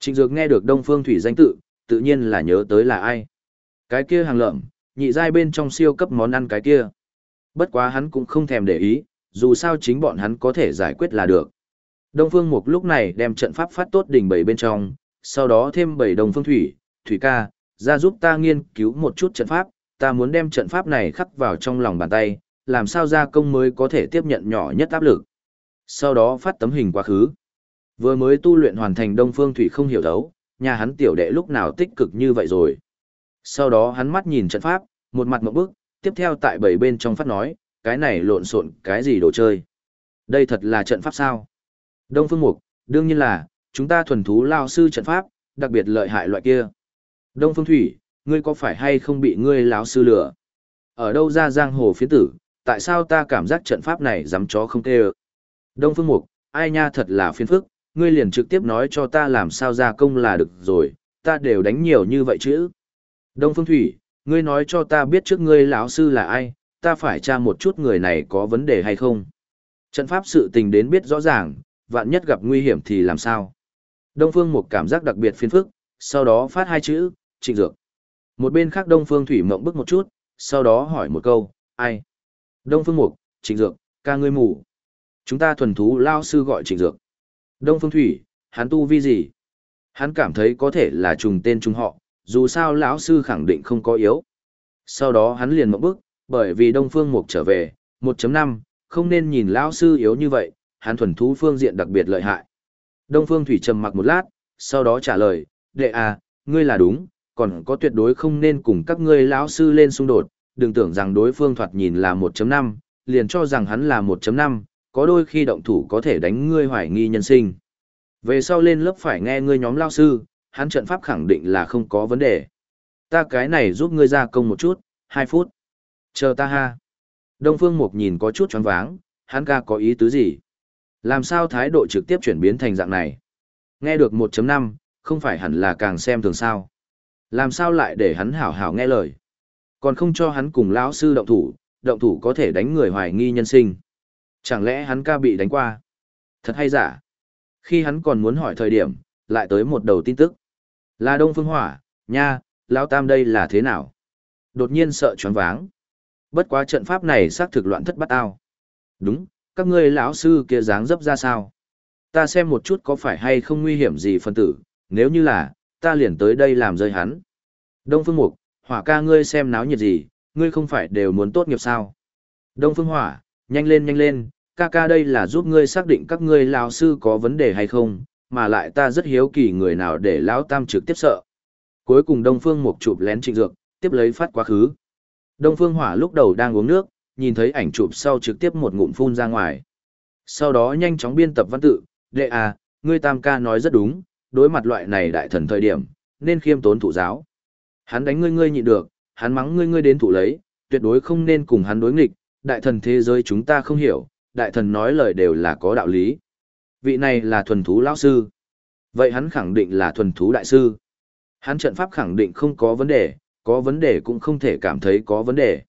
Trịnh Dược nghe được Đông Phương Thủy danh tự, tự nhiên là nhớ tới là ai. Cái kia hàng lợm, nhị giai bên trong siêu cấp món ăn cái kia. Bất quá hắn cũng không thèm để ý, dù sao chính bọn hắn có thể giải quyết là được. Đông Phương Mục lúc này đem trận pháp phát tốt đỉnh bảy bên trong, sau đó thêm bảy Đông Phương Thủy, Thủy ca, ra giúp ta nghiên cứu một chút trận pháp, ta muốn đem trận pháp này khắc vào trong lòng bàn tay, làm sao gia công mới có thể tiếp nhận nhỏ nhất áp lực. Sau đó phát tấm hình quá khứ. Vừa mới tu luyện hoàn thành Đông Phương Thủy không hiểu đấu, nhà hắn tiểu đệ lúc nào tích cực như vậy rồi. Sau đó hắn mắt nhìn trận pháp, một mặt một bước, tiếp theo tại bảy bên trong phát nói, cái này lộn xộn cái gì đồ chơi. Đây thật là trận pháp sao? Đông Phương Mục, đương nhiên là, chúng ta thuần thú lao sư trận pháp, đặc biệt lợi hại loại kia. Đông Phương Thủy, ngươi có phải hay không bị ngươi lão sư lừa? Ở đâu ra giang hồ phiến tử, tại sao ta cảm giác trận pháp này dám chó không tê Đông Phương Mục, ai nha thật là phiền phức, ngươi liền trực tiếp nói cho ta làm sao ra công là được rồi, ta đều đánh nhiều như vậy chứ. Đông Phương Thủy, ngươi nói cho ta biết trước ngươi lão sư là ai, ta phải tra một chút người này có vấn đề hay không. Trận pháp sự tình đến biết rõ ràng, vạn nhất gặp nguy hiểm thì làm sao. Đông Phương một cảm giác đặc biệt phiền phức, sau đó phát hai chữ, trịnh dược. Một bên khác Đông Phương Thủy mộng bức một chút, sau đó hỏi một câu, ai? Đông Phương Mục, Trịnh Dược, ca ngươi mù. Chúng ta thuần thú lao sư gọi Trịnh Dược. Đông Phương Thủy, hắn tu vi gì? Hắn cảm thấy có thể là trùng tên trùng họ, dù sao lão sư khẳng định không có yếu. Sau đó hắn liền mộng bức, bởi vì Đông Phương Mục trở về, 1.5, không nên nhìn lão sư yếu như vậy, hắn thuần thú phương diện đặc biệt lợi hại. Đông Phương Thủy trầm mặc một lát, sau đó trả lời, đệ à, ngươi là đúng, còn có tuyệt đối không nên cùng các ngươi lão sư lên xung đột, đừng tưởng rằng đối phương thoạt nhìn là 1.5, liền cho rằng hắn là 1.5, có đôi khi động thủ có thể đánh ngươi hoài nghi nhân sinh. Về sau lên lớp phải nghe ngươi nhóm lao sư, hắn trận pháp khẳng định là không có vấn đề. Ta cái này giúp ngươi ra công một chút, 2 phút. Chờ ta ha. Đông Phương Mục nhìn có chút choáng váng, hắn ca có ý tứ gì? Làm sao thái độ trực tiếp chuyển biến thành dạng này? Nghe được 1.5, không phải hẳn là càng xem thường sao? Làm sao lại để hắn hảo hảo nghe lời? Còn không cho hắn cùng lão sư động thủ, động thủ có thể đánh người hoài nghi nhân sinh. Chẳng lẽ hắn ca bị đánh qua? Thật hay giả? Khi hắn còn muốn hỏi thời điểm, lại tới một đầu tin tức. Là Đông Phương Hỏa, nha, lão tam đây là thế nào? Đột nhiên sợ choáng váng. Bất quá trận pháp này xác thực loạn thất bát ao. Đúng, các ngươi lão sư kia dáng dấp ra sao? Ta xem một chút có phải hay không nguy hiểm gì phân tử, nếu như là, ta liền tới đây làm rơi hắn. Đông Phương Mục, hỏa ca ngươi xem náo nhiệt gì, ngươi không phải đều muốn tốt nghiệp sao? Đông Phương Hỏa, nhanh lên nhanh lên, ca ca đây là giúp ngươi xác định các ngươi lão sư có vấn đề hay không, mà lại ta rất hiếu kỳ người nào để lão tam trực tiếp sợ. Cuối cùng Đông Phương Mục chụp lén trịnh dược, tiếp lấy phát quá khứ. Đông Phương Hỏa lúc đầu đang uống nước, nhìn thấy ảnh chụp sau trực tiếp một ngụm phun ra ngoài. Sau đó nhanh chóng biên tập văn tự, đệ à, ngươi tam ca nói rất đúng, đối mặt loại này đại thần thời điểm, nên khiêm tốn thủ giáo. Hắn đánh ngươi ngươi nhịn được, hắn mắng ngươi ngươi đến thủ lấy, tuyệt đối không nên cùng hắn đối nghịch, đại thần thế giới chúng ta không hiểu, đại thần nói lời đều là có đạo lý. Vị này là thuần thú lão sư. Vậy hắn khẳng định là thuần thú đại sư. Hắn trận pháp khẳng định không có vấn đề, có vấn đề cũng không thể cảm thấy có vấn đề.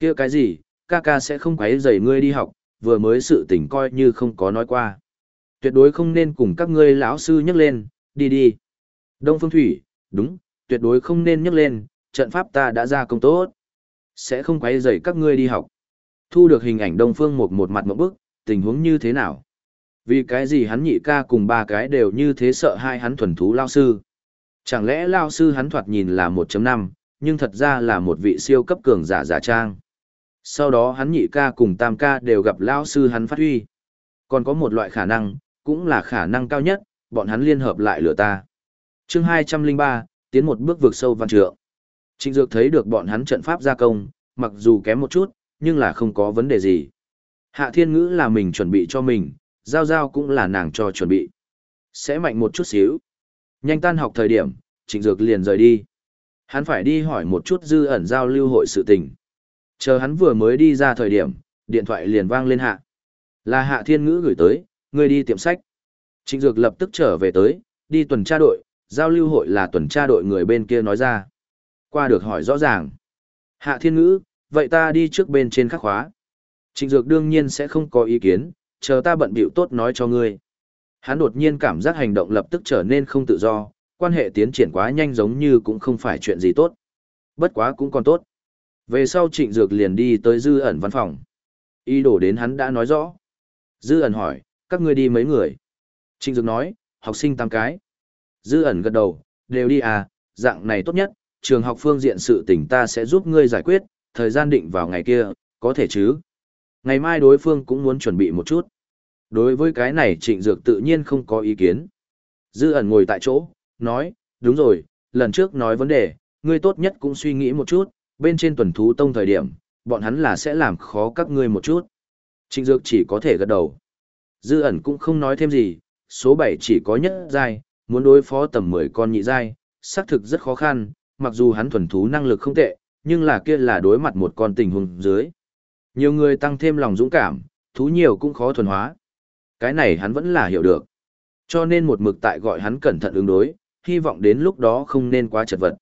kia cái gì, ca ca sẽ không quấy rầy ngươi đi học, vừa mới sự tình coi như không có nói qua. Tuyệt đối không nên cùng các ngươi lão sư nhắc lên, đi đi. Đông Phương Thủy, đúng, tuyệt đối không nên nhắc lên, trận pháp ta đã ra công tốt. Sẽ không quấy rầy các ngươi đi học. Thu được hình ảnh Đông Phương một một mặt một bức, tình huống như thế nào? Vì cái gì hắn nhị ca cùng ba cái đều như thế sợ hai hắn thuần thú lao sư? Chẳng lẽ lao sư hắn thoạt nhìn là 1.5, nhưng thật ra là một vị siêu cấp cường giả giả trang. Sau đó hắn nhị ca cùng tam ca đều gặp lão sư hắn phát huy. Còn có một loại khả năng, cũng là khả năng cao nhất, bọn hắn liên hợp lại lửa ta. chương 203, tiến một bước vượt sâu văn trượng. Trịnh Dược thấy được bọn hắn trận pháp gia công, mặc dù kém một chút, nhưng là không có vấn đề gì. Hạ thiên ngữ là mình chuẩn bị cho mình, giao giao cũng là nàng cho chuẩn bị. Sẽ mạnh một chút xíu. Nhanh tan học thời điểm, Trịnh Dược liền rời đi. Hắn phải đi hỏi một chút dư ẩn giao lưu hội sự tình. Chờ hắn vừa mới đi ra thời điểm, điện thoại liền vang lên hạ. Là hạ thiên ngữ gửi tới, người đi tiệm sách. Trịnh Dược lập tức trở về tới, đi tuần tra đội, giao lưu hội là tuần tra đội người bên kia nói ra. Qua được hỏi rõ ràng. Hạ thiên ngữ, vậy ta đi trước bên trên khắc khóa. Trịnh Dược đương nhiên sẽ không có ý kiến, chờ ta bận bịu tốt nói cho ngươi. Hắn đột nhiên cảm giác hành động lập tức trở nên không tự do, quan hệ tiến triển quá nhanh giống như cũng không phải chuyện gì tốt. Bất quá cũng còn tốt. Về sau trịnh dược liền đi tới dư ẩn văn phòng. Ý đồ đến hắn đã nói rõ. Dư ẩn hỏi, các ngươi đi mấy người? Trịnh dược nói, học sinh 8 cái. Dư ẩn gật đầu, đều đi à, dạng này tốt nhất, trường học phương diện sự tình ta sẽ giúp ngươi giải quyết, thời gian định vào ngày kia, có thể chứ? Ngày mai đối phương cũng muốn chuẩn bị một chút. Đối với cái này trịnh dược tự nhiên không có ý kiến. Dư ẩn ngồi tại chỗ, nói, đúng rồi, lần trước nói vấn đề, ngươi tốt nhất cũng suy nghĩ một chút, bên trên tuần thú tông thời điểm, bọn hắn là sẽ làm khó các ngươi một chút. Trịnh Dược chỉ có thể gật đầu. Dư ẩn cũng không nói thêm gì, số 7 chỉ có nhất giai, muốn đối phó tầm 10 con nhị giai, xác thực rất khó khăn, mặc dù hắn thuần thú năng lực không tệ, nhưng là kia là đối mặt một con tình huống dưới. Nhiều người tăng thêm lòng dũng cảm, thú nhiều cũng khó thuần hóa. Cái này hắn vẫn là hiểu được. Cho nên một mực tại gọi hắn cẩn thận ứng đối, hy vọng đến lúc đó không nên quá chật vật.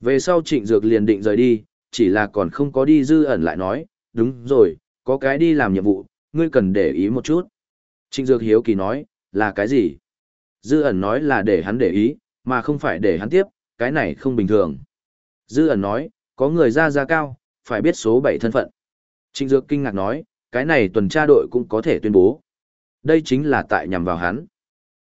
Về sau trịnh dược liền định rời đi, chỉ là còn không có đi dư ẩn lại nói, đúng rồi, có cái đi làm nhiệm vụ, ngươi cần để ý một chút. Trịnh dược hiếu kỳ nói, là cái gì? Dư ẩn nói là để hắn để ý, mà không phải để hắn tiếp, cái này không bình thường. Dư ẩn nói, có người ra ra cao, phải biết số 7 thân phận. Trịnh dược kinh ngạc nói, cái này tuần tra đội cũng có thể tuyên bố. Đây chính là tại nhằm vào hắn.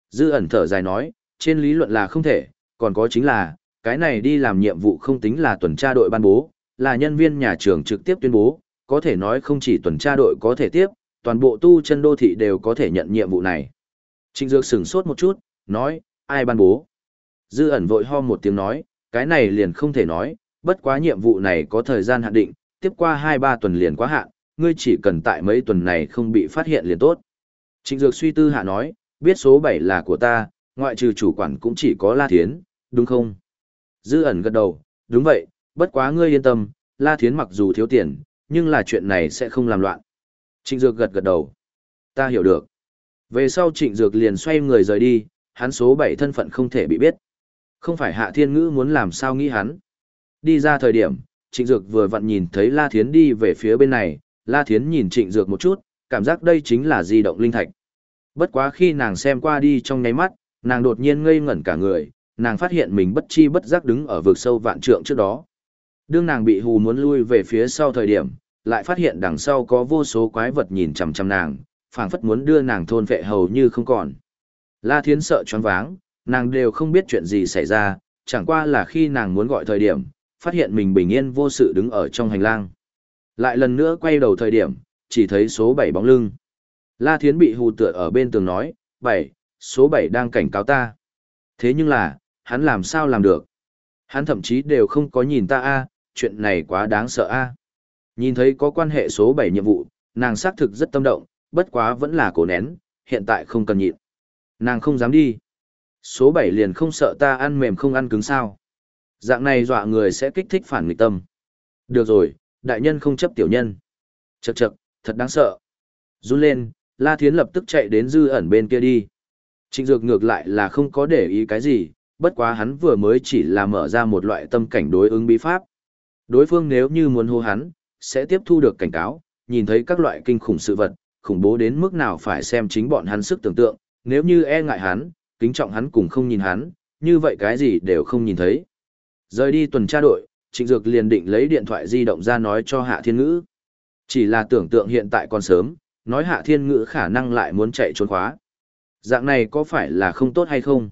Dư ẩn thở dài nói, trên lý luận là không thể, còn có chính là, cái này đi làm nhiệm vụ không tính là tuần tra đội ban bố, là nhân viên nhà trường trực tiếp tuyên bố, có thể nói không chỉ tuần tra đội có thể tiếp, toàn bộ tu chân đô thị đều có thể nhận nhiệm vụ này. Trịnh Dược sửng sốt một chút, nói, ai ban bố? Dư ẩn vội ho một tiếng nói, cái này liền không thể nói, bất quá nhiệm vụ này có thời gian hạn định, tiếp qua 2-3 tuần liền quá hạn, ngươi chỉ cần tại mấy tuần này không bị phát hiện liền tốt. Trịnh Dược suy tư hạ nói, biết số 7 là của ta, ngoại trừ chủ quản cũng chỉ có La Thiến, đúng không? Dư ẩn gật đầu, đúng vậy, bất quá ngươi yên tâm, La Thiến mặc dù thiếu tiền, nhưng là chuyện này sẽ không làm loạn. Trịnh Dược gật gật đầu. Ta hiểu được. Về sau Trịnh Dược liền xoay người rời đi, hắn số 7 thân phận không thể bị biết. Không phải Hạ Thiên Ngữ muốn làm sao nghĩ hắn. Đi ra thời điểm, Trịnh Dược vừa vặn nhìn thấy La Thiến đi về phía bên này, La Thiến nhìn Trịnh Dược một chút, cảm giác đây chính là di động linh thạch. Bất quá khi nàng xem qua đi trong nháy mắt, nàng đột nhiên ngây ngẩn cả người, nàng phát hiện mình bất chi bất giác đứng ở vực sâu vạn trượng trước đó. Đương nàng bị hù muốn lui về phía sau thời điểm, lại phát hiện đằng sau có vô số quái vật nhìn chằm chằm nàng, phảng phất muốn đưa nàng thôn vệ hầu như không còn. La Thiến sợ choáng váng, nàng đều không biết chuyện gì xảy ra, chẳng qua là khi nàng muốn gọi thời điểm, phát hiện mình bình yên vô sự đứng ở trong hành lang. Lại lần nữa quay đầu thời điểm, chỉ thấy số 7 bóng lưng. La Thiến bị hù tựa ở bên tường nói, 7, số 7 đang cảnh cáo ta. Thế nhưng là, hắn làm sao làm được? Hắn thậm chí đều không có nhìn ta a, chuyện này quá đáng sợ a. Nhìn thấy có quan hệ số 7 nhiệm vụ, nàng xác thực rất tâm động, bất quá vẫn là cổ nén, hiện tại không cần nhịn. Nàng không dám đi. Số 7 liền không sợ ta ăn mềm không ăn cứng sao. Dạng này dọa người sẽ kích thích phản nghịch tâm. Được rồi, đại nhân không chấp tiểu nhân. Chậc chậc, thật đáng sợ. Run lên, La Thiến lập tức chạy đến dư ẩn bên kia đi. Trịnh Dược ngược lại là không có để ý cái gì, bất quá hắn vừa mới chỉ là mở ra một loại tâm cảnh đối ứng bí pháp. Đối phương nếu như muốn hô hắn, sẽ tiếp thu được cảnh cáo, nhìn thấy các loại kinh khủng sự vật, khủng bố đến mức nào phải xem chính bọn hắn sức tưởng tượng, nếu như e ngại hắn, kính trọng hắn cùng không nhìn hắn, như vậy cái gì đều không nhìn thấy. Rời đi tuần tra đội, Trịnh Dược liền định lấy điện thoại di động ra nói cho Hạ Thiên Ngữ. Chỉ là tưởng tượng hiện tại còn sớm, nói Hạ Thiên Ngữ khả năng lại muốn chạy trốn khóa. Dạng này có phải là không tốt hay không?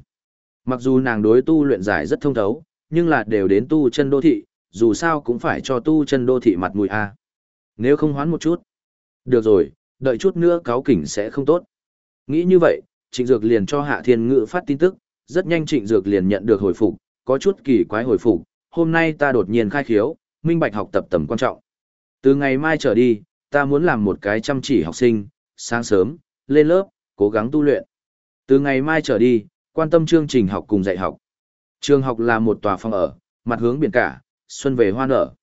Mặc dù nàng đối tu luyện giải rất thông thấu, nhưng là đều đến tu chân đô thị, dù sao cũng phải cho tu chân đô thị mặt mũi a. Nếu không hoán một chút. Được rồi, đợi chút nữa cáo kỉnh sẽ không tốt. Nghĩ như vậy, Trịnh Dược liền cho Hạ Thiên ngự phát tin tức, rất nhanh Trịnh Dược liền nhận được hồi phục, có chút kỳ quái hồi phục, hôm nay ta đột nhiên khai khiếu, minh bạch học tập tầm quan trọng. Từ ngày mai trở đi, ta muốn làm một cái chăm chỉ học sinh, sáng sớm, lên lớp, cố gắng tu luyện. Từ ngày mai trở đi, quan tâm chương trình học cùng dạy học. Trường học là một tòa phòng ở, mặt hướng biển cả, xuân về hoa nở.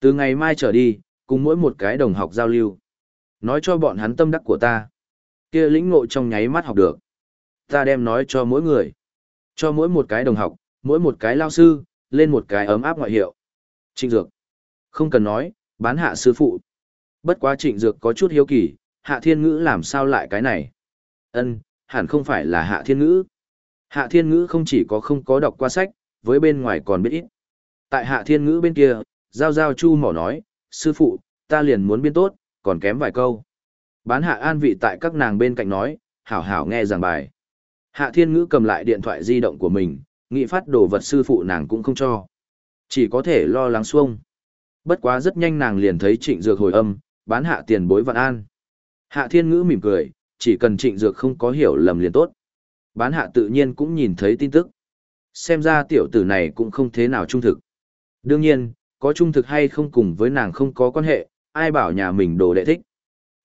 Từ ngày mai trở đi, cùng mỗi một cái đồng học giao lưu. Nói cho bọn hắn tâm đắc của ta. kia lĩnh ngộ trong nháy mắt học được. Ta đem nói cho mỗi người. Cho mỗi một cái đồng học, mỗi một cái lao sư, lên một cái ấm áp ngoại hiệu. Trịnh Dược. Không cần nói, bán hạ sư phụ. Bất quá trịnh Dược có chút hiếu kỳ, hạ thiên ngữ làm sao lại cái này. ân hẳn không phải là hạ thiên ngữ. Hạ thiên ngữ không chỉ có không có đọc qua sách, với bên ngoài còn biết ít. Tại hạ thiên ngữ bên kia, Giao Giao Chu mỏ nói, sư phụ, ta liền muốn biên tốt, còn kém vài câu. Bán hạ an vị tại các nàng bên cạnh nói, hảo hảo nghe giảng bài. Hạ thiên ngữ cầm lại điện thoại di động của mình, nghị phát đồ vật sư phụ nàng cũng không cho. Chỉ có thể lo lắng xuông. Bất quá rất nhanh nàng liền thấy trịnh dược hồi âm, bán hạ tiền bối vạn an. Hạ thiên ngữ mỉm cười, chỉ cần trịnh dược không có hiểu lầm liền tốt. Bán hạ tự nhiên cũng nhìn thấy tin tức. Xem ra tiểu tử này cũng không thế nào trung thực. Đương nhiên, có trung thực hay không cùng với nàng không có quan hệ, ai bảo nhà mình đồ đệ thích.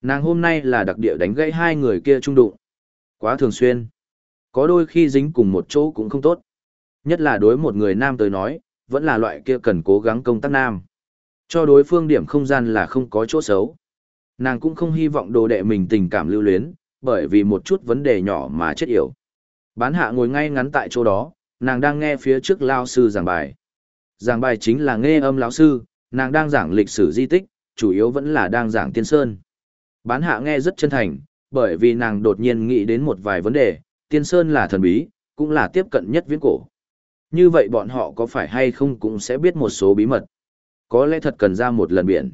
Nàng hôm nay là đặc địa đánh gãy hai người kia trung đụng. Quá thường xuyên. Có đôi khi dính cùng một chỗ cũng không tốt. Nhất là đối một người nam tới nói, vẫn là loại kia cần cố gắng công tác nam. Cho đối phương điểm không gian là không có chỗ xấu. Nàng cũng không hy vọng đồ đệ mình tình cảm lưu luyến, bởi vì một chút vấn đề nhỏ mà chết yểu. Bán hạ ngồi ngay ngắn tại chỗ đó, nàng đang nghe phía trước lao sư giảng bài. Giảng bài chính là nghe âm lão sư, nàng đang giảng lịch sử di tích, chủ yếu vẫn là đang giảng tiên sơn. Bán hạ nghe rất chân thành, bởi vì nàng đột nhiên nghĩ đến một vài vấn đề, tiên sơn là thần bí, cũng là tiếp cận nhất viễn cổ. Như vậy bọn họ có phải hay không cũng sẽ biết một số bí mật. Có lẽ thật cần ra một lần biển.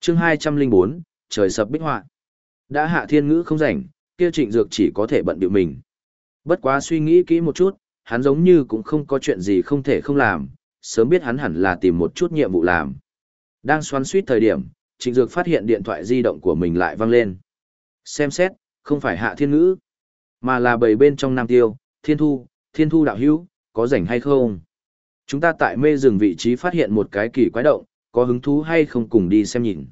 chương 204, trời sập bích họa. Đã hạ thiên ngữ không rảnh, kia trịnh dược chỉ có thể bận bịu mình. Bất quá suy nghĩ kỹ một chút, hắn giống như cũng không có chuyện gì không thể không làm, sớm biết hắn hẳn là tìm một chút nhiệm vụ làm. Đang xoắn suýt thời điểm, trịnh dược phát hiện điện thoại di động của mình lại vang lên. Xem xét, không phải hạ thiên ngữ, mà là bầy bên trong nam tiêu, thiên thu, thiên thu đạo hữu, có rảnh hay không? Chúng ta tại mê rừng vị trí phát hiện một cái kỳ quái động, có hứng thú hay không cùng đi xem nhìn.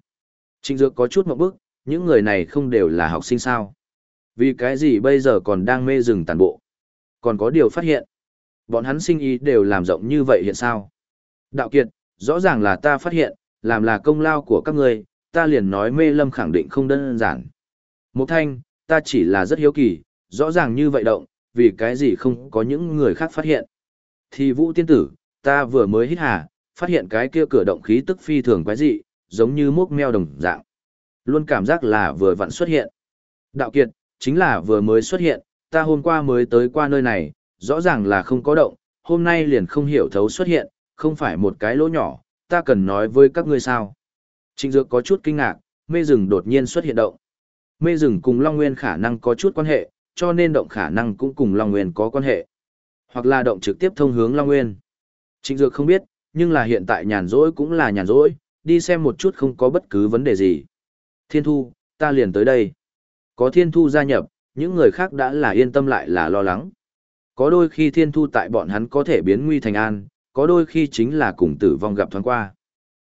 Trịnh Dược có chút một bước, những người này không đều là học sinh sao. Vì cái gì bây giờ còn đang mê rừng tàn bộ? Còn có điều phát hiện. Bọn hắn sinh ý đều làm rộng như vậy hiện sao? Đạo kiệt, rõ ràng là ta phát hiện, làm là công lao của các ngươi, ta liền nói mê lâm khẳng định không đơn giản. Mục thanh, ta chỉ là rất hiếu kỳ, rõ ràng như vậy động, vì cái gì không có những người khác phát hiện. Thì vũ tiên tử, ta vừa mới hít hà, phát hiện cái kia cửa động khí tức phi thường quái dị, giống như mốc meo đồng dạng. Luôn cảm giác là vừa vặn xuất hiện. Đạo kiệt, chính là vừa mới xuất hiện, ta hôm qua mới tới qua nơi này, rõ ràng là không có động, hôm nay liền không hiểu thấu xuất hiện, không phải một cái lỗ nhỏ, ta cần nói với các ngươi sao. Trịnh Dược có chút kinh ngạc, mê rừng đột nhiên xuất hiện động. Mê rừng cùng Long Nguyên khả năng có chút quan hệ, cho nên động khả năng cũng cùng Long Nguyên có quan hệ. Hoặc là động trực tiếp thông hướng Long Nguyên. Trịnh Dược không biết, nhưng là hiện tại nhàn rỗi cũng là nhàn rỗi, đi xem một chút không có bất cứ vấn đề gì. Thiên Thu, ta liền tới đây. Có Thiên Thu gia nhập, những người khác đã là yên tâm lại là lo lắng. Có đôi khi Thiên Thu tại bọn hắn có thể biến nguy thành an, có đôi khi chính là cùng tử vong gặp thoáng qua.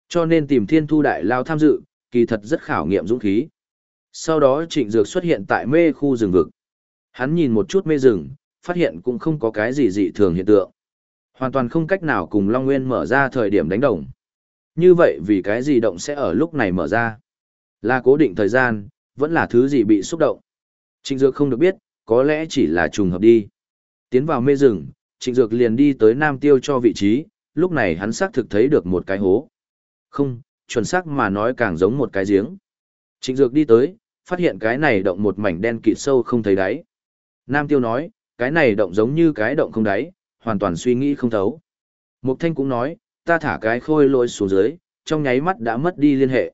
Cho nên tìm Thiên Thu đại lao tham dự, kỳ thật rất khảo nghiệm dũng khí. Sau đó Trịnh Dược xuất hiện tại mê khu rừng vực. Hắn nhìn một chút mê rừng, phát hiện cũng không có cái gì dị thường hiện tượng. Hoàn toàn không cách nào cùng Long Nguyên mở ra thời điểm đánh đồng. Như vậy vì cái gì động sẽ ở lúc này mở ra? Là cố định thời gian, vẫn là thứ gì bị xúc động? Trịnh Dược không được biết, có lẽ chỉ là trùng hợp đi. Tiến vào mê rừng, Trịnh Dược liền đi tới Nam Tiêu cho vị trí, lúc này hắn xác thực thấy được một cái hố. Không, chuẩn xác mà nói càng giống một cái giếng. Trịnh Dược đi tới, phát hiện cái này động một mảnh đen kịt sâu không thấy đáy. Nam Tiêu nói, cái này động giống như cái động không đáy, hoàn toàn suy nghĩ không thấu. Mục Thanh cũng nói, ta thả cái khôi lôi xuống dưới, trong nháy mắt đã mất đi liên hệ.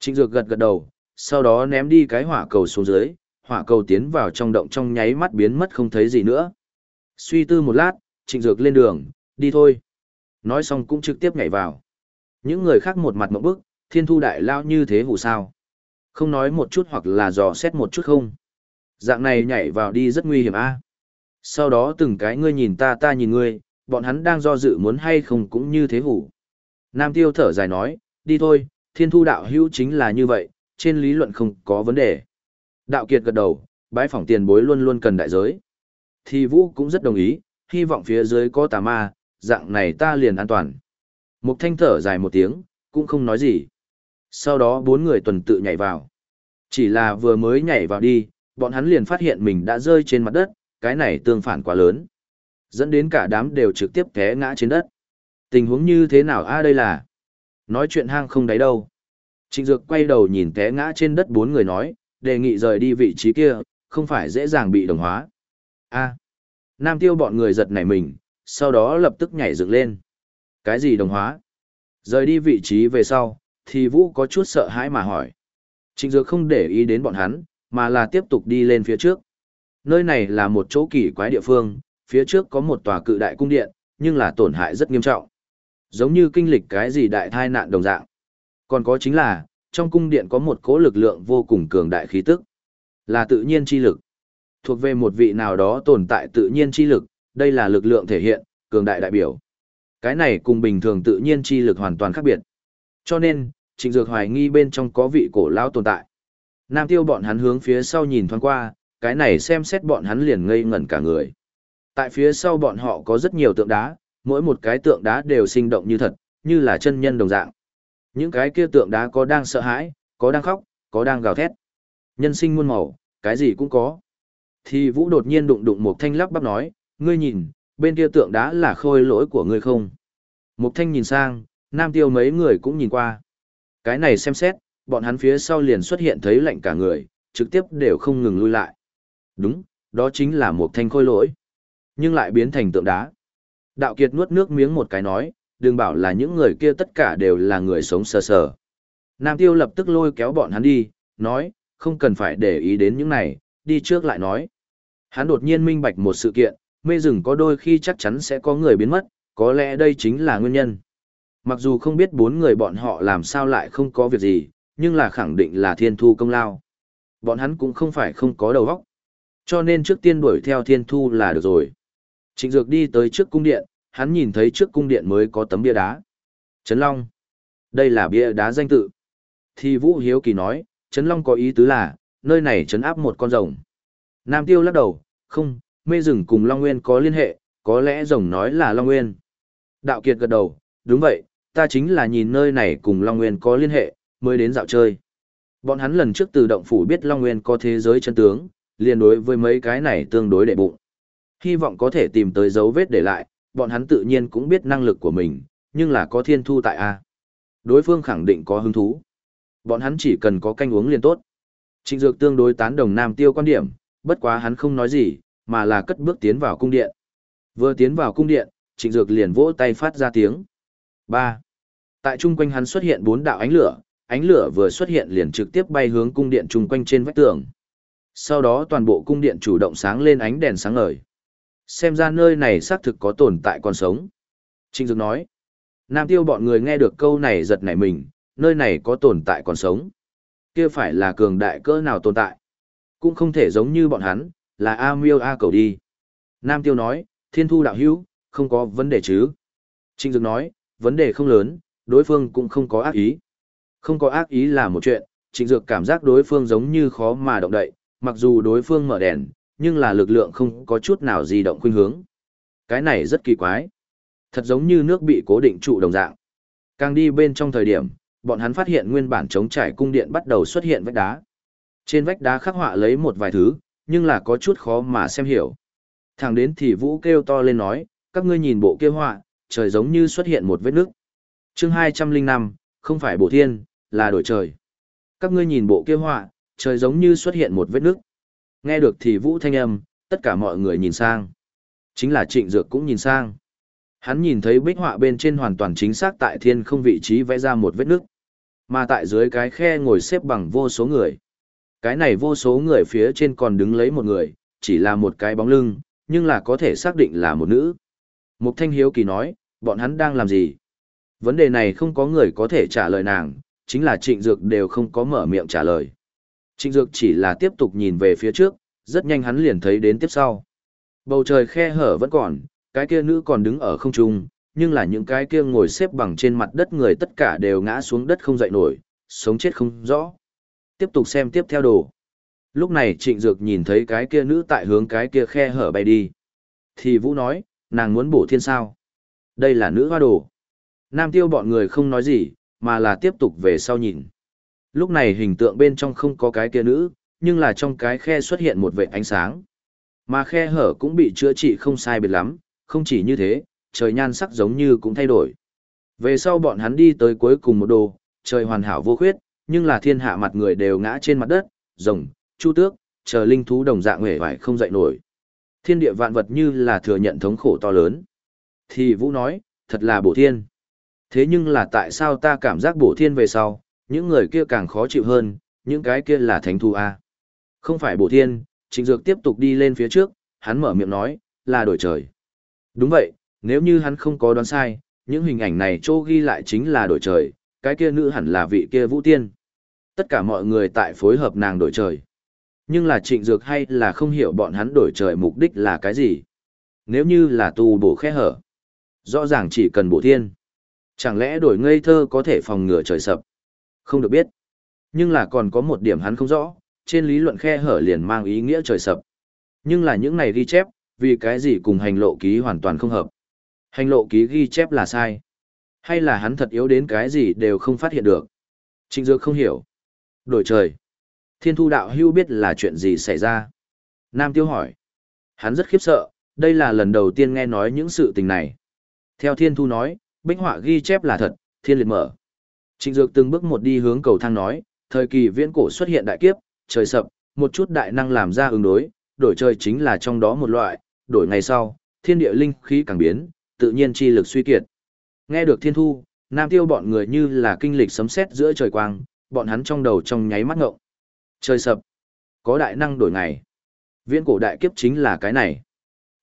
Trịnh Dược gật gật đầu, sau đó ném đi cái hỏa cầu xuống dưới, hỏa cầu tiến vào trong động trong nháy mắt biến mất không thấy gì nữa. Suy tư một lát, Trịnh Dược lên đường, đi thôi. Nói xong cũng trực tiếp nhảy vào. Những người khác một mặt mộng bức, thiên thu đại lao như thế hù sao. Không nói một chút hoặc là dò xét một chút không. Dạng này nhảy vào đi rất nguy hiểm a. Sau đó từng cái ngươi nhìn ta ta nhìn ngươi, bọn hắn đang do dự muốn hay không cũng như thế hủ. Nam tiêu thở dài nói, đi thôi, thiên thu đạo hữu chính là như vậy, trên lý luận không có vấn đề. Đạo kiệt gật đầu, bái phỏng tiền bối luôn luôn cần đại giới. Thì vũ cũng rất đồng ý, hy vọng phía dưới có tà ma, dạng này ta liền an toàn. Mục thanh thở dài một tiếng, cũng không nói gì. Sau đó bốn người tuần tự nhảy vào. Chỉ là vừa mới nhảy vào đi, bọn hắn liền phát hiện mình đã rơi trên mặt đất, cái này tương phản quá lớn. Dẫn đến cả đám đều trực tiếp té ngã trên đất. Tình huống như thế nào a đây là? Nói chuyện hang không đáy đâu. Trịnh Dược quay đầu nhìn té ngã trên đất bốn người nói, đề nghị rời đi vị trí kia, không phải dễ dàng bị đồng hóa. a Nam tiêu bọn người giật nảy mình, sau đó lập tức nhảy dựng lên. Cái gì đồng hóa? Rời đi vị trí về sau, thì Vũ có chút sợ hãi mà hỏi. Trịnh Dược không để ý đến bọn hắn, mà là tiếp tục đi lên phía trước. Nơi này là một chỗ kỳ quái địa phương, phía trước có một tòa cự đại cung điện, nhưng là tổn hại rất nghiêm trọng. Giống như kinh lịch cái gì đại thai nạn đồng dạng. Còn có chính là, trong cung điện có một cỗ lực lượng vô cùng cường đại khí tức. Là tự nhiên chi lực. Thuộc về một vị nào đó tồn tại tự nhiên chi lực, đây là lực lượng thể hiện, cường đại đại biểu. Cái này cùng bình thường tự nhiên chi lực hoàn toàn khác biệt. Cho nên, Trịnh Dược hoài nghi bên trong có vị cổ lao tồn tại. Nam tiêu bọn hắn hướng phía sau nhìn thoáng qua, cái này xem xét bọn hắn liền ngây ngẩn cả người. Tại phía sau bọn họ có rất nhiều tượng đá, mỗi một cái tượng đá đều sinh động như thật, như là chân nhân đồng dạng. Những cái kia tượng đá có đang sợ hãi, có đang khóc, có đang gào thét. Nhân sinh muôn màu, cái gì cũng có. Thì Vũ đột nhiên đụng đụng một thanh lắp bắp nói, ngươi nhìn, bên kia tượng đá là khôi lỗi của ngươi không? Mục thanh nhìn sang, nam tiêu mấy người cũng nhìn qua. Cái này xem xét, bọn hắn phía sau liền xuất hiện thấy lạnh cả người, trực tiếp đều không ngừng lui lại. Đúng, đó chính là một thanh khôi lỗi. Nhưng lại biến thành tượng đá. Đạo Kiệt nuốt nước miếng một cái nói, đừng bảo là những người kia tất cả đều là người sống sờ sờ. Nam Tiêu lập tức lôi kéo bọn hắn đi, nói, không cần phải để ý đến những này, đi trước lại nói. Hắn đột nhiên minh bạch một sự kiện, mê rừng có đôi khi chắc chắn sẽ có người biến mất, có lẽ đây chính là nguyên nhân. Mặc dù không biết bốn người bọn họ làm sao lại không có việc gì, nhưng là khẳng định là thiên thu công lao. Bọn hắn cũng không phải không có đầu óc. Cho nên trước tiên đuổi theo thiên thu là được rồi. Trịnh Dược đi tới trước cung điện, hắn nhìn thấy trước cung điện mới có tấm bia đá. Trấn Long. Đây là bia đá danh tự. Thì Vũ Hiếu Kỳ nói, Trấn Long có ý tứ là, nơi này trấn áp một con rồng. Nam Tiêu lắc đầu, không, mê rừng cùng Long Nguyên có liên hệ, có lẽ rồng nói là Long Nguyên. Đạo Kiệt gật đầu, đúng vậy, ta chính là nhìn nơi này cùng Long Nguyên có liên hệ, mới đến dạo chơi. Bọn hắn lần trước từ động phủ biết Long Nguyên có thế giới chân tướng, liền đối với mấy cái này tương đối đệ bụng. Hy vọng có thể tìm tới dấu vết để lại, bọn hắn tự nhiên cũng biết năng lực của mình, nhưng là có thiên thu tại A. Đối phương khẳng định có hứng thú. Bọn hắn chỉ cần có canh uống liền tốt. Trịnh Dược tương đối tán đồng Nam Tiêu quan điểm, bất quá hắn không nói gì, mà là cất bước tiến vào cung điện. Vừa tiến vào cung điện, Trịnh Dược liền vỗ tay phát ra tiếng. 3. Tại trung quanh hắn xuất hiện bốn đạo ánh lửa, ánh lửa vừa xuất hiện liền trực tiếp bay hướng cung điện trung quanh trên vách tường. Sau đó toàn bộ cung điện chủ động sáng lên ánh đèn sáng ngời. Xem ra nơi này xác thực có tồn tại còn sống. Trịnh Dược nói. Nam tiêu bọn người nghe được câu này giật nảy mình, nơi này có tồn tại còn sống. kia phải là cường đại cỡ nào tồn tại. Cũng không thể giống như bọn hắn, là A miêu A cầu đi. Nam tiêu nói, thiên thu đạo hữu, không có vấn đề chứ. Trịnh Dược nói, vấn đề không lớn, đối phương cũng không có ác ý. Không có ác ý là một chuyện, Trịnh Dược cảm giác đối phương giống như khó mà động đậy, mặc dù đối phương mở đèn, nhưng là lực lượng không có chút nào di động khuynh hướng. Cái này rất kỳ quái. Thật giống như nước bị cố định trụ đồng dạng. Càng đi bên trong thời điểm, bọn hắn phát hiện nguyên bản chống trải cung điện bắt đầu xuất hiện vách đá. Trên vách đá khắc họa lấy một vài thứ, nhưng là có chút khó mà xem hiểu. Thẳng đến thì Vũ kêu to lên nói, các ngươi nhìn bộ kia họa, trời giống như xuất hiện một vết nước. Chương 205, không phải bộ thiên, là đổi trời. Các ngươi nhìn bộ kia họa, trời giống như xuất hiện một vết nước. Nghe được thì Vũ thanh âm, tất cả mọi người nhìn sang. Chính là Trịnh Dược cũng nhìn sang. Hắn nhìn thấy bích họa bên trên hoàn toàn chính xác tại thiên không vị trí vẽ ra một vết nước. Mà tại dưới cái khe ngồi xếp bằng vô số người. Cái này vô số người phía trên còn đứng lấy một người, chỉ là một cái bóng lưng, nhưng là có thể xác định là một nữ. Mục Thanh Hiếu Kỳ nói, bọn hắn đang làm gì? Vấn đề này không có người có thể trả lời nàng, chính là Trịnh Dược đều không có mở miệng trả lời. Trịnh Dược chỉ là tiếp tục nhìn về phía trước, rất nhanh hắn liền thấy đến tiếp sau. Bầu trời khe hở vẫn còn, cái kia nữ còn đứng ở không trung, nhưng là những cái kia ngồi xếp bằng trên mặt đất người tất cả đều ngã xuống đất không dậy nổi, sống chết không rõ. Tiếp tục xem tiếp theo đồ. Lúc này Trịnh Dược nhìn thấy cái kia nữ tại hướng cái kia khe hở bay đi. Thì Vũ nói, nàng muốn bổ thiên sao. Đây là nữ hoa đồ. Nam tiêu bọn người không nói gì, mà là tiếp tục về sau nhìn. Lúc này hình tượng bên trong không có cái kia nữ, nhưng là trong cái khe xuất hiện một vệ ánh sáng. Mà khe hở cũng bị chữa trị không sai biệt lắm, không chỉ như thế, trời nhan sắc giống như cũng thay đổi. Về sau bọn hắn đi tới cuối cùng một đồ, trời hoàn hảo vô khuyết, nhưng là thiên hạ mặt người đều ngã trên mặt đất, rồng, chu tước, chờ linh thú đồng dạng hề vải không dậy nổi. Thiên địa vạn vật như là thừa nhận thống khổ to lớn. Thì Vũ nói, thật là bổ thiên. Thế nhưng là tại sao ta cảm giác bổ thiên về sau, những người kia càng khó chịu hơn, những cái kia là thánh thu A. Không phải bổ thiên, trịnh dược tiếp tục đi lên phía trước, hắn mở miệng nói, là đổi trời. Đúng vậy, nếu như hắn không có đoán sai, những hình ảnh này chỗ ghi lại chính là đổi trời, cái kia nữ hẳn là vị kia vũ tiên. Tất cả mọi người tại phối hợp nàng đổi trời. Nhưng là trịnh dược hay là không hiểu bọn hắn đổi trời mục đích là cái gì. Nếu như là tu bổ khe hở, rõ ràng chỉ cần bổ thiên. Chẳng lẽ đổi ngây thơ có thể phòng ngừa trời sập? Không được biết. Nhưng là còn có một điểm hắn không rõ, trên lý luận khe hở liền mang ý nghĩa trời sập. Nhưng là những này ghi chép, vì cái gì cùng hành lộ ký hoàn toàn không hợp. Hành lộ ký ghi chép là sai. Hay là hắn thật yếu đến cái gì đều không phát hiện được. Trịnh Dược không hiểu. Đổi trời. Thiên thu đạo hưu biết là chuyện gì xảy ra. Nam Tiêu hỏi. Hắn rất khiếp sợ, đây là lần đầu tiên nghe nói những sự tình này. Theo Thiên thu nói, bích họa ghi chép là thật, thiên liệt mở. Trịnh Dược từng bước một đi hướng cầu thang nói, thời kỳ viễn cổ xuất hiện đại kiếp, trời sập, một chút đại năng làm ra ứng đối, đổi trời chính là trong đó một loại, đổi ngày sau, thiên địa linh khí càng biến, tự nhiên chi lực suy kiệt. Nghe được thiên thu, nam tiêu bọn người như là kinh lịch sấm sét giữa trời quang, bọn hắn trong đầu trong nháy mắt ngộng. Trời sập, có đại năng đổi ngày. Viễn cổ đại kiếp chính là cái này.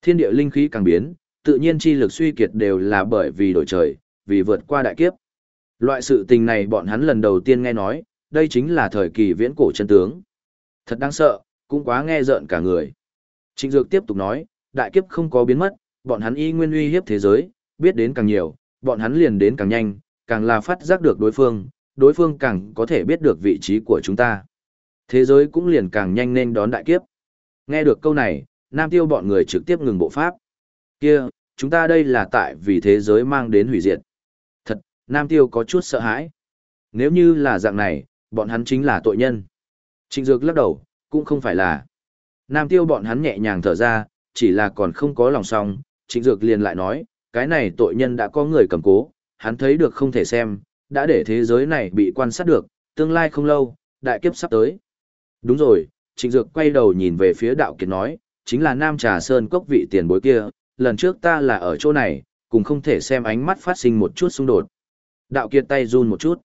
Thiên địa linh khí càng biến, tự nhiên chi lực suy kiệt đều là bởi vì đổi trời, vì vượt qua đại kiếp. Loại sự tình này bọn hắn lần đầu tiên nghe nói, đây chính là thời kỳ viễn cổ chân tướng. Thật đáng sợ, cũng quá nghe rợn cả người. Trịnh Dược tiếp tục nói, đại kiếp không có biến mất, bọn hắn y nguyên uy hiếp thế giới, biết đến càng nhiều, bọn hắn liền đến càng nhanh, càng là phát giác được đối phương, đối phương càng có thể biết được vị trí của chúng ta. Thế giới cũng liền càng nhanh nên đón đại kiếp. Nghe được câu này, Nam Tiêu bọn người trực tiếp ngừng bộ pháp. Kia, chúng ta đây là tại vì thế giới mang đến hủy diệt. Nam Tiêu có chút sợ hãi. Nếu như là dạng này, bọn hắn chính là tội nhân. Trịnh Dược lắc đầu, cũng không phải là. Nam tiêu bọn hắn nhẹ nhàng thở ra, chỉ là còn không có lòng song, Trịnh Dược liền lại nói, cái này tội nhân đã có người cầm cố, hắn thấy được không thể xem, đã để thế giới này bị quan sát được, tương lai không lâu, đại kiếp sắp tới. Đúng rồi, Trịnh Dược quay đầu nhìn về phía đạo kiệt nói, chính là Nam Trà Sơn cốc vị tiền bối kia, lần trước ta là ở chỗ này, cùng không thể xem ánh mắt phát sinh một chút xung đột. Đạo kiệt tay run một chút.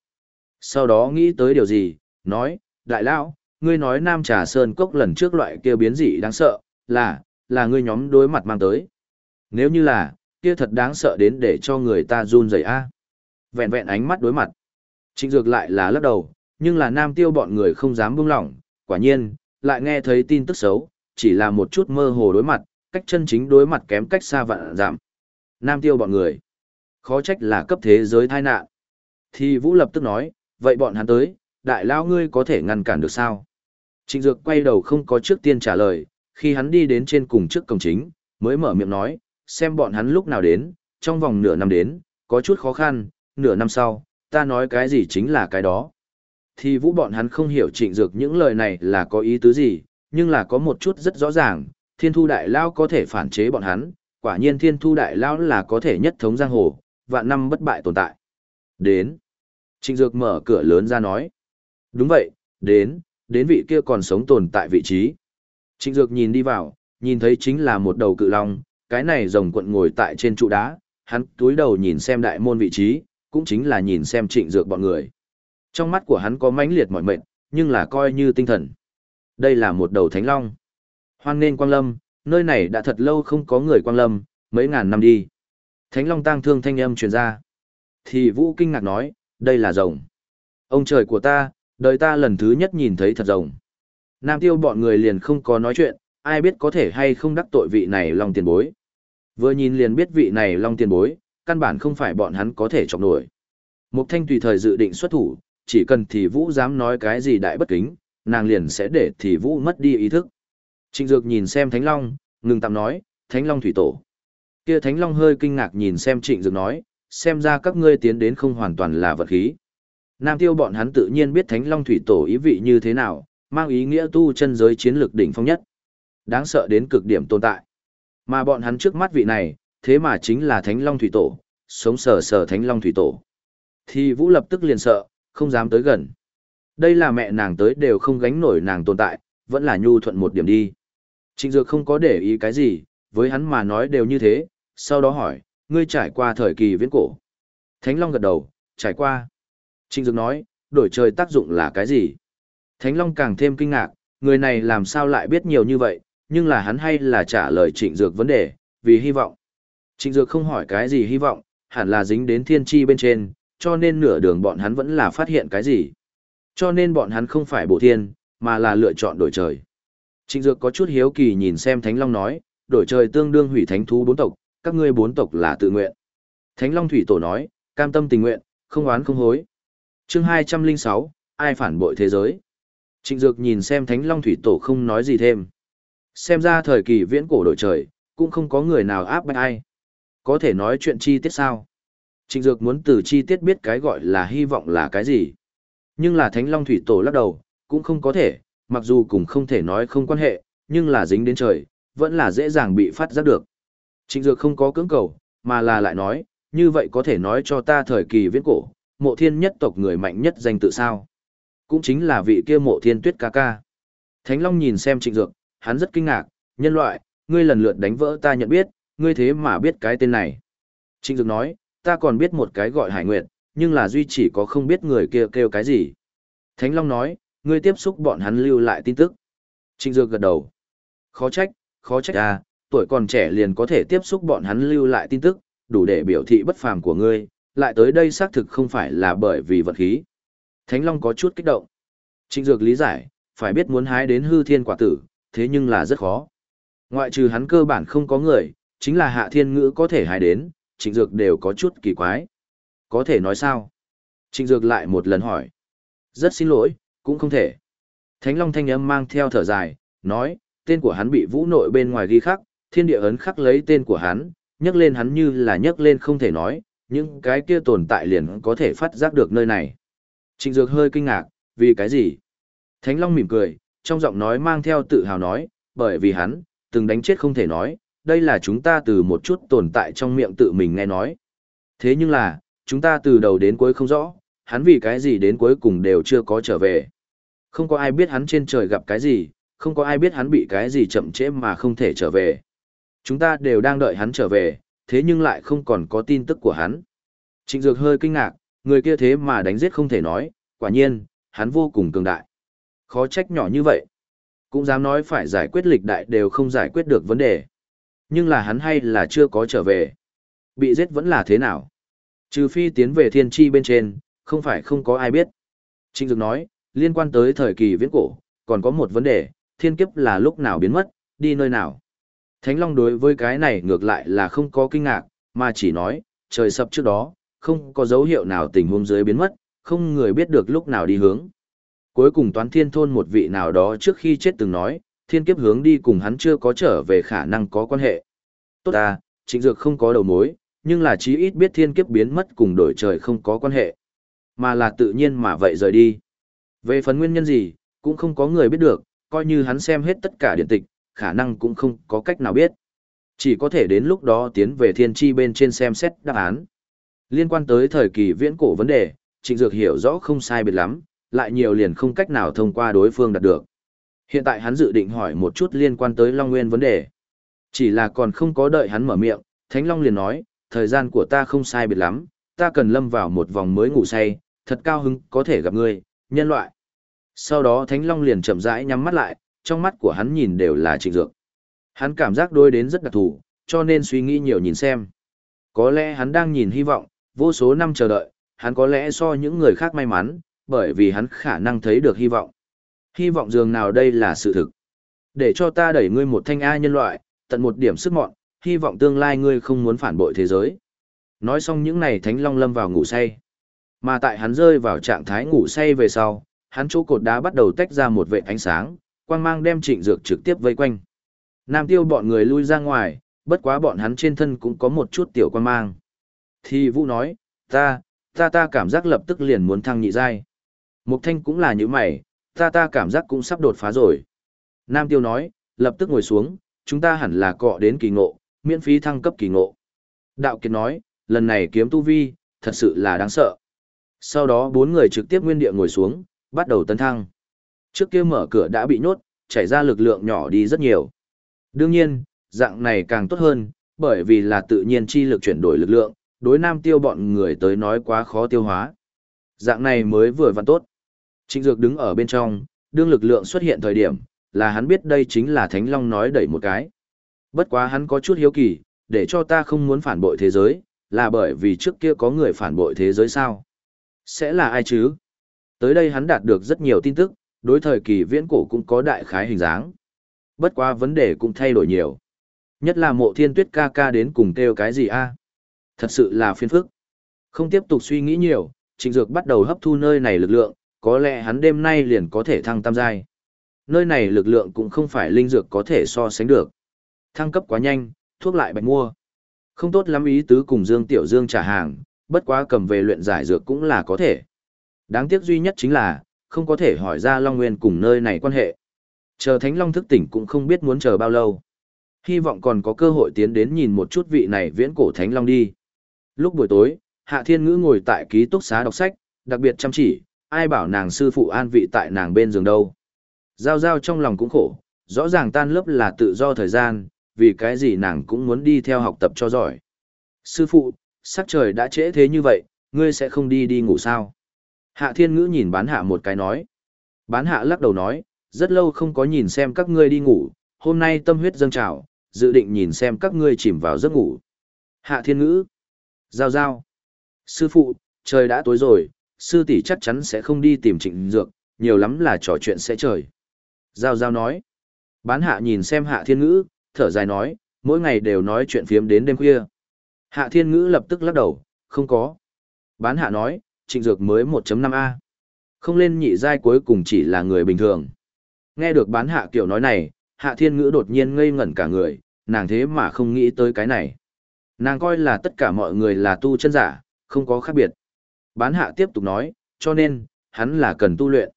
Sau đó nghĩ tới điều gì, nói, đại lão, ngươi nói Nam Trà Sơn cốc lần trước loại kia biến dị đáng sợ, là, là ngươi nhóm đối mặt mang tới. Nếu như là, kia thật đáng sợ đến để cho người ta run rẩy a. Vẹn vẹn ánh mắt đối mặt. Trịnh Dược lại là lắc đầu, nhưng là Nam Tiêu bọn người không dám buông lỏng, quả nhiên, lại nghe thấy tin tức xấu, chỉ là một chút mơ hồ đối mặt, cách chân chính đối mặt kém cách xa vạn giảm. Nam Tiêu bọn người, khó trách là cấp thế giới tai nạn. Thì Vũ lập tức nói, vậy bọn hắn tới, đại lao ngươi có thể ngăn cản được sao? Trịnh Dược quay đầu không có trước tiên trả lời, khi hắn đi đến trên cùng trước cổng chính, mới mở miệng nói, xem bọn hắn lúc nào đến, trong vòng nửa năm đến, có chút khó khăn, nửa năm sau, ta nói cái gì chính là cái đó. Thì vũ bọn hắn không hiểu trịnh dược những lời này là có ý tứ gì, nhưng là có một chút rất rõ ràng, thiên thu đại lao có thể phản chế bọn hắn, quả nhiên thiên thu đại lao là có thể nhất thống giang hồ, vạn năm bất bại tồn tại. Đến. Trịnh dược mở cửa lớn ra nói. Đúng vậy, đến, đến vị kia còn sống tồn tại vị trí. Trịnh dược nhìn đi vào, nhìn thấy chính là một đầu cự long, cái này rồng quận ngồi tại trên trụ đá, hắn túi đầu nhìn xem đại môn vị trí, cũng chính là nhìn xem trịnh dược bọn người. Trong mắt của hắn có mãnh liệt mọi mệnh, nhưng là coi như tinh thần. Đây là một đầu thánh long. Hoan nên quang lâm, nơi này đã thật lâu không có người quang lâm, mấy ngàn năm đi. Thánh long tang thương thanh âm truyền ra. Thì vũ kinh ngạc nói, đây là rồng. Ông trời của ta, đời ta lần thứ nhất nhìn thấy thật rồng. Nam tiêu bọn người liền không có nói chuyện, ai biết có thể hay không đắc tội vị này long tiền bối. Vừa nhìn liền biết vị này long tiền bối, căn bản không phải bọn hắn có thể chọc nổi. Mục Thanh tùy thời dự định xuất thủ, chỉ cần thì Vũ dám nói cái gì đại bất kính, nàng liền sẽ để thì Vũ mất đi ý thức. Trịnh Dược nhìn xem Thánh Long, ngừng tạm nói, Thánh Long thủy tổ. Kia Thánh Long hơi kinh ngạc nhìn xem Trịnh Dược nói, xem ra các ngươi tiến đến không hoàn toàn là vật khí. Nam tiêu bọn hắn tự nhiên biết Thánh Long thủy tổ ý vị như thế nào, mang ý nghĩa tu chân giới chiến lược đỉnh phong nhất. Đáng sợ đến cực điểm tồn tại. Mà bọn hắn trước mắt vị này, thế mà chính là Thánh Long Thủy Tổ, sống sờ sờ Thánh Long Thủy Tổ. Thì Vũ lập tức liền sợ, không dám tới gần. Đây là mẹ nàng tới đều không gánh nổi nàng tồn tại, vẫn là nhu thuận một điểm đi. Trịnh Dược không có để ý cái gì, với hắn mà nói đều như thế, sau đó hỏi, ngươi trải qua thời kỳ viễn cổ. Thánh Long gật đầu, trải qua. Trinh Dược nói, đổi trời tác dụng là cái gì? Thánh Long càng thêm kinh ngạc, người này làm sao lại biết nhiều như vậy, nhưng là hắn hay là trả lời trịnh dược vấn đề, vì hy vọng. Trịnh dược không hỏi cái gì hy vọng, hẳn là dính đến thiên tri bên trên, cho nên nửa đường bọn hắn vẫn là phát hiện cái gì. Cho nên bọn hắn không phải bổ thiên, mà là lựa chọn đổi trời. Trịnh dược có chút hiếu kỳ nhìn xem Thánh Long nói, đổi trời tương đương hủy thánh thú bốn tộc, các ngươi bốn tộc là tự nguyện. Thánh Long Thủy Tổ nói, cam tâm tình nguyện, không oán không hối. chương 206, ai phản bội thế giới? Trịnh Dược nhìn xem Thánh Long Thủy Tổ không nói gì thêm. Xem ra thời kỳ viễn cổ đổi trời, cũng không có người nào áp bách ai. Có thể nói chuyện chi tiết sao? Trịnh Dược muốn từ chi tiết biết cái gọi là hy vọng là cái gì. Nhưng là Thánh Long Thủy Tổ lắc đầu, cũng không có thể, mặc dù cũng không thể nói không quan hệ, nhưng là dính đến trời, vẫn là dễ dàng bị phát giác được. Trịnh Dược không có cưỡng cầu, mà là lại nói, như vậy có thể nói cho ta thời kỳ viễn cổ, mộ thiên nhất tộc người mạnh nhất danh tự sao. Cũng chính là vị kia mộ thiên tuyết ca ca. Thánh Long nhìn xem Trịnh Dược, hắn rất kinh ngạc, nhân loại, ngươi lần lượt đánh vỡ ta nhận biết, ngươi thế mà biết cái tên này. Trịnh Dược nói, ta còn biết một cái gọi Hải Nguyệt, nhưng là duy chỉ có không biết người kia kêu cái gì. Thánh Long nói, ngươi tiếp xúc bọn hắn lưu lại tin tức. Trịnh Dược gật đầu. Khó trách, khó trách à, tuổi còn trẻ liền có thể tiếp xúc bọn hắn lưu lại tin tức, đủ để biểu thị bất phàm của ngươi, lại tới đây xác thực không phải là bởi vì vật khí. Thánh Long có chút kích động. Trịnh Dược lý giải, phải biết muốn hái đến hư thiên quả tử, thế nhưng là rất khó. Ngoại trừ hắn cơ bản không có người, chính là hạ thiên ngữ có thể hái đến, trịnh dược đều có chút kỳ quái. Có thể nói sao? Trịnh dược lại một lần hỏi. Rất xin lỗi, cũng không thể. Thánh Long thanh âm mang theo thở dài, nói, tên của hắn bị vũ nội bên ngoài ghi khắc, thiên địa ấn khắc lấy tên của hắn, nhắc lên hắn như là nhắc lên không thể nói, nhưng cái kia tồn tại liền có thể phát giác được nơi này. Trịnh Dược hơi kinh ngạc, vì cái gì? Thánh Long mỉm cười, trong giọng nói mang theo tự hào nói, bởi vì hắn, từng đánh chết không thể nói, đây là chúng ta từ một chút tồn tại trong miệng tự mình nghe nói. Thế nhưng là, chúng ta từ đầu đến cuối không rõ, hắn vì cái gì đến cuối cùng đều chưa có trở về. Không có ai biết hắn trên trời gặp cái gì, không có ai biết hắn bị cái gì chậm trễ mà không thể trở về. Chúng ta đều đang đợi hắn trở về, thế nhưng lại không còn có tin tức của hắn. Trịnh Dược hơi kinh ngạc, người kia thế mà đánh giết không thể nói, quả nhiên, hắn vô cùng cường đại. Khó trách nhỏ như vậy. Cũng dám nói phải giải quyết lịch đại đều không giải quyết được vấn đề. Nhưng là hắn hay là chưa có trở về. Bị giết vẫn là thế nào? Trừ phi tiến về thiên tri bên trên, không phải không có ai biết. Trịnh Dược nói, liên quan tới thời kỳ viễn cổ, còn có một vấn đề, thiên kiếp là lúc nào biến mất, đi nơi nào. Thánh Long đối với cái này ngược lại là không có kinh ngạc, mà chỉ nói, trời sập trước đó, không có dấu hiệu nào tình huống dưới biến mất, không người biết được lúc nào đi hướng. Cuối cùng toán thiên thôn một vị nào đó trước khi chết từng nói, thiên kiếp hướng đi cùng hắn chưa có trở về khả năng có quan hệ. Tốt à, trịnh dược không có đầu mối, nhưng là chí ít biết thiên kiếp biến mất cùng đổi trời không có quan hệ. Mà là tự nhiên mà vậy rời đi. Về phần nguyên nhân gì, cũng không có người biết được, coi như hắn xem hết tất cả điện tịch, khả năng cũng không có cách nào biết. Chỉ có thể đến lúc đó tiến về thiên tri bên trên xem xét đáp án. Liên quan tới thời kỳ viễn cổ vấn đề, Trịnh Dược hiểu rõ không sai biệt lắm, lại nhiều liền không cách nào thông qua đối phương đạt được. Hiện tại hắn dự định hỏi một chút liên quan tới Long Nguyên vấn đề. Chỉ là còn không có đợi hắn mở miệng, Thánh Long liền nói, thời gian của ta không sai biệt lắm, ta cần lâm vào một vòng mới ngủ say, thật cao hứng có thể gặp ngươi, nhân loại. Sau đó Thánh Long liền chậm rãi nhắm mắt lại, trong mắt của hắn nhìn đều là trịnh dược. Hắn cảm giác đôi đến rất đặc thù, cho nên suy nghĩ nhiều nhìn xem. Có lẽ hắn đang nhìn hy vọng, vô số năm chờ đợi, hắn có lẽ so những người khác may mắn, bởi vì hắn khả năng thấy được hy vọng. Hy vọng dường nào đây là sự thực. Để cho ta đẩy ngươi một thanh A nhân loại, tận một điểm sức mọn, hy vọng tương lai ngươi không muốn phản bội thế giới. Nói xong những này Thánh Long lâm vào ngủ say. Mà tại hắn rơi vào trạng thái ngủ say về sau, hắn chỗ cột đá bắt đầu tách ra một vệ ánh sáng, quang mang đem trịnh dược trực tiếp vây quanh. Nam tiêu bọn người lui ra ngoài, bất quá bọn hắn trên thân cũng có một chút tiểu quang mang. Thì Vũ nói, ta, ta ta cảm giác lập tức liền muốn thăng nhị giai. Mục thanh cũng là như mày, ta ta cảm giác cũng sắp đột phá rồi. Nam tiêu nói, lập tức ngồi xuống, chúng ta hẳn là cọ đến kỳ ngộ, miễn phí thăng cấp kỳ ngộ. Đạo kiệt nói, lần này kiếm tu vi, thật sự là đáng sợ. Sau đó bốn người trực tiếp nguyên địa ngồi xuống, bắt đầu tấn thăng. Trước kia mở cửa đã bị nhốt, chảy ra lực lượng nhỏ đi rất nhiều. Đương nhiên, dạng này càng tốt hơn, bởi vì là tự nhiên chi lực chuyển đổi lực lượng, đối nam tiêu bọn người tới nói quá khó tiêu hóa. Dạng này mới vừa vặn tốt. Trịnh Dược đứng ở bên trong, đương lực lượng xuất hiện thời điểm, là hắn biết đây chính là Thánh Long nói đẩy một cái. Bất quá hắn có chút hiếu kỳ, để cho ta không muốn phản bội thế giới, là bởi vì trước kia có người phản bội thế giới sao? Sẽ là ai chứ? Tới đây hắn đạt được rất nhiều tin tức, đối thời kỳ viễn cổ cũng có đại khái hình dáng. Bất quá vấn đề cũng thay đổi nhiều. Nhất là mộ thiên tuyết ca ca đến cùng kêu cái gì a Thật sự là phiền phức. Không tiếp tục suy nghĩ nhiều, trịnh dược bắt đầu hấp thu nơi này lực lượng, có lẽ hắn đêm nay liền có thể thăng tam giai. Nơi này lực lượng cũng không phải linh dược có thể so sánh được. Thăng cấp quá nhanh, thuốc lại bạch mua. Không tốt lắm ý tứ cùng Dương Tiểu Dương trả hàng, bất quá cầm về luyện giải dược cũng là có thể. Đáng tiếc duy nhất chính là, không có thể hỏi ra Long Nguyên cùng nơi này quan hệ. Chờ Thánh Long thức tỉnh cũng không biết muốn chờ bao lâu. Hy vọng còn có cơ hội tiến đến nhìn một chút vị này viễn cổ Thánh Long đi. Lúc buổi tối, Hạ Thiên Ngữ ngồi tại ký túc xá đọc sách, đặc biệt chăm chỉ, ai bảo nàng sư phụ an vị tại nàng bên giường đâu. Giao giao trong lòng cũng khổ, rõ ràng tan lớp là tự do thời gian, vì cái gì nàng cũng muốn đi theo học tập cho giỏi. Sư phụ, sắc trời đã trễ thế như vậy, ngươi sẽ không đi đi ngủ sao? Hạ thiên ngữ nhìn bán hạ một cái nói. Bán hạ lắc đầu nói, rất lâu không có nhìn xem các ngươi đi ngủ, hôm nay tâm huyết dâng trào, dự định nhìn xem các ngươi chìm vào giấc ngủ. Hạ thiên ngữ. Giao giao. Sư phụ, trời đã tối rồi, sư tỷ chắc chắn sẽ không đi tìm trịnh dược, nhiều lắm là trò chuyện sẽ trời. Giao giao nói. Bán hạ nhìn xem hạ thiên ngữ, thở dài nói, mỗi ngày đều nói chuyện phiếm đến đêm khuya. Hạ thiên ngữ lập tức lắc đầu, không có. Bán hạ nói, trịnh dược mới 1.5A. Không lên nhị giai cuối cùng chỉ là người bình thường. Nghe được bán hạ kiểu nói này, hạ thiên ngữ đột nhiên ngây ngẩn cả người, nàng thế mà không nghĩ tới cái này. Nàng coi là tất cả mọi người là tu chân giả, không có khác biệt. Bán hạ tiếp tục nói, cho nên, hắn là cần tu luyện.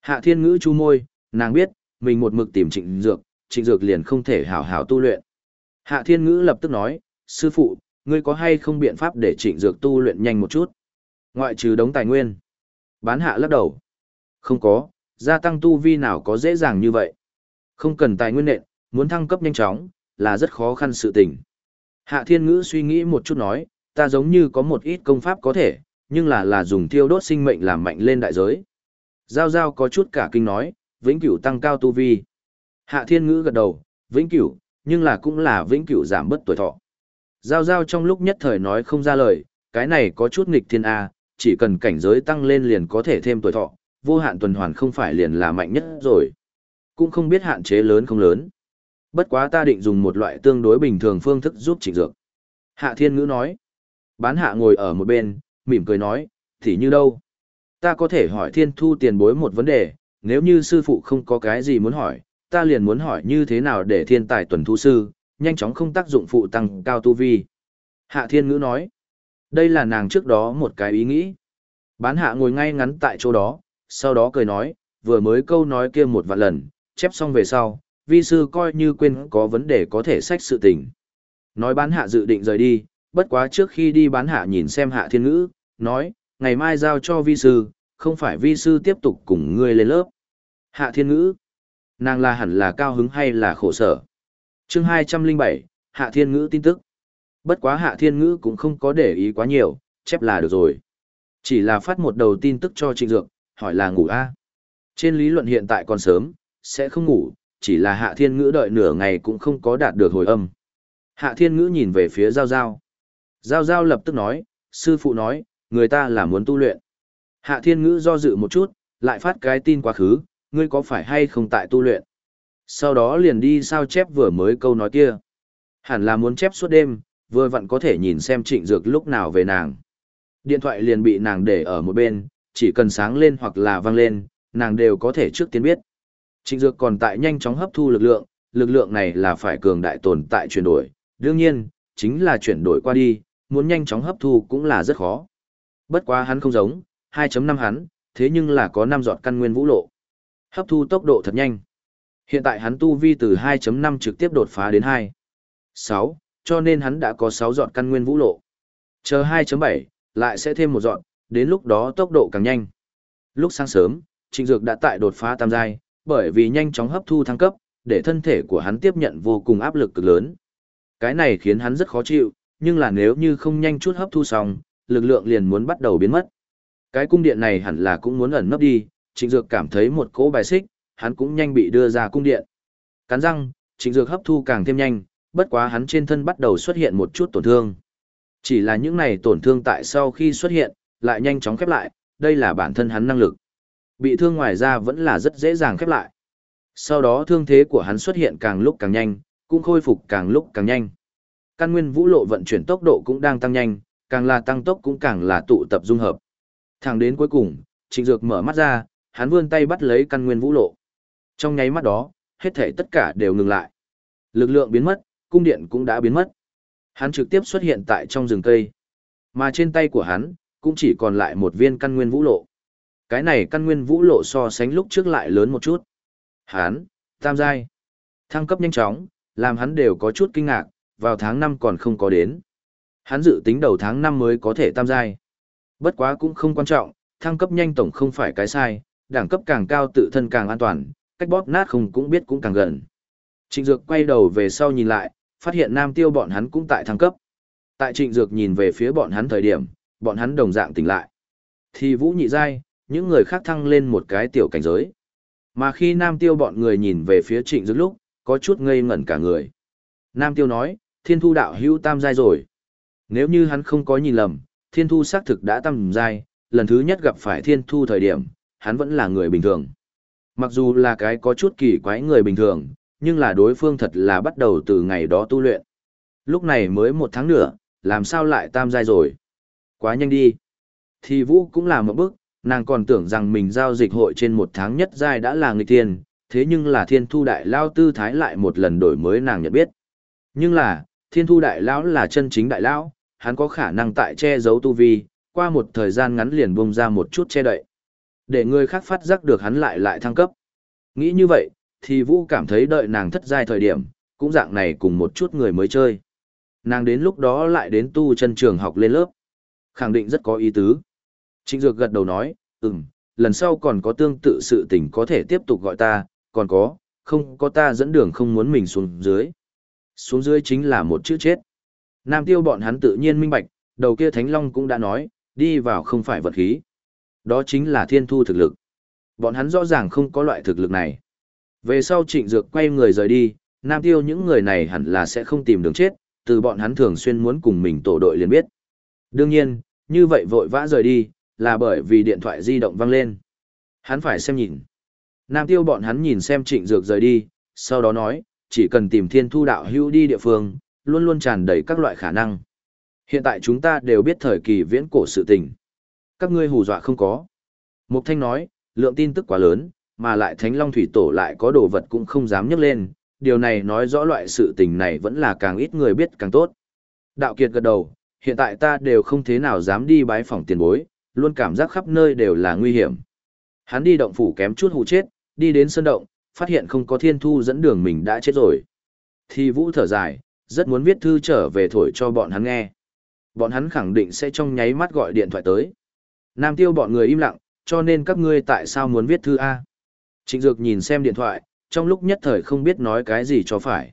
Hạ thiên ngữ chu môi, nàng biết, mình một mực tìm trịnh dược, trịnh dược liền không thể hảo hảo tu luyện. Hạ thiên ngữ lập tức nói, sư phụ, ngươi có hay không biện pháp để trịnh dược tu luyện nhanh một chút? Ngoại trừ đống tài nguyên. Bán hạ lắc đầu. Không có, gia tăng tu vi nào có dễ dàng như vậy. Không cần tài nguyên nện, muốn thăng cấp nhanh chóng, là rất khó khăn sự tình. Hạ thiên ngữ suy nghĩ một chút nói, ta giống như có một ít công pháp có thể, nhưng là là dùng tiêu đốt sinh mệnh làm mạnh lên đại giới. Giao giao có chút cả kinh nói, vĩnh cửu tăng cao tu vi. Hạ thiên ngữ gật đầu, vĩnh cửu, nhưng là cũng là vĩnh cửu giảm bớt tuổi thọ. Giao giao trong lúc nhất thời nói không ra lời, cái này có chút nghịch thiên A, chỉ cần cảnh giới tăng lên liền có thể thêm tuổi thọ, vô hạn tuần hoàn không phải liền là mạnh nhất rồi. Cũng không biết hạn chế lớn không lớn. Bất quá ta định dùng một loại tương đối bình thường phương thức giúp trịnh dược. Hạ thiên ngữ nói. Bán hạ ngồi ở một bên, mỉm cười nói, thì như đâu? Ta có thể hỏi thiên thu tiền bối một vấn đề, nếu như sư phụ không có cái gì muốn hỏi, ta liền muốn hỏi như thế nào để thiên tài tuần thu sư, nhanh chóng không tác dụng phụ tăng cao tu vi. Hạ thiên ngữ nói, đây là nàng trước đó một cái ý nghĩ. Bán hạ ngồi ngay ngắn tại chỗ đó, sau đó cười nói, vừa mới câu nói kia một vạn lần, chép xong về sau, vi sư coi như quên có vấn đề có thể sách sự tình. Nói bán hạ dự định rời đi, bất quá trước khi đi bán hạ nhìn xem hạ thiên ngữ, nói, ngày mai giao cho vi sư, không phải vi sư tiếp tục cùng ngươi lên lớp. Hạ thiên ngữ, nàng là hẳn là cao hứng hay là khổ sở. chương 207, hạ thiên ngữ tin tức. Bất quá hạ thiên ngữ cũng không có để ý quá nhiều, chép là được rồi. Chỉ là phát một đầu tin tức cho trịnh dược, hỏi là ngủ a Trên lý luận hiện tại còn sớm, sẽ không ngủ, chỉ là hạ thiên ngữ đợi nửa ngày cũng không có đạt được hồi âm. Hạ thiên ngữ nhìn về phía Giao Giao. Giao Giao lập tức nói, sư phụ nói, người ta là muốn tu luyện. Hạ thiên ngữ do dự một chút, lại phát cái tin quá khứ, ngươi có phải hay không tại tu luyện. Sau đó liền đi sao chép vừa mới câu nói kia. Hẳn là muốn chép suốt đêm, vừa vặn có thể nhìn xem trịnh dược lúc nào về nàng. Điện thoại liền bị nàng để ở một bên, chỉ cần sáng lên hoặc là vang lên, nàng đều có thể trước tiên biết. Trịnh dược còn tại nhanh chóng hấp thu lực lượng, lực lượng này là phải cường đại tồn tại chuyển đổi. Đương nhiên, chính là chuyển đổi qua đi, muốn nhanh chóng hấp thu cũng là rất khó. Bất quá hắn không giống, 2.5 hắn, thế nhưng là có 5 giọt căn nguyên vũ lộ. Hấp thu tốc độ thật nhanh. Hiện tại hắn tu vi từ 2.5 trực tiếp đột phá đến 2. 6, cho nên hắn đã có 6 giọt căn nguyên vũ lộ. Chờ 2.7, lại sẽ thêm một giọt, đến lúc đó tốc độ càng nhanh. Lúc sáng sớm, Trịnh Dược đã tại đột phá tam giai, bởi vì nhanh chóng hấp thu thăng cấp, để thân thể của hắn tiếp nhận vô cùng áp lực cực lớn. Cái này khiến hắn rất khó chịu, nhưng là nếu như không nhanh chút hấp thu xong, lực lượng liền muốn bắt đầu biến mất. Cái cung điện này hẳn là cũng muốn ẩn nấp đi, Trịnh Dược cảm thấy một cỗ bài xích, hắn cũng nhanh bị đưa ra cung điện. Cắn răng, Trịnh Dược hấp thu càng thêm nhanh, bất quá hắn trên thân bắt đầu xuất hiện một chút tổn thương. Chỉ là những này tổn thương tại sau khi xuất hiện, lại nhanh chóng khép lại, đây là bản thân hắn năng lực. Bị thương ngoài ra vẫn là rất dễ dàng khép lại. Sau đó thương thế của hắn xuất hiện càng lúc càng nhanh, cũng khôi phục càng lúc càng nhanh. Căn nguyên vũ lộ vận chuyển tốc độ cũng đang tăng nhanh, càng là tăng tốc cũng càng là tụ tập dung hợp. Thẳng đến cuối cùng, Trịnh Dược mở mắt ra, hắn vươn tay bắt lấy căn nguyên vũ lộ. Trong nháy mắt đó, hết thể tất cả đều ngừng lại. Lực lượng biến mất, cung điện cũng đã biến mất. Hắn trực tiếp xuất hiện tại trong rừng cây. Mà trên tay của hắn, cũng chỉ còn lại một viên căn nguyên vũ lộ. Cái này căn nguyên vũ lộ so sánh lúc trước lại lớn một chút. Hắn, tam giai. Thăng cấp nhanh chóng, làm hắn đều có chút kinh ngạc, vào tháng 5 còn không có đến. Hắn dự tính đầu tháng 5 mới có thể tam giai. Bất quá cũng không quan trọng, thăng cấp nhanh tổng không phải cái sai, đẳng cấp càng cao tự thân càng an toàn, cách bóp nát không cũng biết cũng càng gần. Trịnh Dược quay đầu về sau nhìn lại, phát hiện Nam Tiêu bọn hắn cũng tại thăng cấp. Tại Trịnh Dược nhìn về phía bọn hắn thời điểm, bọn hắn đồng dạng tỉnh lại. Thì Vũ nhị giai, những người khác thăng lên một cái tiểu cảnh giới. Mà khi Nam Tiêu bọn người nhìn về phía Trịnh Dược lúc, có chút ngây ngẩn cả người. Nam Tiêu nói, Thiên Thu đạo hữu tam giai rồi. Nếu như hắn không có nhìn lầm, Thiên Thu xác thực đã tam giai, lần thứ nhất gặp phải Thiên Thu thời điểm, hắn vẫn là người bình thường. Mặc dù là cái có chút kỳ quái người bình thường, nhưng là đối phương thật là bắt đầu từ ngày đó tu luyện. Lúc này mới một tháng nữa, làm sao lại tam giai rồi? Quá nhanh đi. Thì Vũ cũng là một bước, nàng còn tưởng rằng mình giao dịch hội trên một tháng nhất giai đã là người tiền, thế nhưng là thiên thu đại lao tư thái lại một lần đổi mới nàng nhận biết. Nhưng là, thiên thu đại lão là chân chính đại lão, hắn có khả năng tại che giấu tu vi, qua một thời gian ngắn liền bung ra một chút che đậy. Để người khác phát giác được hắn lại lại thăng cấp. Nghĩ như vậy, thì Vũ cảm thấy đợi nàng thất giai thời điểm, cũng dạng này cùng một chút người mới chơi. Nàng đến lúc đó lại đến tu chân trường học lên lớp. Khẳng định rất có ý tứ. Trịnh Dược gật đầu nói, ừm, lần sau còn có tương tự sự tình có thể tiếp tục gọi ta, còn có, không có ta dẫn đường không muốn mình xuống dưới. Xuống dưới chính là một chữ chết. Nam tiêu bọn hắn tự nhiên minh bạch, đầu kia Thánh Long cũng đã nói, đi vào không phải vật khí. Đó chính là thiên thu thực lực. Bọn hắn rõ ràng không có loại thực lực này. Về sau trịnh dược quay người rời đi, Nam tiêu những người này hẳn là sẽ không tìm đường chết, từ bọn hắn thường xuyên muốn cùng mình tổ đội liền biết. Đương nhiên, như vậy vội vã rời đi, là bởi vì điện thoại di động vang lên. Hắn phải xem nhìn. Nam tiêu bọn hắn nhìn xem trịnh dược rời đi, sau đó nói, chỉ cần tìm thiên thu đạo hữu đi địa phương, luôn luôn tràn đầy các loại khả năng. Hiện tại chúng ta đều biết thời kỳ viễn cổ sự tình. Các ngươi hù dọa không có. Mục Thanh nói, lượng tin tức quá lớn, mà lại Thánh Long Thủy Tổ lại có đồ vật cũng không dám nhấc lên, điều này nói rõ loại sự tình này vẫn là càng ít người biết càng tốt. Đạo Kiệt gật đầu, hiện tại ta đều không thế nào dám đi bái phỏng tiền bối, luôn cảm giác khắp nơi đều là nguy hiểm. Hắn đi động phủ kém chút hụ chết, đi đến sân động, phát hiện không có thiên thu dẫn đường mình đã chết rồi. Thì vũ thở dài, rất muốn viết thư trở về thổi cho bọn hắn nghe. Bọn hắn khẳng định sẽ trong nháy mắt gọi điện thoại tới. Nam tiêu bọn người im lặng, cho nên các ngươi tại sao muốn viết thư A. Trịnh Dược nhìn xem điện thoại, trong lúc nhất thời không biết nói cái gì cho phải.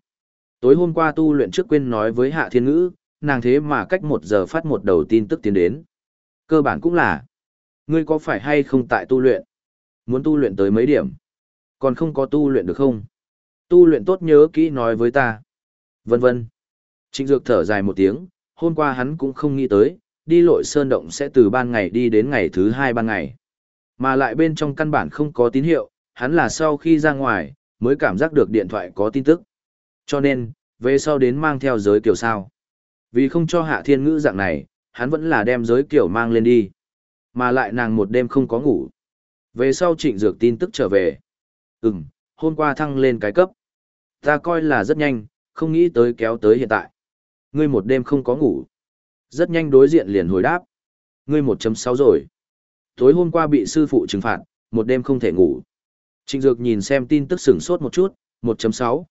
Tối hôm qua tu luyện trước quên nói với Hạ Thiên Ngữ, nàng thế mà cách một giờ phát một đầu tin tức tiến đến. Cơ bản cũng là, ngươi có phải hay không tại tu luyện? Muốn tu luyện tới mấy điểm? Còn không có tu luyện được không? Tu luyện tốt nhớ kỹ nói với ta. Vân vân. Trịnh Dược thở dài một tiếng, hôm qua hắn cũng không nghĩ tới, đi lội sơn động sẽ từ ban ngày đi đến ngày thứ hai ban ngày. Mà lại bên trong căn bản không có tín hiệu, hắn là sau khi ra ngoài, mới cảm giác được điện thoại có tin tức. Cho nên, về sau đến mang theo giới kiểu sao. Vì không cho hạ thiên ngữ dạng này, hắn vẫn là đem giới kiểu mang lên đi. Mà lại nàng một đêm không có ngủ. Về sau trịnh dược tin tức trở về. Ừm, hôm qua thăng lên cái cấp. Ta coi là rất nhanh, không nghĩ tới kéo tới hiện tại. Ngươi một đêm không có ngủ. Rất nhanh đối diện liền hồi đáp. Ngươi 1.6 rồi. Tối hôm qua bị sư phụ trừng phạt, một đêm không thể ngủ. Trịnh Dược nhìn xem tin tức sửng sốt một chút, 1.6.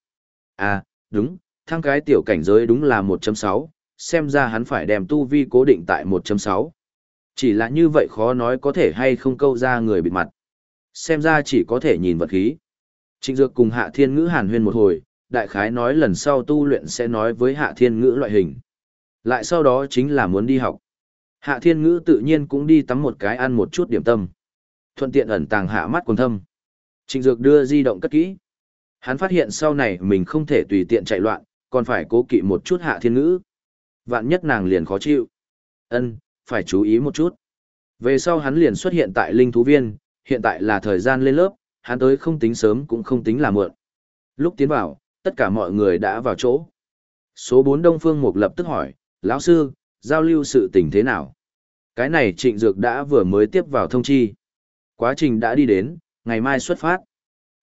À, đúng, thăng cái tiểu cảnh giới đúng là 1.6, xem ra hắn phải đem tu vi cố định tại 1.6. Chỉ là như vậy khó nói có thể hay không câu ra người bị mặt. Xem ra chỉ có thể nhìn vật khí. Trịnh Dược cùng Hạ Thiên Ngữ hàn huyên một hồi, đại khái nói lần sau tu luyện sẽ nói với Hạ Thiên Ngữ loại hình. Lại sau đó chính là muốn đi học. Hạ Thiên Ngữ tự nhiên cũng đi tắm một cái ăn một chút điểm tâm. Thuận tiện ẩn tàng hạ mắt quần thâm. Trịnh Dược đưa di động cất kỹ. Hắn phát hiện sau này mình không thể tùy tiện chạy loạn, còn phải cố kỵ một chút Hạ Thiên Ngữ. Vạn nhất nàng liền khó chịu. Ân, phải chú ý một chút. Về sau hắn liền xuất hiện tại linh thú viên, hiện tại là thời gian lên lớp, hắn tới không tính sớm cũng không tính là muộn. Lúc tiến vào, tất cả mọi người đã vào chỗ. Số 4 Đông Phương Mục lập tức hỏi, lão sư, giao lưu sự tình thế nào? Cái này trịnh dược đã vừa mới tiếp vào thông chi. Quá trình đã đi đến, ngày mai xuất phát.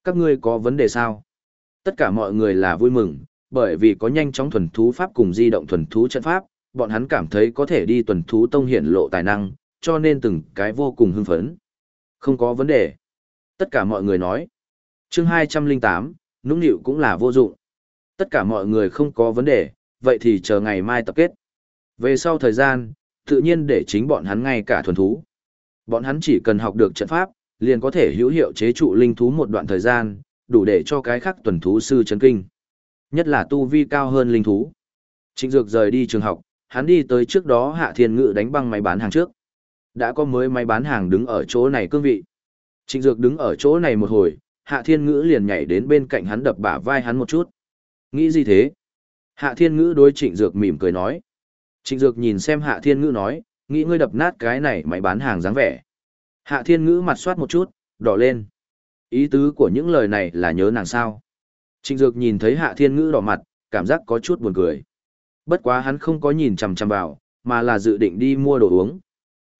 Các ngươi có vấn đề sao? Tất cả mọi người là vui mừng, bởi vì có nhanh chóng thuần thú pháp cùng di động thuần thú trận pháp, bọn hắn cảm thấy có thể đi tuần thú tông hiển lộ tài năng, cho nên từng cái vô cùng hưng phấn. Không có vấn đề. Tất cả mọi người nói. chương 208, nũng nịu cũng là vô dụng. Tất cả mọi người không có vấn đề, vậy thì chờ ngày mai tập kết. Về sau thời gian, tự nhiên để chính bọn hắn ngay cả thuần thú. Bọn hắn chỉ cần học được trận pháp, liền có thể hữu hiệu chế trụ linh thú một đoạn thời gian, đủ để cho cái khác tuần thú sư chấn kinh. Nhất là tu vi cao hơn linh thú. Trịnh Dược rời đi trường học, hắn đi tới trước đó Hạ Thiên Ngự đánh băng máy bán hàng trước. Đã có mới máy bán hàng đứng ở chỗ này cương vị. Trịnh Dược đứng ở chỗ này một hồi, Hạ Thiên Ngữ liền nhảy đến bên cạnh hắn đập bả vai hắn một chút. Nghĩ gì thế? Hạ Thiên Ngữ đối Trịnh Dược mỉm cười nói. Trịnh Dược nhìn xem Hạ Thiên Ngữ nói, nghĩ ngươi đập nát cái này máy bán hàng dáng vẻ. Hạ Thiên Ngữ mặt soát một chút, đỏ lên. Ý tứ của những lời này là nhớ nàng sao. Trịnh Dược nhìn thấy Hạ Thiên Ngữ đỏ mặt, cảm giác có chút buồn cười. Bất quá hắn không có nhìn chằm chằm vào, mà là dự định đi mua đồ uống.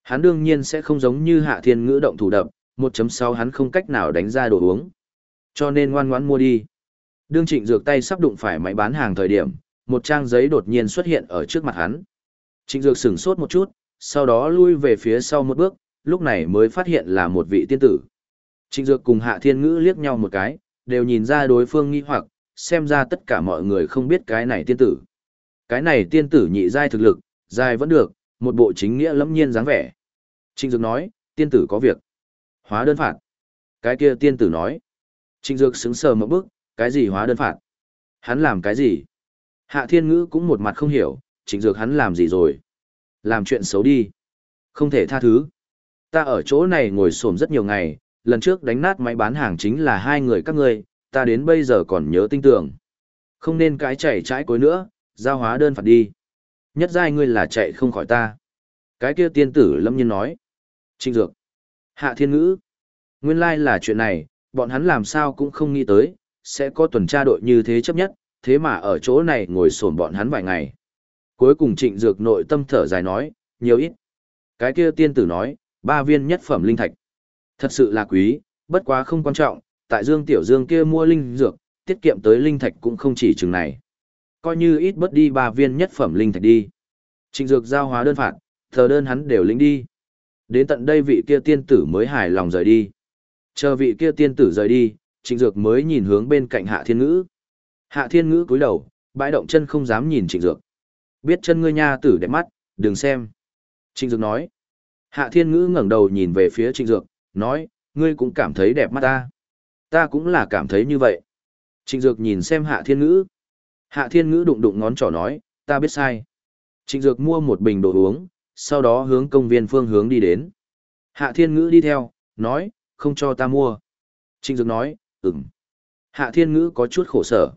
Hắn đương nhiên sẽ không giống như Hạ Thiên Ngữ động thủ đập, 1.6 hắn không cách nào đánh ra đồ uống. Cho nên ngoan ngoãn mua đi. Đương Trịnh Dược tay sắp đụng phải máy bán hàng thời điểm, một trang giấy đột nhiên xuất hiện ở trước mặt hắn. Trịnh Dược sửng sốt một chút, sau đó lui về phía sau một bước, lúc này mới phát hiện là một vị tiên tử. Trịnh Dược cùng Hạ Thiên Ngữ liếc nhau một cái, đều nhìn ra đối phương nghi hoặc, xem ra tất cả mọi người không biết cái này tiên tử. Cái này tiên tử nhị giai thực lực, giai vẫn được, một bộ chính nghĩa lẫm nhiên dáng vẻ. Trịnh Dược nói, tiên tử có việc. Hóa đơn phạt. Cái kia tiên tử nói. Trịnh Dược sững sờ một bước, cái gì hóa đơn phạt? Hắn làm cái gì? Hạ Thiên Ngữ cũng một mặt không hiểu, Trịnh Dược hắn làm gì rồi? Làm chuyện xấu đi. Không thể tha thứ. Ta ở chỗ này ngồi xổm rất nhiều ngày, lần trước đánh nát máy bán hàng chính là hai người các ngươi, ta đến bây giờ còn nhớ tinh tưởng. Không nên cái chạy trái cối nữa, giao hóa đơn phạt đi. Nhất giai ngươi là chạy không khỏi ta. Cái kia tiên tử lâm nhiên nói. Trịnh Dược. Hạ Thiên Ngữ. Nguyên lai like là chuyện này, bọn hắn làm sao cũng không nghĩ tới, sẽ có tuần tra đội như thế chấp nhất, thế mà ở chỗ này ngồi sồn bọn hắn vài ngày. Cuối cùng trịnh dược nội tâm thở dài nói, nhiều ít. Cái kia tiên tử nói, ba viên nhất phẩm linh thạch. Thật sự là quý, bất quá không quan trọng, tại Dương Tiểu Dương kia mua linh dược, tiết kiệm tới linh thạch cũng không chỉ chừng này. Coi như ít bất đi ba viên nhất phẩm linh thạch đi. Trịnh dược giao hóa đơn phạt, thờ đơn hắn đều lĩnh đi. Đến tận đây vị kia tiên tử mới hài lòng rời đi. Chờ vị kia tiên tử rời đi, trịnh dược mới nhìn hướng bên cạnh hạ thiên ngữ. Hạ thiên ngữ cúi đầu, bãi động chân không dám nhìn trịnh dược. Biết chân ngươi nha tử đẹp mắt, đừng xem. Trịnh dược nói. Hạ thiên ngữ ngẩng đầu nhìn về phía trịnh dược, nói, ngươi cũng cảm thấy đẹp mắt ta. Ta cũng là cảm thấy như vậy. Trịnh dược nhìn xem hạ thiên ngữ. Hạ thiên ngữ đụng đụng ngón trỏ nói, ta biết sai. Trịnh dược mua một bình đồ uống, sau đó hướng công viên phương hướng đi đến. Hạ thiên ngữ đi theo, nói, không cho ta mua. Trịnh dược nói, ừm. Hạ thiên ngữ có chút khổ sở.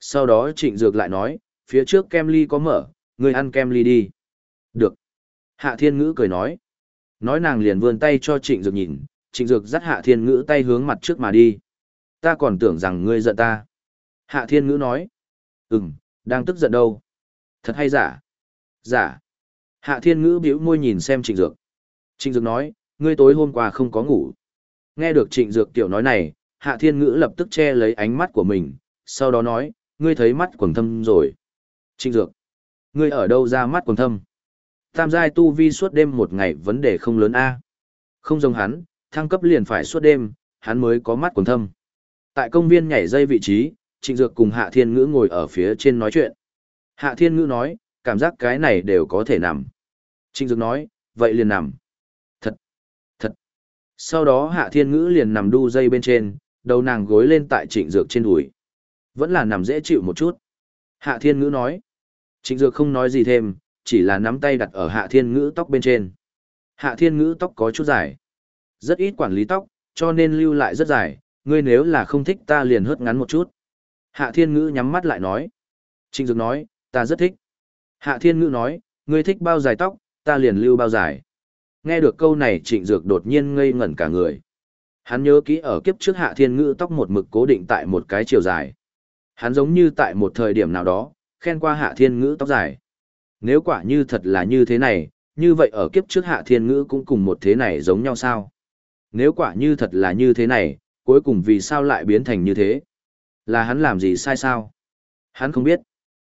Sau đó trịnh dược lại nói, phía trước kem ly có mở, ngươi ăn kem ly đi. Được. Hạ thiên ngữ cười nói. Nói nàng liền vươn tay cho trịnh dược nhìn, trịnh dược dắt hạ thiên ngữ tay hướng mặt trước mà đi. Ta còn tưởng rằng ngươi giận ta. Hạ thiên ngữ nói. Ừm, đang tức giận đâu. Thật hay giả? Giả. Hạ thiên ngữ bĩu môi nhìn xem trịnh dược. Trịnh dược nói, ngươi tối hôm qua không có ngủ. Nghe được trịnh dược tiểu nói này, hạ thiên ngữ lập tức che lấy ánh mắt của mình, sau đó nói, ngươi thấy mắt quần thâm rồi. Trịnh dược, ngươi ở đâu ra mắt quần thâm? Tam giai tu vi suốt đêm một ngày vấn đề không lớn a. Không giống hắn, thăng cấp liền phải suốt đêm, hắn mới có mắt quần thâm. Tại công viên nhảy dây vị trí, Trịnh Dược cùng Hạ Thiên Ngữ ngồi ở phía trên nói chuyện. Hạ Thiên Ngữ nói, cảm giác cái này đều có thể nằm. Trịnh Dược nói, vậy liền nằm. Thật, thật. Sau đó Hạ Thiên Ngữ liền nằm đu dây bên trên, đầu nàng gối lên tại Trịnh Dược trên đùi. Vẫn là nằm dễ chịu một chút. Hạ Thiên Ngữ nói. Trịnh Dược không nói gì thêm, chỉ là nắm tay đặt ở Hạ Thiên Ngữ tóc bên trên. Hạ Thiên Ngữ tóc có chút dài. Rất ít quản lý tóc, cho nên lưu lại rất dài, ngươi nếu là không thích ta liền hớt ngắn một chút. Hạ Thiên Ngữ nhắm mắt lại nói. Trịnh Dược nói, ta rất thích. Hạ Thiên Ngữ nói, ngươi thích bao dài tóc, ta liền lưu bao dài. Nghe được câu này Trịnh Dược đột nhiên ngây ngẩn cả người. Hắn nhớ kỹ ở kiếp trước Hạ Thiên Ngữ tóc một mực cố định tại một cái chiều dài. Hắn giống như tại một thời điểm nào đó, khen qua Hạ Thiên Ngữ tóc dài. Nếu quả như thật là như thế này, như vậy ở kiếp trước Hạ Thiên Ngữ cũng cùng một thế này giống nhau sao? Nếu quả như thật là như thế này, cuối cùng vì sao lại biến thành như thế? Là hắn làm gì sai sao? Hắn không biết.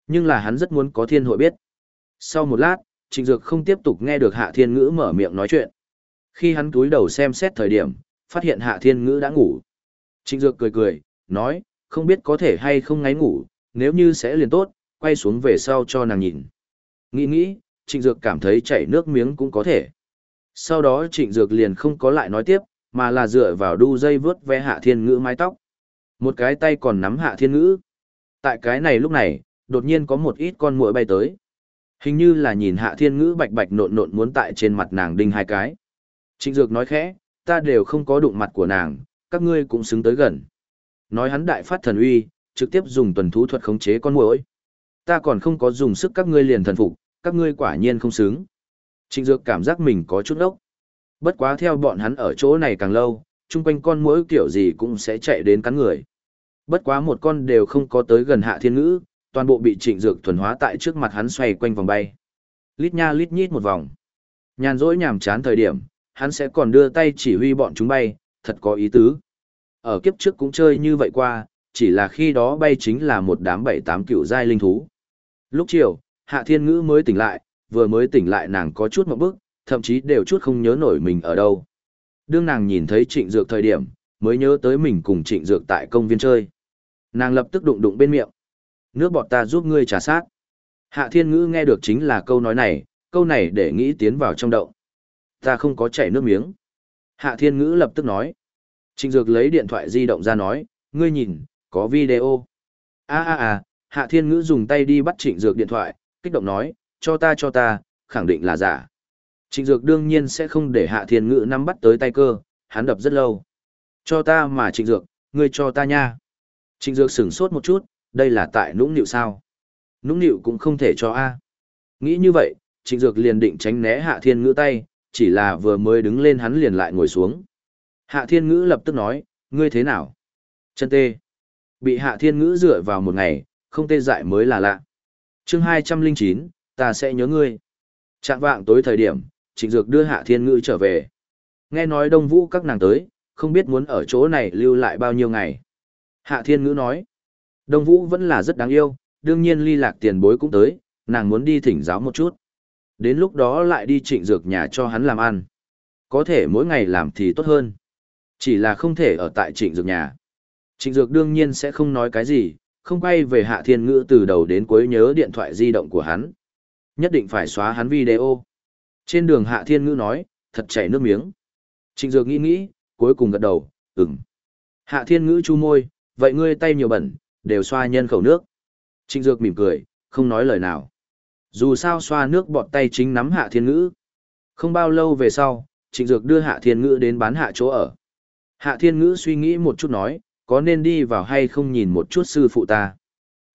Nhưng là hắn rất muốn có thiên hội biết. Sau một lát, Trịnh Dược không tiếp tục nghe được Hạ Thiên Ngữ mở miệng nói chuyện. Khi hắn túi đầu xem xét thời điểm, phát hiện Hạ Thiên Ngữ đã ngủ. Trịnh Dược cười cười, nói, không biết có thể hay không ngáy ngủ, nếu như sẽ liền tốt, quay xuống về sau cho nàng nhìn. Nghĩ nghĩ, Trịnh Dược cảm thấy chảy nước miếng cũng có thể. Sau đó Trịnh Dược liền không có lại nói tiếp, mà là dựa vào đu dây vớt ve Hạ Thiên Ngữ mái tóc. Một cái tay còn nắm Hạ Thiên Ngữ. Tại cái này lúc này, đột nhiên có một ít con muỗi bay tới. Hình như là nhìn Hạ Thiên Ngữ bạch bạch nộn nộn muốn tại trên mặt nàng đinh hai cái. Trịnh Dược nói khẽ, ta đều không có đụng mặt của nàng, các ngươi cũng xứng tới gần. Nói hắn đại phát thần uy, trực tiếp dùng tuần thú thuật khống chế con muỗi. Ta còn không có dùng sức các ngươi liền thần phục, các ngươi quả nhiên không xứng. Trịnh Dược cảm giác mình có chút ốc. Bất quá theo bọn hắn ở chỗ này càng lâu, chung quanh con muỗi kiểu gì cũng sẽ chạy đến cắn người. Bất quá một con đều không có tới gần hạ thiên ngữ, toàn bộ bị trịnh dược thuần hóa tại trước mặt hắn xoay quanh vòng bay. Lít nha lít nhít một vòng. Nhàn rỗi nhàm chán thời điểm, hắn sẽ còn đưa tay chỉ huy bọn chúng bay, thật có ý tứ. Ở kiếp trước cũng chơi như vậy qua, chỉ là khi đó bay chính là một đám bảy tám cựu giai linh thú. Lúc chiều, Hạ Thiên Ngữ mới tỉnh lại, vừa mới tỉnh lại nàng có chút một bước, thậm chí đều chút không nhớ nổi mình ở đâu. Đương nàng nhìn thấy trịnh dược thời điểm, mới nhớ tới mình cùng trịnh dược tại công viên chơi. Nàng lập tức đụng đụng bên miệng. Nước bọt ta giúp ngươi trả sát. Hạ thiên ngữ nghe được chính là câu nói này, câu này để nghĩ tiến vào trong động, Ta không có chảy nước miếng. Hạ thiên ngữ lập tức nói. Trịnh dược lấy điện thoại di động ra nói, ngươi nhìn, có video. a a a hạ thiên ngữ dùng tay đi bắt trịnh dược điện thoại, kích động nói, cho ta cho ta, khẳng định là giả. Trịnh dược đương nhiên sẽ không để hạ thiên ngữ nắm bắt tới tay cơ, hắn đập rất lâu. Cho ta mà trịnh dược, ngươi cho ta nha. Trịnh dược sửng sốt một chút, đây là tại nũng nịu sao. Nũng nịu cũng không thể cho A. Nghĩ như vậy, trịnh dược liền định tránh né hạ thiên ngữ tay, chỉ là vừa mới đứng lên hắn liền lại ngồi xuống. Hạ thiên ngữ lập tức nói, ngươi thế nào? Chân tê. Bị hạ thiên ngữ dựa vào một ngày, không tê dại mới là lạ chương hai trăm linh chín, ta sẽ nhớ ngươi. Trạng vạng tối thời điểm, trịnh dược đưa hạ thiên ngữ trở về. Nghe nói đông vũ các nàng tới, không biết muốn ở chỗ này lưu lại bao nhiêu ngày. Hạ thiên ngữ nói, đông vũ vẫn là rất đáng yêu, đương nhiên ly lạc tiền bối cũng tới, nàng muốn đi thỉnh giáo một chút. Đến lúc đó lại đi trịnh dược nhà cho hắn làm ăn. Có thể mỗi ngày làm thì tốt hơn. Chỉ là không thể ở tại trịnh dược nhà. Trịnh dược đương nhiên sẽ không nói cái gì, không quay về hạ thiên ngữ từ đầu đến cuối nhớ điện thoại di động của hắn. Nhất định phải xóa hắn video. Trên đường hạ thiên ngữ nói, thật chảy nước miếng. Trịnh dược nghĩ nghĩ, cuối cùng gật đầu, ừm. Hạ thiên ngữ chu môi, vậy ngươi tay nhiều bẩn, đều xoa nhân khẩu nước. Trịnh dược mỉm cười, không nói lời nào. Dù sao xoa nước bọt tay chính nắm hạ thiên ngữ. Không bao lâu về sau, trịnh dược đưa hạ thiên ngữ đến bán hạ chỗ ở. Hạ thiên ngữ suy nghĩ một chút nói, có nên đi vào hay không nhìn một chút sư phụ ta.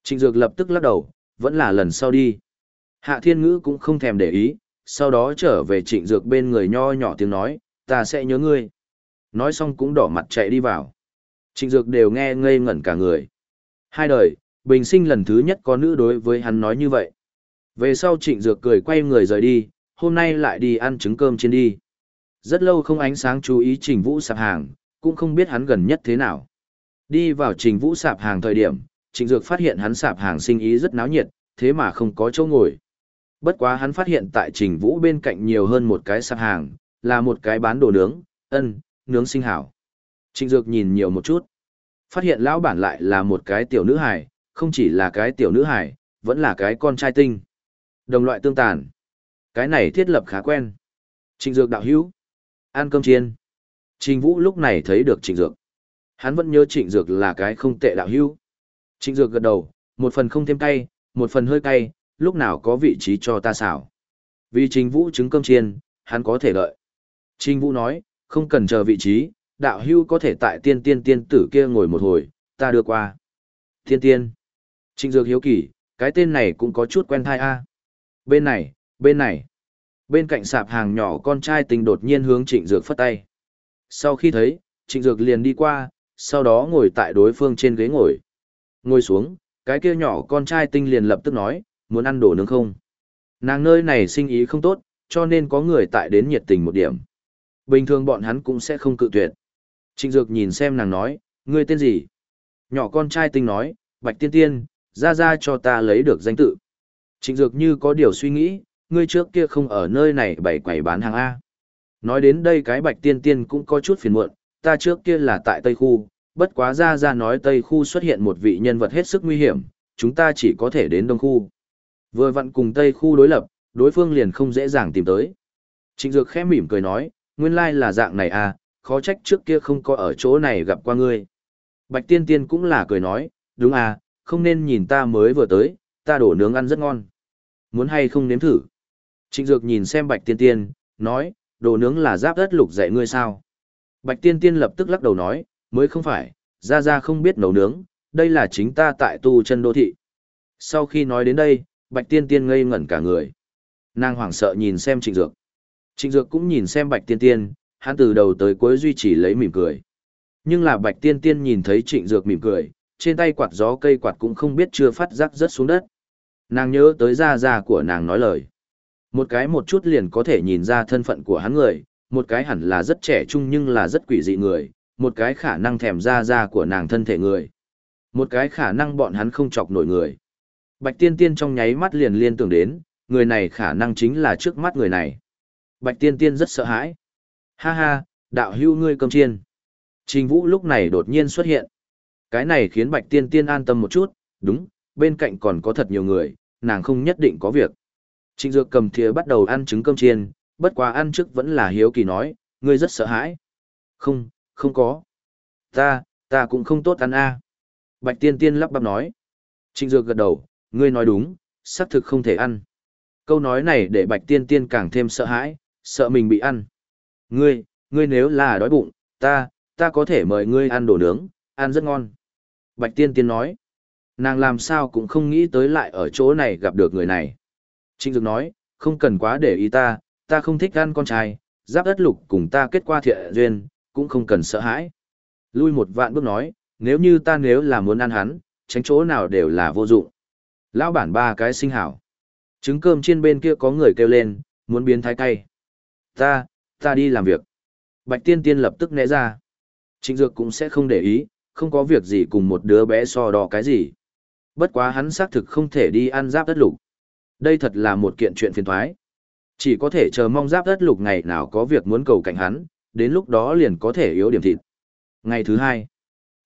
Trịnh dược lập tức lắc đầu, vẫn là lần sau đi. Hạ thiên ngữ cũng không thèm để ý, sau đó trở về trịnh dược bên người nho nhỏ tiếng nói, ta sẽ nhớ ngươi. Nói xong cũng đỏ mặt chạy đi vào. Trịnh dược đều nghe ngây ngẩn cả người. Hai đời, bình sinh lần thứ nhất có nữ đối với hắn nói như vậy. Về sau trịnh dược cười quay người rời đi, hôm nay lại đi ăn trứng cơm trên đi. Rất lâu không ánh sáng chú ý trình vũ sạp hàng, cũng không biết hắn gần nhất thế nào. Đi vào trình vũ sạp hàng thời điểm, trịnh dược phát hiện hắn sạp hàng sinh ý rất náo nhiệt, thế mà không có chỗ ngồi. Bất quá hắn phát hiện tại trình vũ bên cạnh nhiều hơn một cái sạp hàng, là một cái bán đồ nướng, ân, nướng sinh hảo. Trịnh dược nhìn nhiều một chút. Phát hiện lão bản lại là một cái tiểu nữ hài, không chỉ là cái tiểu nữ hài, vẫn là cái con trai tinh. Đồng loại tương tàn. Cái này thiết lập khá quen. Trịnh dược đạo hữu. Ăn cơm chiên. Trình Vũ lúc này thấy được Trịnh Dược. Hắn vẫn nhớ Trịnh Dược là cái không tệ đạo hữu. Trịnh Dược gật đầu, một phần không thêm cay, một phần hơi cay, lúc nào có vị trí cho ta xảo. Vì Trình Vũ trứng cơm chiên, hắn có thể lợi. Trình Vũ nói, không cần chờ vị trí, đạo hưu có thể tại tiên tiên tiên tử kia ngồi một hồi, ta đưa qua. Tiên tiên. Trịnh Dược hiếu kỳ, cái tên này cũng có chút quen thai a. Bên này, bên này. Bên cạnh sạp hàng nhỏ con trai tình đột nhiên hướng Trịnh Dược phất tay. Sau khi thấy, Trịnh Dược liền đi qua, sau đó ngồi tại đối phương trên ghế ngồi. Ngồi xuống, cái kia nhỏ con trai tinh liền lập tức nói, muốn ăn đồ nướng không? Nàng nơi này sinh ý không tốt, cho nên có người tại đến nhiệt tình một điểm. Bình thường bọn hắn cũng sẽ không cự tuyệt. Trịnh Dược nhìn xem nàng nói, ngươi tên gì? Nhỏ con trai tinh nói, Bạch Tiên Tiên, ra ra cho ta lấy được danh tự. Trịnh Dược như có điều suy nghĩ, ngươi trước kia không ở nơi này bày quầy bán hàng A. Nói đến đây cái bạch tiên tiên cũng có chút phiền muộn, ta trước kia là tại Tây Khu, bất quá ra ra nói Tây Khu xuất hiện một vị nhân vật hết sức nguy hiểm, chúng ta chỉ có thể đến Đông Khu. Vừa vặn cùng Tây Khu đối lập, đối phương liền không dễ dàng tìm tới. Trịnh Dược khẽ mỉm cười nói, nguyên lai là dạng này à, khó trách trước kia không có ở chỗ này gặp qua ngươi. Bạch Tiên Tiên cũng là cười nói, đúng à, không nên nhìn ta mới vừa tới, ta đổ nướng ăn rất ngon. Muốn hay không nếm thử? Trịnh Dược nhìn xem Bạch Tiên Tiên, nói, đồ nướng là giáp đất lục dạy ngươi sao? Bạch Tiên Tiên lập tức lắc đầu nói, mới không phải, ra ra không biết nấu nướng, đây là chính ta tại tu chân đô thị. Sau khi nói đến đây, Bạch Tiên Tiên ngây ngẩn cả người. Nàng hoảng sợ nhìn xem Trịnh Dược. Trịnh Dược cũng nhìn xem Bạch Tiên Tiên, hắn từ đầu tới cuối duy trì lấy mỉm cười. Nhưng là Bạch Tiên Tiên nhìn thấy Trịnh Dược mỉm cười, trên tay quạt gió cây quạt cũng không biết chưa phát rắc rớt xuống đất. Nàng nhớ tới gia gia của nàng nói lời. Một cái một chút liền có thể nhìn ra thân phận của hắn người, một cái hẳn là rất trẻ trung nhưng là rất quỷ dị người, một cái khả năng thèm ra ra của nàng thân thể người. Một cái khả năng bọn hắn không chọc nổi người. Bạch tiên tiên trong nháy mắt liền liên tưởng đến, người này khả năng chính là trước mắt người này. Bạch Tiên Tiên rất sợ hãi. Ha ha, đạo hưu ngươi cơm chiên. Trình Vũ lúc này đột nhiên xuất hiện. Cái này khiến Bạch Tiên Tiên an tâm một chút, đúng, bên cạnh còn có thật nhiều người, nàng không nhất định có việc. Trịnh Dược cầm thìa bắt đầu ăn trứng cơm chiên, bất quá ăn trước vẫn là hiếu kỳ nói, ngươi rất sợ hãi. Không, không có. Ta, ta cũng không tốt ăn a. Bạch Tiên Tiên lắp bắp nói. Trịnh Dược gật đầu, ngươi nói đúng, xác thực không thể ăn. Câu nói này để Bạch Tiên Tiên càng thêm sợ hãi, sợ mình bị ăn. Ngươi, ngươi nếu là đói bụng, ta, ta có thể mời ngươi ăn đồ nướng, ăn rất ngon. Bạch Tiên Tiên nói. Nàng làm sao cũng không nghĩ tới lại ở chỗ này gặp được người này. Trịnh Dược nói, không cần quá để ý ta, ta không thích ăn con trai, giáp đất lục cùng ta kết qua thiện duyên, cũng không cần sợ hãi. Lui một vạn bước nói, nếu như ta nếu là muốn ăn hắn, tránh chỗ nào đều là vô dụng. Lão bản ba cái sinh hảo. Trứng cơm trên bên kia có người kêu lên, muốn biến thái cay. Ta, ta đi làm việc. Bạch tiên tiên lập tức né ra. Trịnh Dược cũng sẽ không để ý, không có việc gì cùng một đứa bé so đo cái gì. Bất quá hắn xác thực không thể đi ăn giáp đất lục. Đây thật là một kiện chuyện phiền thoái. Chỉ có thể chờ mong giáp đất lục ngày nào có việc muốn cầu cạnh hắn, đến lúc đó liền có thể yếu điểm thịt. Ngày thứ hai,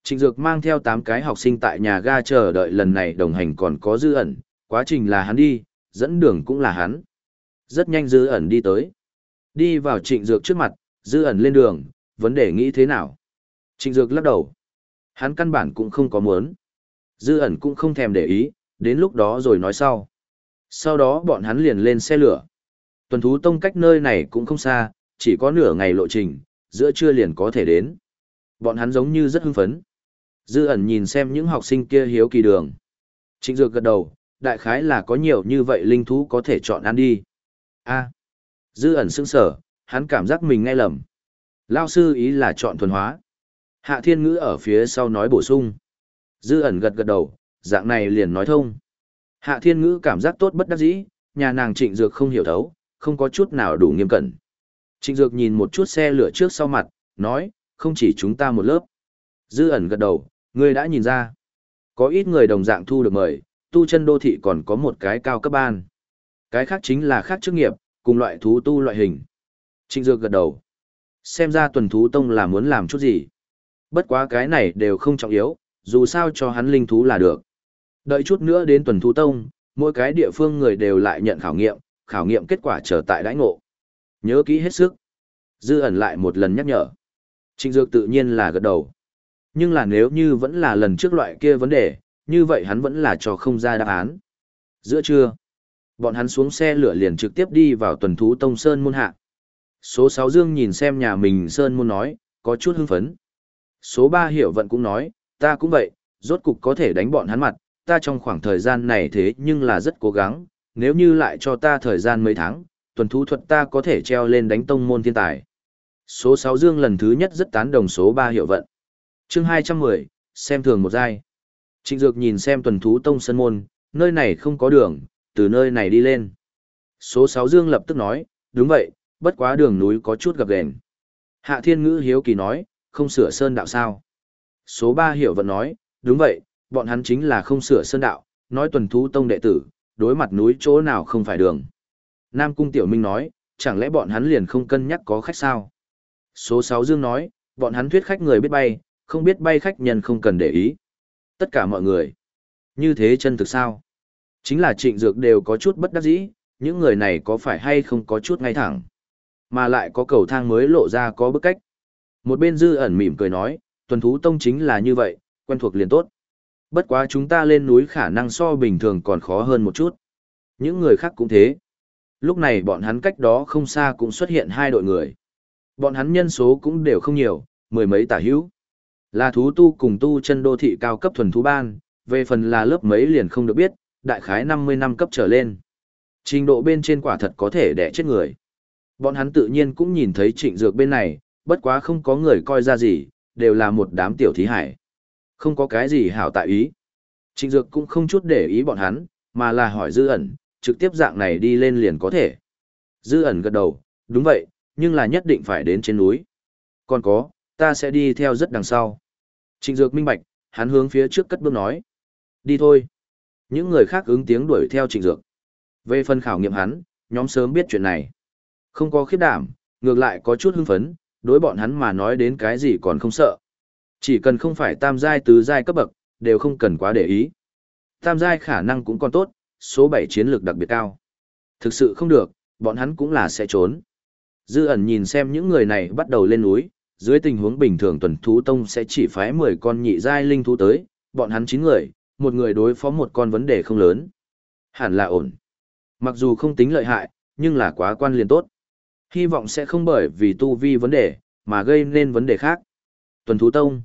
Trịnh Dược mang theo 8 cái học sinh tại nhà ga chờ đợi lần này đồng hành còn có dư ẩn, quá trình là hắn đi, dẫn đường cũng là hắn. Rất nhanh dư ẩn đi tới. Đi vào trịnh Dược trước mặt, dư ẩn lên đường, vấn đề nghĩ thế nào? Trịnh Dược lắc đầu. Hắn căn bản cũng không có muốn. Dư ẩn cũng không thèm để ý, đến lúc đó rồi nói sau. Sau đó bọn hắn liền lên xe lửa. Tuần thú tông cách nơi này cũng không xa, chỉ có nửa ngày lộ trình, giữa trưa liền có thể đến. Bọn hắn giống như rất hưng phấn. Dư ẩn nhìn xem những học sinh kia hiếu kỳ đường. Trịnh Dược gật đầu, đại khái là có nhiều như vậy linh thú có thể chọn ăn đi. a Dư ẩn sững sở, hắn cảm giác mình nghe lầm. Lao sư ý là chọn thuần hóa. Hạ thiên ngữ ở phía sau nói bổ sung. Dư ẩn gật gật đầu, dạng này liền nói thông. Hạ thiên ngữ cảm giác tốt bất đắc dĩ, nhà nàng trịnh dược không hiểu thấu, không có chút nào đủ nghiêm cẩn. Trịnh dược nhìn một chút xe lửa trước sau mặt, nói, không chỉ chúng ta một lớp. Dư ẩn gật đầu, ngươi đã nhìn ra. Có ít người đồng dạng thu được mời, tu chân đô thị còn có một cái cao cấp ban. Cái khác chính là khác chức nghiệp, cùng loại thú tu loại hình. Trịnh dược gật đầu. Xem ra tuần thú tông là muốn làm chút gì. Bất quá cái này đều không trọng yếu, dù sao cho hắn linh thú là được. Đợi chút nữa đến tuần thú tông, mỗi cái địa phương người đều lại nhận khảo nghiệm, khảo nghiệm kết quả trở tại đãi ngộ. Nhớ kỹ hết sức. Dư ẩn lại một lần nhắc nhở. Trịnh Dược tự nhiên là gật đầu. Nhưng là nếu như vẫn là lần trước loại kia vấn đề, như vậy hắn vẫn là cho không ra đáp án. Giữa trưa, bọn hắn xuống xe lửa liền trực tiếp đi vào tuần thú Tông Sơn môn hạ. Số 6 Dương nhìn xem nhà mình Sơn môn nói, có chút hưng phấn. Số 3 Hiểu Vận cũng nói, ta cũng vậy, rốt cục có thể đánh bọn hắn mặt, ta trong khoảng thời gian này thế nhưng là rất cố gắng, nếu như lại cho ta thời gian mấy tháng, tuần thú thuật ta có thể treo lên đánh tông môn thiên tài. Số 6 Dương lần thứ nhất rất tán đồng số 3 hiệu vận. chương 210, xem thường một giai. Trịnh Dược nhìn xem tuần thú tông sân môn, nơi này không có đường, từ nơi này đi lên. Số 6 Dương lập tức nói, đúng vậy, bất quá đường núi có chút gập ghềnh. Hạ Thiên Ngữ hiếu kỳ nói, không sửa sơn đạo sao? Số 3 hiệu vận nói, đúng vậy, bọn hắn chính là không sửa sơn đạo, nói tuần thú tông đệ tử, đối mặt núi chỗ nào không phải đường. Nam Cung Tiểu Minh nói, chẳng lẽ bọn hắn liền không cân nhắc có khách sao? Số 6 Dương nói, bọn hắn thuyết khách người biết bay, không biết bay khách nhân không cần để ý. Tất cả mọi người. Như thế chân thực sao? Chính là trịnh dược đều có chút bất đắc dĩ, những người này có phải hay không có chút ngay thẳng. Mà lại có cầu thang mới lộ ra có bức cách. Một bên dư ẩn mỉm cười nói, tuần thú tông chính là như vậy, quen thuộc liền tốt. Bất quá chúng ta lên núi khả năng so bình thường còn khó hơn một chút. Những người khác cũng thế. Lúc này bọn hắn cách đó không xa cũng xuất hiện hai đội người. Bọn hắn nhân số cũng đều không nhiều, mười mấy tả hữu. Là thú tu cùng tu chân đô thị cao cấp thuần thú ban, về phần là lớp mấy liền không được biết, đại khái 50 năm cấp trở lên. Trình độ bên trên quả thật có thể đẻ chết người. Bọn hắn tự nhiên cũng nhìn thấy trịnh dược bên này, bất quá không có người coi ra gì, đều là một đám tiểu thí hải. Không có cái gì hảo tại ý. Trịnh dược cũng không chút để ý bọn hắn, mà là hỏi dư ẩn, trực tiếp dạng này đi lên liền có thể. Dư ẩn gật đầu, đúng vậy, nhưng là nhất định phải đến trên núi. Còn có, ta sẽ đi theo rất đằng sau. Trịnh Dược minh bạch, hắn hướng phía trước cất bước nói. Đi thôi. Những người khác ứng tiếng đuổi theo Trịnh Dược. Về phần khảo nghiệm hắn, nhóm sớm biết chuyện này. Không có khiếp đảm, ngược lại có chút hưng phấn, đối bọn hắn mà nói đến cái gì còn không sợ. Chỉ cần không phải tam giai tứ giai cấp bậc, đều không cần quá để ý. Tam giai khả năng cũng còn tốt, số 7 chiến lược đặc biệt cao. Thực sự không được, bọn hắn cũng là sẽ trốn. Dư ẩn nhìn xem những người này bắt đầu lên núi, dưới tình huống bình thường tuần thú tông sẽ chỉ phái 10 con nhị giai linh thú tới, bọn hắn 9 người, một người đối phó một con vấn đề không lớn. Hẳn là ổn. Mặc dù không tính lợi hại, nhưng là quá quan liền tốt. Hy vọng sẽ không bởi vì tu vi vấn đề, mà gây nên vấn đề khác. Tuần thú tông.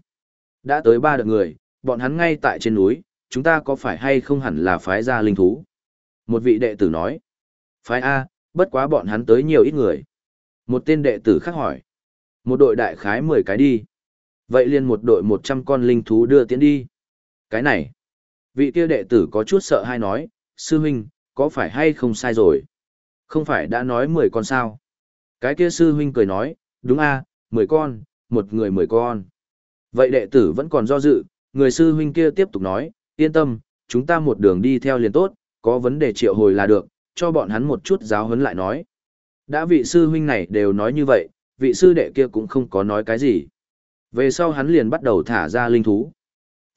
Đã tới ba đợt người, bọn hắn ngay tại trên núi, chúng ta có phải hay không hẳn là phái ra linh thú? Một vị đệ tử nói. Phái A, bất quá bọn hắn tới nhiều ít người. Một tên đệ tử khác hỏi. Một đội đại khái 10 cái đi. Vậy liền một đội 100 con linh thú đưa tiến đi. Cái này. Vị kia đệ tử có chút sợ hay nói, sư huynh, có phải hay không sai rồi? Không phải đã nói 10 con sao? Cái kia sư huynh cười nói, đúng a, 10 con, một người 10 con. Vậy đệ tử vẫn còn do dự, người sư huynh kia tiếp tục nói, yên tâm, chúng ta một đường đi theo liền tốt, có vấn đề triệu hồi là được, cho bọn hắn một chút giáo huấn lại nói. Đã vị sư huynh này đều nói như vậy, vị sư đệ kia cũng không có nói cái gì. Về sau hắn liền bắt đầu thả ra linh thú.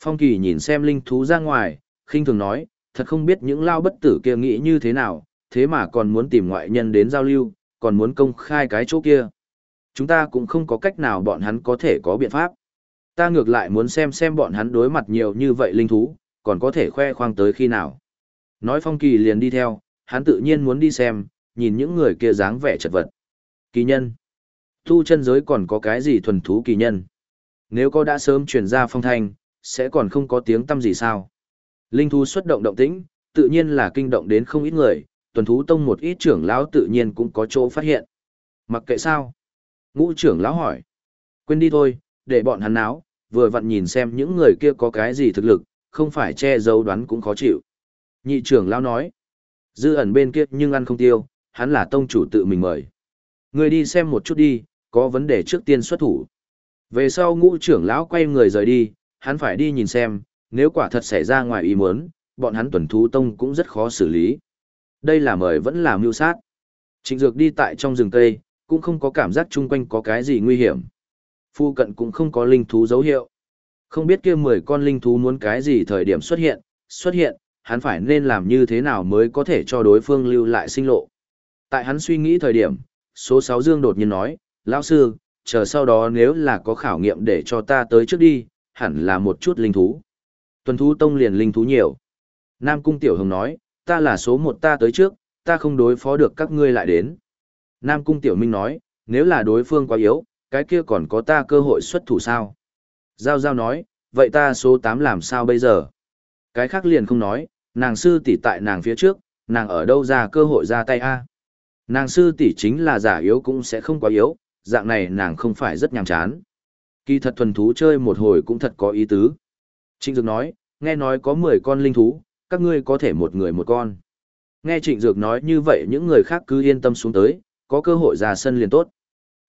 Phong Kỳ nhìn xem linh thú ra ngoài, khinh thường nói, thật không biết những lao bất tử kia nghĩ như thế nào, thế mà còn muốn tìm ngoại nhân đến giao lưu, còn muốn công khai cái chỗ kia. Chúng ta cũng không có cách nào bọn hắn có thể có biện pháp. Ta ngược lại muốn xem xem bọn hắn đối mặt nhiều như vậy linh thú, còn có thể khoe khoang tới khi nào. Nói Phong Kỳ liền đi theo, hắn tự nhiên muốn đi xem, nhìn những người kia dáng vẻ chật vật. Kỳ nhân. Tu chân giới còn có cái gì thuần thú kỳ nhân? Nếu có đã sớm truyền ra phong thanh, sẽ còn không có tiếng tâm gì sao? Linh thú xuất động động tĩnh, tự nhiên là kinh động đến không ít người, tuần thú tông một ít trưởng lão tự nhiên cũng có chỗ phát hiện. Mặc kệ sao? Ngũ trưởng lão hỏi. Quên đi thôi, để bọn hắn náo, vừa vặn nhìn xem những người kia có cái gì thực lực, không phải che giấu đoán cũng khó chịu. Nhị trưởng lão nói. Dư ẩn bên kia nhưng ăn không tiêu, hắn là tông chủ tự mình mời. Người đi xem một chút đi, có vấn đề trước tiên xuất thủ. Về sau ngũ trưởng lão quay người rời đi, hắn phải đi nhìn xem, nếu quả thật xảy ra ngoài ý muốn, bọn hắn tuần thú tông cũng rất khó xử lý. Đây là mời vẫn là mưu sát. Trịnh Dược đi tại trong rừng cây, cũng không có cảm giác chung quanh có cái gì nguy hiểm. Phu cận cũng không có linh thú dấu hiệu. Không biết kia 10 con linh thú muốn cái gì thời điểm xuất hiện, xuất hiện, hắn phải nên làm như thế nào mới có thể cho đối phương lưu lại sinh lộ. Tại hắn suy nghĩ thời điểm, số 6 Dương đột nhiên nói, lão sư, chờ sau đó nếu là có khảo nghiệm để cho ta tới trước đi, hẳn là một chút linh thú. Tuần thú tông liền linh thú nhiều. Nam Cung Tiểu Hồng nói, ta là số một ta tới trước, ta không đối phó được các ngươi lại đến. Nam Cung Tiểu Minh nói, nếu là đối phương quá yếu, cái kia còn có ta cơ hội xuất thủ sao? Giao Giao nói, vậy ta số 8 làm sao bây giờ? Cái khác liền không nói, nàng sư tỷ tại nàng phía trước, nàng ở đâu ra cơ hội ra tay a? Nàng sư tỷ chính là giả yếu cũng sẽ không quá yếu, dạng này nàng không phải rất nhàm chán. Kỳ thật thuần thú chơi một hồi cũng thật có ý tứ. Trịnh Dược nói, nghe nói có 10 con linh thú, các ngươi có thể một người một con. Nghe Trịnh Dược nói như vậy những người khác cứ yên tâm xuống tới, có cơ hội ra sân liền tốt.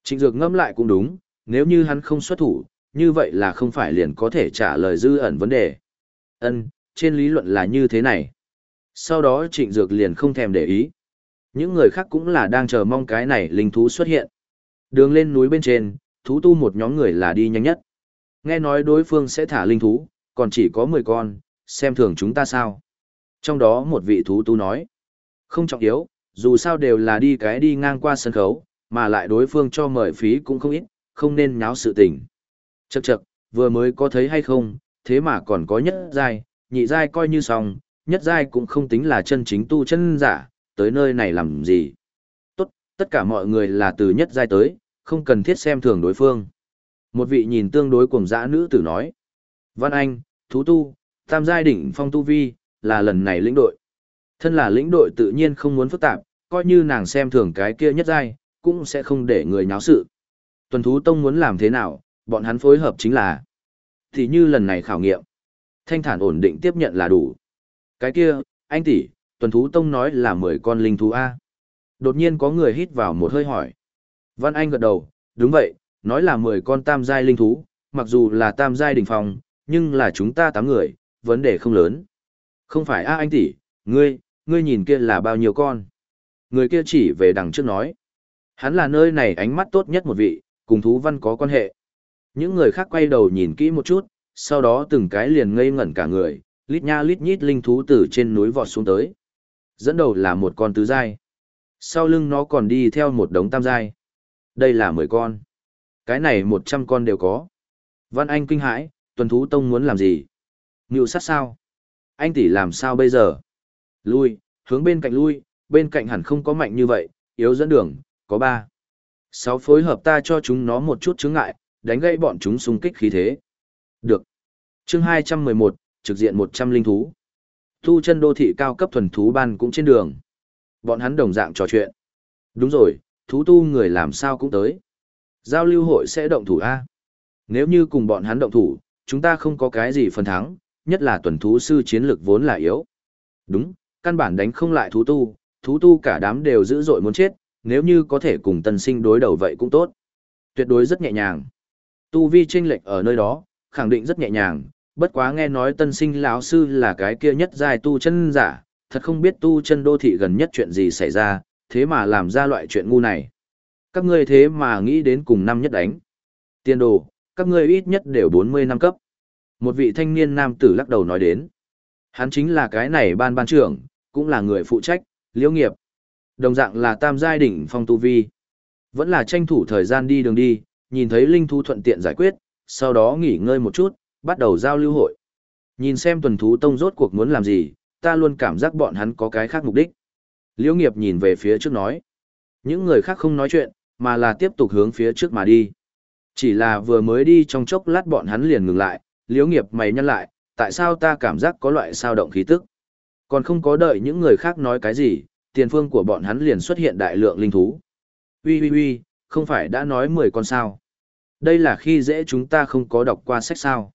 Trịnh Dược ngẫm lại cũng đúng, nếu như hắn không xuất thủ, như vậy là không phải liền có thể trả lời dư ẩn vấn đề. Ân, trên lý luận là như thế này. Sau đó Trịnh Dược liền không thèm để ý. Những người khác cũng là đang chờ mong cái này linh thú xuất hiện. Đường lên núi bên trên, thú tu một nhóm người là đi nhanh nhất. Nghe nói đối phương sẽ thả linh thú, còn chỉ có 10 con, xem thường chúng ta sao. Trong đó một vị thú tu nói, không trọng yếu, dù sao đều là đi cái đi ngang qua sân khấu, mà lại đối phương cho mời phí cũng không ít, không nên nháo sự tình. Chậc chậc, vừa mới có thấy hay không, thế mà còn có nhất giai, nhị giai coi như xong, nhất giai cũng không tính là chân chính tu chân giả, tới nơi này làm gì. Tốt, tất cả mọi người là từ nhất giai tới, không cần thiết xem thường đối phương. Một vị nhìn tương đối cuồng dã nữ tử nói. Văn Anh, Thú Tu, Tam Giai Đỉnh Phong Tu Vi, là lần này lĩnh đội. Thân là lĩnh đội tự nhiên không muốn phức tạp, coi như nàng xem thường cái kia nhất giai, cũng sẽ không để người nháo sự. Tuần Thú Tông muốn làm thế nào, bọn hắn phối hợp chính là. Thì như lần này khảo nghiệm, thanh thản ổn định tiếp nhận là đủ. Cái kia, anh tỷ, Tuần Thú Tông nói là 10 con linh thú A. Đột nhiên có người hít vào một hơi hỏi. Văn Anh gật đầu, đúng vậy, nói là 10 con tam giai linh thú, mặc dù là tam giai đỉnh phòng, nhưng là chúng ta 8 người, vấn đề không lớn. Không phải a anh tỷ, ngươi, ngươi nhìn kia là bao nhiêu con? Người kia chỉ về đằng trước nói. Hắn là nơi này ánh mắt tốt nhất một vị, cùng thú văn có quan hệ. Những người khác quay đầu nhìn kỹ một chút, sau đó từng cái liền ngây ngẩn cả người, lít nha lít nhít linh thú từ trên núi vọt xuống tới. Dẫn đầu là một con tứ giai. Sau lưng nó còn đi theo một đống tam giai. Đây là 10 con. Cái này 100 con đều có. Văn Anh kinh hãi, tuần thú tông muốn làm gì? Ngưu sát sao? Anh tỷ làm sao bây giờ? Lui, hướng bên cạnh lui, bên cạnh hẳn không có mạnh như vậy, yếu dẫn đường, có ba. Sáu phối hợp ta cho chúng nó một chút chướng ngại, đánh gãy bọn chúng xung kích khí thế. Được. Chương 211, trực diện 100 linh thú. Thu chân đô thị cao cấp thuần thú ban cũng trên đường. Bọn hắn đồng dạng trò chuyện. Đúng rồi, thú tu người làm sao cũng tới. Giao lưu hội sẽ động thủ A. Nếu như cùng bọn hắn động thủ, chúng ta không có cái gì phần thắng, nhất là tuần thú sư chiến lực vốn là yếu. Đúng, căn bản đánh không lại thú tu, thú tu cả đám đều dữ dội muốn chết, nếu như có thể cùng tân sinh đối đầu vậy cũng tốt. Tuyệt đối rất nhẹ nhàng. Tu vi chênh lệch ở nơi đó, khẳng định rất nhẹ nhàng, bất quá nghe nói tân sinh lão sư là cái kia nhất giai tu chân giả, thật không biết tu chân đô thị gần nhất chuyện gì xảy ra, thế mà làm ra loại chuyện ngu này. Các ngươi thế mà nghĩ đến cùng năm nhất đánh. Tiên đồ, các ngươi ít nhất đều 40 năm cấp. Một vị thanh niên nam tử lắc đầu nói đến. Hắn chính là cái này ban ban trưởng, cũng là người phụ trách, liễu nghiệp. Đồng dạng là tam giai đỉnh phong tu vi. Vẫn là tranh thủ thời gian đi đường đi, nhìn thấy linh thú thuận tiện giải quyết, sau đó nghỉ ngơi một chút, bắt đầu giao lưu hội. Nhìn xem tuần thú tông rốt cuộc muốn làm gì, ta luôn cảm giác bọn hắn có cái khác mục đích. Liễu nghiệp nhìn về phía trước nói. Những người khác không nói chuyện, mà là tiếp tục hướng phía trước mà đi. Chỉ là vừa mới đi trong chốc lát bọn hắn liền ngừng lại, liễu nghiệp mày nhăn lại, tại sao ta cảm giác có loại sao động khí tức. Còn không có đợi những người khác nói cái gì, tiền phương của bọn hắn liền xuất hiện đại lượng linh thú. Ui ui ui, không phải đã nói 10 con sao. Đây là khi dễ chúng ta không có đọc qua sách sao.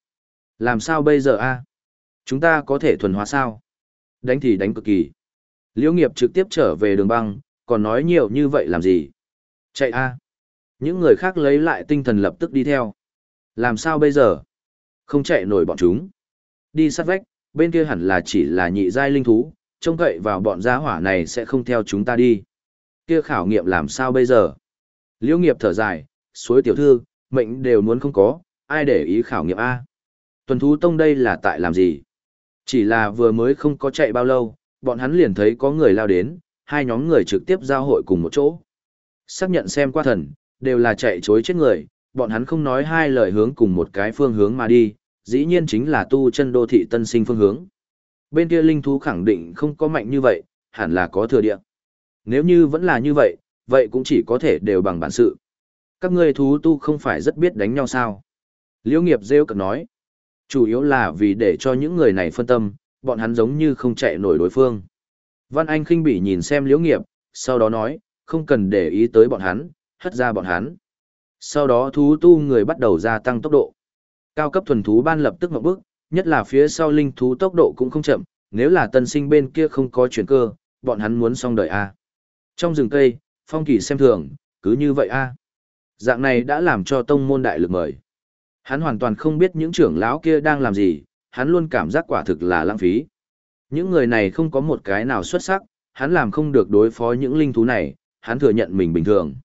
Làm sao bây giờ a? Chúng ta có thể thuần hóa sao? Đánh thì đánh cực kỳ. Liễu nghiệp trực tiếp trở về đường băng, còn nói nhiều như vậy làm gì? Chạy a! Những người khác lấy lại tinh thần lập tức đi theo. Làm sao bây giờ? Không chạy nổi bọn chúng. Đi sát vách, bên kia hẳn là chỉ là nhị giai linh thú, trông cậy vào bọn gia hỏa này sẽ không theo chúng ta đi. Kia khảo nghiệm làm sao bây giờ? Liễu nghiệp thở dài, suối tiểu thư, mệnh đều muốn không có, ai để ý khảo nghiệm A. Tuần thú tông đây là tại làm gì? Chỉ là vừa mới không có chạy bao lâu, bọn hắn liền thấy có người lao đến, hai nhóm người trực tiếp giao hội cùng một chỗ. Xác nhận xem qua thần, đều là chạy chối chết người, bọn hắn không nói hai lời hướng cùng một cái phương hướng mà đi, dĩ nhiên chính là tu chân đô thị tân sinh phương hướng. Bên kia linh thú khẳng định không có mạnh như vậy, hẳn là có thừa địa. Nếu như vẫn là như vậy, vậy cũng chỉ có thể đều bằng bản sự. Các ngươi thú tu không phải rất biết đánh nhau sao? Liễu nghiệp rêu cực nói. Chủ yếu là vì để cho những người này phân tâm, bọn hắn giống như không chạy nổi đối phương. Văn Anh khinh bỉ nhìn xem liễu nghiệp, sau đó nói, không cần để ý tới bọn hắn, hất ra bọn hắn. Sau đó thú tu người bắt đầu gia tăng tốc độ. Cao cấp thuần thú ban lập tức một bước, nhất là phía sau linh thú tốc độ cũng không chậm, nếu là tân sinh bên kia không có chuyển cơ, bọn hắn muốn xong đời A. Trong rừng cây, phong kỳ xem thường, cứ như vậy A. Dạng này đã làm cho tông môn đại lực mời. Hắn hoàn toàn không biết những trưởng lão kia đang làm gì, hắn luôn cảm giác quả thực là lãng phí. Những người này không có một cái nào xuất sắc, hắn làm không được đối phó những linh thú này, hắn thừa nhận mình bình thường.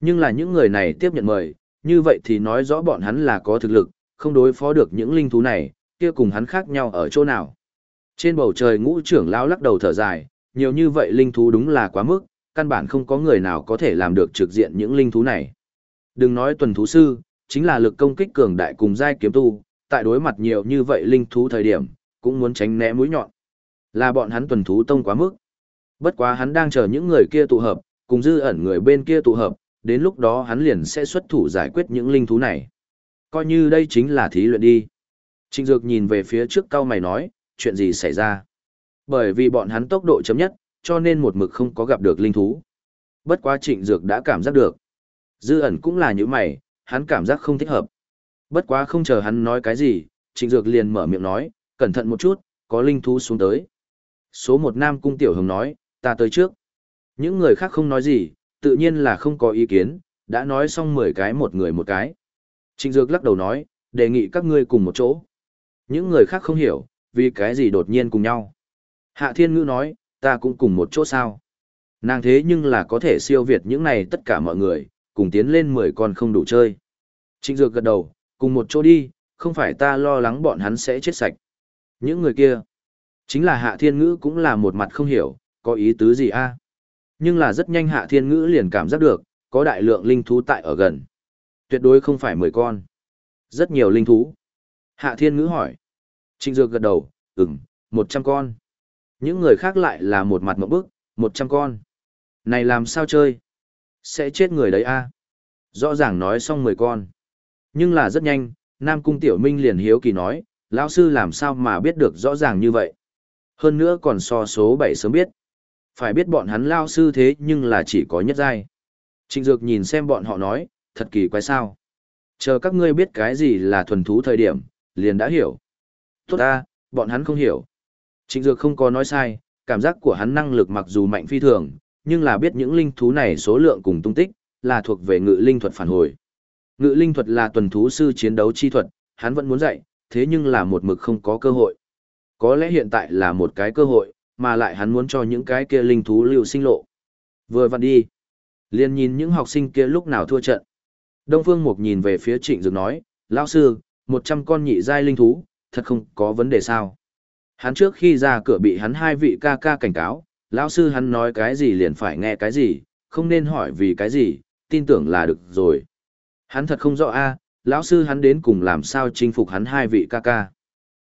Nhưng là những người này tiếp nhận mời, như vậy thì nói rõ bọn hắn là có thực lực, không đối phó được những linh thú này, kia cùng hắn khác nhau ở chỗ nào. Trên bầu trời ngũ trưởng lão lắc đầu thở dài, nhiều như vậy linh thú đúng là quá mức, căn bản không có người nào có thể làm được trực diện những linh thú này. Đừng nói tuần thú sư, chính là lực công kích cường đại cùng giai kiếm tu, tại đối mặt nhiều như vậy linh thú thời điểm, cũng muốn tránh né mũi nhọn. Là bọn hắn tuần thú tông quá mức. Bất quá hắn đang chờ những người kia tụ hợp, cùng dư ẩn người bên kia tụ hợp, đến lúc đó hắn liền sẽ xuất thủ giải quyết những linh thú này. Coi như đây chính là thí luyện đi. Trịnh Dược nhìn về phía trước cao mày nói, chuyện gì xảy ra? Bởi vì bọn hắn tốc độ chấm nhất, cho nên một mực không có gặp được linh thú. Bất quá Trịnh Dược đã cảm giác được. Dư ẩn cũng là như mày, hắn cảm giác không thích hợp. Bất quá không chờ hắn nói cái gì, Trịnh Dược liền mở miệng nói, cẩn thận một chút, có linh thú xuống tới. Số một nam cung tiểu hồng nói, ta tới trước. Những người khác không nói gì, tự nhiên là không có ý kiến, đã nói xong 10 cái một người một cái. Trịnh Dược lắc đầu nói, đề nghị các ngươi cùng một chỗ. Những người khác không hiểu, vì cái gì đột nhiên cùng nhau. Hạ Thiên Ngữ nói, ta cũng cùng một chỗ sao. Nàng thế nhưng là có thể siêu việt những này tất cả mọi người, cùng tiến lên 10 con không đủ chơi. Trịnh Dược gật đầu, cùng một chỗ đi, không phải ta lo lắng bọn hắn sẽ chết sạch. Những người kia, chính là Hạ Thiên Ngữ cũng là một mặt không hiểu, có ý tứ gì a? Nhưng là rất nhanh Hạ Thiên Ngữ liền cảm giác được, có đại lượng linh thú tại ở gần. Tuyệt đối không phải 10 con. Rất nhiều linh thú. Hạ Thiên Ngữ hỏi. Trịnh Dược gật đầu, ừm, 100 con. Những người khác lại là một mặt một bức, 100 con. Này làm sao chơi? Sẽ chết người đấy a Rõ ràng nói xong 10 con. Nhưng là rất nhanh, Nam Cung Tiểu Minh liền hiếu kỳ nói, lão sư làm sao mà biết được rõ ràng như vậy. Hơn nữa còn so số 7 sớm biết. Phải biết bọn hắn lao sư thế nhưng là chỉ có nhất giai. Trịnh Dược nhìn xem bọn họ nói, thật kỳ quái sao. Chờ các ngươi biết cái gì là thuần thú thời điểm, liền đã hiểu. Tốt ta, bọn hắn không hiểu. Trịnh Dược không có nói sai, cảm giác của hắn năng lực mặc dù mạnh phi thường, nhưng là biết những linh thú này số lượng cùng tung tích, là thuộc về ngự linh thuật phản hồi. Ngự linh thuật là tuần thú sư chiến đấu chi thuật, hắn vẫn muốn dạy, thế nhưng là một mực không có cơ hội. Có lẽ hiện tại là một cái cơ hội, mà lại hắn muốn cho những cái kia linh thú lưu sinh lộ. Vừa vặn đi. liền nhìn những học sinh kia lúc nào thua trận. Đông Phương Mục nhìn về phía Trịnh Dược nói, lão sư, 100 con nhị giai linh thú, thật không có vấn đề sao. Hắn trước khi ra cửa bị hắn hai vị ca ca cảnh cáo, lão sư hắn nói cái gì liền phải nghe cái gì, không nên hỏi vì cái gì, tin tưởng là được rồi. Hắn thật không rõ a, lão sư hắn đến cùng làm sao chinh phục hắn hai vị ca ca.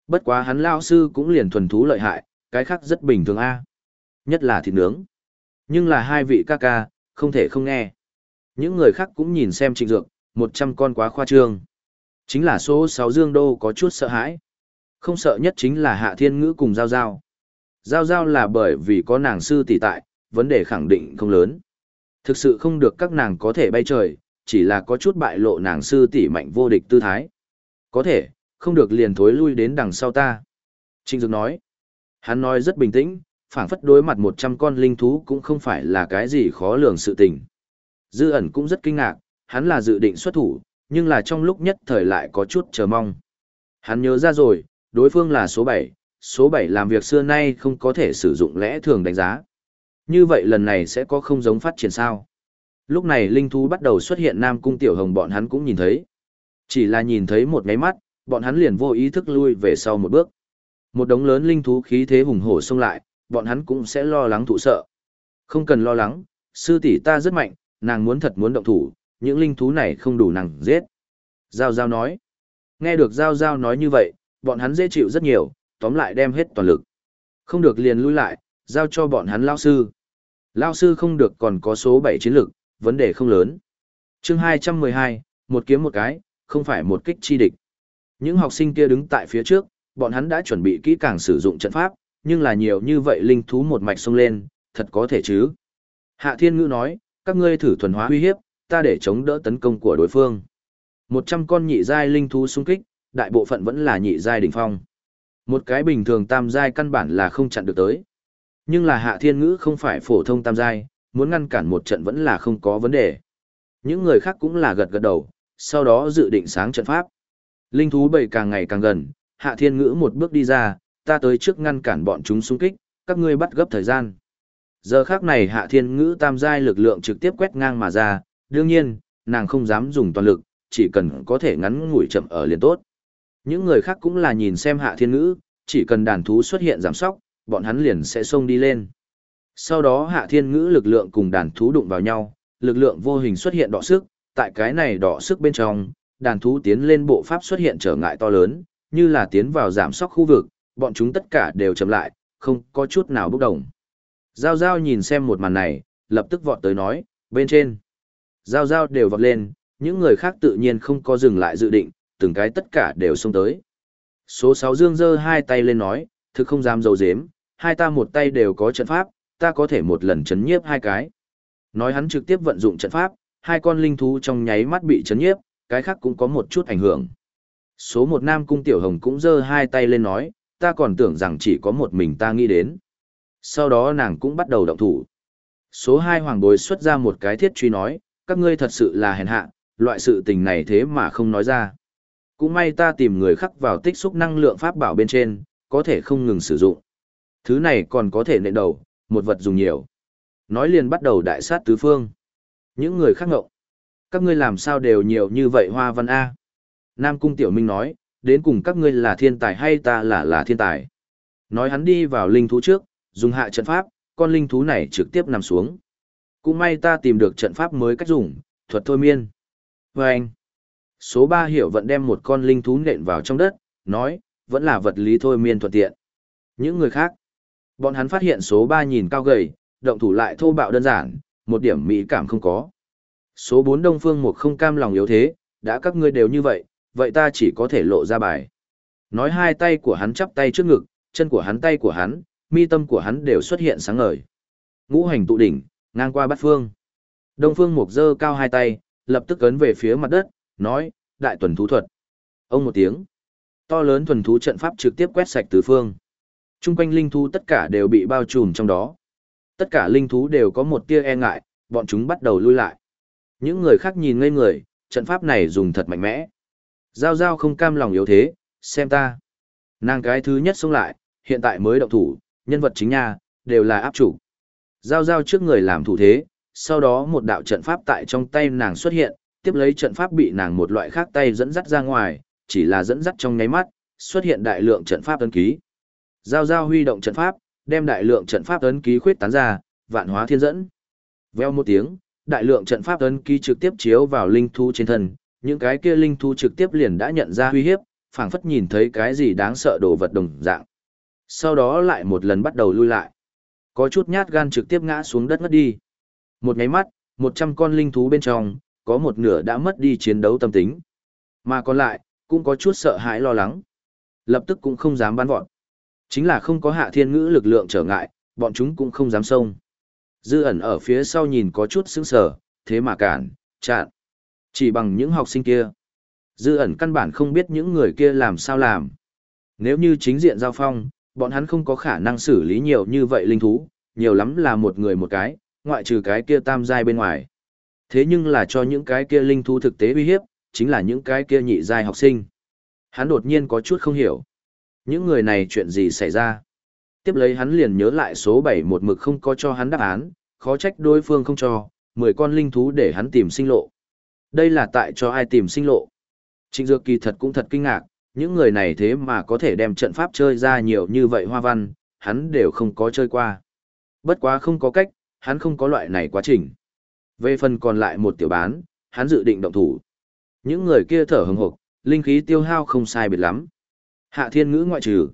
Bất quá hắn lão sư cũng liền thuần thú lợi hại, cái khác rất bình thường a. Nhất là thịt nướng. Nhưng là hai vị ca ca, không thể không nghe. Những người khác cũng nhìn xem trịnh dược, một trăm con quá khoa trương. Chính là số sáu dương đô có chút sợ hãi. Không sợ nhất chính là hạ thiên ngữ cùng giao giao. Giao giao là bởi vì có nàng sư tỷ tại, vấn đề khẳng định không lớn. Thực sự không được các nàng có thể bay trời, chỉ là có chút bại lộ nàng sư tỷ mạnh vô địch tư thái. Có thể, không được liền thối lui đến đằng sau ta. Trịnh Dược nói. Hắn nói rất bình tĩnh, phảng phất đối mặt 100 con linh thú cũng không phải là cái gì khó lường sự tình. Dư ẩn cũng rất kinh ngạc, hắn là dự định xuất thủ, nhưng là trong lúc nhất thời lại có chút chờ mong. Hắn nhớ ra rồi, đối phương là số 7, số 7 làm việc xưa nay không có thể sử dụng lẽ thường đánh giá. Như vậy lần này sẽ có không giống phát triển sao? Lúc này linh thú bắt đầu xuất hiện Nam Cung Tiểu Hồng bọn hắn cũng nhìn thấy. Chỉ là nhìn thấy một ngáy mắt, bọn hắn liền vô ý thức lui về sau một bước. Một đống lớn linh thú khí thế hùng hổ xông lại, bọn hắn cũng sẽ lo lắng thụ sợ. Không cần lo lắng, sư tỷ ta rất mạnh, nàng muốn thật muốn động thủ, những linh thú này không đủ nàng giết. Giao Giao nói. Nghe được Giao Giao nói như vậy, bọn hắn dễ chịu rất nhiều, tóm lại đem hết toàn lực. Không được liền lui lại, giao cho bọn hắn lao sư. Lao sư không được còn có số 7 chiến lực, vấn đề không lớn. chương 212, một kiếm một cái, không phải một kích chi địch. Những học sinh kia đứng tại phía trước, bọn hắn đã chuẩn bị kỹ càng sử dụng trận pháp, nhưng là nhiều như vậy linh thú một mạch xông lên, thật có thể chứ. Hạ Thiên Ngữ nói, các ngươi thử thuần hóa uy hiếp, ta để chống đỡ tấn công của đối phương. 100 con nhị giai linh thú xung kích, đại bộ phận vẫn là nhị giai đỉnh phong. Một cái bình thường tam giai căn bản là không chặn được tới. Nhưng là Hạ Thiên Ngữ không phải phổ thông tam giai, muốn ngăn cản một trận vẫn là không có vấn đề. Những người khác cũng là gật gật đầu, sau đó dự định sáng trận pháp. Linh thú bầy càng ngày càng gần, Hạ Thiên Ngữ một bước đi ra, ta tới trước ngăn cản bọn chúng xung kích, các ngươi bắt gấp thời gian. Giờ khác này Hạ Thiên Ngữ tam giai lực lượng trực tiếp quét ngang mà ra, đương nhiên, nàng không dám dùng toàn lực, chỉ cần có thể ngắn ngủi chậm ở liền tốt. Những người khác cũng là nhìn xem Hạ Thiên Ngữ, chỉ cần đàn thú xuất hiện giảm sóc, bọn hắn liền sẽ xông đi lên. Sau đó Hạ Thiên Ngữ lực lượng cùng đàn thú đụng vào nhau, lực lượng vô hình xuất hiện đọ sức, tại cái này đọ sức bên trong, đàn thú tiến lên bộ pháp xuất hiện trở ngại to lớn, như là tiến vào giảm sóc khu vực, bọn chúng tất cả đều chậm lại, không có chút nào bốc đồng. Giao Giao nhìn xem một màn này, lập tức vọt tới nói, bên trên. Giao Giao đều vọt lên, những người khác tự nhiên không có dừng lại dự định, từng cái tất cả đều xông tới. Số 6 Dương giơ hai tay lên nói, thực không dám dầu dếm, hai ta một tay đều có trận pháp, ta có thể một lần chấn nhiếp hai cái. Nói hắn trực tiếp vận dụng trận pháp, hai con linh thú trong nháy mắt bị chấn nhiếp, cái khác cũng có một chút ảnh hưởng. Số một nam cung tiểu hồng cũng giơ hai tay lên nói, ta còn tưởng rằng chỉ có một mình ta nghĩ đến. Sau đó nàng cũng bắt đầu động thủ. Số hai hoàng bối xuất ra một cái thiết truy nói, các ngươi thật sự là hèn hạ, loại sự tình này thế mà không nói ra. Cũng may ta tìm người khắc vào tích xúc năng lượng pháp bảo bên trên, có thể không ngừng sử dụng. Thứ này còn có thể nện đầu, một vật dùng nhiều. Nói liền bắt đầu đại sát tứ phương. Những người khác ngộng. Các ngươi làm sao đều nhiều như vậy hoa văn A. Nam Cung Tiểu Minh nói, đến cùng các ngươi là thiên tài hay ta là là thiên tài. Nói hắn đi vào linh thú trước, dùng hạ trận pháp, con linh thú này trực tiếp nằm xuống. Cũng may ta tìm được trận pháp mới cách dùng, thuật thôi miên. Và anh, số 3 hiểu vận đem một con linh thú nện vào trong đất, nói, vẫn là vật lý thôi miên thuận tiện. Những người khác, bọn hắn phát hiện số 3 nhìn cao gầy, động thủ lại thô bạo đơn giản, một điểm mỹ cảm không có. Số 4 Đông Phương một không cam lòng yếu thế, đã các ngươi đều như vậy, vậy ta chỉ có thể lộ ra bài. Nói hai tay của hắn chắp tay trước ngực, chân của hắn tay của hắn, mi tâm của hắn đều xuất hiện sáng ngời. Ngũ hành tụ đỉnh, ngang qua bát phương. Đông Phương Mục giơ cao hai tay, lập tức ấn về phía mặt đất, nói, đại tuần thú thuật. Ông một tiếng. To lớn thuần thú trận pháp trực tiếp quét sạch tứ phương. Trung quanh linh thú tất cả đều bị bao trùm trong đó. Tất cả linh thú đều có một tia e ngại, bọn chúng bắt đầu lui lại. Những người khác nhìn ngây người, trận pháp này dùng thật mạnh mẽ. Giao giao không cam lòng yếu thế, xem ta. Nàng cái thứ nhất xông lại, hiện tại mới động thủ, nhân vật chính nha, đều là áp chủ. Giao giao trước người làm thủ thế, sau đó một đạo trận pháp tại trong tay nàng xuất hiện, tiếp lấy trận pháp bị nàng một loại khác tay dẫn dắt ra ngoài, chỉ là dẫn dắt trong nháy mắt, xuất hiện đại lượng trận pháp ấn ký. Giao giao huy động trận pháp, đem đại lượng trận pháp ấn ký khuyết tán ra, vạn hóa thiên dẫn. Veo một tiếng, đại lượng trận pháp ấn ký trực tiếp chiếu vào linh thú trên thân, những cái kia linh thú trực tiếp liền đã nhận ra uy hiếp, phảng phất nhìn thấy cái gì đáng sợ đồ vật đồng dạng. Sau đó lại một lần bắt đầu lui lại. Có chút nhát gan trực tiếp ngã xuống đất ngất đi. Một nháy mắt, một trăm con linh thú bên trong, có một nửa đã mất đi chiến đấu tâm tính. Mà còn lại, cũng có chút sợ hãi lo lắng. Lập tức cũng không dám bắn vọt. Chính là không có hạ thiên ngữ lực lượng trở ngại, bọn chúng cũng không dám xông. Dư ẩn ở phía sau nhìn có chút sững sờ, thế mà cản, chặn. Chỉ bằng những học sinh kia. Dư ẩn căn bản không biết những người kia làm sao làm. Nếu như chính diện giao phong, bọn hắn không có khả năng xử lý nhiều như vậy linh thú, nhiều lắm là một người một cái, ngoại trừ cái kia tam giai bên ngoài. Thế nhưng là cho những cái kia linh thú thực tế uy hiếp, chính là những cái kia nhị giai học sinh. Hắn đột nhiên có chút không hiểu. Những người này chuyện gì xảy ra? Tiếp lấy hắn liền nhớ lại số 7 một mực không có cho hắn đáp án, khó trách đối phương không cho, 10 con linh thú để hắn tìm sinh lộ. Đây là tại cho ai tìm sinh lộ. Trịnh Dược kỳ thật cũng thật kinh ngạc, những người này thế mà có thể đem trận pháp chơi ra nhiều như vậy hoa văn, hắn đều không có chơi qua. Bất quá không có cách, hắn không có loại này quá trình. Về phần còn lại một tiểu bán, hắn dự định động thủ. Những người kia thở hừng hực, linh khí tiêu hao không sai biệt lắm. Hạ thiên ngữ ngoại trừ.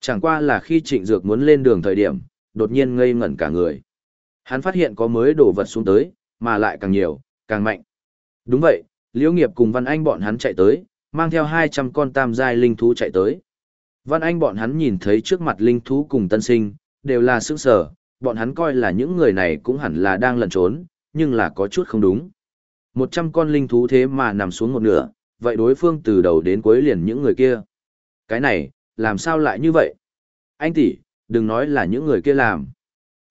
Chẳng qua là khi trịnh dược muốn lên đường thời điểm, đột nhiên ngây ngẩn cả người. Hắn phát hiện có mới đổ vật xuống tới, mà lại càng nhiều, càng mạnh. Đúng vậy, Liễu Nghiệp cùng Văn Anh bọn hắn chạy tới, mang theo 200 con tam giai linh thú chạy tới. Văn Anh bọn hắn nhìn thấy trước mặt linh thú cùng tân sinh, đều là sức sở, bọn hắn coi là những người này cũng hẳn là đang lẩn trốn, nhưng là có chút không đúng. 100 con linh thú thế mà nằm xuống một nửa, vậy đối phương từ đầu đến cuối liền những người kia. Cái này, làm sao lại như vậy? Anh tỷ, đừng nói là những người kia làm.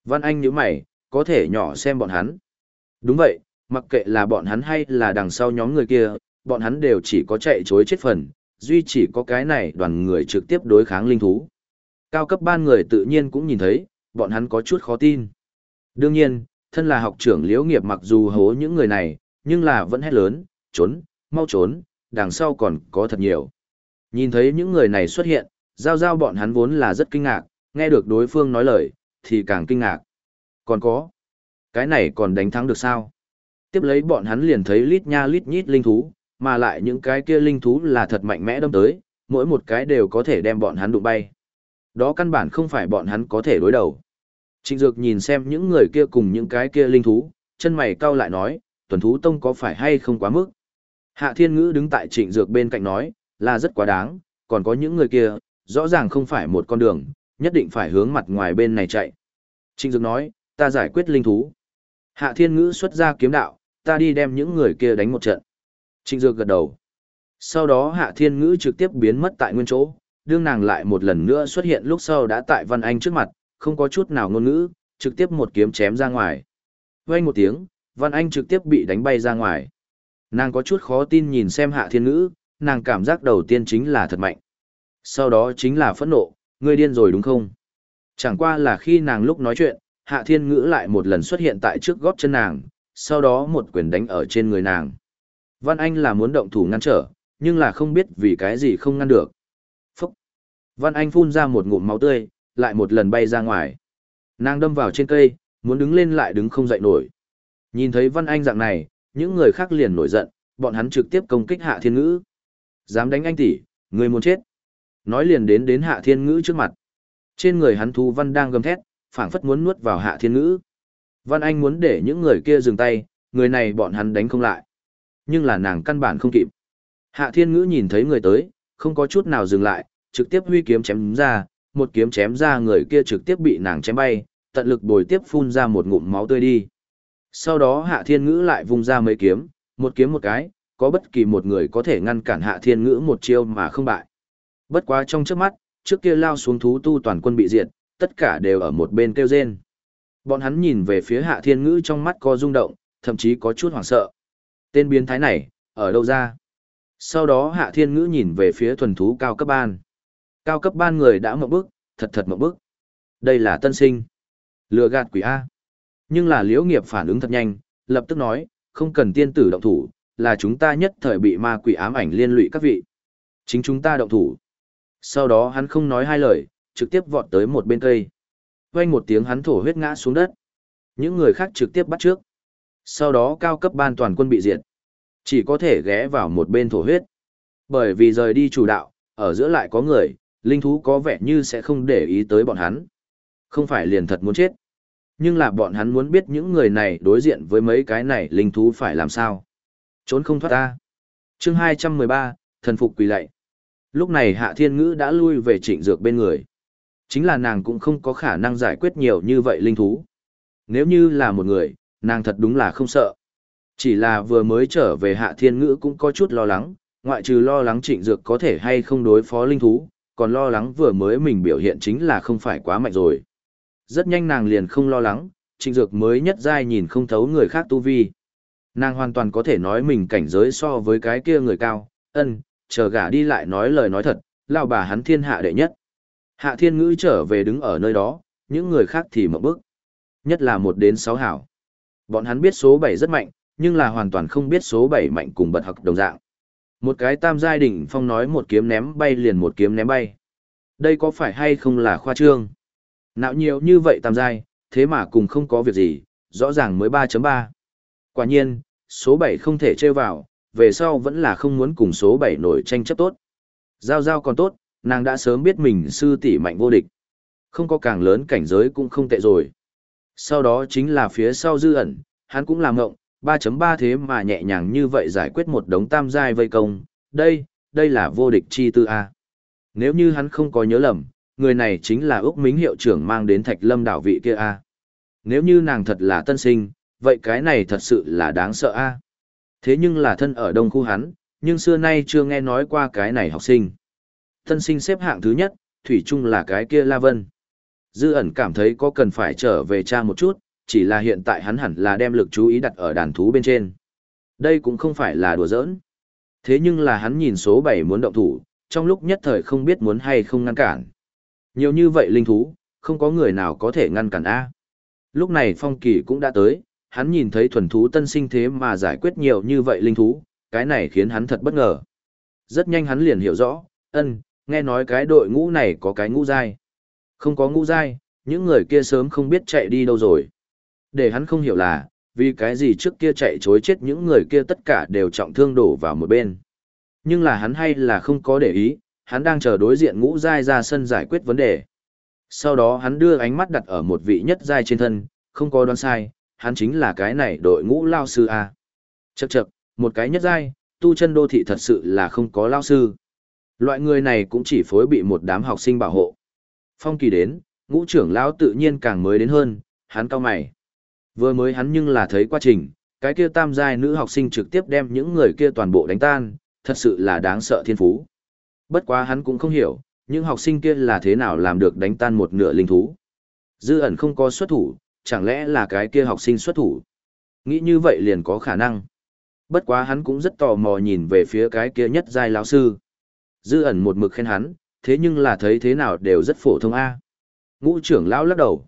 Văn Anh nhíu mày, có thể nhỏ xem bọn hắn. Đúng vậy, mặc kệ là bọn hắn hay là đằng sau nhóm người kia, bọn hắn đều chỉ có chạy chối chết phần, duy chỉ có cái này đoàn người trực tiếp đối kháng linh thú. Cao cấp ban người tự nhiên cũng nhìn thấy, bọn hắn có chút khó tin. Đương nhiên, thân là học trưởng liễu nghiệp mặc dù hố những người này, nhưng là vẫn hét lớn, trốn, mau trốn, đằng sau còn có thật nhiều. Nhìn thấy những người này xuất hiện, giao giao bọn hắn vốn là rất kinh ngạc, nghe được đối phương nói lời, thì càng kinh ngạc. Còn có, cái này còn đánh thắng được sao? Tiếp lấy bọn hắn liền thấy lít nha lít nhít linh thú, mà lại những cái kia linh thú là thật mạnh mẽ đâm tới, mỗi một cái đều có thể đem bọn hắn đụng bay. Đó căn bản không phải bọn hắn có thể đối đầu. Trịnh Dược nhìn xem những người kia cùng những cái kia linh thú, chân mày cau lại nói, tuần thú tông có phải hay không quá mức. Hạ Thiên Ngữ đứng tại Trịnh Dược bên cạnh nói, là rất quá đáng, còn có những người kia, rõ ràng không phải một con đường, nhất định phải hướng mặt ngoài bên này chạy. Trịnh Dược nói, ta giải quyết linh thú. Hạ Thiên Ngữ xuất ra kiếm đạo, ta đi đem những người kia đánh một trận. Trịnh Dược gật đầu. Sau đó Hạ Thiên Ngữ trực tiếp biến mất tại nguyên chỗ, đương nàng lại một lần nữa xuất hiện lúc sau đã tại Văn Anh trước mặt, không có chút nào ngôn ngữ, trực tiếp một kiếm chém ra ngoài. Vang một tiếng, Văn Anh trực tiếp bị đánh bay ra ngoài. Nàng có chút khó tin nhìn xem Hạ Thiên Ngữ, nàng cảm giác đầu tiên chính là thật mạnh. Sau đó chính là phẫn nộ, ngươi điên rồi đúng không? Chẳng qua là khi nàng lúc nói chuyện, Hạ Thiên Ngữ lại một lần xuất hiện tại trước gót chân nàng, sau đó một quyền đánh ở trên người nàng. Văn Anh là muốn động thủ ngăn trở, nhưng là không biết vì cái gì không ngăn được. Phúc! Văn Anh phun ra một ngụm máu tươi, lại một lần bay ra ngoài. Nàng đâm vào trên cây, muốn đứng lên lại đứng không dậy nổi. Nhìn thấy Văn Anh dạng này, những người khác liền nổi giận, bọn hắn trực tiếp công kích Hạ Thiên Ngữ. Dám đánh anh tỷ, người muốn chết. Nói liền đến đến Hạ Thiên Ngữ trước mặt. Trên người hắn thu văn đang gầm thét, phảng phất muốn nuốt vào Hạ Thiên Ngữ. Văn Anh muốn để những người kia dừng tay, người này bọn hắn đánh không lại. Nhưng là nàng căn bản không kịp. Hạ Thiên Ngữ nhìn thấy người tới, không có chút nào dừng lại, trực tiếp huy kiếm chém ra, một kiếm chém ra người kia trực tiếp bị nàng chém bay, tận lực bồi tiếp phun ra một ngụm máu tươi đi. Sau đó Hạ Thiên Ngữ lại vung ra mấy kiếm, một kiếm một cái, có bất kỳ một người có thể ngăn cản Hạ Thiên Ngữ một chiêu mà không bại. Bất quá trong trước mắt, trước kia lao xuống thú tu toàn quân bị diệt, tất cả đều ở một bên kêu rên. Bọn hắn nhìn về phía Hạ Thiên Ngữ trong mắt có rung động, thậm chí có chút hoảng sợ. Tên biến thái này, ở đâu ra? Sau đó Hạ Thiên Ngữ nhìn về phía thuần thú cao cấp ban. Cao cấp ban người đã mộng bức, thật thật mộng bức. Đây là tân sinh. Lừa gạt quỷ A. Nhưng là liễu nghiệp phản ứng thật nhanh, lập tức nói, không cần tiên tử động thủ, là chúng ta nhất thời bị ma quỷ ám ảnh liên lụy các vị. Chính chúng ta động thủ. Sau đó hắn không nói hai lời, trực tiếp vọt tới một bên cây. Quanh một tiếng hắn thổ huyết ngã xuống đất. Những người khác trực tiếp bắt trước. Sau đó cao cấp ban toàn quân bị diệt. Chỉ có thể ghé vào một bên thổ huyết. Bởi vì rời đi chủ đạo, ở giữa lại có người, linh thú có vẻ như sẽ không để ý tới bọn hắn. Không phải liền thật muốn chết. Nhưng là bọn hắn muốn biết những người này đối diện với mấy cái này linh thú phải làm sao. Trốn không thoát ta. chương 213, thần phục quỳ lạy. Lúc này Hạ Thiên Ngữ đã lui về trịnh dược bên người. Chính là nàng cũng không có khả năng giải quyết nhiều như vậy linh thú. Nếu như là một người, nàng thật đúng là không sợ. Chỉ là vừa mới trở về Hạ Thiên Ngữ cũng có chút lo lắng, ngoại trừ lo lắng trịnh dược có thể hay không đối phó linh thú, còn lo lắng vừa mới mình biểu hiện chính là không phải quá mạnh rồi. Rất nhanh nàng liền không lo lắng, trịnh dược mới nhất giai nhìn không thấu người khác tu vi. Nàng hoàn toàn có thể nói mình cảnh giới so với cái kia người cao, ân, chờ gả đi lại nói lời nói thật, lão bà hắn thiên hạ đệ nhất. Hạ thiên ngữ trở về đứng ở nơi đó, những người khác thì mở bức. Nhất là một đến sáu hảo. Bọn hắn biết số 7 rất mạnh, nhưng là hoàn toàn không biết số 7 mạnh cùng bật học đồng dạng. Một cái tam giai đỉnh phong nói một kiếm ném bay liền một kiếm ném bay. Đây có phải hay không là khoa trương? Nạo nhiều như vậy tam giai, thế mà cùng không có việc gì, rõ ràng mới 3.3. Quả nhiên, số 7 không thể trêu vào, về sau vẫn là không muốn cùng số 7 nổi tranh chấp tốt. Giao giao còn tốt, nàng đã sớm biết mình sư tỷ mạnh vô địch. Không có càng lớn cảnh giới cũng không tệ rồi. Sau đó chính là phía sau dư ẩn, hắn cũng làm ngộng, 3.3 thế mà nhẹ nhàng như vậy giải quyết một đống tam giai vây công, đây, đây là vô địch chi tư A. Nếu như hắn không có nhớ lầm, người này chính là Úc Mính hiệu trưởng mang đến Thạch Lâm đảo vị kia A. Nếu như nàng thật là tân sinh, vậy cái này thật sự là đáng sợ A. Thế nhưng là thân ở đông khu hắn, nhưng xưa nay chưa nghe nói qua cái này học sinh. Tân sinh xếp hạng thứ nhất, Thủy chung là cái kia La Vân. Dư ẩn cảm thấy có cần phải trở về cha một chút, chỉ là hiện tại hắn hẳn là đem lực chú ý đặt ở đàn thú bên trên. Đây cũng không phải là đùa giỡn. Thế nhưng là hắn nhìn số 7 muốn động thủ, trong lúc nhất thời không biết muốn hay không ngăn cản. Nhiều như vậy linh thú, không có người nào có thể ngăn cản A. Lúc này phong kỳ cũng đã tới, hắn nhìn thấy thuần thú tân sinh thế mà giải quyết nhiều như vậy linh thú, cái này khiến hắn thật bất ngờ. Rất nhanh hắn liền hiểu rõ, ân, nghe nói cái đội ngũ này có cái ngũ dai. Không có ngũ giai, những người kia sớm không biết chạy đi đâu rồi. Để hắn không hiểu là, vì cái gì trước kia chạy chối chết những người kia tất cả đều trọng thương đổ vào một bên. Nhưng là hắn hay là không có để ý, hắn đang chờ đối diện ngũ giai ra sân giải quyết vấn đề. Sau đó hắn đưa ánh mắt đặt ở một vị nhất giai trên thân, không có đoán sai, hắn chính là cái này đội ngũ lao sư A. Chậc chậc, một cái nhất giai, tu chân đô thị thật sự là không có lao sư. Loại người này cũng chỉ phối bị một đám học sinh bảo hộ. Phong kỳ đến, ngũ trưởng lão tự nhiên càng mới đến hơn, hắn cao mày. Vừa mới hắn nhưng là thấy quá trình, cái kia tam giai nữ học sinh trực tiếp đem những người kia toàn bộ đánh tan, thật sự là đáng sợ thiên phú. Bất quá hắn cũng không hiểu, những học sinh kia là thế nào làm được đánh tan một nửa linh thú. Dư ẩn không có xuất thủ, chẳng lẽ là cái kia học sinh xuất thủ. Nghĩ như vậy liền có khả năng. Bất quá hắn cũng rất tò mò nhìn về phía cái kia nhất giai lão sư. Dư ẩn một mực khen hắn, thế nhưng là thấy thế nào đều rất phổ thông a. Ngũ trưởng lão lắc đầu.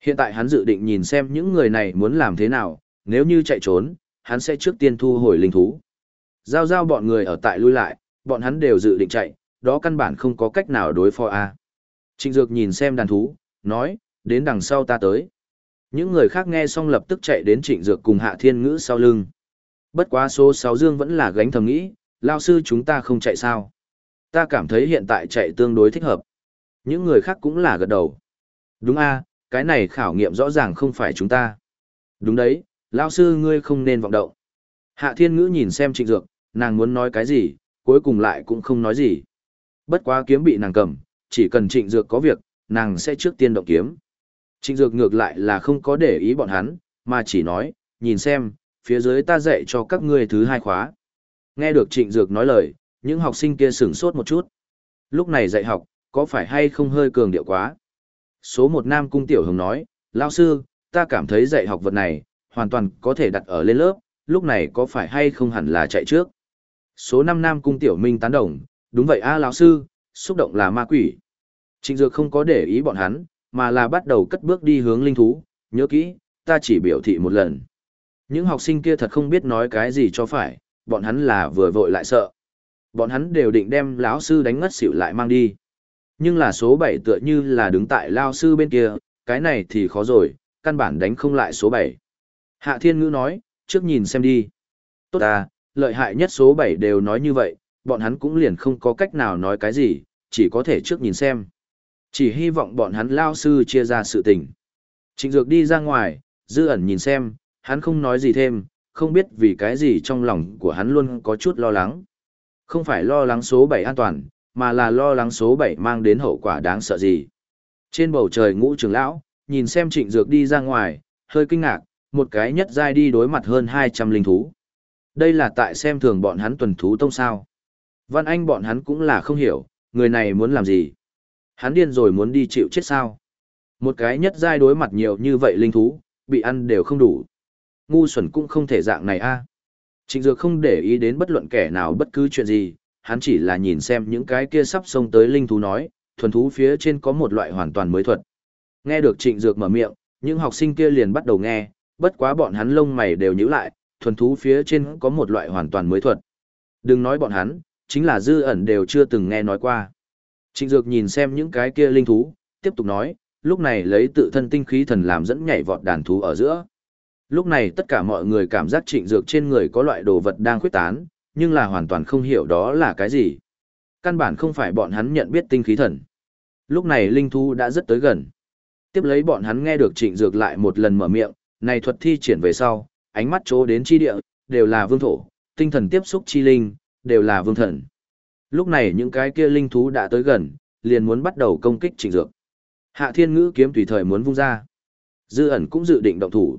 Hiện tại hắn dự định nhìn xem những người này muốn làm thế nào, nếu như chạy trốn, hắn sẽ trước tiên thu hồi linh thú. Giao giao bọn người ở tại lui lại, bọn hắn đều dự định chạy, đó căn bản không có cách nào đối phó A. Trịnh Dược nhìn xem đàn thú, nói, đến đằng sau ta tới. Những người khác nghe xong lập tức chạy đến Trịnh Dược cùng Hạ Thiên Ngữ sau lưng. Bất quá số 6 dương vẫn là gánh thầm nghĩ, lao sư chúng ta không chạy sao. Ta cảm thấy hiện tại chạy tương đối thích hợp. Những người khác cũng là gật đầu. Đúng a, cái này khảo nghiệm rõ ràng không phải chúng ta. Đúng đấy, lão sư ngươi không nên vọng động. Hạ Thiên Ngữ nhìn xem Trịnh Dược, nàng muốn nói cái gì, cuối cùng lại cũng không nói gì. Bất quá kiếm bị nàng cầm, chỉ cần Trịnh Dược có việc, nàng sẽ trước tiên động kiếm. Trịnh Dược ngược lại là không có để ý bọn hắn, mà chỉ nói, nhìn xem, phía dưới ta dạy cho các ngươi thứ hai khóa. Nghe được Trịnh Dược nói lời, những học sinh kia sửng sốt một chút. Lúc này dạy học, có phải hay không hơi cường điệu quá? Số một Nam Cung Tiểu Hồng nói, lão sư, ta cảm thấy dạy học vật này, hoàn toàn có thể đặt ở lên lớp, lúc này có phải hay không hẳn là chạy trước. Số năm Nam Cung Tiểu Minh tán đồng, đúng vậy a lão sư, xúc động là ma quỷ. Trịnh Dược không có để ý bọn hắn, mà là bắt đầu cất bước đi hướng linh thú, nhớ kỹ, ta chỉ biểu thị một lần. Những học sinh kia thật không biết nói cái gì cho phải, bọn hắn là vừa vội lại sợ. Bọn hắn đều định đem lão sư đánh ngất xỉu lại mang đi. Nhưng là số 7 tựa như là đứng tại lao sư bên kia, cái này thì khó rồi, căn bản đánh không lại số 7. Hạ Thiên Ngữ nói, trước nhìn xem đi. Tốt à, lợi hại nhất số 7 đều nói như vậy, bọn hắn cũng liền không có cách nào nói cái gì, chỉ có thể trước nhìn xem. Chỉ hy vọng bọn hắn lao sư chia ra sự tình. Trịnh Dược đi ra ngoài, dư ẩn nhìn xem, hắn không nói gì thêm, không biết vì cái gì trong lòng của hắn luôn có chút lo lắng. Không phải lo lắng số 7 an toàn, mà là lo lắng số 7 mang đến hậu quả đáng sợ gì. Trên bầu trời ngũ trưởng lão, nhìn xem trịnh dược đi ra ngoài, hơi kinh ngạc, một cái nhất giai đi đối mặt hơn 200 linh thú. Đây là tại xem thường bọn hắn tuần thú tông sao. Văn Anh bọn hắn cũng là không hiểu, người này muốn làm gì. Hắn điên rồi muốn đi chịu chết sao. Một cái nhất giai đối mặt nhiều như vậy linh thú, bị ăn đều không đủ. Ngu xuẩn cũng không thể dạng này a. Trịnh Dược không để ý đến bất luận kẻ nào bất cứ chuyện gì, hắn chỉ là nhìn xem những cái kia sắp xông tới linh thú nói, thuần thú phía trên có một loại hoàn toàn mới thuật. Nghe được Trịnh Dược mở miệng, những học sinh kia liền bắt đầu nghe, bất quá bọn hắn lông mày đều nhíu lại, thuần thú phía trên có một loại hoàn toàn mới thuật. Đừng nói bọn hắn, chính là dư ẩn đều chưa từng nghe nói qua. Trịnh Dược nhìn xem những cái kia linh thú, tiếp tục nói, lúc này lấy tự thân tinh khí thần làm dẫn nhảy vọt đàn thú ở giữa. Lúc này tất cả mọi người cảm giác trịnh dược trên người có loại đồ vật đang khuyết tán, nhưng là hoàn toàn không hiểu đó là cái gì. Căn bản không phải bọn hắn nhận biết tinh khí thần. Lúc này linh thú đã rất tới gần. Tiếp lấy bọn hắn nghe được trịnh dược lại một lần mở miệng, này thuật thi triển về sau, ánh mắt chỗ đến chi địa, đều là vương thổ, tinh thần tiếp xúc chi linh, đều là vương thần. Lúc này những cái kia linh thú đã tới gần, liền muốn bắt đầu công kích trịnh dược. Hạ thiên ngữ kiếm tùy thời muốn vung ra. Dư ẩn cũng dự định động thủ.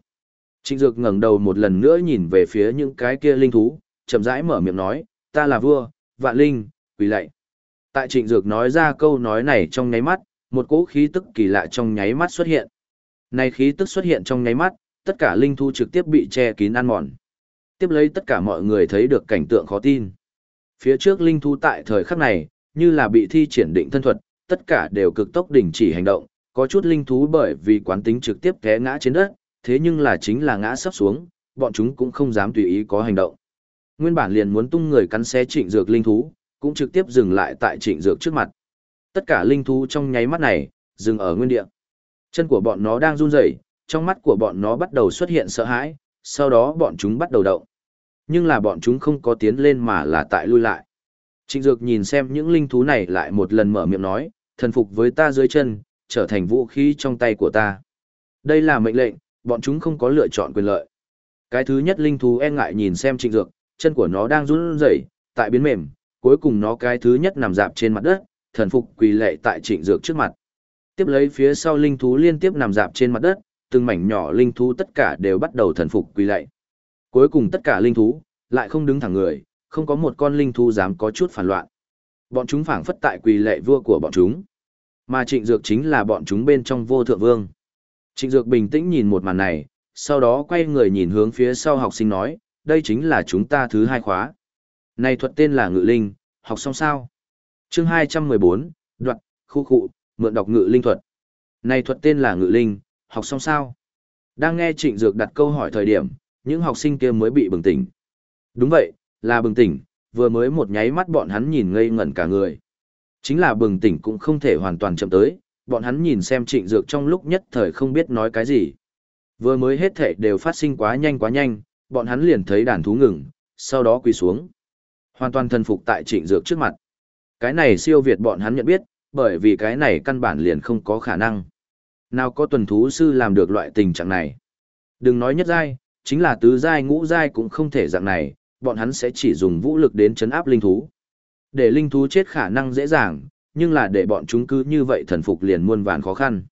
Trịnh Dược ngẩng đầu một lần nữa nhìn về phía những cái kia linh thú, chậm rãi mở miệng nói, ta là vua, vạn linh, quỳ lạy. Tại Trịnh Dược nói ra câu nói này trong nháy mắt, một cỗ khí tức kỳ lạ trong nháy mắt xuất hiện. Này khí tức xuất hiện trong nháy mắt, tất cả linh thú trực tiếp bị che kín ăn mòn. Tiếp lấy tất cả mọi người thấy được cảnh tượng khó tin. Phía trước linh thú tại thời khắc này, như là bị thi triển định thân thuật, tất cả đều cực tốc đình chỉ hành động, có chút linh thú bởi vì quán tính trực tiếp té ngã trên đất, thế nhưng là chính là ngã sắp xuống, bọn chúng cũng không dám tùy ý có hành động. Nguyên bản liền muốn tung người cắn xé trịnh dược linh thú, cũng trực tiếp dừng lại tại trịnh dược trước mặt. Tất cả linh thú trong nháy mắt này, dừng ở nguyên địa. Chân của bọn nó đang run rẩy, trong mắt của bọn nó bắt đầu xuất hiện sợ hãi, sau đó bọn chúng bắt đầu động. Nhưng là bọn chúng không có tiến lên mà là tại lui lại. Trịnh Dược nhìn xem những linh thú này lại một lần mở miệng nói, thần phục với ta dưới chân, trở thành vũ khí trong tay của ta. Đây là mệnh lệnh, bọn chúng không có lựa chọn quyền lợi. Cái thứ nhất linh thú e ngại nhìn xem trịnh dược, chân của nó đang run rẩy, tại biến mềm, cuối cùng nó cái thứ nhất nằm dạp trên mặt đất, thần phục quỳ lệ tại trịnh dược trước mặt. Tiếp lấy phía sau linh thú liên tiếp nằm dạp trên mặt đất, từng mảnh nhỏ linh thú tất cả đều bắt đầu thần phục quỳ lệ. Cuối cùng tất cả linh thú lại không đứng thẳng người, không có một con linh thú dám có chút phản loạn. Bọn chúng phảng phất tại quỳ lệ vua của bọn chúng. Mà trịnh dược chính là bọn chúng bên trong vô thượng vương. Trịnh Dược bình tĩnh nhìn một màn này, sau đó quay người nhìn hướng phía sau học sinh nói, đây chính là chúng ta thứ hai khóa. Này thuật tên là Ngự Linh, học xong sao? Chương 214, đoạn, khu khu, mượn đọc Ngự Linh thuật. Này thuật tên là Ngự Linh, học xong sao? Đang nghe Trịnh Dược đặt câu hỏi thời điểm, những học sinh kia mới bị bừng tỉnh. Đúng vậy, là bừng tỉnh, vừa mới một nháy mắt bọn hắn nhìn ngây ngẩn cả người. Chính là bừng tỉnh cũng không thể hoàn toàn chậm tới, bọn hắn nhìn xem Trịnh Dược trong lúc nhất thời không biết nói cái gì. Vừa mới hết thể đều phát sinh quá nhanh quá nhanh, bọn hắn liền thấy đàn thú ngừng, sau đó quỳ xuống. Hoàn toàn thần phục tại Trịnh Dược trước mặt. Cái này siêu việt bọn hắn nhận biết, bởi vì cái này căn bản liền không có khả năng. Nào có tuần thú sư làm được loại tình trạng này. Đừng nói nhất giai, chính là tứ giai ngũ giai cũng không thể dạng này, bọn hắn sẽ chỉ dùng vũ lực đến chấn áp linh thú. Để linh thú chết khả năng dễ dàng, nhưng là để bọn chúng cứ như vậy thần phục liền muôn vàn khó khăn.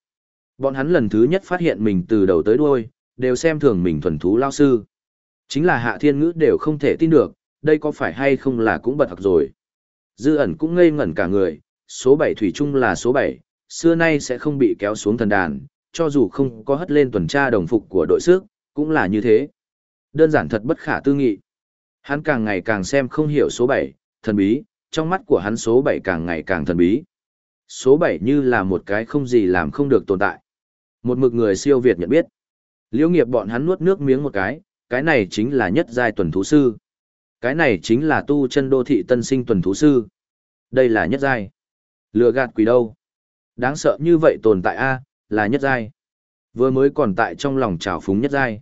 Bọn hắn lần thứ nhất phát hiện mình từ đầu tới đuôi, đều xem thường mình thuần thú lao sư. Chính là hạ thiên ngữ đều không thể tin được, đây có phải hay không là cũng bật học rồi. Dư ẩn cũng ngây ngẩn cả người, số 7 thủy chung là số 7, xưa nay sẽ không bị kéo xuống thần đàn, cho dù không có hất lên tuần tra đồng phục của đội sức, cũng là như thế. Đơn giản thật bất khả tư nghị. Hắn càng ngày càng xem không hiểu số 7, thần bí, trong mắt của hắn số 7 càng ngày càng thần bí. Số 7 như là một cái không gì làm không được tồn tại. Một mực người siêu Việt nhận biết. Liễu nghiệp bọn hắn nuốt nước miếng một cái, cái này chính là nhất giai tuần thú sư. Cái này chính là tu chân đô thị tân sinh tuần thú sư. Đây là nhất giai. Lừa gạt quỷ đâu? Đáng sợ như vậy tồn tại A, là nhất giai. Vừa mới còn tại trong lòng trào phúng nhất giai.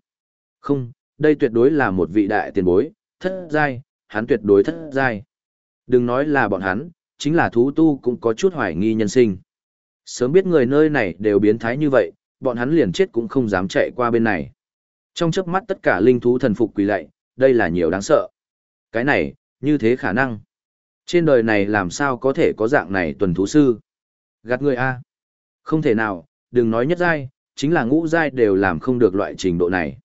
Không, đây tuyệt đối là một vị đại tiền bối, thất giai, hắn tuyệt đối thất giai. Đừng nói là bọn hắn, chính là thú tu cũng có chút hoài nghi nhân sinh. Sớm biết người nơi này đều biến thái như vậy, bọn hắn liền chết cũng không dám chạy qua bên này. Trong chớp mắt tất cả linh thú thần phục quỳ lạy, đây là nhiều đáng sợ. Cái này, như thế khả năng. Trên đời này làm sao có thể có dạng này tuần thú sư? Gạt người A. Không thể nào, đừng nói nhất giai, chính là ngũ giai đều làm không được loại trình độ này.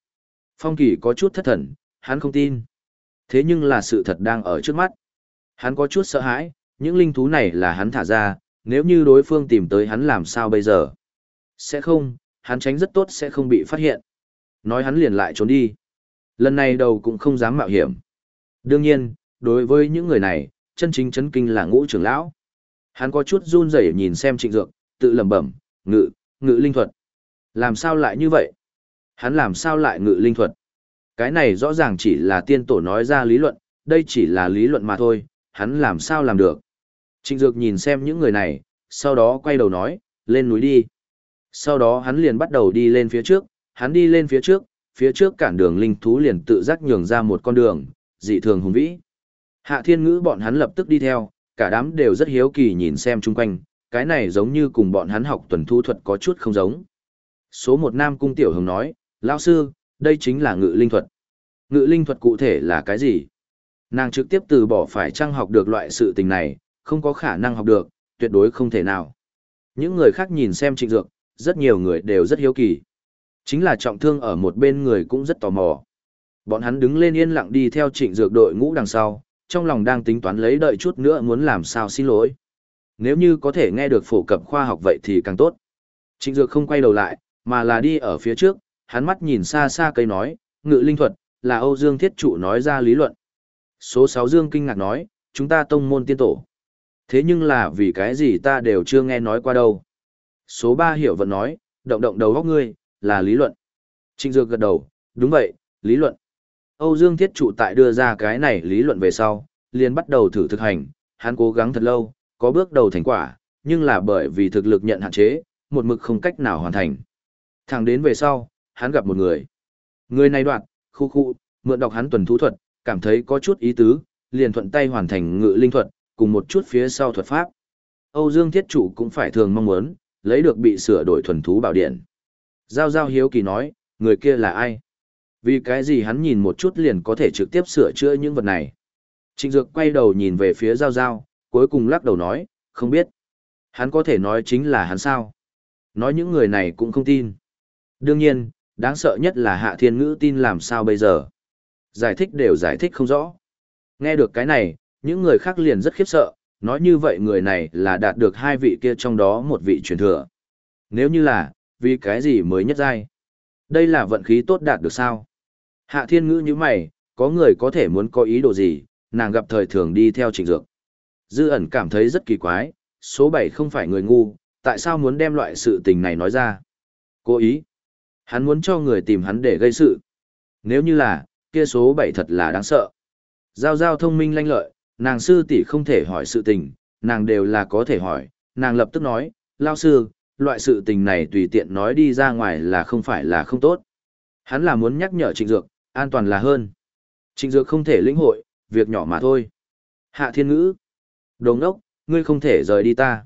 Phong kỳ có chút thất thần, hắn không tin. Thế nhưng là sự thật đang ở trước mắt. Hắn có chút sợ hãi, những linh thú này là hắn thả ra, nếu như đối phương tìm tới hắn làm sao bây giờ? Sẽ không, hắn tránh rất tốt sẽ không bị phát hiện. Nói hắn liền lại trốn đi. Lần này đầu cũng không dám mạo hiểm. Đương nhiên, đối với những người này, chân chính chấn kinh là ngũ trưởng lão. Hắn có chút run rẩy nhìn xem trịnh dược, tự lẩm bẩm, ngự, ngự linh thuật. Làm sao lại như vậy? Hắn làm sao lại ngự linh thuật? Cái này rõ ràng chỉ là tiên tổ nói ra lý luận, đây chỉ là lý luận mà thôi, hắn làm sao làm được? Trịnh dược nhìn xem những người này, sau đó quay đầu nói, lên núi đi. Sau đó hắn liền bắt đầu đi lên phía trước, hắn đi lên phía trước, phía trước cản đường linh thú liền tự giác nhường ra một con đường, dị thường hùng vĩ. Hạ thiên ngữ bọn hắn lập tức đi theo, cả đám đều rất hiếu kỳ nhìn xem chung quanh, cái này giống như cùng bọn hắn học tuần thu thuật có chút không giống. Số một nam cung tiểu hồng nói, lão sư, đây chính là ngự linh thuật. Ngự linh thuật cụ thể là cái gì? Nàng trực tiếp từ bỏ phải chăng học được loại sự tình này, không có khả năng học được, tuyệt đối không thể nào. Những người khác nhìn xem trịnh dược, rất nhiều người đều rất hiếu kỳ. Chính là trọng thương ở một bên người cũng rất tò mò. Bọn hắn đứng lên yên lặng đi theo trịnh dược đội ngũ đằng sau, trong lòng đang tính toán lấy đợi chút nữa muốn làm sao xin lỗi. Nếu như có thể nghe được phổ cập khoa học vậy thì càng tốt. Trịnh dược không quay đầu lại, mà là đi ở phía trước, hắn mắt nhìn xa xa cây nói, ngự linh thuật, là Âu Dương Thiết Trụ nói ra lý luận. Số 6 Dương kinh ngạc nói, chúng ta tông môn tiên tổ. Thế nhưng là vì cái gì ta đều chưa nghe nói qua đâu. Số 3 hiểu vẫn nói, động động đầu góc ngươi, là lý luận. Trịnh Dược gật đầu, đúng vậy, lý luận. Âu Dương Thiết Trụ tại đưa ra cái này lý luận về sau, liền bắt đầu thử thực hành, hắn cố gắng thật lâu, có bước đầu thành quả, nhưng là bởi vì thực lực nhận hạn chế, một mực không cách nào hoàn thành. Thẳng đến về sau, hắn gặp một người. Người này đoạn, khu khu, mượn đọc hắn tuần thú thuật, cảm thấy có chút ý tứ, liền thuận tay hoàn thành ngự linh thuật, cùng một chút phía sau thuật pháp. Âu Dương Thiết Chủ cũng phải thường mong muốn, lấy được bị sửa đổi thuần thú bảo điện. Giao Giao hiếu kỳ nói, người kia là ai? Vì cái gì hắn nhìn một chút liền có thể trực tiếp sửa chữa những vật này? Trịnh Dược quay đầu nhìn về phía Giao Giao, cuối cùng lắc đầu nói, không biết. Hắn có thể nói chính là hắn sao? Nói những người này cũng không tin. Đương nhiên, đáng sợ nhất là Hạ Thiên Ngữ tin làm sao bây giờ. Giải thích đều giải thích không rõ. Nghe được cái này, những người khác liền rất khiếp sợ, nói như vậy người này là đạt được hai vị kia trong đó một vị truyền thừa. Nếu như là, vì cái gì mới nhất giai? Đây là vận khí tốt đạt được sao? Hạ thiên ngữ như mày, có người có thể muốn có ý đồ gì, nàng gặp thời thường đi theo trình dược. Dư ẩn cảm thấy rất kỳ quái, số 7 không phải người ngu, tại sao muốn đem loại sự tình này nói ra? Cố ý. Hắn muốn cho người tìm hắn để gây sự. Nếu như là, kia số 7 thật là đáng sợ. Giao giao thông minh lanh lợi, nàng sư tỷ không thể hỏi sự tình, nàng đều là có thể hỏi, nàng lập tức nói, lao sư, loại sự tình này tùy tiện nói đi ra ngoài là không phải là không tốt. Hắn là muốn nhắc nhở trịnh dược, an toàn là hơn. Trịnh dược không thể lĩnh hội, việc nhỏ mà thôi. Hạ thiên ngữ. Đồng đốc, ngươi không thể rời đi ta.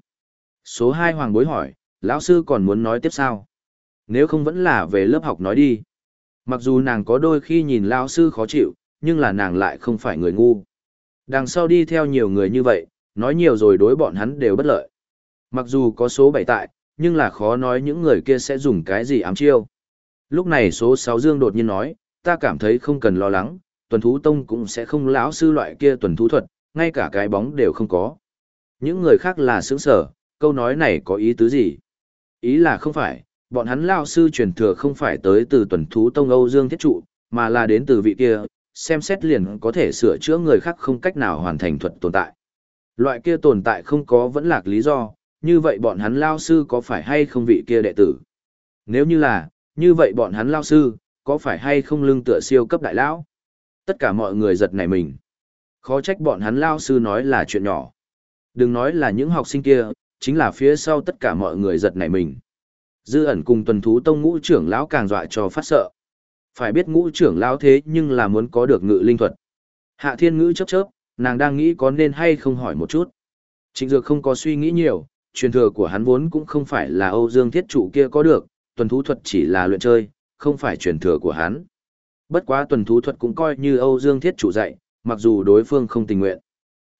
Số 2 hoàng bối hỏi, lão sư còn muốn nói tiếp sao? Nếu không vẫn là về lớp học nói đi. Mặc dù nàng có đôi khi nhìn lão sư khó chịu, nhưng là nàng lại không phải người ngu. Đằng sau đi theo nhiều người như vậy, nói nhiều rồi đối bọn hắn đều bất lợi. Mặc dù có số 7 tại, nhưng là khó nói những người kia sẽ dùng cái gì ám chiêu. Lúc này số 6 Dương đột nhiên nói, ta cảm thấy không cần lo lắng, tuần thú tông cũng sẽ không lão sư loại kia tuần thú thuật, ngay cả cái bóng đều không có. Những người khác là sướng sở, câu nói này có ý tứ gì? Ý là không phải, bọn hắn lão sư truyền thừa không phải tới từ tuần thú tông Âu Dương Thiết Trụ, mà là đến từ vị kia, xem xét liền có thể sửa chữa người khác không cách nào hoàn thành thuật tồn tại. Loại kia tồn tại không có vẫn lạc lý do, như vậy bọn hắn lao sư có phải hay không vị kia đệ tử? Nếu như là, như vậy bọn hắn lao sư, có phải hay không lưng tựa siêu cấp đại lão? Tất cả mọi người giật nảy mình. Khó trách bọn hắn lao sư nói là chuyện nhỏ. Đừng nói là những học sinh kia, chính là phía sau tất cả mọi người giật nảy mình. Dư ẩn cùng tuần thú tông ngũ trưởng lão càng dọa cho phát sợ. Phải biết ngũ trưởng lão thế nhưng là muốn có được ngự linh thuật. Hạ thiên ngữ chớp chớp, nàng đang nghĩ có nên hay không hỏi một chút. Trịnh Dược không có suy nghĩ nhiều, truyền thừa của hắn vốn cũng không phải là Âu Dương Thiết Trụ kia có được, tuần thú thuật chỉ là luyện chơi, không phải truyền thừa của hắn. Bất quá tuần thú thuật cũng coi như Âu Dương Thiết Trụ dạy, mặc dù đối phương không tình nguyện.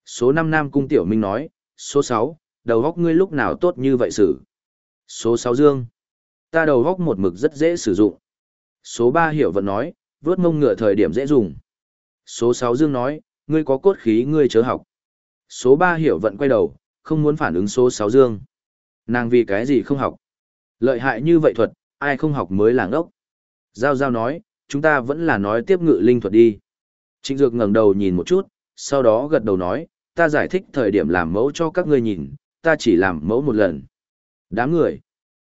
Số năm Nam Cung Tiểu Minh nói, số sáu đầu góc ngươi lúc nào tốt như vậy xử. Số sáu Dương, ta đầu góc một mực rất dễ sử dụng. Số 3 Hiểu Vận nói, vớt mông ngựa thời điểm dễ dùng. Số 6 Dương nói, ngươi có cốt khí ngươi chớ học. Số 3 Hiểu Vận quay đầu, không muốn phản ứng số 6 Dương. Nàng vì cái gì không học? Lợi hại như vậy thuật, ai không học mới là ngốc. Giao Giao nói, chúng ta vẫn là nói tiếp ngự linh thuật đi. Trịnh Dược ngẩng đầu nhìn một chút, sau đó gật đầu nói, ta giải thích thời điểm làm mẫu cho các ngươi nhìn, ta chỉ làm mẫu một lần. Đám người.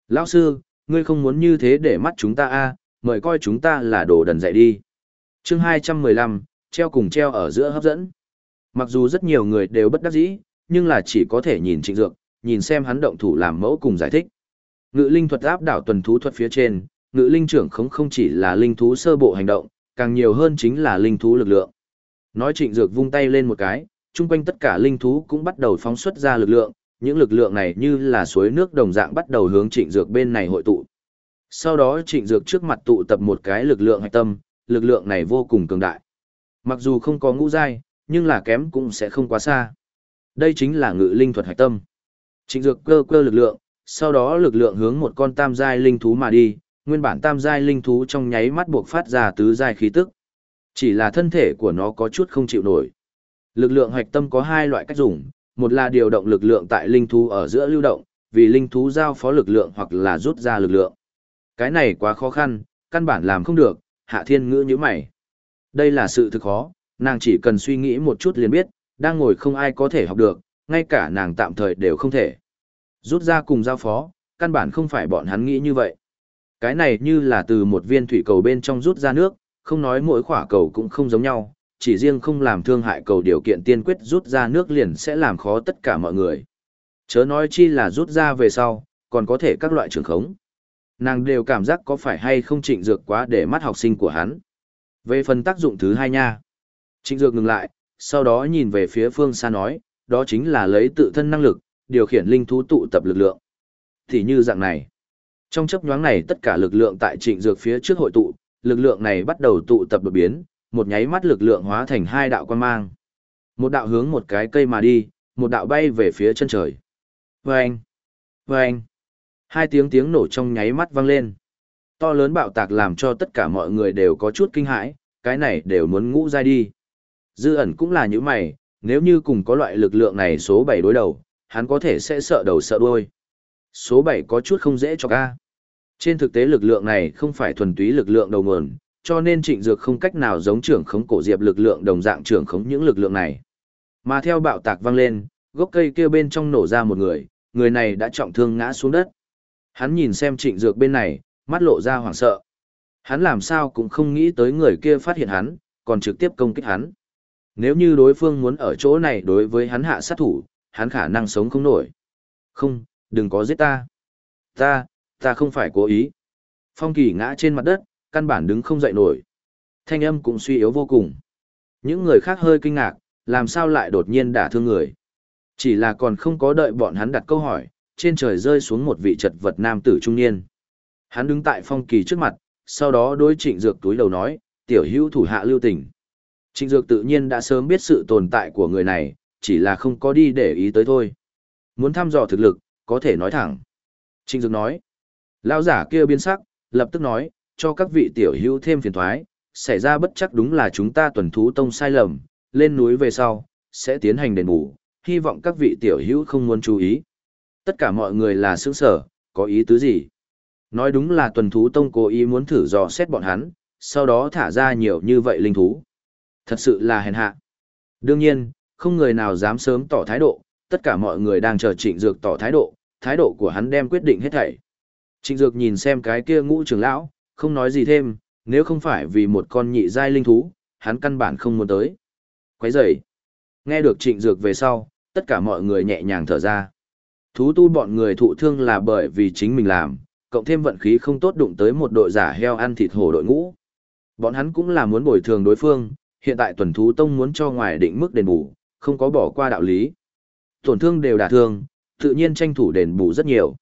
Lão sư, ngươi không muốn như thế để mắt chúng ta a, à, mời coi chúng ta là đồ đần dạy đi. chương 215, treo cùng treo ở giữa hấp dẫn. Mặc dù rất nhiều người đều bất đắc dĩ, nhưng là chỉ có thể nhìn trịnh dược, nhìn xem hắn động thủ làm mẫu cùng giải thích. Ngự linh thuật áp đảo tuần thú thuật phía trên, ngự linh trưởng không không chỉ là linh thú sơ bộ hành động, càng nhiều hơn chính là linh thú lực lượng. Nói trịnh dược vung tay lên một cái, chung quanh tất cả linh thú cũng bắt đầu phóng xuất ra lực lượng, những lực lượng này như là suối nước đồng dạng bắt đầu hướng trịnh dược bên này hội tụ. Sau đó trịnh dược trước mặt tụ tập một cái lực lượng hạch tâm, lực lượng này vô cùng cường đại. Mặc dù không có ngũ giai, nhưng là kém cũng sẽ không quá xa. Đây chính là ngự linh thuật hạch tâm. Trịnh dược cơ cơ lực lượng, sau đó lực lượng hướng một con tam giai linh thú mà đi, nguyên bản tam giai linh thú trong nháy mắt buộc phát ra tứ giai khí tức. Chỉ là thân thể của nó có chút không chịu nổi. Lực lượng hạch tâm có hai loại cách dùng, một là điều động lực lượng tại linh thú ở giữa lưu động, vì linh thú giao phó lực lượng hoặc là rút ra lực lượng. Cái này quá khó khăn, căn bản làm không được, hạ thiên ngữ như mày. Đây là sự thực khó, nàng chỉ cần suy nghĩ một chút liền biết, đang ngồi không ai có thể học được, ngay cả nàng tạm thời đều không thể. Rút ra cùng giao phó, căn bản không phải bọn hắn nghĩ như vậy. Cái này như là từ một viên thủy cầu bên trong rút ra nước, không nói mỗi khỏa cầu cũng không giống nhau, chỉ riêng không làm thương hại cầu điều kiện tiên quyết rút ra nước liền sẽ làm khó tất cả mọi người. Chớ nói chi là rút ra về sau, còn có thể các loại trường khống. Nàng đều cảm giác có phải hay không trịnh dược quá để mắt học sinh của hắn. Về phần tác dụng thứ hai nha. Trịnh dược ngừng lại, sau đó nhìn về phía phương xa nói, đó chính là lấy tự thân năng lực, điều khiển linh thú tụ tập lực lượng. Thì như dạng này. Trong chấp nhoáng này tất cả lực lượng tại trịnh dược phía trước hội tụ, lực lượng này bắt đầu tụ tập đột biến, một nháy mắt lực lượng hóa thành hai đạo quan mang. Một đạo hướng một cái cây mà đi, một đạo bay về phía chân trời. Vâng! Vâng! Hai tiếng tiếng nổ trong nháy mắt vang lên. To lớn bạo tạc làm cho tất cả mọi người đều có chút kinh hãi, cái này đều muốn ngũ dai đi. Dư ẩn cũng là như mày, nếu như cùng có loại lực lượng này số 7 đối đầu, hắn có thể sẽ sợ đầu sợ đuôi. Số 7 có chút không dễ cho ca. Trên thực tế lực lượng này không phải thuần túy lực lượng đầu nguồn, cho nên trịnh dược không cách nào giống trưởng khống cổ diệp lực lượng đồng dạng trưởng khống những lực lượng này. Mà theo bạo tạc vang lên, gốc cây kia bên trong nổ ra một người, người này đã trọng thương ngã xuống đất. Hắn nhìn xem trịnh dược bên này, mắt lộ ra hoảng sợ. Hắn làm sao cũng không nghĩ tới người kia phát hiện hắn, còn trực tiếp công kích hắn. Nếu như đối phương muốn ở chỗ này đối với hắn hạ sát thủ, hắn khả năng sống không nổi. Không, đừng có giết ta. Ta, ta không phải cố ý. Phong kỳ ngã trên mặt đất, căn bản đứng không dậy nổi. Thanh âm cũng suy yếu vô cùng. Những người khác hơi kinh ngạc, làm sao lại đột nhiên đả thương người. Chỉ là còn không có đợi bọn hắn đặt câu hỏi, trên trời rơi xuống một vị chật vật nam tử trung niên. Hắn đứng tại phong kỳ trước mặt, sau đó đối trịnh dược túi đầu nói, tiểu hữu thủ hạ lưu tình. Trịnh dược tự nhiên đã sớm biết sự tồn tại của người này, chỉ là không có đi để ý tới thôi. Muốn thăm dò thực lực, có thể nói thẳng. Trịnh dược nói, lão giả kia biến sắc, lập tức nói, cho các vị tiểu hữu thêm phiền thoái, xảy ra bất chắc đúng là chúng ta tuần thú tông sai lầm, lên núi về sau, sẽ tiến hành đền bù, hy vọng các vị tiểu hữu không muốn chú ý. Tất cả mọi người là sướng sở, có ý tứ gì? Nói đúng là tuần thú tông cố ý muốn thử dò xét bọn hắn, sau đó thả ra nhiều như vậy linh thú. Thật sự là hèn hạ. Đương nhiên, không người nào dám sớm tỏ thái độ, tất cả mọi người đang chờ trịnh dược tỏ thái độ, thái độ của hắn đem quyết định hết thảy. Trịnh dược nhìn xem cái kia ngũ trưởng lão, không nói gì thêm, nếu không phải vì một con nhị giai linh thú, hắn căn bản không muốn tới. Quấy rầy. Nghe được trịnh dược về sau, tất cả mọi người nhẹ nhàng thở ra. Thú tu bọn người thụ thương là bởi vì chính mình làm, cộng thêm vận khí không tốt đụng tới một đội giả heo ăn thịt hổ đội ngũ. Bọn hắn cũng là muốn bồi thường đối phương, hiện tại tuần thú tông muốn cho ngoài định mức đền bù, không có bỏ qua đạo lý. Tổn thương đều đả thương, tự nhiên tranh thủ đền bù rất nhiều.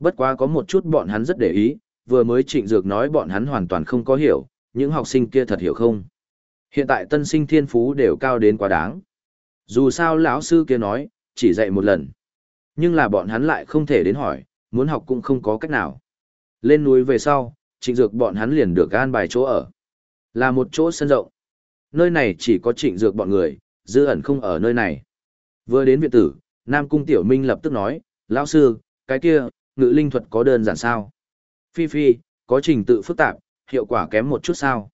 Bất quá có một chút bọn hắn rất để ý, vừa mới trịnh dược nói bọn hắn hoàn toàn không có hiểu, những học sinh kia thật hiểu không. Hiện tại tân sinh thiên phú đều cao đến quá đáng. Dù sao lão sư kia nói, chỉ dạy một lần. Nhưng là bọn hắn lại không thể đến hỏi, muốn học cũng không có cách nào. Lên núi về sau, trịnh dược bọn hắn liền được an bài chỗ ở. Là một chỗ sân rộng. Nơi này chỉ có trịnh dược bọn người, dư ẩn không ở nơi này. Vừa đến viện tử, Nam Cung Tiểu Minh lập tức nói, lão sư, cái kia, ngự linh thuật có đơn giản sao? Phi Phi, có trình tự phức tạp, hiệu quả kém một chút sao?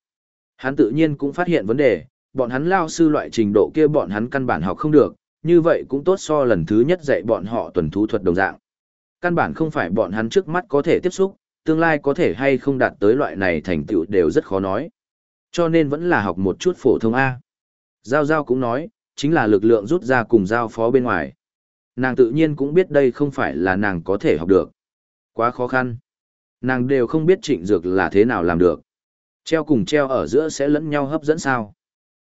Hắn tự nhiên cũng phát hiện vấn đề, bọn hắn lao sư loại trình độ kia bọn hắn căn bản học không được, như vậy cũng tốt so lần thứ nhất dạy bọn họ tuần thú thuật đồng dạng. Căn bản không phải bọn hắn trước mắt có thể tiếp xúc, tương lai có thể hay không đạt tới loại này thành tựu đều rất khó nói. Cho nên vẫn là học một chút phổ thông A. Giao Giao cũng nói, chính là lực lượng rút ra cùng giao phó bên ngoài. Nàng tự nhiên cũng biết đây không phải là nàng có thể học được. Quá khó khăn. Nàng đều không biết trịnh dược là thế nào làm được. Treo cùng treo ở giữa sẽ lẫn nhau hấp dẫn sao.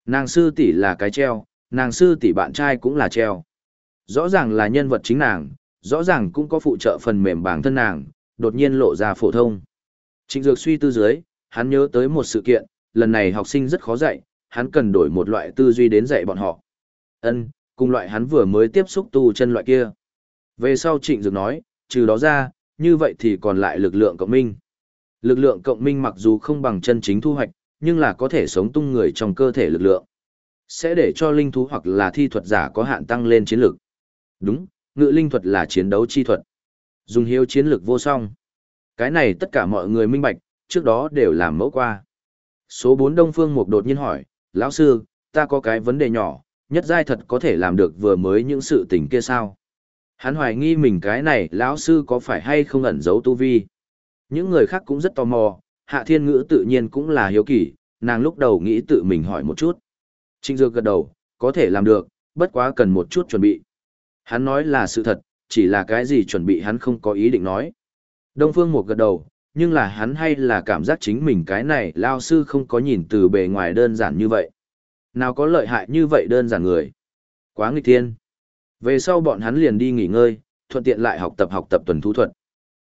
Nàng sư tỷ là cái treo, nàng sư tỷ bạn trai cũng là treo. Rõ ràng là nhân vật chính nàng, rõ ràng cũng có phụ trợ phần mềm bản thân nàng, đột nhiên lộ ra phổ thông. Trịnh Dược suy tư dưới, hắn nhớ tới một sự kiện, lần này học sinh rất khó dạy, hắn cần đổi một loại tư duy đến dạy bọn họ. Ân, cùng loại hắn vừa mới tiếp xúc tu chân loại kia. Về sau Trịnh Dược nói, trừ đó ra, như vậy thì còn lại lực lượng cộng minh. Lực lượng cộng minh mặc dù không bằng chân chính thu hoạch, nhưng là có thể sống tung người trong cơ thể lực lượng. Sẽ để cho linh thú hoặc là thi thuật giả có hạn tăng lên chiến lực. Đúng, ngự linh thuật là chiến đấu chi thuật. Dùng hiếu chiến lực vô song. Cái này tất cả mọi người minh bạch, trước đó đều làm mẫu qua. Số 4 Đông Phương Mục đột nhiên hỏi, lão sư, ta có cái vấn đề nhỏ, nhất giai thật có thể làm được vừa mới những sự tình kia sao? Hắn hoài nghi mình cái này lão sư có phải hay không ẩn giấu tu vi. Những người khác cũng rất tò mò, hạ thiên ngữ tự nhiên cũng là hiếu kỳ, nàng lúc đầu nghĩ tự mình hỏi một chút. Trịnh Dược gật đầu, có thể làm được, bất quá cần một chút chuẩn bị. Hắn nói là sự thật, chỉ là cái gì chuẩn bị hắn không có ý định nói. Đông Phương một gật đầu, nhưng là hắn hay là cảm giác chính mình cái này lao sư không có nhìn từ bề ngoài đơn giản như vậy. Nào có lợi hại như vậy đơn giản người. Quá nghịch thiên. Về sau bọn hắn liền đi nghỉ ngơi, thuận tiện lại học tập học tập tuần thú thuật.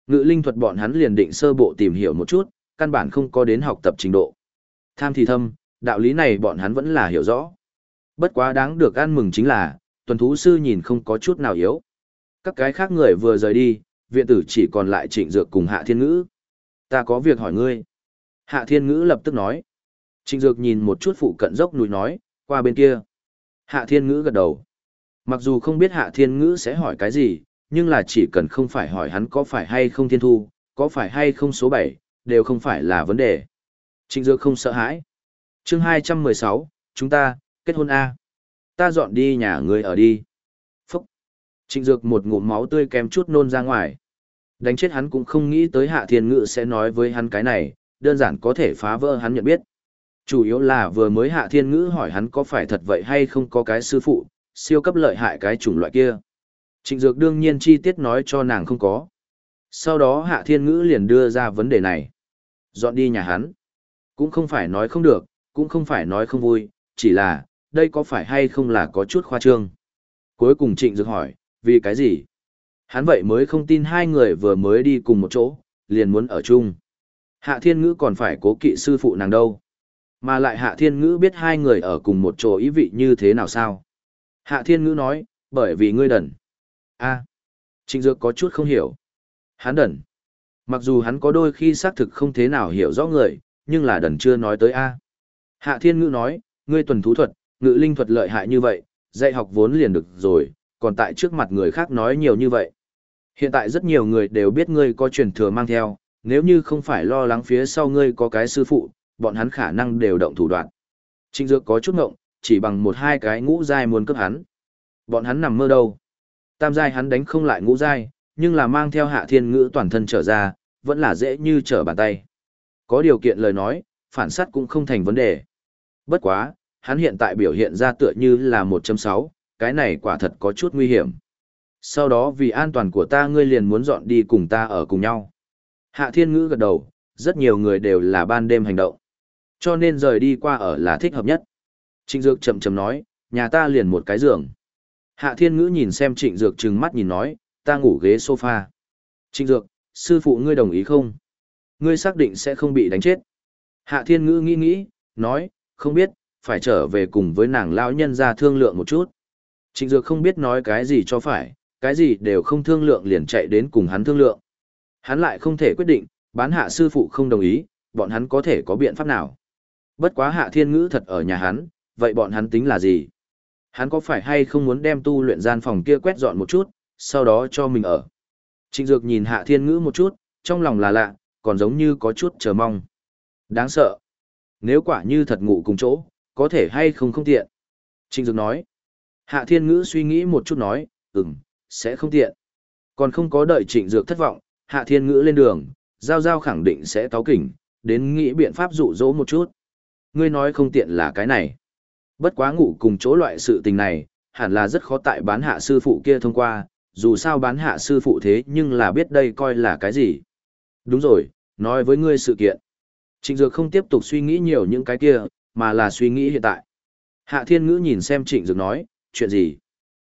Ngự linh thuật bọn hắn liền định sơ bộ tìm hiểu một chút, căn bản không có đến học tập trình độ. Tham thì thâm, đạo lý này bọn hắn vẫn là hiểu rõ. Bất quá đáng được ăn mừng chính là, tuần thú sư nhìn không có chút nào yếu. Các cái khác người vừa rời đi, viện tử chỉ còn lại trịnh dược cùng hạ thiên ngữ. Ta có việc hỏi ngươi. Hạ thiên ngữ lập tức nói. Trịnh dược nhìn một chút phụ cận dốc núi nói, qua bên kia. Hạ thiên ngữ gật đầu. Mặc dù không biết hạ thiên ngữ sẽ hỏi cái gì, nhưng là chỉ cần không phải hỏi hắn có phải hay không thiên thu, có phải hay không số 7, đều không phải là vấn đề. Trịnh dược không sợ hãi. chương 216, chúng ta, kết hôn A. Ta dọn đi nhà người ở đi. Phúc. Trịnh dược một ngụm máu tươi kém chút nôn ra ngoài. Đánh chết hắn cũng không nghĩ tới hạ thiên ngữ sẽ nói với hắn cái này, đơn giản có thể phá vỡ hắn nhận biết. Chủ yếu là vừa mới hạ thiên ngữ hỏi hắn có phải thật vậy hay không có cái sư phụ, siêu cấp lợi hại cái chủng loại kia. Trịnh Dược đương nhiên chi tiết nói cho nàng không có. Sau đó hạ thiên ngữ liền đưa ra vấn đề này. Dọn đi nhà hắn. Cũng không phải nói không được, cũng không phải nói không vui, chỉ là, đây có phải hay không là có chút khoa trương. Cuối cùng Trịnh Dược hỏi, vì cái gì? Hắn vậy mới không tin hai người vừa mới đi cùng một chỗ, liền muốn ở chung. Hạ Thiên Ngữ còn phải cố kỵ sư phụ nàng đâu. Mà lại Hạ Thiên Ngữ biết hai người ở cùng một chỗ ý vị như thế nào sao? Hạ Thiên Ngữ nói, bởi vì ngươi đần. a Trịnh Dược có chút không hiểu. Hắn đần. Mặc dù hắn có đôi khi xác thực không thế nào hiểu rõ người, nhưng là đần chưa nói tới a. Hạ Thiên Ngữ nói, ngươi tuần thú thuật, ngữ linh thuật lợi hại như vậy, dạy học vốn liền được rồi, còn tại trước mặt người khác nói nhiều như vậy. Hiện tại rất nhiều người đều biết ngươi có truyền thừa mang theo, nếu như không phải lo lắng phía sau ngươi có cái sư phụ, bọn hắn khả năng đều động thủ đoạn. Trịnh Dược có chút ngộng, chỉ bằng một hai cái ngũ giai muốn cướp hắn. Bọn hắn nằm mơ đâu. Tam giai hắn đánh không lại ngũ giai, nhưng là mang theo hạ thiên ngữ toàn thân trở ra, vẫn là dễ như trở bàn tay. Có điều kiện lời nói, phản sát cũng không thành vấn đề. Bất quá, hắn hiện tại biểu hiện ra tựa như là 1.6, cái này quả thật có chút nguy hiểm. Sau đó vì an toàn của ta ngươi liền muốn dọn đi cùng ta ở cùng nhau. Hạ thiên ngữ gật đầu, rất nhiều người đều là ban đêm hành động. Cho nên rời đi qua ở là thích hợp nhất. Trịnh Dược chậm chậm nói, nhà ta liền một cái giường. Hạ thiên ngữ nhìn xem trịnh Dược trừng mắt nhìn nói, ta ngủ ghế sofa. Trịnh Dược, sư phụ ngươi đồng ý không? Ngươi xác định sẽ không bị đánh chết. Hạ thiên ngữ nghĩ nghĩ, nói, không biết, phải trở về cùng với nàng lão nhân ra thương lượng một chút. Trịnh Dược không biết nói cái gì cho phải, cái gì đều không thương lượng liền chạy đến cùng hắn thương lượng. Hắn lại không thể quyết định, bán hạ sư phụ không đồng ý, bọn hắn có thể có biện pháp nào. Bất quá hạ thiên ngữ thật ở nhà hắn, vậy bọn hắn tính là gì? Hắn có phải hay không muốn đem tu luyện gian phòng kia quét dọn một chút, sau đó cho mình ở? Trịnh Dược nhìn hạ thiên ngữ một chút, trong lòng là lạ, còn giống như có chút chờ mong. Đáng sợ. Nếu quả như thật ngủ cùng chỗ, có thể hay không không tiện. Trịnh Dược nói. Hạ thiên ngữ suy nghĩ một chút nói, ừm, sẽ không tiện. Còn không có đợi trịnh Dược thất vọng, hạ thiên ngữ lên đường, giao giao khẳng định sẽ táo kỉnh, đến nghĩ biện pháp dụ dỗ một chút. Ngươi nói không tiện là cái này. Bất quá ngủ cùng chỗ loại sự tình này, hẳn là rất khó tại bán hạ sư phụ kia thông qua, dù sao bán hạ sư phụ thế nhưng là biết đây coi là cái gì. Đúng rồi, nói với ngươi sự kiện. Trịnh Dược không tiếp tục suy nghĩ nhiều những cái kia, mà là suy nghĩ hiện tại. Hạ Thiên Ngữ nhìn xem Trịnh Dược nói, chuyện gì?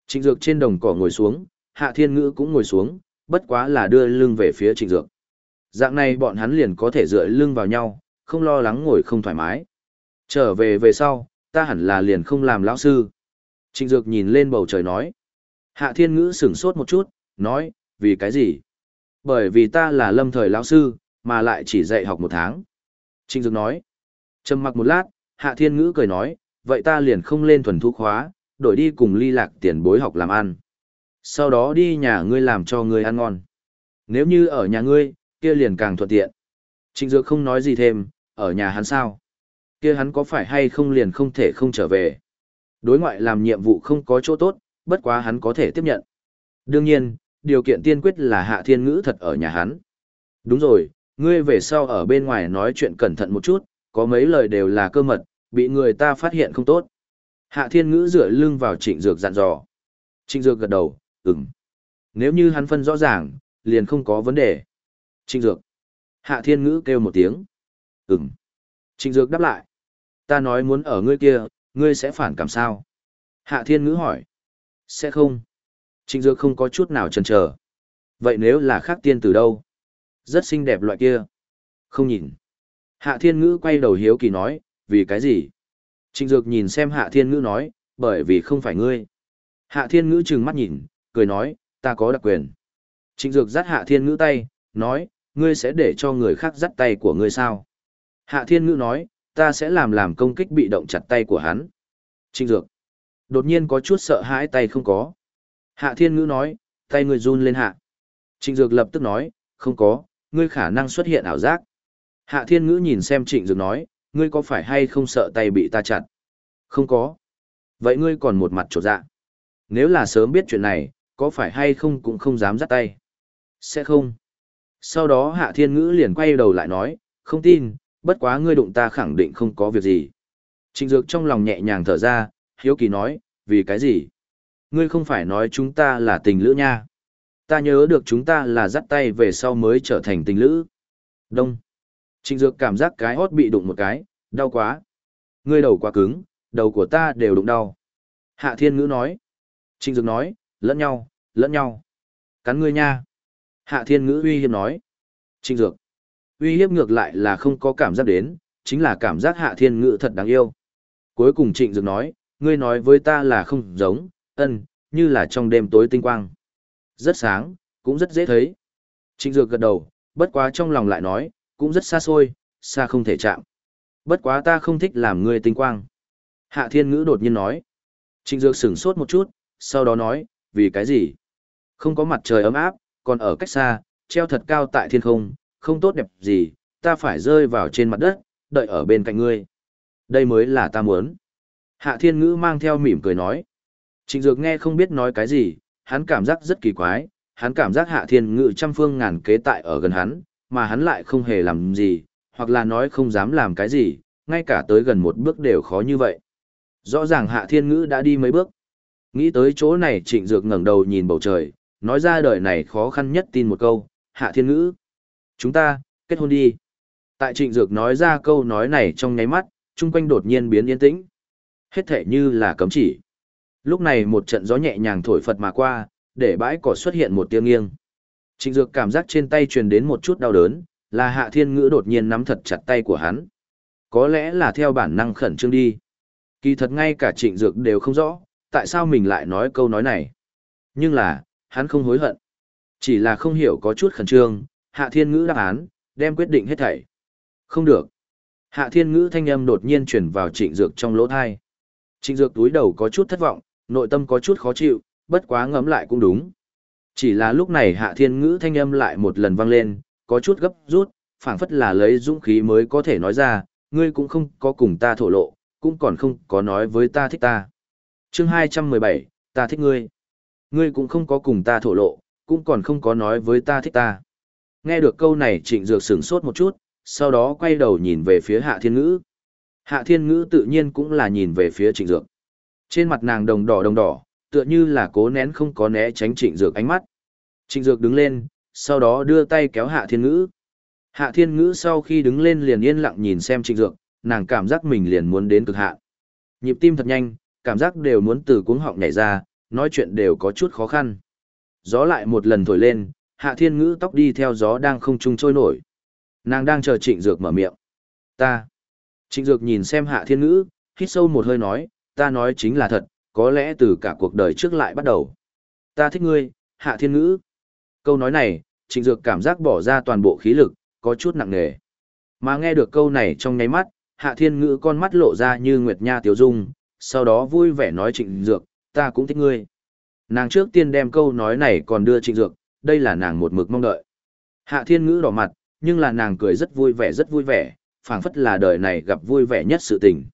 Trịnh Dược trên đồng cỏ ngồi xuống, Hạ Thiên Ngữ cũng ngồi xuống, bất quá là đưa lưng về phía Trịnh Dược. Dạng này bọn hắn liền có thể dựa lưng vào nhau, không lo lắng ngồi không thoải mái. Trở về về sau, ta hẳn là liền không làm lão sư. Trịnh Dược nhìn lên bầu trời nói. Hạ Thiên Ngữ sửng sốt một chút, nói, vì cái gì? Bởi vì ta là lâm thời lão sư, mà lại chỉ dạy học một tháng. Trịnh Dược nói. Trầm mặc một lát, Hạ Thiên Ngữ cười nói, vậy ta liền không lên thuần thu khóa, đổi đi cùng ly lạc tiền bối học làm ăn. Sau đó đi nhà ngươi làm cho ngươi ăn ngon. Nếu như ở nhà ngươi, kia liền càng thuận tiện. Trịnh Dược không nói gì thêm, ở nhà hắn sao? Kia hắn có phải hay không liền không thể không trở về? Đối ngoại làm nhiệm vụ không có chỗ tốt, bất quá hắn có thể tiếp nhận. Đương nhiên, điều kiện tiên quyết là hạ thiên ngữ thật ở nhà hắn. Đúng rồi, ngươi về sau ở bên ngoài nói chuyện cẩn thận một chút, có mấy lời đều là cơ mật, bị người ta phát hiện không tốt. Hạ thiên ngữ dựa lưng vào trịnh dược dặn dò. Trịnh dược gật đầu, ừm. Nếu như hắn phân rõ ràng, liền không có vấn đề. Trịnh dược. Hạ thiên ngữ kêu một tiếng. Ừm. Trịnh dược đáp lại. Ta nói muốn ở ngươi kia, ngươi sẽ phản cảm sao? Hạ thiên ngữ hỏi. Sẽ không. Trịnh dược không có chút nào chần chờ. Vậy nếu là khác tiên từ đâu? Rất xinh đẹp loại kia. Không nhìn. Hạ thiên ngữ quay đầu hiếu kỳ nói, vì cái gì? Trịnh dược nhìn xem hạ thiên ngữ nói, bởi vì không phải ngươi. Hạ thiên ngữ trừng mắt nhìn, cười nói, ta có đặc quyền. Trịnh dược dắt hạ thiên ngữ tay, nói, ngươi sẽ để cho người khác dắt tay của ngươi sao? Hạ thiên ngữ nói, ta sẽ làm làm công kích bị động chặt tay của hắn. Trịnh dược, đột nhiên có chút sợ hãi tay không có. Hạ thiên ngữ nói, tay ngươi run lên hạ. Trịnh dược lập tức nói, không có, ngươi khả năng xuất hiện ảo giác. Hạ thiên ngữ nhìn xem trịnh dược nói, ngươi có phải hay không sợ tay bị ta chặt? Không có. Vậy ngươi còn một mặt trột dạ. Nếu là sớm biết chuyện này, có phải hay không cũng không dám dắt tay. Sẽ không. Sau đó Hạ Thiên Ngữ liền quay đầu lại nói, không tin, bất quá ngươi đụng ta khẳng định không có việc gì. Trịnh Dược trong lòng nhẹ nhàng thở ra, hiếu kỳ nói, vì cái gì? Ngươi không phải nói chúng ta là tình lữ nha. Ta nhớ được chúng ta là dắt tay về sau mới trở thành tình lữ. Đông. Trịnh Dược cảm giác cái hót bị đụng một cái, đau quá. Ngươi đầu quá cứng, đầu của ta đều đụng đau. Hạ Thiên Ngữ nói. Trịnh Dược nói, lẫn nhau, lẫn nhau. Cắn ngươi nha. Hạ Thiên Ngữ uy hiếp nói. Trịnh Dược. Uy hiếp ngược lại là không có cảm giác đến, chính là cảm giác Hạ Thiên ngự thật đáng yêu. Cuối cùng Trịnh Dược nói, ngươi nói với ta là không giống, ân, như là trong đêm tối tinh quang. Rất sáng, cũng rất dễ thấy. Trịnh Dược gật đầu, bất quá trong lòng lại nói, cũng rất xa xôi, xa không thể chạm. Bất quá ta không thích làm ngươi tinh quang. Hạ Thiên Ngữ đột nhiên nói. Trịnh Dược sửng sốt một chút, sau đó nói, vì cái gì? Không có mặt trời ấm áp, còn ở cách xa, treo thật cao tại thiên không, không tốt đẹp gì, ta phải rơi vào trên mặt đất, đợi ở bên cạnh ngươi. Đây mới là ta muốn. Hạ Thiên Ngữ mang theo mỉm cười nói. Trịnh Dược nghe không biết nói cái gì, hắn cảm giác rất kỳ quái, hắn cảm giác Hạ Thiên Ngữ trăm phương ngàn kế tại ở gần hắn, mà hắn lại không hề làm gì, hoặc là nói không dám làm cái gì, ngay cả tới gần một bước đều khó như vậy. Rõ ràng Hạ Thiên Ngữ đã đi mấy bước. Nghĩ tới chỗ này Trịnh Dược ngẩng đầu nhìn bầu trời, nói ra đời này khó khăn nhất tin một câu, Hạ Thiên Ngữ. Chúng ta, kết hôn đi. Tại Trịnh Dược nói ra câu nói này trong nháy mắt, chung quanh đột nhiên biến yên tĩnh. Hết thể như là cấm chỉ. Lúc này một trận gió nhẹ nhàng thổi phật mà qua, để bãi cỏ xuất hiện một tiếng nghiêng. Trịnh Dược cảm giác trên tay truyền đến một chút đau đớn, là Hạ Thiên Ngữ đột nhiên nắm thật chặt tay của hắn. Có lẽ là theo bản năng khẩn trương đi. Kỳ thật ngay cả Trịnh Dược đều không rõ, tại sao mình lại nói câu nói này. Nhưng là, hắn không hối hận. Chỉ là không hiểu có chút khẩn trương, Hạ Thiên Ngữ đáp án, đem quyết định hết thảy. Không được. Hạ Thiên Ngữ thanh âm đột nhiên chuyển vào Trịnh Dược trong lỗ thai. Trịnh Dược túi đầu có chút thất vọng, nội tâm có chút khó chịu, bất quá ngẫm lại cũng đúng. Chỉ là lúc này Hạ Thiên Ngữ thanh âm lại một lần vang lên, có chút gấp rút, phảng phất là lấy dũng khí mới có thể nói ra, ngươi cũng không có cùng ta thổ lộ, cũng còn không có nói với ta thích ta. Chương 217, ta thích ngươi. Ngươi cũng không có cùng ta thổ lộ, cũng còn không có nói với ta thích ta. Nghe được câu này Trịnh Dược sửng sốt một chút, sau đó quay đầu nhìn về phía Hạ Thiên Ngữ. Hạ Thiên Ngữ tự nhiên cũng là nhìn về phía Trịnh Dược. Trên mặt nàng đồng đỏ đồng đỏ, tựa như là cố nén không có né tránh Trịnh Dược ánh mắt. Trịnh Dược đứng lên, sau đó đưa tay kéo Hạ Thiên Ngữ. Hạ Thiên Ngữ sau khi đứng lên liền yên lặng nhìn xem Trịnh Dược, nàng cảm giác mình liền muốn đến cực hạ. Nhịp tim thật nhanh, cảm giác đều muốn từ cuống họng nhảy ra, nói chuyện đều có chút khó khăn. Gió lại một lần thổi lên, Hạ Thiên Ngữ tóc đi theo gió đang không trung trôi nổi. Nàng đang chờ Trịnh Dược mở miệng. Ta. Trịnh Dược nhìn xem Hạ Thiên Ngữ, hít sâu một hơi nói, ta nói chính là thật, có lẽ từ cả cuộc đời trước lại bắt đầu. Ta thích ngươi, Hạ Thiên Ngữ. Câu nói này, Trịnh Dược cảm giác bỏ ra toàn bộ khí lực, có chút nặng nề. Mà nghe được câu này trong nháy mắt, Hạ Thiên Ngữ con mắt lộ ra như Nguyệt Nha Tiểu Dung, sau đó vui vẻ nói Trịnh Dược, ta cũng thích ngươi. Nàng trước tiên đem câu nói này còn đưa Trịnh Dược, đây là nàng một mực mong đợi. Hạ Thiên Ngữ đỏ mặt, nhưng là nàng cười rất vui vẻ rất vui vẻ, phảng phất là đời này gặp vui vẻ nhất sự tình.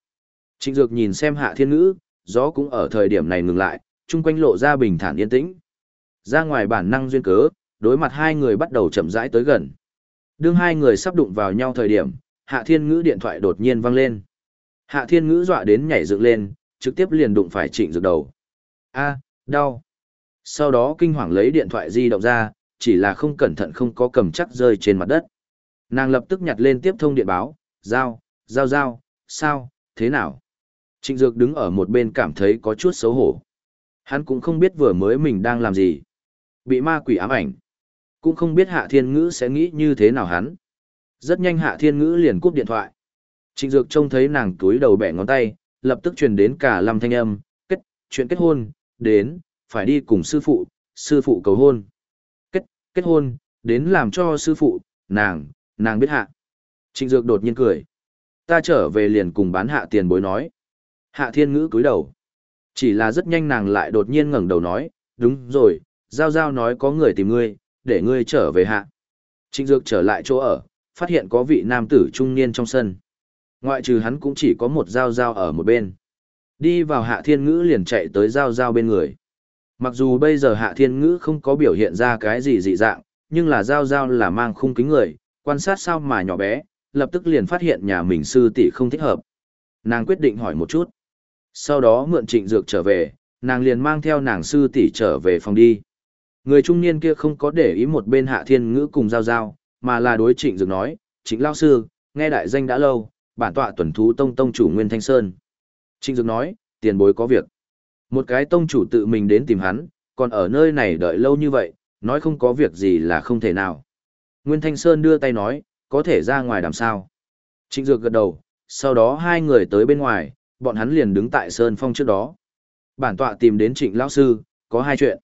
Trịnh Dược nhìn xem Hạ Thiên Ngữ, gió cũng ở thời điểm này ngừng lại, chung quanh lộ ra bình thản yên tĩnh. Ra ngoài bản năng duyên cớ, đối mặt hai người bắt đầu chậm rãi tới gần. Đương hai người sắp đụng vào nhau thời điểm, Hạ Thiên Ngữ điện thoại đột nhiên vang lên. Hạ Thiên Ngữ dọa đến nhảy dựng lên, trực tiếp liền đụng phải Trịnh Dược đầu. A, đau. Sau đó kinh hoàng lấy điện thoại di động ra, chỉ là không cẩn thận không có cầm chắc rơi trên mặt đất. Nàng lập tức nhặt lên tiếp thông điện báo, giao, giao giao, sao, thế nào? Trịnh Dược đứng ở một bên cảm thấy có chút xấu hổ. Hắn cũng không biết vừa mới mình đang làm gì. Bị ma quỷ ám ảnh. Cũng không biết Hạ Thiên Ngữ sẽ nghĩ như thế nào hắn. Rất nhanh Hạ Thiên Ngữ liền cúp điện thoại. Trịnh Dược trông thấy nàng túi đầu bẻ ngón tay, lập tức truyền đến cả lâm thanh âm, kết, chuyện kết hôn, đến, phải đi cùng sư phụ, sư phụ cầu hôn. Kết, kết hôn, đến làm cho sư phụ, nàng, nàng biết hạ. Trịnh Dược đột nhiên cười. Ta trở về liền cùng bán hạ tiền bối nói. Hạ thiên ngữ cúi đầu. Chỉ là rất nhanh nàng lại đột nhiên ngẩng đầu nói, đúng rồi, Giao Giao nói có người tìm ngươi, để ngươi trở về hạ. Trịnh Dược trở lại chỗ ở, phát hiện có vị nam tử trung niên trong sân. Ngoại trừ hắn cũng chỉ có một Giao Giao ở một bên. Đi vào hạ thiên ngữ liền chạy tới Giao Giao bên người. Mặc dù bây giờ hạ thiên ngữ không có biểu hiện ra cái gì dị dạng, nhưng là Giao Giao là mang khung kính người, quan sát sao mà nhỏ bé, lập tức liền phát hiện nhà mình sư tỷ không thích hợp. Nàng quyết định hỏi một chút. Sau đó mượn trịnh dược trở về, nàng liền mang theo nàng sư tỷ trở về phòng đi. Người trung niên kia không có để ý một bên hạ thiên ngữ cùng giao giao, mà là đối trịnh dược nói, trịnh lao sư, nghe đại danh đã lâu, bản tọa tuần thú tông tông chủ Nguyên Thanh Sơn. Trịnh dược nói, tiền bối có việc. Một cái tông chủ tự mình đến tìm hắn, còn ở nơi này đợi lâu như vậy, nói không có việc gì là không thể nào. Nguyên Thanh Sơn đưa tay nói, có thể ra ngoài làm sao. Trịnh Dược gật đầu, sau đó hai người tới bên ngoài, bọn hắn liền đứng tại Sơn Phong trước đó. Bản tọa tìm đến trịnh lão sư, có hai chuyện.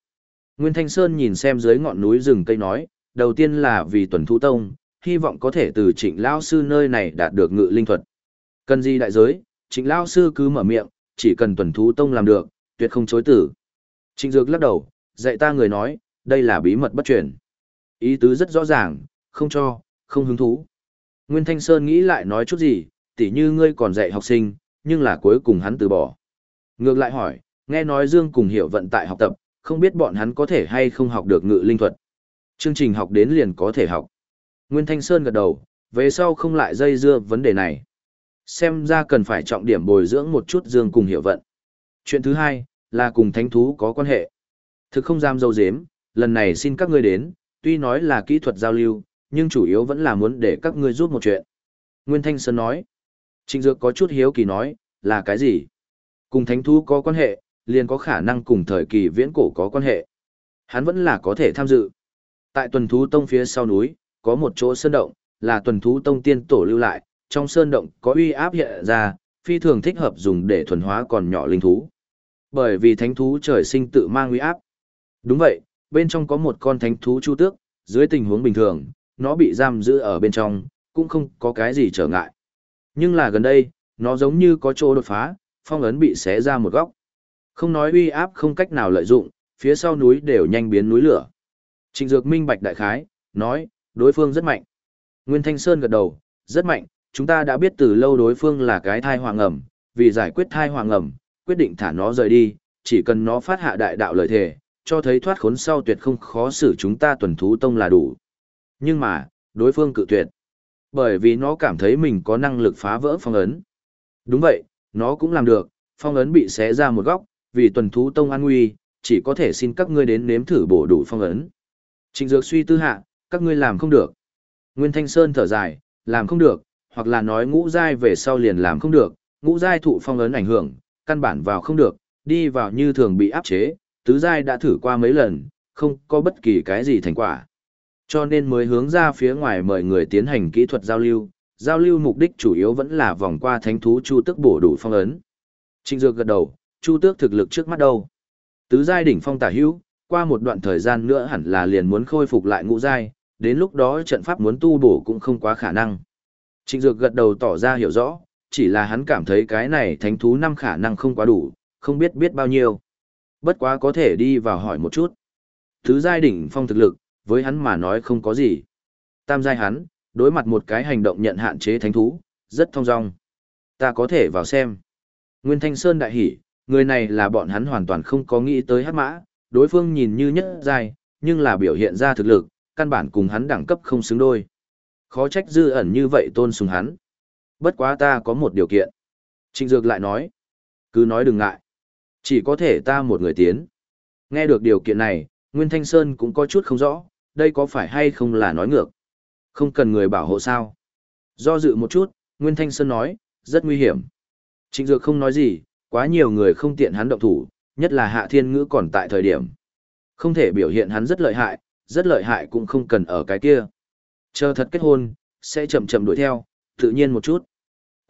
Nguyên Thanh Sơn nhìn xem dưới ngọn núi rừng cây nói, đầu tiên là vì tuần thu tông, hy vọng có thể từ trịnh lão sư nơi này đạt được ngự linh thuật. Cần gì đại giới, trịnh lão sư cứ mở miệng, chỉ cần tuần thú tông làm được, tuyệt không chối tử. Trịnh Dược lắc đầu, dạy ta người nói, đây là bí mật bất truyền. Ý tứ rất rõ ràng, không cho, không hứng thú. Nguyên Thanh Sơn nghĩ lại nói chút gì, tỉ như ngươi còn dạy học sinh, nhưng là cuối cùng hắn từ bỏ. Ngược lại hỏi, nghe nói Dương cùng hiểu vận tại học tập, không biết bọn hắn có thể hay không học được ngự linh thuật. Chương trình học đến liền có thể học. Nguyên Thanh Sơn gật đầu, về sau không lại dây dưa vấn đề này. Xem ra cần phải trọng điểm bồi dưỡng một chút Dương cùng hiểu vận. Chuyện thứ hai, là cùng thánh thú có quan hệ. Thực không dám dâu dếm, lần này xin các ngươi đến, tuy nói là kỹ thuật giao lưu, nhưng chủ yếu vẫn là muốn để các ngươi giúp một chuyện. Nguyên Thanh Sơn nói. Trịnh Dược có chút hiếu kỳ nói, là cái gì? Cùng thánh thú có quan hệ, liền có khả năng cùng thời kỳ viễn cổ có quan hệ. Hắn vẫn là có thể tham dự. Tại tuần thú tông phía sau núi, có một chỗ sơn động, là tuần thú tông tiên tổ lưu lại, trong sơn động có uy áp hiện ra, phi thường thích hợp dùng để thuần hóa còn nhỏ linh thú. Bởi vì thánh thú trời sinh tự mang uy áp. Đúng vậy, bên trong có một con thánh thú chu tước, dưới tình huống bình thường, nó bị giam giữ ở bên trong, cũng không có cái gì trở ngại. Nhưng là gần đây, nó giống như có chỗ đột phá, phong ấn bị xé ra một góc. Không nói uy áp không cách nào lợi dụng, phía sau núi đều nhanh biến núi lửa. Trịnh Dược minh bạch đại khái, nói, đối phương rất mạnh. Nguyên Thanh Sơn gật đầu, rất mạnh, chúng ta đã biết từ lâu đối phương là cái thai hoàng ẩm, vì giải quyết thai hoàng ẩm, quyết định thả nó rời đi, chỉ cần nó phát hạ đại đạo lợi thể, cho thấy thoát khốn sau tuyệt không khó xử chúng ta tuần thú tông là đủ. Nhưng mà, đối phương cự tuyệt. Bởi vì nó cảm thấy mình có năng lực phá vỡ phong ấn. Đúng vậy, nó cũng làm được, phong ấn bị xé ra một góc, vì tuần thú tông an nguy, chỉ có thể xin các ngươi đến nếm thử bổ đủ phong ấn. Trịnh Dược suy tư hạ, các ngươi làm không được. Nguyên Thanh Sơn thở dài, làm không được, hoặc là nói ngũ giai về sau liền làm không được, ngũ giai thụ phong ấn ảnh hưởng, căn bản vào không được, đi vào như thường bị áp chế, tứ giai đã thử qua mấy lần, không có bất kỳ cái gì thành quả. Cho nên mới hướng ra phía ngoài mời người tiến hành kỹ thuật giao lưu, giao lưu mục đích chủ yếu vẫn là vòng qua thánh thú chu tước bổ đủ phong ấn. Trịnh Dược gật đầu, chu tước thực lực trước mắt đâu. Tứ giai đỉnh phong tả hữu, qua một đoạn thời gian nữa hẳn là liền muốn khôi phục lại ngũ giai, đến lúc đó trận pháp muốn tu bổ cũng không quá khả năng. Trịnh Dược gật đầu tỏ ra hiểu rõ, chỉ là hắn cảm thấy cái này thánh thú năm khả năng không quá đủ, không biết biết bao nhiêu. Bất quá có thể đi vào hỏi một chút. Thứ giai đỉnh phong thực lực, với hắn mà nói không có gì. Tam giai hắn, đối mặt một cái hành động nhận hạn chế thánh thú, rất thông dong. Ta có thể vào xem. Nguyên Thanh Sơn đại hỉ, người này là bọn hắn hoàn toàn không có nghĩ tới hát mã, đối phương nhìn như nhất giai, nhưng là biểu hiện ra thực lực, căn bản cùng hắn đẳng cấp không xứng đôi. Khó trách dư ẩn như vậy tôn sùng hắn. Bất quá ta có một điều kiện. Trịnh Dược lại nói. Cứ nói đừng ngại. Chỉ có thể ta một người tiến. Nghe được điều kiện này, Nguyên Thanh Sơn cũng có chút không rõ, đây có phải hay không là nói ngược. Không cần người bảo hộ sao. Do dự một chút, Nguyên Thanh Sơn nói, rất nguy hiểm. Trịnh Dược không nói gì, quá nhiều người không tiện hắn động thủ, nhất là Hạ Thiên Ngữ còn tại thời điểm. Không thể biểu hiện hắn rất lợi hại, rất lợi hại cũng không cần ở cái kia. Chờ thật kết hôn, sẽ chậm chậm đuổi theo, tự nhiên một chút.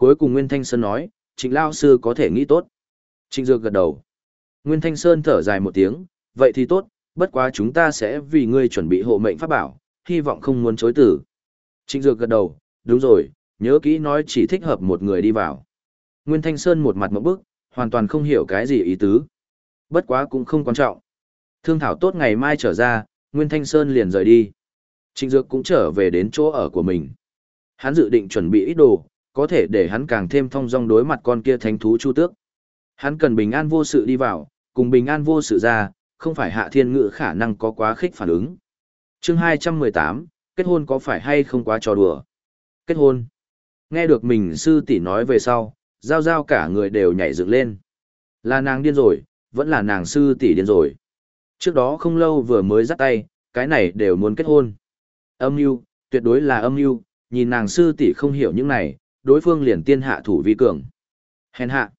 Cuối cùng Nguyên Thanh Sơn nói, Trịnh Lao Sư có thể nghĩ tốt. Trịnh Dược gật đầu. Nguyên Thanh Sơn thở dài một tiếng, vậy thì tốt, bất quá chúng ta sẽ vì ngươi chuẩn bị hộ mệnh pháp bảo, hy vọng không muốn chối tử. Trịnh Dược gật đầu, đúng rồi, nhớ kỹ nói chỉ thích hợp một người đi vào. Nguyên Thanh Sơn một mặt mẫu bức, hoàn toàn không hiểu cái gì ý tứ. Bất quá cũng không quan trọng. Thương thảo tốt ngày mai trở ra, Nguyên Thanh Sơn liền rời đi. Trịnh Dược cũng trở về đến chỗ ở của mình. Hắn dự định chuẩn bị ít đồ, có thể để hắn càng thêm thông dong đối mặt con kia thánh thú chu tước. Hắn cần bình an vô sự đi vào, cùng bình an vô sự ra, không phải hạ thiên ngự khả năng có quá khích phản ứng. chương 218, kết hôn có phải hay không quá trò đùa? Kết hôn. Nghe được mình sư tỷ nói về sau, giao giao cả người đều nhảy dựng lên. Là nàng điên rồi, vẫn là nàng sư tỷ điên rồi. Trước đó không lâu vừa mới dắt tay, cái này đều muốn kết hôn. Âm mưu, tuyệt đối là âm mưu, nhìn nàng sư tỷ không hiểu những này, đối phương liền tiên hạ thủ vi cường. Hèn hạ.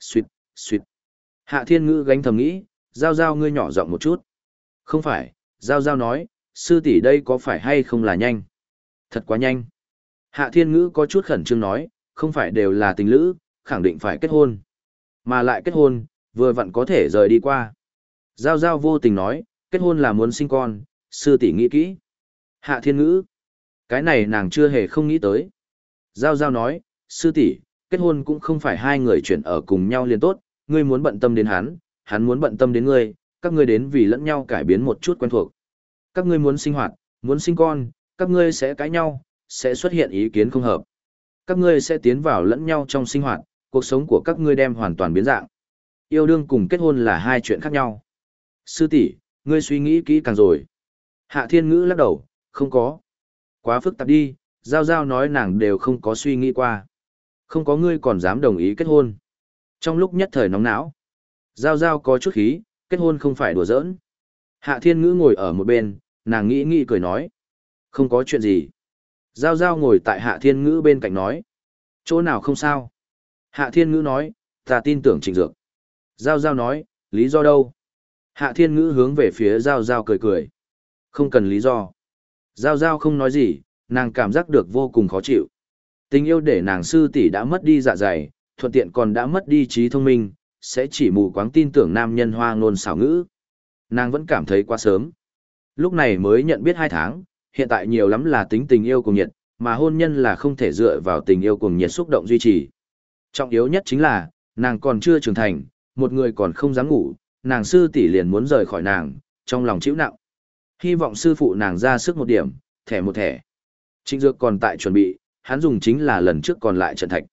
Xuyệt, xuyệt. Hạ thiên ngữ gánh thầm nghĩ, giao giao ngươi nhỏ giọng một chút. Không phải, giao giao nói, sư tỷ đây có phải hay không là nhanh? Thật quá nhanh. Hạ thiên ngữ có chút khẩn trương nói, không phải đều là tình lữ, khẳng định phải kết hôn. Mà lại kết hôn, vừa vặn có thể rời đi qua. Giao giao vô tình nói, kết hôn là muốn sinh con, sư tỷ nghĩ kỹ. Hạ thiên ngữ. Cái này nàng chưa hề không nghĩ tới. Giao giao nói, sư tỷ, kết hôn cũng không phải hai người chuyển ở cùng nhau liền tốt, ngươi muốn bận tâm đến hắn, hắn muốn bận tâm đến ngươi, các ngươi đến vì lẫn nhau cải biến một chút quen thuộc. Các ngươi muốn sinh hoạt, muốn sinh con, các ngươi sẽ cãi nhau, sẽ xuất hiện ý kiến không hợp. Các ngươi sẽ tiến vào lẫn nhau trong sinh hoạt, cuộc sống của các ngươi đem hoàn toàn biến dạng. Yêu đương cùng kết hôn là hai chuyện khác nhau. Sư tỷ, ngươi suy nghĩ kỹ càng rồi. Hạ Thiên Ngữ lắc đầu, không có. Quá phức tạp đi, Giao Giao nói nàng đều không có suy nghĩ qua. Không có ngươi còn dám đồng ý kết hôn. Trong lúc nhất thời nóng não, Giao Giao có chút khí, kết hôn không phải đùa giỡn. Hạ Thiên Ngữ ngồi ở một bên, nàng nghĩ nghĩ cười nói. Không có chuyện gì. Giao Giao ngồi tại Hạ Thiên Ngữ bên cạnh nói. Chỗ nào không sao. Hạ Thiên Ngữ nói, ta tin tưởng Trịnh Dược. Giao Giao nói, lý do đâu? Hạ Thiên Ngữ hướng về phía Giao Giao cười cười. Không cần lý do. Giao Giao không nói gì, nàng cảm giác được vô cùng khó chịu. Tình yêu để nàng sư tỷ đã mất đi dạ dày, thuận tiện còn đã mất đi trí thông minh, sẽ chỉ mù quáng tin tưởng nam nhân hoa ngôn xảo ngữ. Nàng vẫn cảm thấy quá sớm. Lúc này mới nhận biết hai tháng, hiện tại nhiều lắm là tính tình yêu cùng nhiệt, mà hôn nhân là không thể dựa vào tình yêu cùng nhiệt xúc động duy trì. Trọng yếu nhất chính là, nàng còn chưa trưởng thành, một người còn không dám ngủ, nàng sư tỷ liền muốn rời khỏi nàng, trong lòng chịu nặng. Hy vọng sư phụ nàng ra sức một điểm, thẻ một thẻ. Trịnh Dược còn tại chuẩn bị, hắn dùng chính là lần trước còn lại trận thạch.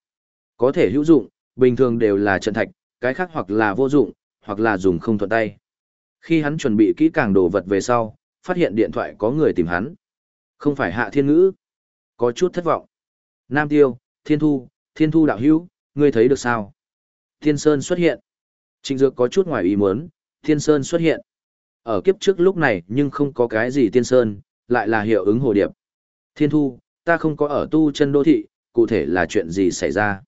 Có thể hữu dụng, bình thường đều là trận thạch, cái khác hoặc là vô dụng, hoặc là dùng không thuận tay. Khi hắn chuẩn bị kỹ càng đồ vật về sau, phát hiện điện thoại có người tìm hắn. Không phải hạ thiên ngữ. Có chút thất vọng. Nam Tiêu, Thiên Thu, Thiên Thu đạo hữu, ngươi thấy được sao? Thiên Sơn xuất hiện. Trịnh Dược có chút ngoài ý muốn, Thiên Sơn xuất hiện. Ở kiếp trước lúc này nhưng không có cái gì Thiên Sơn, lại là hiệu ứng hồ điệp. Thiên Thu, ta không có ở tu chân đô thị, cụ thể là chuyện gì xảy ra?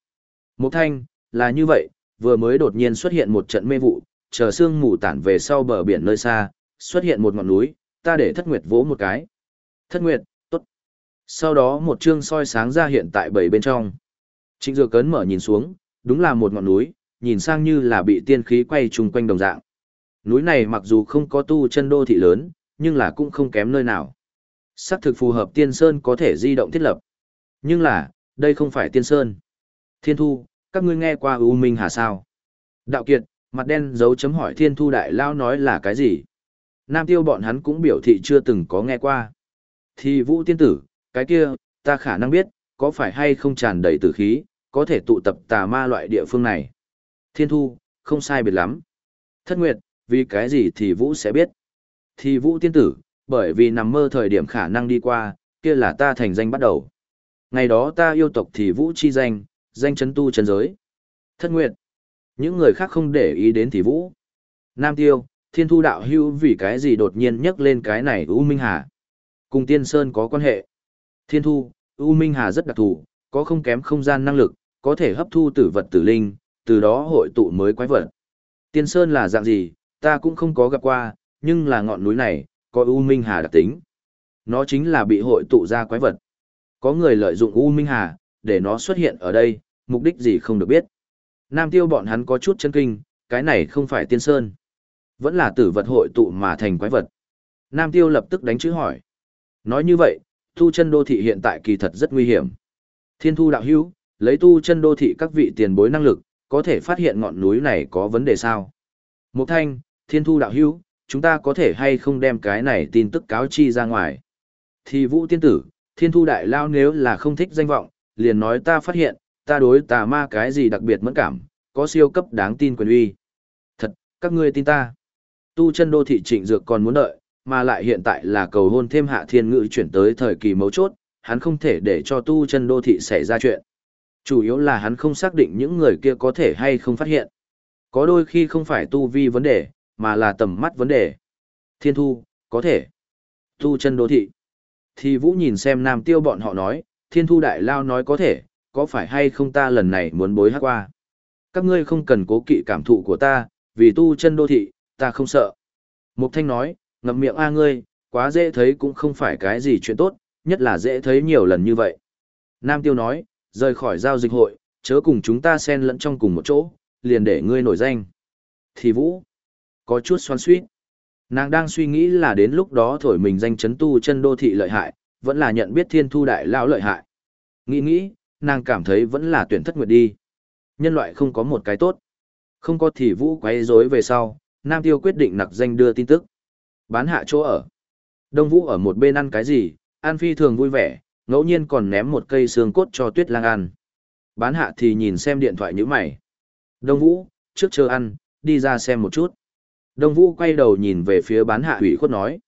Một thanh, là như vậy, vừa mới đột nhiên xuất hiện một trận mê vụ, chờ sương mù tản về sau bờ biển nơi xa, xuất hiện một ngọn núi, ta để thất nguyệt vỗ một cái. Thất nguyệt, tốt. Sau đó một chương soi sáng ra hiện tại bảy bên trong. Trịnh Dược Cấn mở nhìn xuống, đúng là một ngọn núi, nhìn sang như là bị tiên khí quay chung quanh đồng dạng. Núi này mặc dù không có tu chân đô thị lớn, nhưng là cũng không kém nơi nào. Sắc thực phù hợp tiên sơn có thể di động thiết lập. Nhưng là, đây không phải tiên sơn. Thiên thu, các ngươi nghe qua U Minh Hà sao? Đạo Kiệt, mặt đen dấu chấm hỏi Thiên thu đại lao nói là cái gì? Nam tiêu bọn hắn cũng biểu thị chưa từng có nghe qua. Thì vũ tiên tử, cái kia, ta khả năng biết, có phải hay không tràn đầy tử khí, có thể tụ tập tà ma loại địa phương này. Thiên thu, không sai biệt lắm. Thất nguyệt, vì cái gì thì vũ sẽ biết. Thì vũ tiên tử, bởi vì nằm mơ thời điểm khả năng đi qua, kia là ta thành danh bắt đầu. Ngày đó ta yêu tộc thì vũ chi danh, danh chấn tu chân giới. Thất nguyệt, những người khác không để ý đến thì vũ. Nam tiêu, thiên thu đạo hưu vì cái gì đột nhiên nhắc lên cái này U Minh Hà. Cùng tiên sơn có quan hệ. Thiên thu, U Minh Hà rất đặc thù, có không kém không gian năng lực, có thể hấp thu tử vật tử linh, từ đó hội tụ mới quái vật. Tiên sơn là dạng gì, ta cũng không có gặp qua, nhưng là ngọn núi này, có U Minh Hà đặc tính. Nó chính là bị hội tụ ra quái vật. Có người lợi dụng U Minh Hà, để nó xuất hiện ở đây, mục đích gì không được biết. Nam tiêu bọn hắn có chút chân kinh, cái này không phải tiên sơn. Vẫn là tử vật hội tụ mà thành quái vật. Nam tiêu lập tức đánh chữ hỏi. Nói như vậy, tu chân đô thị hiện tại kỳ thật rất nguy hiểm. Thiên thu đạo hữu, lấy tu chân đô thị các vị tiền bối năng lực, có thể phát hiện ngọn núi này có vấn đề sao? Mục thanh, thiên thu đạo hữu, chúng ta có thể hay không đem cái này tin tức cáo chi ra ngoài? Thì vũ tiên tử, thiên thu đại lao nếu là không thích danh vọng, liền nói ta phát hiện, ta đối tà ma cái gì đặc biệt mẫn cảm, có siêu cấp đáng tin quyền uy. Thật, các ngươi tin ta. Tu chân đô thị trịnh dược còn muốn đợi, mà lại hiện tại là cầu hôn thêm hạ thiên ngữ chuyển tới thời kỳ mấu chốt, hắn không thể để cho tu chân đô thị xảy ra chuyện. Chủ yếu là hắn không xác định những người kia có thể hay không phát hiện. Có đôi khi không phải tu vi vấn đề, mà là tầm mắt vấn đề. Thiên thu, có thể. Tu chân đô thị. Thì Vũ nhìn xem Nam Tiêu bọn họ nói, Thiên thu đại lao nói có thể, có phải hay không ta lần này muốn bối hát qua. Các ngươi không cần cố kỵ cảm thụ của ta, vì tu chân đô thị, ta không sợ. Mục Thanh nói, ngậm miệng a ngươi, quá dễ thấy cũng không phải cái gì chuyện tốt, nhất là dễ thấy nhiều lần như vậy. Nam Tiêu nói, rời khỏi giao dịch hội, chớ cùng chúng ta xen lẫn trong cùng một chỗ, liền để ngươi nổi danh. Thì Vũ, có chút xoan suýt. Nàng đang suy nghĩ là đến lúc đó thổi mình danh chấn tu chân đô thị lợi hại, vẫn là nhận biết thiên thu đại lão lợi hại. Nghĩ nghĩ, nàng cảm thấy vẫn là tuyển thất nguyệt đi. Nhân loại không có một cái tốt. Không có thì vũ quấy rối về sau, Nam Tiêu quyết định nặc danh đưa tin tức. Bán hạ chỗ ở. Đông Vũ ở một bên ăn cái gì, An Phi thường vui vẻ, ngẫu nhiên còn ném một cây xương cốt cho Tuyết Lang ăn. Bán hạ thì nhìn xem điện thoại như mày. Đông Vũ, trước chờ ăn, đi ra xem một chút. Đông Vũ quay đầu nhìn về phía bán hạ hủy khuất nói.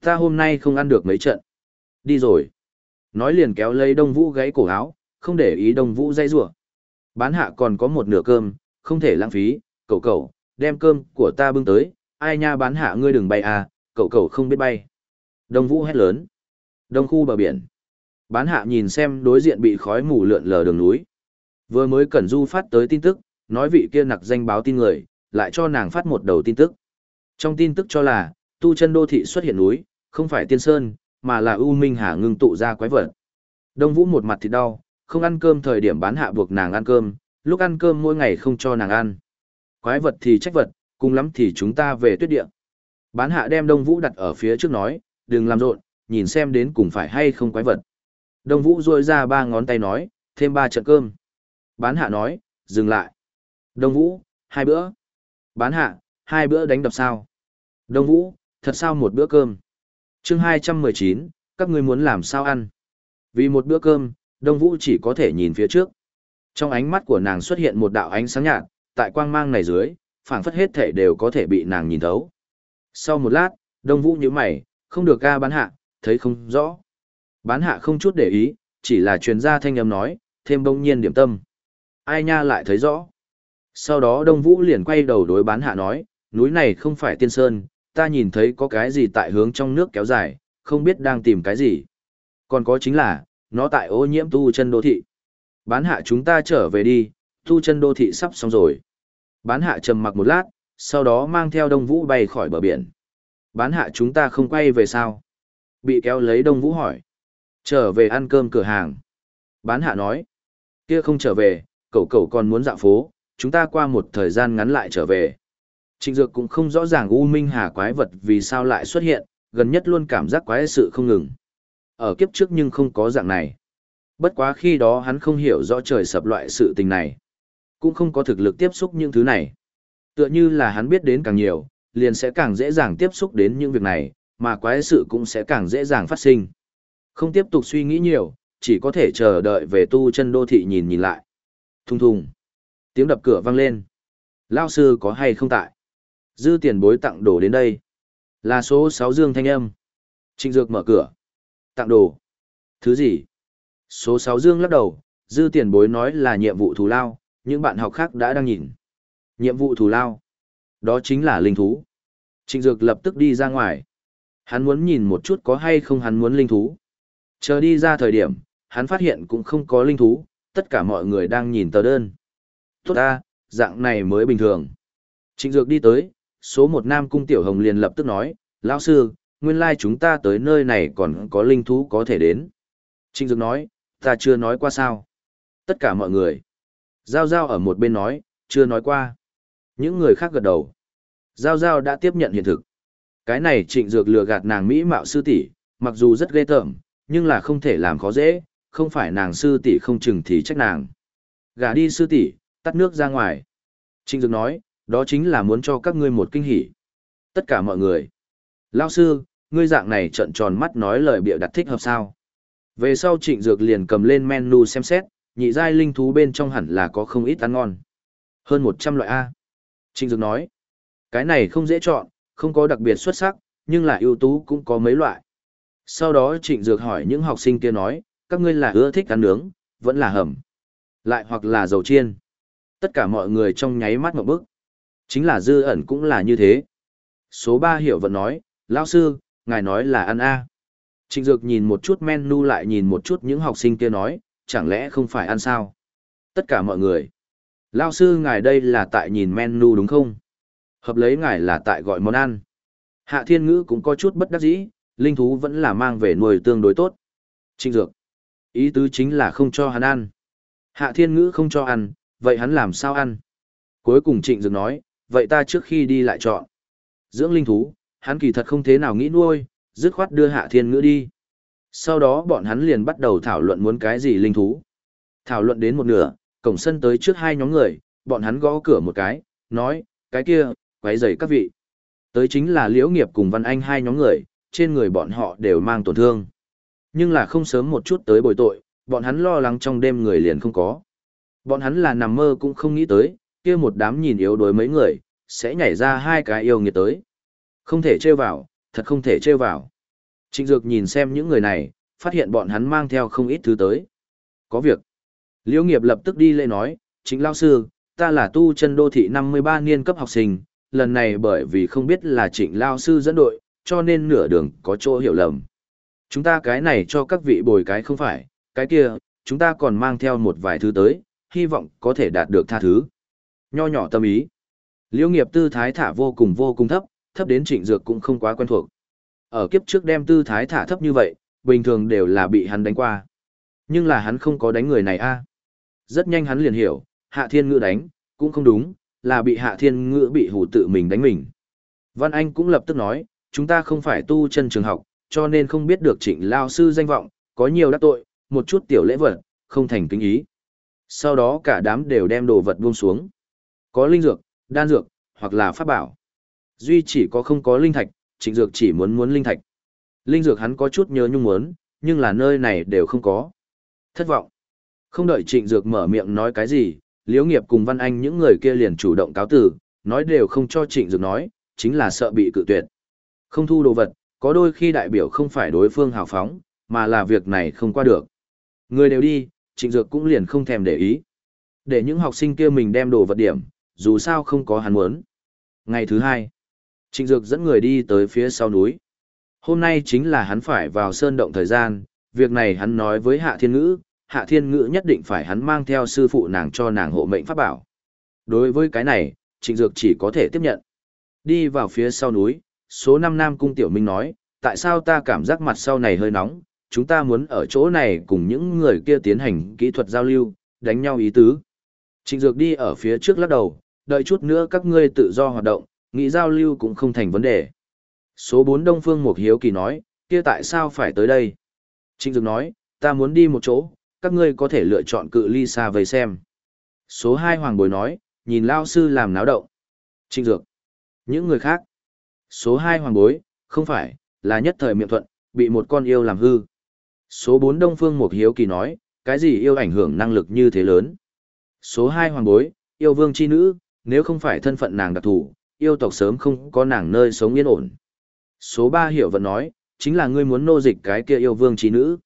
Ta hôm nay không ăn được mấy trận. Đi rồi. Nói liền kéo lấy Đông Vũ gáy cổ áo, không để ý Đông Vũ dây rủa Bán hạ còn có một nửa cơm, không thể lãng phí, cậu cậu, đem cơm của ta bưng tới, ai nha bán hạ ngươi đừng bay à, cậu cậu không biết bay. Đông Vũ hét lớn. Đông khu bờ biển. Bán hạ nhìn xem đối diện bị khói mù lượn lờ đường núi. Vừa mới Cẩn Du phát tới tin tức, nói vị kia nặc danh báo tin người, lại cho nàng phát một đầu tin tức. Trong tin tức cho là, tu chân đô thị xuất hiện núi, không phải tiên sơn, mà là U Minh Hà ngưng tụ ra quái vật. Đông Vũ một mặt thì đau, không ăn cơm thời điểm bán hạ buộc nàng ăn cơm, lúc ăn cơm mỗi ngày không cho nàng ăn. Quái vật thì trách vật, cùng lắm thì chúng ta về tuyết địa. Bán hạ đem Đông Vũ đặt ở phía trước nói, đừng làm rộn, nhìn xem đến cùng phải hay không quái vật. Đông Vũ rôi ra ba ngón tay nói, thêm ba trận cơm. Bán hạ nói, dừng lại. Đông Vũ, hai bữa. Bán hạ, hai bữa đánh đập sao. Đông Vũ, thật sao một bữa cơm. chương hai trăm mười chín, các ngươi muốn làm sao ăn. Vì một bữa cơm, Đông Vũ chỉ có thể nhìn phía trước. Trong ánh mắt của nàng xuất hiện một đạo ánh sáng nhạt, tại quang mang này dưới, phảng phất hết thể đều có thể bị nàng nhìn thấu. Sau một lát, Đông Vũ nhíu mày, không được ca bán hạ, thấy không rõ. Bán hạ không chút để ý, chỉ là truyền ra thanh âm nói, thêm bông nhiên điểm tâm. Ai nha lại thấy rõ. Sau đó Đông Vũ liền quay đầu đối bán hạ nói, núi này không phải tiên sơn, ta nhìn thấy có cái gì tại hướng trong nước kéo dài, không biết đang tìm cái gì. Còn có chính là, nó tại ô nhiễm tu chân đô thị. Bán hạ chúng ta trở về đi, tu chân đô thị sắp xong rồi. Bán hạ trầm mặc một lát, sau đó mang theo Đông Vũ bay khỏi bờ biển. Bán hạ chúng ta không quay về sao? Bị kéo lấy Đông Vũ hỏi. Trở về ăn cơm cửa hàng. Bán hạ nói. Kia không trở về, cậu cậu còn muốn dạo phố, chúng ta qua một thời gian ngắn lại trở về. Trịnh Dược cũng không rõ ràng U Minh Hà quái vật vì sao lại xuất hiện, gần nhất luôn cảm giác quái sự không ngừng. Ở kiếp trước nhưng không có dạng này. Bất quá khi đó hắn không hiểu rõ trời sập loại sự tình này. Cũng không có thực lực tiếp xúc những thứ này. Tựa như là hắn biết đến càng nhiều, liền sẽ càng dễ dàng tiếp xúc đến những việc này, mà quái sự cũng sẽ càng dễ dàng phát sinh. Không tiếp tục suy nghĩ nhiều, chỉ có thể chờ đợi về tu chân đô thị nhìn nhìn lại. Thùng thùng. Tiếng đập cửa vang lên. Lao sư có hay không tại? Dư tiền bối tặng đồ đến đây. Là số sáu dương thanh âm. Trịnh Dược mở cửa. Tặng đồ. Thứ gì? Số sáu dương lắc đầu, dư tiền bối nói là nhiệm vụ thù lao, những bạn học khác đã đang nhìn. Nhiệm vụ thù lao. Đó chính là linh thú. Trịnh Dược lập tức đi ra ngoài. Hắn muốn nhìn một chút có hay không hắn muốn linh thú. Chờ đi ra thời điểm, hắn phát hiện cũng không có linh thú, tất cả mọi người đang nhìn tờ đơn. Tốt ta, dạng này mới bình thường. Trịnh Dược đi tới, số một nam cung tiểu hồng liền lập tức nói, lão sư, nguyên lai chúng ta tới nơi này còn có linh thú có thể đến. Trịnh Dược nói, ta chưa nói qua sao. Tất cả mọi người. Giao Giao ở một bên nói, chưa nói qua. Những người khác gật đầu. Giao Giao đã tiếp nhận hiện thực. Cái này trịnh dược lừa gạt nàng mỹ mạo sư tỷ, mặc dù rất ghê tởm, nhưng là không thể làm khó dễ, không phải nàng sư tỷ không chừng thì trách nàng. Gả đi sư tỷ, tắt nước ra ngoài. Trịnh dược nói, đó chính là muốn cho các ngươi một kinh hỉ. Tất cả mọi người. Lao sư, ngươi dạng này trợn tròn mắt nói lời bịa đặt thích hợp sao. Về sau trịnh dược liền cầm lên menu xem xét, nhị giai linh thú bên trong hẳn là có không ít ăn ngon. Hơn 100 loại A. Trịnh dược nói, cái này không dễ chọn, không có đặc biệt xuất sắc, nhưng là ưu tú cũng có mấy loại. Sau đó Trịnh Dược hỏi những học sinh kia nói, các ngươi là ưa thích ăn nướng, vẫn là hầm, lại hoặc là dầu chiên. Tất cả mọi người trong nháy mắt một bức. Chính là dư ẩn cũng là như thế. Số 3 hiểu vẫn nói, lão sư, ngài nói là ăn a. Trịnh Dược nhìn một chút menu lại nhìn một chút những học sinh kia nói, chẳng lẽ không phải ăn sao? Tất cả mọi người. Lão sư ngài đây là tại nhìn menu đúng không? Hợp lấy ngài là tại gọi món ăn. Hạ Thiên Ngữ cũng có chút bất đắc dĩ, linh thú vẫn là mang về nuôi tương đối tốt. Trịnh Dược. Ý tứ chính là không cho hắn ăn. Hạ Thiên Ngữ không cho ăn, vậy hắn làm sao ăn? Cuối cùng Trịnh Dược nói, vậy ta trước khi đi lại chọn. Dưỡng linh thú, hắn kỳ thật không thế nào nghĩ nuôi, dứt khoát đưa Hạ Thiên Ngữ đi. Sau đó bọn hắn liền bắt đầu thảo luận muốn cái gì linh thú. Thảo luận đến một nửa, cổng sân tới trước hai nhóm người, bọn hắn gõ cửa một cái, nói, cái kia, quấy rầy các vị. Tới chính là Liễu Nghiệp cùng Văn Anh hai nhóm người, trên người bọn họ đều mang tổn thương. Nhưng là không sớm một chút tới bồi tội, bọn hắn lo lắng trong đêm người liền không có. Bọn hắn là nằm mơ cũng không nghĩ tới, kia một đám nhìn yếu đuối mấy người, sẽ nhảy ra hai cái yêu nghiệt tới. Không thể trêu vào, thật không thể trêu vào. Trịnh Dược nhìn xem những người này, phát hiện bọn hắn mang theo không ít thứ tới. Có việc. Liễu nghiệp lập tức đi lên nói, chính lao sư, ta là tu chân đô thị 53 niên cấp học sinh, lần này bởi vì không biết là trịnh lao sư dẫn đội, cho nên nửa đường có chỗ hiểu lầm. Chúng ta cái này cho các vị bồi cái không phải, cái kia, chúng ta còn mang theo một vài thứ tới, hy vọng có thể đạt được tha thứ. Nho nhỏ tâm ý. Liễu nghiệp tư thái thả vô cùng vô cùng thấp, thấp đến trịnh dược cũng không quá quen thuộc. Ở kiếp trước đem tư thái thả thấp như vậy, bình thường đều là bị hắn đánh qua. Nhưng là hắn không có đánh người này a. Rất nhanh hắn liền hiểu, hạ thiên ngữ đánh, cũng không đúng, là bị hạ thiên ngữ bị hủ tự mình đánh mình. Văn Anh cũng lập tức nói, chúng ta không phải tu chân trường học, cho nên không biết được trịnh lao sư danh vọng, có nhiều đắc tội, một chút tiểu lễ vật, không thành kính ý. Sau đó cả đám đều đem đồ vật buông xuống. Có linh dược, đan dược, hoặc là pháp bảo. Duy chỉ có không có linh thạch, trịnh dược chỉ muốn muốn linh thạch. Linh dược hắn có chút nhớ nhung muốn, nhưng là nơi này đều không có. Thất vọng. Không đợi trịnh dược mở miệng nói cái gì, liễu nghiệp cùng văn anh những người kia liền chủ động cáo tử, nói đều không cho trịnh dược nói, chính là sợ bị cự tuyệt. Không thu đồ vật, có đôi khi đại biểu không phải đối phương hào phóng, mà là việc này không qua được. Người đều đi, trịnh dược cũng liền không thèm để ý. Để những học sinh kia mình đem đồ vật điểm, dù sao không có hắn muốn. Ngày thứ hai, trịnh dược dẫn người đi tới phía sau núi. Hôm nay chính là hắn phải vào sơn động thời gian, việc này hắn nói với Hạ Thiên Ngữ, Hạ Thiên Ngữ nhất định phải hắn mang theo sư phụ nàng cho nàng hộ mệnh pháp bảo. Đối với cái này, Trịnh Dược chỉ có thể tiếp nhận. Đi vào phía sau núi, số năm Nam Cung Tiểu Minh nói, tại sao ta cảm giác mặt sau này hơi nóng, chúng ta muốn ở chỗ này cùng những người kia tiến hành kỹ thuật giao lưu, đánh nhau ý tứ. Trịnh Dược đi ở phía trước lắc đầu, đợi chút nữa các ngươi tự do hoạt động, nghĩ giao lưu cũng không thành vấn đề. Số 4 Đông Phương Mục Hiếu Kỳ nói, kia tại sao phải tới đây? Trịnh Dược nói, ta muốn đi một chỗ, các ngươi có thể lựa chọn cự ly xa về xem. Số 2 Hoàng Bồi nói, nhìn Lao Sư làm náo động. Trịnh Dược. Những người khác. Số 2 Hoàng Bối, không phải, là nhất thời miệng thuận, bị một con yêu làm hư. Số 4 Đông Phương Mục Hiếu Kỳ nói, cái gì yêu ảnh hưởng năng lực như thế lớn. Số 2 Hoàng Bối, yêu vương chi nữ, nếu không phải thân phận nàng đặc thù, yêu tộc sớm không có nàng nơi sống yên ổn. Số 3 Hiểu Vận nói, chính là ngươi muốn nô dịch cái kia yêu vương chi nữ.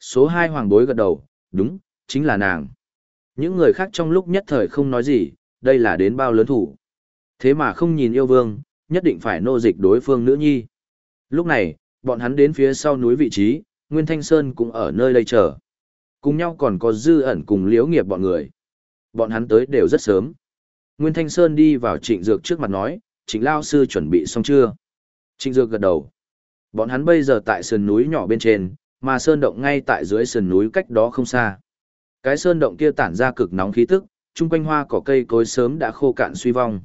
Số 2 Hoàng Bối gật đầu, đúng, chính là nàng. Những người khác trong lúc nhất thời không nói gì, đây là đến bao lớn thủ. Thế mà không nhìn yêu vương, nhất định phải nô dịch đối phương nữ nhi. Lúc này, bọn hắn đến phía sau núi vị trí, Nguyên Thanh Sơn cũng ở nơi đây chờ. Cùng nhau còn có dư ẩn cùng liễu nghiệp bọn người. Bọn hắn tới đều rất sớm. Nguyên Thanh Sơn đi vào trịnh dược trước mặt nói, trịnh lao sư chuẩn bị xong chưa? Trịnh dược gật đầu. Bọn hắn bây giờ tại sườn núi nhỏ bên trên, mà sơn động ngay tại dưới sườn núi cách đó không xa. Cái sơn động kia tản ra cực nóng khí tức, chung quanh hoa cỏ cây cối sớm đã khô cạn suy vong.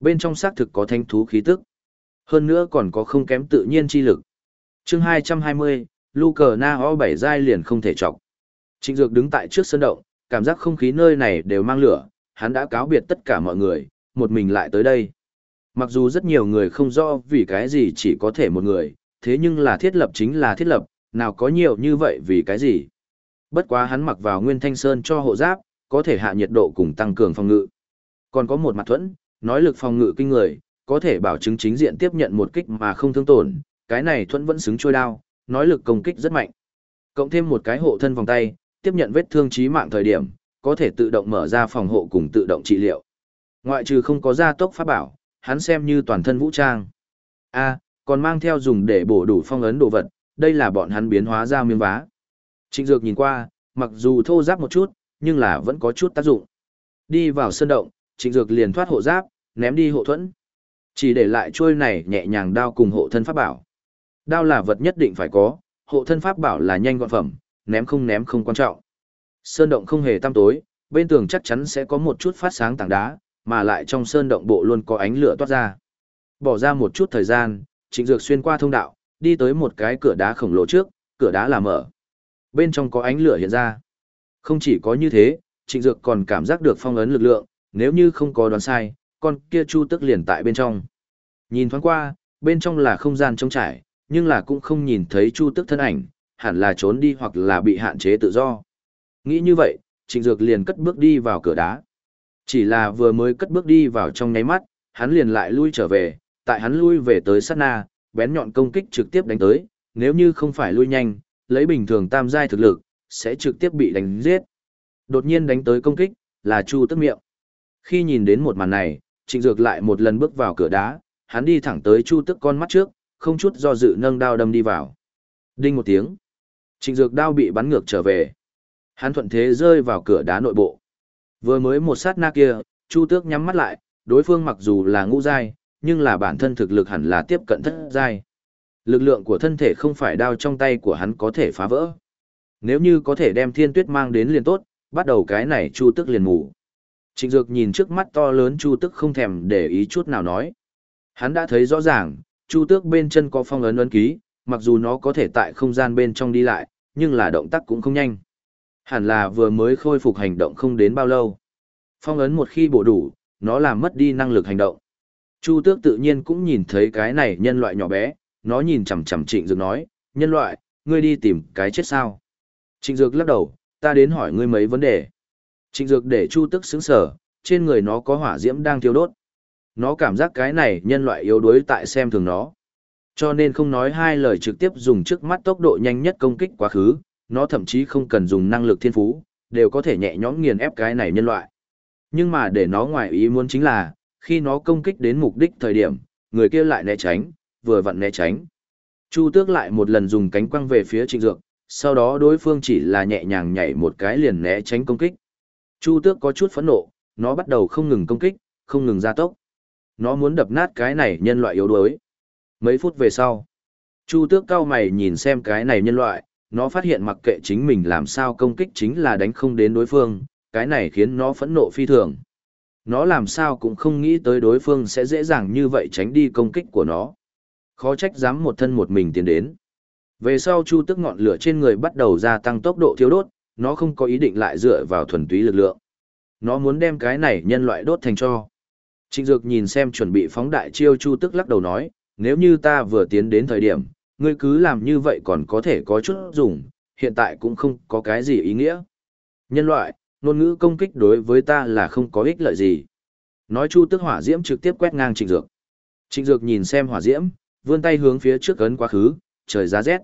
Bên trong xác thực có thanh thú khí tức. Hơn nữa còn có không kém tự nhiên chi lực. chương 220, lu cờ na o bảy giai liền không thể chọc. Trịnh Dược đứng tại trước sân động, cảm giác không khí nơi này đều mang lửa, hắn đã cáo biệt tất cả mọi người, một mình lại tới đây. Mặc dù rất nhiều người không rõ vì cái gì chỉ có thể một người, thế nhưng là thiết lập chính là thiết lập, nào có nhiều như vậy vì cái gì. Bất quá hắn mặc vào nguyên thanh sơn cho hộ giáp, có thể hạ nhiệt độ cùng tăng cường phòng ngự. Còn có một mặt thuẫn, nói lực phòng ngự kinh người, có thể bảo chứng chính diện tiếp nhận một kích mà không thương tổn, cái này thuẫn vẫn xứng trôi đao, nói lực công kích rất mạnh. Cộng thêm một cái hộ thân vòng tay, tiếp nhận vết thương chí mạng thời điểm, có thể tự động mở ra phòng hộ cùng tự động trị liệu. Ngoại trừ không có gia tốc pháp bảo, hắn xem như toàn thân vũ trang. A, còn mang theo dùng để bổ đủ phong ấn đồ vật, đây là bọn hắn biến hóa ra miếng vá. Trịnh Dược nhìn qua, mặc dù thô giáp một chút, nhưng là vẫn có chút tác dụng. Đi vào sân động, Trịnh Dược liền thoát hộ giáp, ném đi hộ thuẫn. Chỉ để lại trôi này nhẹ nhàng đao cùng hộ thân pháp bảo. Đao là vật nhất định phải có, hộ thân pháp bảo là nhanh gọn phẩm, ném không ném không quan trọng. Sơn động không hề tăm tối, bên tường chắc chắn sẽ có một chút phát sáng tảng đá, mà lại trong sơn động bộ luôn có ánh lửa toát ra. Bỏ ra một chút thời gian, Trịnh Dược xuyên qua thông đạo, đi tới một cái cửa đá khổng lồ trước, cửa đá là mở. Bên trong có ánh lửa hiện ra. Không chỉ có như thế, Trịnh Dược còn cảm giác được phong ấn lực lượng, nếu như không có đoán sai, con kia chu tức liền tại bên trong. Nhìn thoáng qua, bên trong là không gian trống trải, nhưng là cũng không nhìn thấy chu tức thân ảnh, hẳn là trốn đi hoặc là bị hạn chế tự do. Nghĩ như vậy, Trịnh Dược liền cất bước đi vào cửa đá. Chỉ là vừa mới cất bước đi vào trong nháy mắt, hắn liền lại lui trở về, tại hắn lui về tới sát na, bén nhọn công kích trực tiếp đánh tới, nếu như không phải lui nhanh, lấy bình thường tam giai thực lực, sẽ trực tiếp bị đánh giết. Đột nhiên đánh tới công kích, là Chu Tức miệng. Khi nhìn đến một màn này, Trịnh Dược lại một lần bước vào cửa đá, hắn đi thẳng tới Chu Tức con mắt trước, không chút do dự nâng đao đâm đi vào. Đinh một tiếng. Trịnh Dược đao bị bắn ngược trở về. Hắn thuận thế rơi vào cửa đá nội bộ. Vừa mới một sát na kia, Chu Tước nhắm mắt lại, đối phương mặc dù là ngũ giai, nhưng là bản thân thực lực hẳn là tiếp cận thất giai. Lực lượng của thân thể không phải đao trong tay của hắn có thể phá vỡ. Nếu như có thể đem thiên tuyết mang đến liền tốt, bắt đầu cái này Chu Tước liền ngủ. Trịnh Dược nhìn trước mắt to lớn Chu Tước không thèm để ý chút nào nói. Hắn đã thấy rõ ràng, Chu Tước bên chân có phong ấn ấn ký, mặc dù nó có thể tại không gian bên trong đi lại, nhưng là động tác cũng không nhanh. Hẳn là vừa mới khôi phục hành động không đến bao lâu. Phong ấn một khi bổ đủ, nó làm mất đi năng lực hành động. Chu tước tự nhiên cũng nhìn thấy cái này nhân loại nhỏ bé, nó nhìn chằm chằm trịnh dược nói, nhân loại, ngươi đi tìm cái chết sao. Trịnh dược lắc đầu, ta đến hỏi ngươi mấy vấn đề. Trịnh dược để chu tước xứng sở, trên người nó có hỏa diễm đang thiêu đốt. Nó cảm giác cái này nhân loại yếu đuối tại xem thường nó. Cho nên không nói hai lời trực tiếp dùng trước mắt tốc độ nhanh nhất công kích quá khứ, nó thậm chí không cần dùng năng lực thiên phú, đều có thể nhẹ nhõm nghiền ép cái này nhân loại. Nhưng mà để nó ngoài ý muốn chính là, khi nó công kích đến mục đích thời điểm, người kia lại né tránh, vừa vặn né tránh. Chu tước lại một lần dùng cánh quăng về phía trịnh dược, sau đó đối phương chỉ là nhẹ nhàng nhảy một cái liền né tránh công kích. Chu tước có chút phẫn nộ, nó bắt đầu không ngừng công kích, không ngừng gia tốc. Nó muốn đập nát cái này nhân loại yếu đuối. Mấy phút về sau, Chu tước cao mày nhìn xem cái này nhân loại, nó phát hiện mặc kệ chính mình làm sao công kích chính là đánh không đến đối phương, cái này khiến nó phẫn nộ phi thường. Nó làm sao cũng không nghĩ tới đối phương sẽ dễ dàng như vậy tránh đi công kích của nó. Khó trách dám một thân một mình tiến đến. Về sau chu tức ngọn lửa trên người bắt đầu gia tăng tốc độ thiếu đốt, nó không có ý định lại dựa vào thuần túy lực lượng. Nó muốn đem cái này nhân loại đốt thành cho. Trịnh Dược nhìn xem chuẩn bị phóng đại chiêu chu tức lắc đầu nói, nếu như ta vừa tiến đến thời điểm, ngươi cứ làm như vậy còn có thể có chút dùng, hiện tại cũng không có cái gì ý nghĩa. Nhân loại, ngôn ngữ công kích đối với ta là không có ích lợi gì. Nói chu tức hỏa diễm trực tiếp quét ngang trịnh dược. Trịnh dược nhìn xem hỏa diễm, vươn tay hướng phía trước ấn quá khứ, trời giá rét.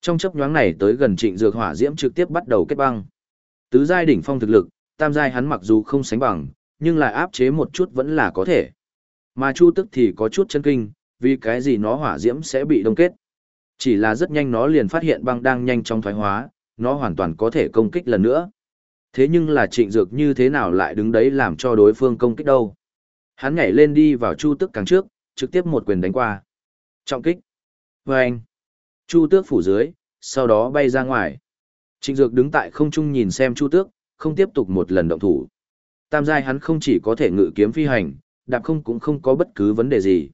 Trong chớp nhoáng này tới gần trịnh dược hỏa diễm trực tiếp bắt đầu kết băng. Tứ giai đỉnh phong thực lực, tam giai hắn mặc dù không sánh bằng, nhưng lại áp chế một chút vẫn là có thể. Mà chu tức thì có chút chân kinh, vì cái gì nó hỏa diễm sẽ bị đông kết. Chỉ là rất nhanh nó liền phát hiện băng đang nhanh trong thoái hóa, nó hoàn toàn có thể công kích lần nữa. Thế nhưng là trịnh dược như thế nào lại đứng đấy làm cho đối phương công kích đâu. Hắn nhảy lên đi vào chu tức càng trước, trực tiếp một quyền đánh qua. Trọng kích. Vâng. anh. Chu tước phủ dưới, sau đó bay ra ngoài. Trịnh dược đứng tại không trung nhìn xem chu tước, không tiếp tục một lần động thủ. Tam giai hắn không chỉ có thể ngự kiếm phi hành, đạp không cũng không có bất cứ vấn đề gì.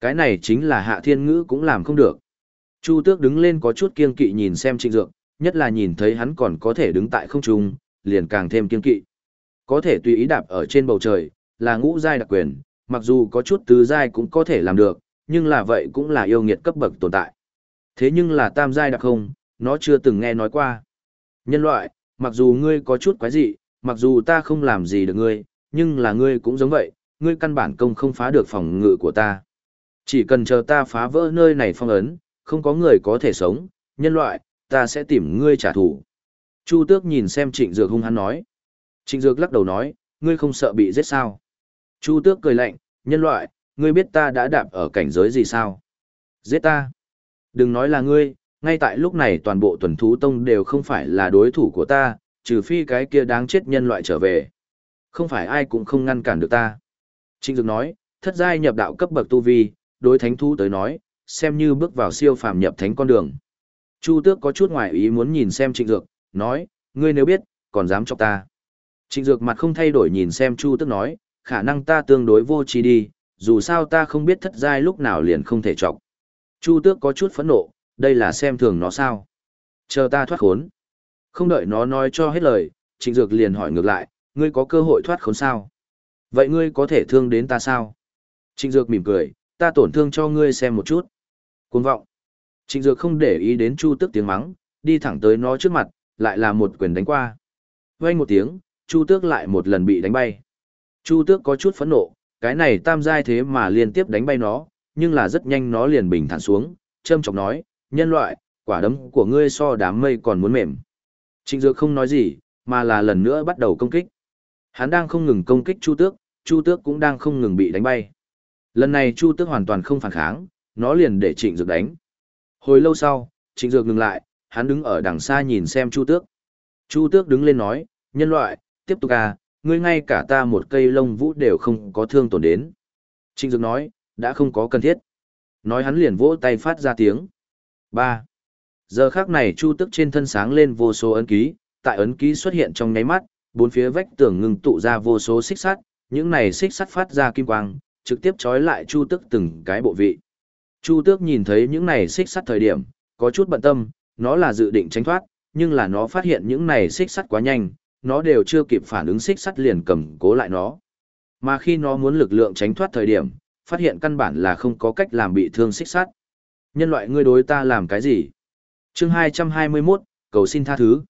Cái này chính là hạ thiên ngữ cũng làm không được. Chu tước đứng lên có chút kiên kỵ nhìn xem trịnh dược, nhất là nhìn thấy hắn còn có thể đứng tại không trung, liền càng thêm kiên kỵ. Có thể tùy ý đạp ở trên bầu trời, là ngũ giai đặc quyền, mặc dù có chút tứ giai cũng có thể làm được, nhưng là vậy cũng là yêu nghiệt cấp bậc tồn tại. Thế nhưng là tam giai đặc không, nó chưa từng nghe nói qua. Nhân loại, mặc dù ngươi có chút quái dị, mặc dù ta không làm gì được ngươi, nhưng là ngươi cũng giống vậy, ngươi căn bản công không phá được phòng ngự của ta. Chỉ cần chờ ta phá vỡ nơi này phong ấn, không có người có thể sống, nhân loại, ta sẽ tìm ngươi trả thù. Chu tước nhìn xem trịnh dược hung hắn nói. Trịnh dược lắc đầu nói, ngươi không sợ bị giết sao. Chu tước cười lạnh, nhân loại, ngươi biết ta đã đạp ở cảnh giới gì sao? Giết ta. Đừng nói là ngươi, ngay tại lúc này toàn bộ tuần thú tông đều không phải là đối thủ của ta, trừ phi cái kia đáng chết nhân loại trở về. Không phải ai cũng không ngăn cản được ta. Trịnh Dược nói, thất giai nhập đạo cấp bậc tu vi, đối thánh thú tới nói, xem như bước vào siêu phàm nhập thánh con đường. Chu Tước có chút ngoài ý muốn nhìn xem Trịnh Dược, nói, ngươi nếu biết, còn dám chọc ta. Trịnh Dược mặt không thay đổi nhìn xem Chu Tước nói, khả năng ta tương đối vô trí đi, dù sao ta không biết thất giai lúc nào liền không thể chọc. Chu Tước có chút phẫn nộ, đây là xem thường nó sao. Chờ ta thoát khốn. Không đợi nó nói cho hết lời, Trịnh Dược liền hỏi ngược lại, ngươi có cơ hội thoát khốn sao? Vậy ngươi có thể thương đến ta sao? Trịnh Dược mỉm cười, ta tổn thương cho ngươi xem một chút. Cuồng vọng. Trịnh Dược không để ý đến Chu Tước tiếng mắng, đi thẳng tới nó trước mặt, lại là một quyền đánh qua. Vang một tiếng, Chu Tước lại một lần bị đánh bay. Chu Tước có chút phẫn nộ, cái này tam giai thế mà liên tiếp đánh bay nó, nhưng là rất nhanh nó liền bình thản xuống, châm chọc nói, nhân loại, quả đấm của ngươi so đám mây còn muốn mềm. Trịnh Dược không nói gì, mà là lần nữa bắt đầu công kích. Hắn đang không ngừng công kích Chu Tước, Chu Tước cũng đang không ngừng bị đánh bay. Lần này Chu Tước hoàn toàn không phản kháng, nó liền để Trịnh Dược đánh. Hồi lâu sau, Trịnh Dược ngừng lại, hắn đứng ở đằng xa nhìn xem Chu Tước. Chu Tước đứng lên nói, nhân loại, tiếp tục à, ngươi ngay cả ta một cây lông vũ đều không có thương tổn đến. Trịnh Dược nói, đã không có cần thiết. Nói hắn liền vỗ tay phát ra tiếng. 3. Giờ khác này Chu Tước trên thân sáng lên vô số ấn ký, tại ấn ký xuất hiện trong nháy mắt, bốn phía vách tường ngừng tụ ra vô số xích sắt, những này xích sắt phát ra kim quang, trực tiếp trói lại Chu Tước từng cái bộ vị. Chu Tước nhìn thấy những này xích sắt thời điểm, có chút bận tâm, nó là dự định tránh thoát, nhưng là nó phát hiện những này xích sắt quá nhanh, nó đều chưa kịp phản ứng xích sắt liền cầm cố lại nó. Mà khi nó muốn lực lượng tránh thoát thời điểm, phát hiện căn bản là không có cách làm bị thương xích sắt. Nhân loại ngươi đối ta làm cái gì? Chương 221, cầu xin tha thứ.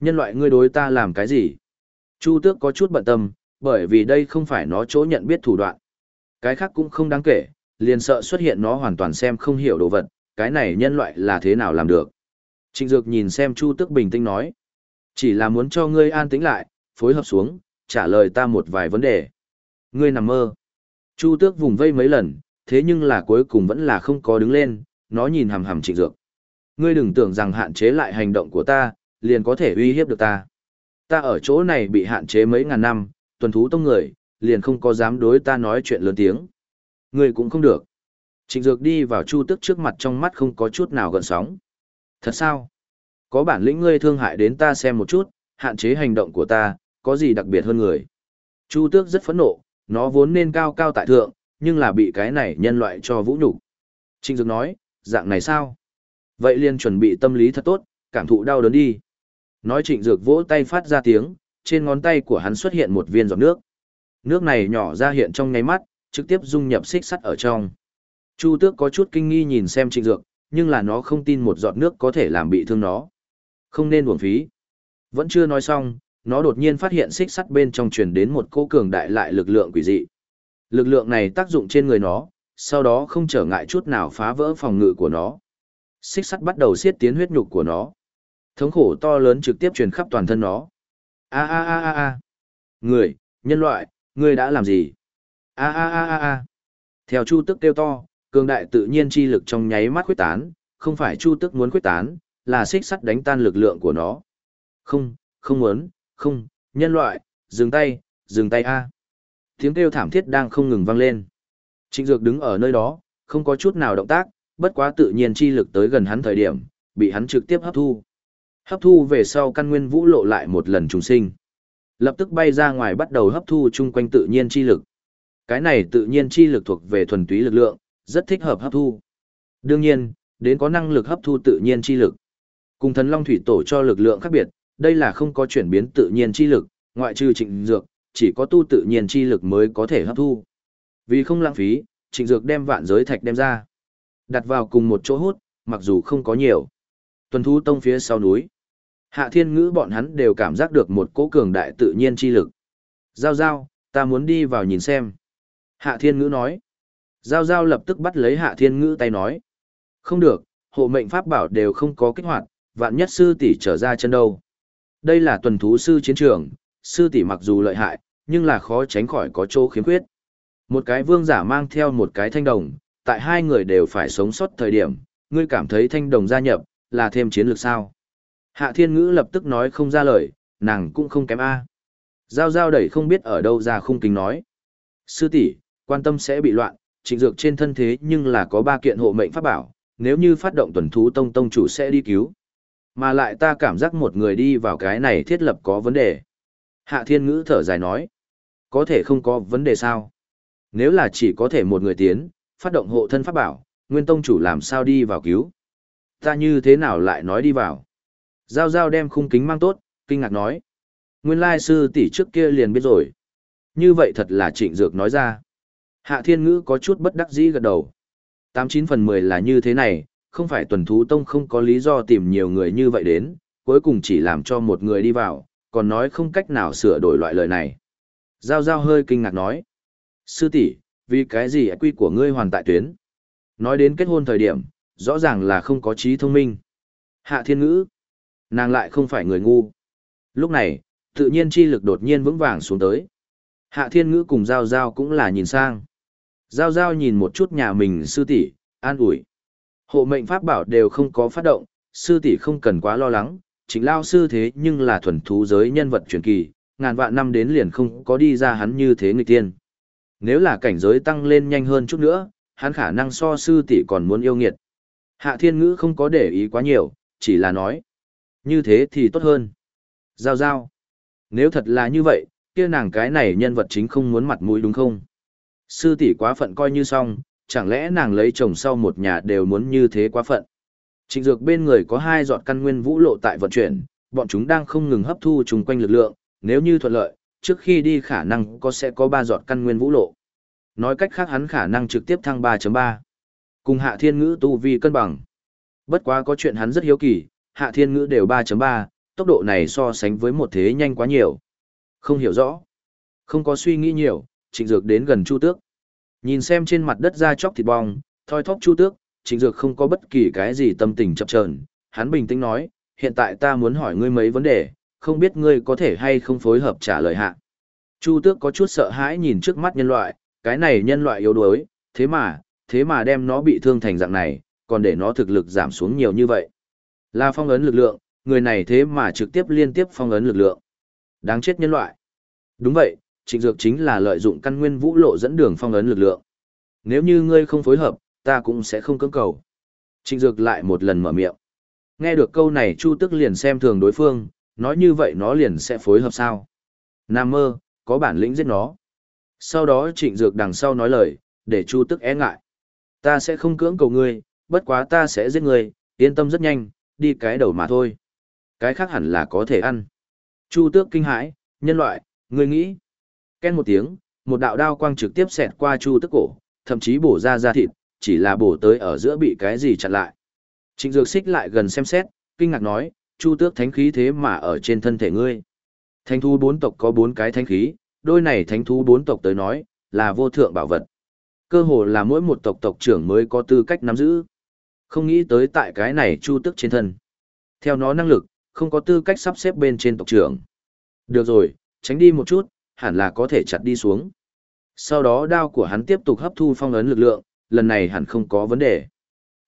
Nhân loại ngươi đối ta làm cái gì? Chu Tước có chút bận tâm, bởi vì đây không phải nó chỗ nhận biết thủ đoạn. Cái khác cũng không đáng kể, liền sợ xuất hiện nó hoàn toàn xem không hiểu đồ vật, cái này nhân loại là thế nào làm được. Trịnh Dược nhìn xem Chu Tước bình tĩnh nói. Chỉ là muốn cho ngươi an tĩnh lại, phối hợp xuống, trả lời ta một vài vấn đề. Ngươi nằm mơ. Chu Tước vùng vây mấy lần, thế nhưng là cuối cùng vẫn là không có đứng lên, nó nhìn hằm hằm Trịnh Dược. Ngươi đừng tưởng rằng hạn chế lại hành động của ta, liền có thể uy hiếp được ta. Ta ở chỗ này bị hạn chế mấy ngàn năm, tuần thú tông người, liền không có dám đối ta nói chuyện lớn tiếng. Ngươi cũng không được. Trịnh Dược đi vào Chu Tước trước mặt trong mắt không có chút nào gợn sóng. Thật sao? Có bản lĩnh ngươi thương hại đến ta xem một chút, hạn chế hành động của ta, có gì đặc biệt hơn người. Chu Tước rất phẫn nộ, nó vốn nên cao cao tại thượng, nhưng là bị cái này nhân loại cho vũ nhục. Trịnh Dược nói, dạng này sao? Vậy liền chuẩn bị tâm lý thật tốt, cảm thụ đau đớn đi. Nói trịnh dược vỗ tay phát ra tiếng, trên ngón tay của hắn xuất hiện một viên giọt nước. Nước này nhỏ ra hiện trong nháy mắt, trực tiếp dung nhập xích sắt ở trong. Chu tước có chút kinh nghi nhìn xem trịnh dược, nhưng là nó không tin một giọt nước có thể làm bị thương nó. Không nên uổng phí. Vẫn chưa nói xong, nó đột nhiên phát hiện xích sắt bên trong truyền đến một cô cường đại lại lực lượng quỷ dị. Lực lượng này tác dụng trên người nó, sau đó không trở ngại chút nào phá vỡ phòng ngự của nó. Xích sắt bắt đầu siết tiến huyết nhục của nó. Thống khổ to lớn trực tiếp truyền khắp toàn thân nó. A a a a a. Người, nhân loại, người đã làm gì? A a a a a. Theo Chu Tức kêu to, cường đại tự nhiên chi lực trong nháy mắt khuếch tán, không phải Chu Tức muốn khuếch tán, là xích sắt đánh tan lực lượng của nó. Không, không muốn, không, nhân loại, dừng tay, dừng tay a. Tiếng kêu thảm thiết đang không ngừng vang lên. Trịnh Dược đứng ở nơi đó, không có chút nào động tác, bất quá tự nhiên chi lực tới gần hắn thời điểm, bị hắn trực tiếp hấp thu. Hấp thu về sau căn nguyên vũ lộ lại một lần trùng sinh. Lập tức bay ra ngoài bắt đầu hấp thu chung quanh tự nhiên chi lực. Cái này tự nhiên chi lực thuộc về thuần túy lực lượng, rất thích hợp hấp thu. Đương nhiên, đến có năng lực hấp thu tự nhiên chi lực. Cùng thần long thủy tổ cho lực lượng khác biệt, đây là không có chuyển biến tự nhiên chi lực, ngoại trừ trịnh dược, chỉ có tu tự nhiên chi lực mới có thể hấp thu. Vì không lãng phí, trịnh dược đem vạn giới thạch đem ra. Đặt vào cùng một chỗ hút, mặc dù không có nhiều. Tuần thú tông phía sau núi. Hạ thiên ngữ bọn hắn đều cảm giác được một cỗ cường đại tự nhiên chi lực. Giao giao, ta muốn đi vào nhìn xem. Hạ Thiên Ngữ nói. Giao Giao lập tức bắt lấy Hạ Thiên Ngữ tay nói. Không được, hộ mệnh pháp bảo đều không có kích hoạt, vạn nhất sư tỷ trở ra chân đâu. Đây là tuần thú sư chiến trường, sư tỷ mặc dù lợi hại, nhưng là khó tránh khỏi có chỗ khiếm khuyết. Một cái vương giả mang theo một cái thanh đồng, tại hai người đều phải sống sót thời điểm, ngươi cảm thấy thanh đồng gia nhập, là thêm chiến lược sao. Hạ thiên ngữ lập tức nói không ra lời, nàng cũng không kém A. Giao giao đẩy không biết ở đâu ra khung kính nói. Sư tỷ quan tâm sẽ bị loạn, trịnh dược trên thân thế nhưng là có ba kiện hộ mệnh pháp bảo, nếu như phát động tuần thú tông tông chủ sẽ đi cứu. Mà lại ta cảm giác một người đi vào cái này thiết lập có vấn đề. Hạ thiên ngữ thở dài nói. Có thể không có vấn đề sao? Nếu là chỉ có thể một người tiến, phát động hộ thân pháp bảo, nguyên tông chủ làm sao đi vào cứu? Ta như thế nào lại nói đi vào? Giao giao đem khung kính mang tốt, kinh ngạc nói. Nguyên lai sư tỷ trước kia liền biết rồi. Như vậy thật là trịnh dược nói ra. Hạ thiên ngữ có chút bất đắc dĩ gật đầu. Tám chín phần mười là như thế này, không phải tuần thú tông không có lý do tìm nhiều người như vậy đến, cuối cùng chỉ làm cho một người đi vào, còn nói không cách nào sửa đổi loại lời này. Giao giao hơi kinh ngạc nói. Sư tỷ, vì cái gì quy của ngươi hoàn tại tuyến? Nói đến kết hôn thời điểm, rõ ràng là không có trí thông minh. Hạ thiên ngữ. Nàng lại không phải người ngu. Lúc này, tự nhiên chi lực đột nhiên vững vàng xuống tới. Hạ thiên ngữ cùng Giao Giao cũng là nhìn sang. Giao Giao nhìn một chút nhà mình sư tỷ, an ủi. Hộ mệnh pháp bảo đều không có phát động, sư tỷ không cần quá lo lắng, chính lao sư thế nhưng là thuần thú giới nhân vật truyền kỳ, ngàn vạn năm đến liền không có đi ra hắn như thế người tiên. Nếu là cảnh giới tăng lên nhanh hơn chút nữa, hắn khả năng so sư tỷ còn muốn yêu nghiệt. Hạ thiên ngữ không có để ý quá nhiều, chỉ là nói. Như thế thì tốt hơn. Giao giao. Nếu thật là như vậy, kia nàng cái này nhân vật chính không muốn mặt mũi đúng không? Sư tỷ quá phận coi như xong, chẳng lẽ nàng lấy chồng sau một nhà đều muốn như thế quá phận? Trịnh dược bên người có hai giọt căn nguyên vũ lộ tại vận chuyển, bọn chúng đang không ngừng hấp thu chung quanh lực lượng, nếu như thuận lợi, trước khi đi khả năng có sẽ có ba giọt căn nguyên vũ lộ. Nói cách khác hắn khả năng trực tiếp thăng 3.3. Cùng hạ thiên ngữ tu vi cân bằng. Bất quá có chuyện hắn rất hiếu kỳ, hạ thiên ngữ đều 3.3, tốc độ này so sánh với một thế nhanh quá nhiều. Không hiểu rõ. Không có suy nghĩ nhiều, trịnh dược đến gần chu tước. Nhìn xem trên mặt đất ra chóc thịt bong, thoi thóp chu tước, trịnh dược không có bất kỳ cái gì tâm tình chập chờn hắn bình tĩnh nói, hiện tại ta muốn hỏi ngươi mấy vấn đề, không biết ngươi có thể hay không phối hợp trả lời hạ. Chu tước có chút sợ hãi nhìn trước mắt nhân loại, cái này nhân loại yếu đuối, thế mà, thế mà đem nó bị thương thành dạng này, còn để nó thực lực giảm xuống nhiều như vậy. Là phong ấn lực lượng, người này thế mà trực tiếp liên tiếp phong ấn lực lượng. Đáng chết nhân loại. Đúng vậy, trịnh dược chính là lợi dụng căn nguyên vũ lộ dẫn đường phong ấn lực lượng. Nếu như ngươi không phối hợp, ta cũng sẽ không cưỡng cầu. Trịnh dược lại một lần mở miệng. Nghe được câu này Chu Tức liền xem thường đối phương, nói như vậy nó liền sẽ phối hợp sao. Nam mơ, có bản lĩnh giết nó. Sau đó trịnh dược đằng sau nói lời, để Chu Tức e ngại. Ta sẽ không cưỡng cầu ngươi, bất quá ta sẽ giết ngươi, yên tâm rất nhanh, đi cái đầu mà thôi. Cái khác hẳn là có thể ăn. Chu tước kinh hãi, nhân loại, ngươi nghĩ. Ken một tiếng, một đạo đao quang trực tiếp xẹt qua chu tước cổ, thậm chí bổ ra da thịt, chỉ là bổ tới ở giữa bị cái gì chặn lại. Trịnh Dược xích lại gần xem xét, kinh ngạc nói, chu tước thánh khí thế mà ở trên thân thể ngươi. Thánh thú bốn tộc có bốn cái thánh khí, đôi này thánh thú bốn tộc tới nói, là vô thượng bảo vật. Cơ hồ là mỗi một tộc tộc trưởng mới có tư cách nắm giữ. Không nghĩ tới tại cái này chu tước trên thân. Theo nó năng lực, không có tư cách sắp xếp bên trên tộc trưởng. Được rồi, tránh đi một chút, hẳn là có thể chặt đi xuống. Sau đó đao của hắn tiếp tục hấp thu phong ấn lực lượng, lần này hẳn không có vấn đề.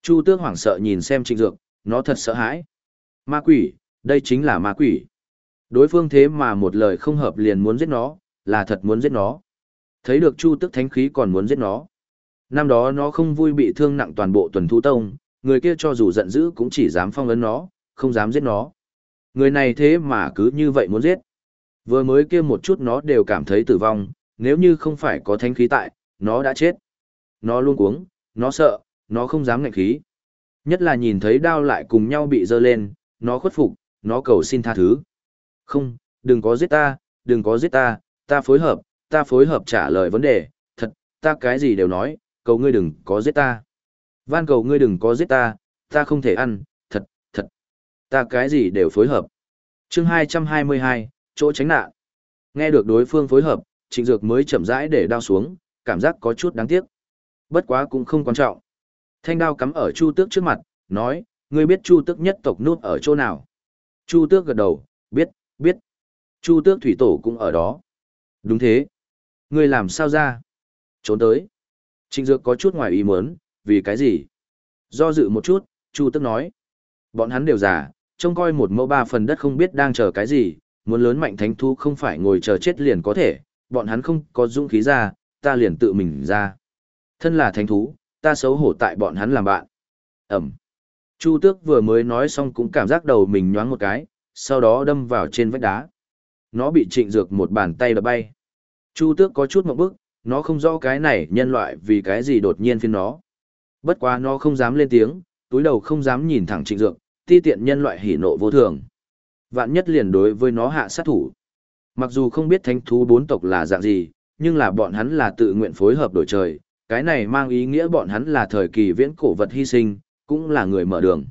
Chu tước hoảng sợ nhìn xem trịnh dược, nó thật sợ hãi. Ma quỷ, đây chính là ma quỷ. Đối phương thế mà một lời không hợp liền muốn giết nó, là thật muốn giết nó. Thấy được chu tước thánh khí còn muốn giết nó. Năm đó nó không vui bị thương nặng toàn bộ tuần thu tông, người kia cho dù giận dữ cũng chỉ dám phong ấn nó, không dám giết nó. Người này thế mà cứ như vậy muốn giết. Vừa mới kia một chút nó đều cảm thấy tử vong, nếu như không phải có thánh khí tại, nó đã chết. Nó luôn cuống, nó sợ, nó không dám ngạnh khí. Nhất là nhìn thấy đao lại cùng nhau bị dơ lên, nó khuất phục, nó cầu xin tha thứ. Không, đừng có giết ta, đừng có giết ta, ta phối hợp, ta phối hợp trả lời vấn đề, thật, ta cái gì đều nói, cầu ngươi đừng có giết ta. Van cầu ngươi đừng có giết ta, ta không thể ăn, thật, thật, Ta cái gì đều phối hợp. chương 222, chỗ tránh nạn. Nghe được đối phương phối hợp, trịnh dược mới chậm rãi để đao xuống, cảm giác có chút đáng tiếc. Bất quá cũng không quan trọng. Thanh đao cắm ở Chu Tước trước mặt, nói, ngươi biết Chu Tước nhất tộc nút ở chỗ nào? Chu Tước gật đầu, biết, biết. Chu Tước thủy tổ cũng ở đó. Đúng thế. Ngươi làm sao ra? Trốn tới. Trịnh Dược có chút ngoài ý muốn, vì cái gì? Do dự một chút, Chu Tước nói. Bọn hắn đều già, trông coi một mẫu ba phần đất không biết đang chờ cái gì, muốn lớn mạnh thánh thu không phải ngồi chờ chết liền có thể, bọn hắn không có dũng khí ra, ta liền tự mình ra. Thân là thánh thú, ta xấu hổ tại bọn hắn làm bạn. Ẩm. Chu tước vừa mới nói xong cũng cảm giác đầu mình nhoáng một cái, sau đó đâm vào trên vách đá. Nó bị trịnh dược một bàn tay đập bay. Chu tước có chút một bức, nó không rõ cái này nhân loại vì cái gì đột nhiên phiên nó. Bất quá nó không dám lên tiếng, túi đầu không dám nhìn thẳng trịnh dược, ti tiện nhân loại hỉ nộ vô thường. Vạn nhất liền đối với nó hạ sát thủ. Mặc dù không biết thánh thú bốn tộc là dạng gì, nhưng là bọn hắn là tự nguyện phối hợp đổi trời, cái này mang ý nghĩa bọn hắn là thời kỳ viễn cổ vật hy sinh, cũng là người mở đường.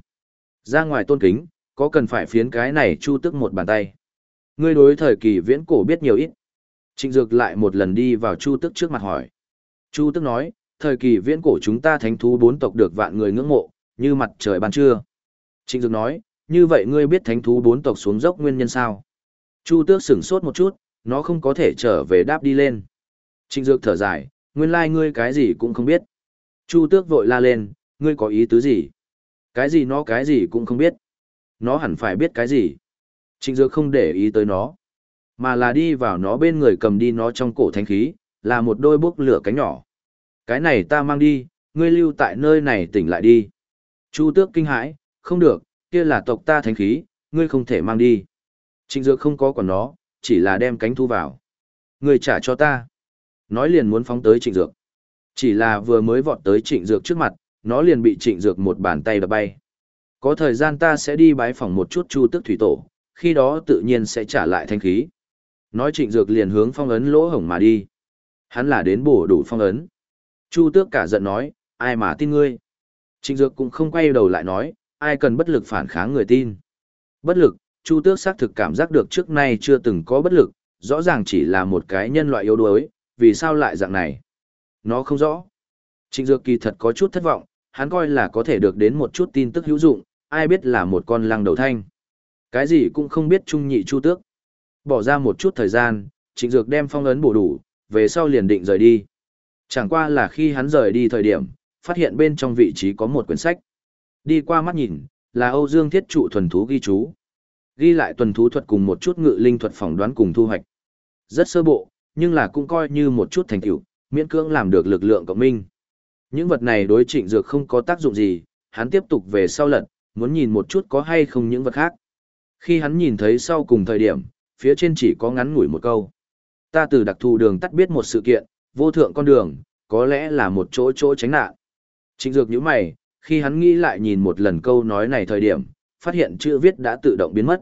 Ra ngoài tôn kính, có cần phải phiến cái này chu tức một bàn tay. Ngươi đối thời kỳ viễn cổ biết nhiều ít. Trịnh Dược lại một lần đi vào chu tức trước mặt hỏi. Chu tức nói, thời kỳ viễn cổ chúng ta thánh thú bốn tộc được vạn người ngưỡng mộ, như mặt trời ban trưa. Trịnh Dược nói, như vậy ngươi biết thánh thú bốn tộc xuống dốc nguyên nhân sao? Chu tước sửng sốt một chút, nó không có thể trở về đáp đi lên. Trịnh Dược thở dài, nguyên lai like ngươi cái gì cũng không biết. Chu tước vội la lên, ngươi có ý tứ gì? Cái gì nó cái gì cũng không biết. Nó hẳn phải biết cái gì. Trịnh Dược không để ý tới nó, mà là đi vào nó bên người cầm đi nó trong cổ thanh khí, là một đôi bốc lửa cánh nhỏ. Cái này ta mang đi, ngươi lưu tại nơi này tỉnh lại đi. Chu tước kinh hãi, không được, kia là tộc ta thánh khí, ngươi không thể mang đi. Trịnh Dược không có còn nó, chỉ là đem cánh thu vào. Ngươi trả cho ta. Nói liền muốn phóng tới Trịnh Dược. Chỉ là vừa mới vọt tới Trịnh Dược trước mặt, nó liền bị Trịnh Dược một bàn tay đập bay. Có thời gian ta sẽ đi bái phòng một chút Chu Tức thủy tổ, khi đó tự nhiên sẽ trả lại thanh khí. Nói Trịnh Dược liền hướng phong ấn lỗ hổng mà đi. Hắn là đến bổ đủ phong ấn. Chu Tước cả giận nói, ai mà tin ngươi? Trịnh Dược cũng không quay đầu lại nói, ai cần bất lực phản kháng người tin. Bất lực, Chu Tước xác thực cảm giác được trước nay chưa từng có bất lực, rõ ràng chỉ là một cái nhân loại yếu đuối, vì sao lại dạng này? Nó không rõ. Trịnh Dược kỳ thật có chút thất vọng, hắn coi là có thể được đến một chút tin tức hữu dụng, ai biết là một con lăng đầu thanh. Cái gì cũng không biết trung nhị Chu Tước. Bỏ ra một chút thời gian, Trịnh Dược đem phong ấn bổ đủ, về sau liền định rời đi. Chẳng qua là khi hắn rời đi thời điểm, phát hiện bên trong vị trí có một quyển sách. Đi qua mắt nhìn, là Âu Dương Thiết trụ thuần thú ghi chú. Ghi lại tuần thú thuật cùng một chút ngự linh thuật phỏng đoán cùng thu hoạch. Rất sơ bộ, nhưng là cũng coi như một chút thành tựu, miễn cưỡng làm được lực lượng cộng minh. Những vật này đối trịnh dược không có tác dụng gì, hắn tiếp tục về sau lật, muốn nhìn một chút có hay không những vật khác. Khi hắn nhìn thấy sau cùng thời điểm, phía trên chỉ có ngắn ngủi một câu. Ta từ đặc thù đường tắt biết một sự kiện, vô thượng con đường, có lẽ là một chỗ chỗ tránh nạn. Trịnh dược như mày, khi hắn nghĩ lại nhìn một lần câu nói này thời điểm, phát hiện chữ viết đã tự động biến mất.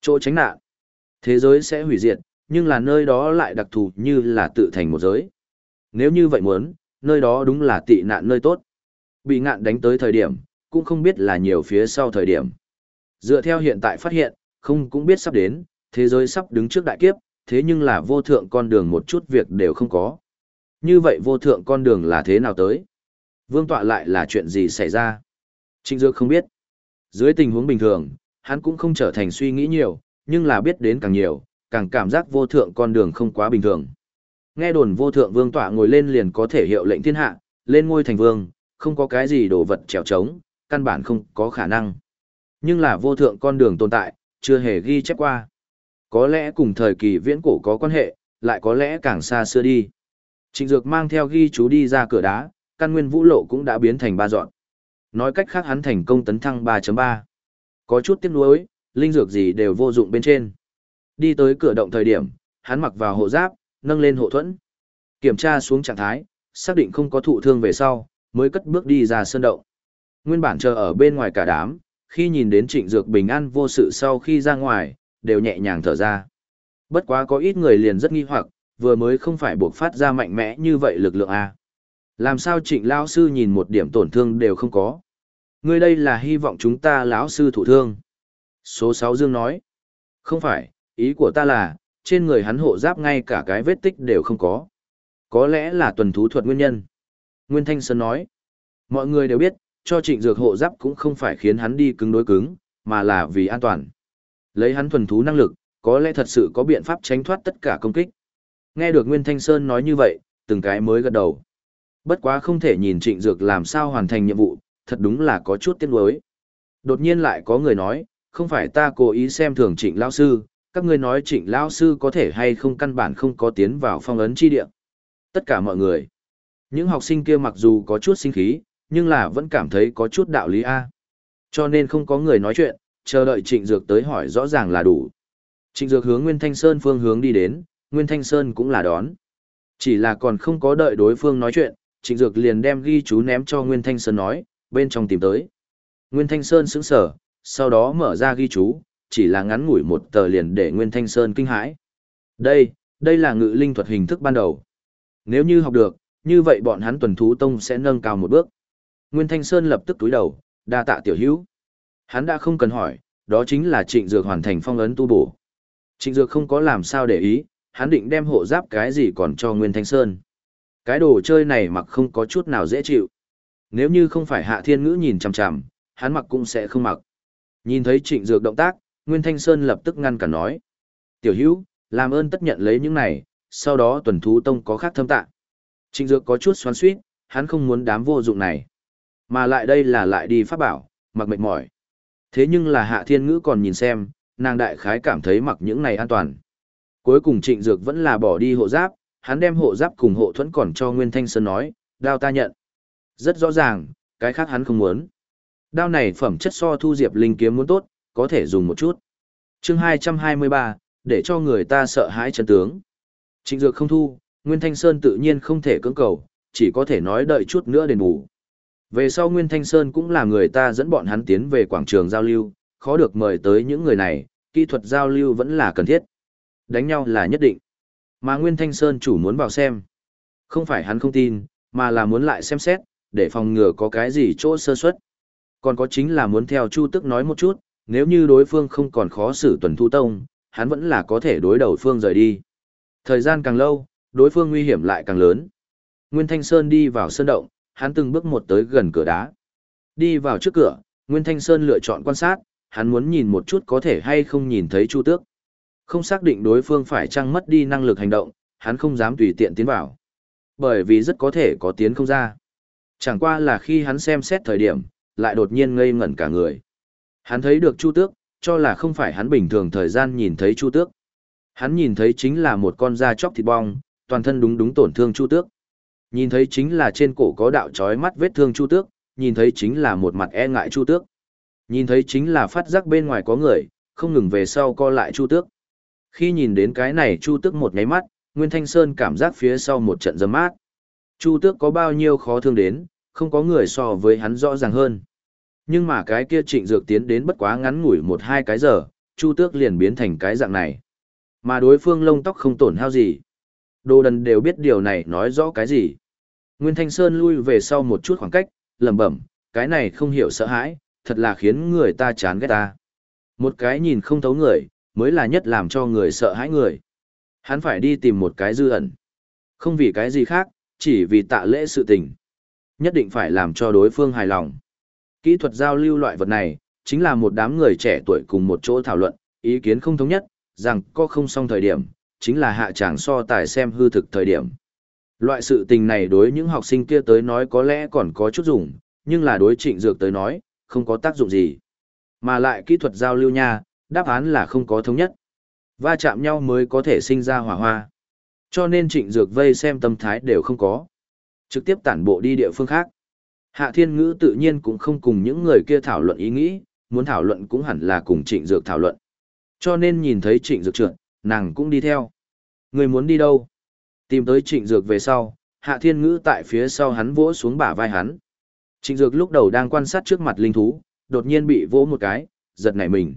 Chỗ tránh nạn. Thế giới sẽ hủy diệt, nhưng là nơi đó lại đặc thù như là tự thành một giới. Nếu như vậy muốn, nơi đó đúng là tị nạn nơi tốt. Bị ngạn đánh tới thời điểm, cũng không biết là nhiều phía sau thời điểm. Dựa theo hiện tại phát hiện, không cũng biết sắp đến, thế giới sắp đứng trước đại kiếp, thế nhưng là vô thượng con đường một chút việc đều không có. Như vậy vô thượng con đường là thế nào tới? Vương tọa lại là chuyện gì xảy ra? Trịnh Dược không biết. Dưới tình huống bình thường, hắn cũng không trở thành suy nghĩ nhiều, nhưng là biết đến càng nhiều, càng cảm giác vô thượng con đường không quá bình thường. Nghe đồn vô thượng vương tọa ngồi lên liền có thể hiệu lệnh thiên hạ, lên ngôi thành vương, không có cái gì đồ vật trèo trống, căn bản không có khả năng. Nhưng là vô thượng con đường tồn tại, chưa hề ghi chép qua. Có lẽ cùng thời kỳ viễn cổ có quan hệ, lại có lẽ càng xa xưa đi. Trịnh Dược mang theo ghi chú đi ra cửa đá, căn nguyên vũ lộ cũng đã biến thành ba dọn. Nói cách khác hắn thành công tấn thăng 3.3. Có chút tiếc nuối, linh dược gì đều vô dụng bên trên. Đi tới cửa động thời điểm, hắn mặc vào hộ giáp, nâng lên hộ thuẫn. Kiểm tra xuống trạng thái, xác định không có thụ thương về sau, mới cất bước đi ra sơn động. Nguyên bản chờ ở bên ngoài cả đám, khi nhìn đến trịnh dược bình an vô sự sau khi ra ngoài, đều nhẹ nhàng thở ra. Bất quá có ít người liền rất nghi hoặc, vừa mới không phải buộc phát ra mạnh mẽ như vậy lực lượng A. Làm sao trịnh lão sư nhìn một điểm tổn thương đều không có. Ngươi đây là hy vọng chúng ta lão sư thủ thương. Số 6 Dương nói. Không phải, ý của ta là, trên người hắn hộ giáp ngay cả cái vết tích đều không có. Có lẽ là tuần thú thuật nguyên nhân. Nguyên Thanh Sơn nói, mọi người đều biết, cho trịnh dược hộ giáp cũng không phải khiến hắn đi cứng đối cứng, mà là vì an toàn. Lấy hắn thuần thú năng lực, có lẽ thật sự có biện pháp tránh thoát tất cả công kích. Nghe được Nguyên Thanh Sơn nói như vậy, từng cái mới gật đầu. Bất quá không thể nhìn trịnh dược làm sao hoàn thành nhiệm vụ, thật đúng là có chút tiếc nuối. Đột nhiên lại có người nói, không phải ta cố ý xem thường trịnh lão sư, các ngươi nói trịnh lão sư có thể hay không căn bản không có tiến vào phong ấn chi địa. Tất cả mọi người. Những học sinh kia mặc dù có chút sinh khí, nhưng là vẫn cảm thấy có chút đạo lý A. Cho nên không có người nói chuyện, chờ đợi Trịnh Dược tới hỏi rõ ràng là đủ. Trịnh Dược hướng Nguyên Thanh Sơn phương hướng đi đến, Nguyên Thanh Sơn cũng là đón. Chỉ là còn không có đợi đối phương nói chuyện, Trịnh Dược liền đem ghi chú ném cho Nguyên Thanh Sơn nói, bên trong tìm tới. Nguyên Thanh Sơn sững sở, sau đó mở ra ghi chú, chỉ là ngắn ngủi một tờ liền để Nguyên Thanh Sơn kinh hãi. Đây, đây là ngự linh thuật hình thức ban đầu. Nếu như học được, như vậy bọn hắn tuần thú tông sẽ nâng cao một bước. Nguyên Thanh Sơn lập tức túi đầu, đa tạ tiểu hữu. Hắn đã không cần hỏi, đó chính là trịnh dược hoàn thành phong ấn tu bổ. Trịnh dược không có làm sao để ý, hắn định đem hộ giáp cái gì còn cho Nguyên Thanh Sơn. Cái đồ chơi này mặc không có chút nào dễ chịu. Nếu như không phải hạ thiên ngữ nhìn chằm chằm, hắn mặc cũng sẽ không mặc. Nhìn thấy trịnh dược động tác, Nguyên Thanh Sơn lập tức ngăn cả nói. Tiểu hữu, làm ơn tất nhận lấy những này, sau đó tuần thú tông có khác thâm tạ. Trịnh dược có chút xoắn suýt, hắn không muốn đám vô dụng này. Mà lại đây là lại đi pháp bảo, mặc mệt mỏi. Thế nhưng là hạ thiên ngữ còn nhìn xem, nàng đại khái cảm thấy mặc những này an toàn. Cuối cùng trịnh dược vẫn là bỏ đi hộ giáp, hắn đem hộ giáp cùng hộ thuẫn còn cho Nguyên Thanh Sơn nói, đao ta nhận. Rất rõ ràng, cái khác hắn không muốn. Đao này phẩm chất so thu diệp linh kiếm muốn tốt, có thể dùng một chút. chương 223, để cho người ta sợ hãi chân tướng. Trịnh dược không thu, Nguyên Thanh Sơn tự nhiên không thể cưỡng cầu, chỉ có thể nói đợi chút nữa đền bù. Về sau Nguyên Thanh Sơn cũng là người ta dẫn bọn hắn tiến về quảng trường giao lưu, khó được mời tới những người này, kỹ thuật giao lưu vẫn là cần thiết. Đánh nhau là nhất định. Mà Nguyên Thanh Sơn chủ muốn vào xem. Không phải hắn không tin, mà là muốn lại xem xét, để phòng ngừa có cái gì chỗ sơ suất. Còn có chính là muốn theo Chu Tức nói một chút, nếu như đối phương không còn khó xử tuần thu tông, hắn vẫn là có thể đối đầu phương rời đi. Thời gian càng lâu, đối phương nguy hiểm lại càng lớn. Nguyên Thanh Sơn đi vào sơn động, hắn từng bước một tới gần cửa đá. Đi vào trước cửa, Nguyên Thanh Sơn lựa chọn quan sát, hắn muốn nhìn một chút có thể hay không nhìn thấy Chu Tước. Không xác định đối phương phải chăng mất đi năng lực hành động, hắn không dám tùy tiện tiến vào. Bởi vì rất có thể có tiến không ra. Chẳng qua là khi hắn xem xét thời điểm, lại đột nhiên ngây ngẩn cả người. Hắn thấy được Chu Tước, cho là không phải hắn bình thường thời gian nhìn thấy Chu Tước. Hắn nhìn thấy chính là một con da chóc thịt bong, toàn thân đúng đúng tổn thương Chu Tước. Nhìn thấy chính là trên cổ có đạo chói mắt vết thương Chu Tước, nhìn thấy chính là một mặt e ngại Chu Tước. Nhìn thấy chính là phát giác bên ngoài có người, không ngừng về sau co lại Chu Tước. Khi nhìn đến cái này Chu Tước một nháy mắt, Nguyên Thanh Sơn cảm giác phía sau một trận dấm mát. Chu Tước có bao nhiêu khó thương đến, không có người so với hắn rõ ràng hơn. Nhưng mà cái kia trịnh dược tiến đến bất quá ngắn ngủi một hai cái giờ, Chu Tước liền biến thành cái dạng này. Mà đối phương lông tóc không tổn hao gì. Đồ đần đều biết điều này nói rõ cái gì. Nguyên Thanh Sơn lui về sau một chút khoảng cách, lẩm bẩm, cái này không hiểu sợ hãi, thật là khiến người ta chán ghét ta. Một cái nhìn không thấu người, mới là nhất làm cho người sợ hãi người. Hắn phải đi tìm một cái dư ẩn. Không vì cái gì khác, chỉ vì tạ lễ sự tình. Nhất định phải làm cho đối phương hài lòng. Kỹ thuật giao lưu loại vật này, chính là một đám người trẻ tuổi cùng một chỗ thảo luận, ý kiến không thống nhất, rằng có không xong thời điểm, chính là hạ tràng so tài xem hư thực thời điểm. Loại sự tình này đối những học sinh kia tới nói có lẽ còn có chút dùng, nhưng là đối trịnh dược tới nói, không có tác dụng gì. Mà lại kỹ thuật giao lưu nha, đáp án là không có thống nhất. Va chạm nhau mới có thể sinh ra hỏa hoa. Cho nên trịnh dược vây xem tâm thái đều không có. Trực tiếp tản bộ đi địa phương khác. Hạ thiên ngữ tự nhiên cũng không cùng những người kia thảo luận ý nghĩ, muốn thảo luận cũng hẳn là cùng trịnh dược thảo luận. Cho nên nhìn thấy trịnh dược trượt, nàng cũng đi theo. Người muốn đi đâu? Tìm tới trịnh dược về sau, hạ thiên ngữ tại phía sau hắn vỗ xuống bả vai hắn. Trịnh dược lúc đầu đang quan sát trước mặt linh thú, đột nhiên bị vỗ một cái, giật nảy mình.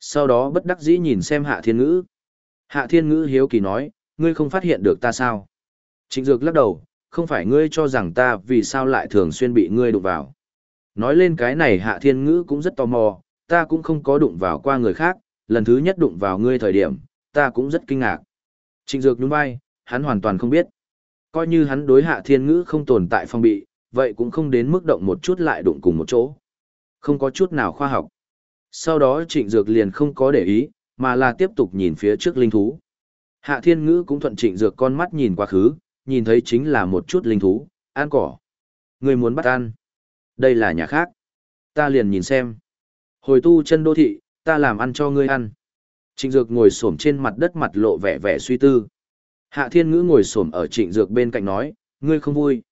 Sau đó bất đắc dĩ nhìn xem hạ thiên ngữ. Hạ thiên ngữ hiếu kỳ nói, ngươi không phát hiện được ta sao? Trịnh dược lắc đầu, không phải ngươi cho rằng ta vì sao lại thường xuyên bị ngươi đụng vào. Nói lên cái này hạ thiên ngữ cũng rất tò mò, ta cũng không có đụng vào qua người khác, lần thứ nhất đụng vào ngươi thời điểm, ta cũng rất kinh ngạc. Trịnh dược nhún vai, hắn hoàn toàn không biết. Coi như hắn đối hạ thiên ngữ không tồn tại phong bị, vậy cũng không đến mức động một chút lại đụng cùng một chỗ. Không có chút nào khoa học. Sau đó trịnh dược liền không có để ý, mà là tiếp tục nhìn phía trước linh thú. Hạ thiên ngữ cũng thuận trịnh dược con mắt nhìn quá khứ, nhìn thấy chính là một chút linh thú, ăn cỏ. Người muốn bắt ăn. Đây là nhà khác. Ta liền nhìn xem. Hồi tu chân đô thị, ta làm ăn cho ngươi ăn. Trịnh Dược ngồi xổm trên mặt đất mặt lộ vẻ vẻ suy tư. Hạ Thiên Ngữ ngồi xổm ở Trịnh Dược bên cạnh nói, ngươi không vui.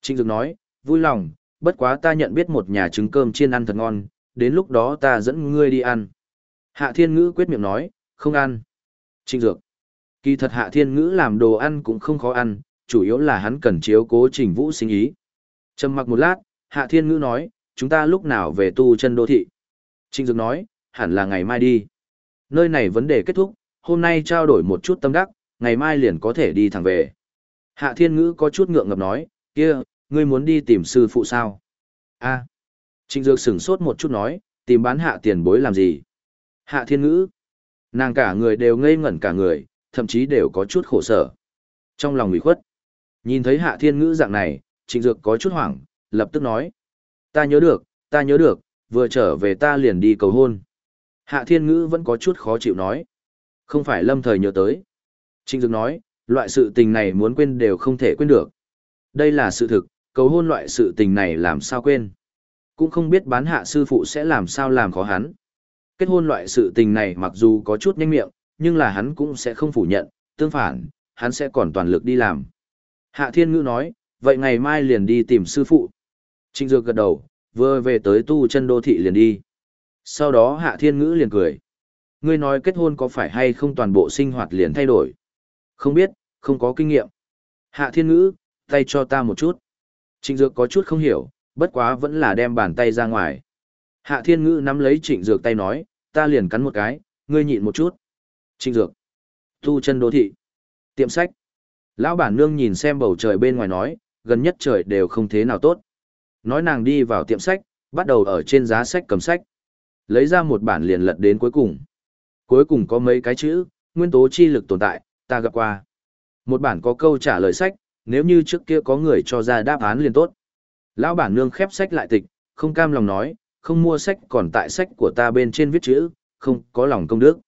Trịnh Dược nói, vui lòng, bất quá ta nhận biết một nhà trứng cơm chiên ăn thật ngon, đến lúc đó ta dẫn ngươi đi ăn. Hạ Thiên Ngữ quyết miệng nói, không ăn. Trịnh Dược. Kỳ thật Hạ Thiên Ngữ làm đồ ăn cũng không khó ăn, chủ yếu là hắn cần chiếu cố Trình Vũ sinh ý. Trầm mặc một lát, Hạ Thiên Ngữ nói, chúng ta lúc nào về tu chân đô thị. Trình Dược nói, hẳn là ngày mai đi. Nơi này vấn đề kết thúc, hôm nay trao đổi một chút tâm đắc, ngày mai liền có thể đi thẳng về. Hạ Thiên Ngữ có chút ngượng ngập nói, kia, ngươi muốn đi tìm sư phụ sao? a Trịnh Dược sửng sốt một chút nói, tìm bán hạ tiền bối làm gì? Hạ Thiên Ngữ. Nàng cả người đều ngây ngẩn cả người, thậm chí đều có chút khổ sở. Trong lòng ủy khuất. Nhìn thấy Hạ Thiên Ngữ dạng này, Trịnh Dược có chút hoảng, lập tức nói. Ta nhớ được, ta nhớ được, vừa trở về ta liền đi cầu hôn. Hạ Thiên Ngữ vẫn có chút khó chịu nói. Không phải lâm thời nhớ tới. Trịnh Dược nói, loại sự tình này muốn quên đều không thể quên được. Đây là sự thực, cầu hôn loại sự tình này làm sao quên. Cũng không biết bán hạ sư phụ sẽ làm sao làm khó hắn. Kết hôn loại sự tình này mặc dù có chút nhanh miệng, nhưng là hắn cũng sẽ không phủ nhận, tương phản, hắn sẽ còn toàn lực đi làm. Hạ Thiên Ngữ nói, vậy ngày mai liền đi tìm sư phụ. Trịnh Dược gật đầu, vừa về tới tu chân đô thị liền đi. Sau đó Hạ Thiên Ngữ liền cười. Ngươi nói kết hôn có phải hay không toàn bộ sinh hoạt liền thay đổi? Không biết, không có kinh nghiệm. Hạ Thiên Ngữ, tay cho ta một chút. Trịnh Dược có chút không hiểu, bất quá vẫn là đem bàn tay ra ngoài. Hạ Thiên Ngữ nắm lấy Trịnh Dược tay nói, ta liền cắn một cái, ngươi nhịn một chút. Trịnh Dược. Tu chân đô thị. Tiệm sách. Lão bản nương nhìn xem bầu trời bên ngoài nói, gần nhất trời đều không thế nào tốt. Nói nàng đi vào tiệm sách, bắt đầu ở trên giá sách cầm sách. Lấy ra một bản liền lật đến cuối cùng. Cuối cùng có mấy cái chữ, nguyên tố chi lực tồn tại, ta gặp qua. Một bản có câu trả lời sách, nếu như trước kia có người cho ra đáp án liền tốt. Lão bản nương khép sách lại tịch, không cam lòng nói, không mua sách còn tại sách của ta bên trên viết chữ, không có lòng công đức.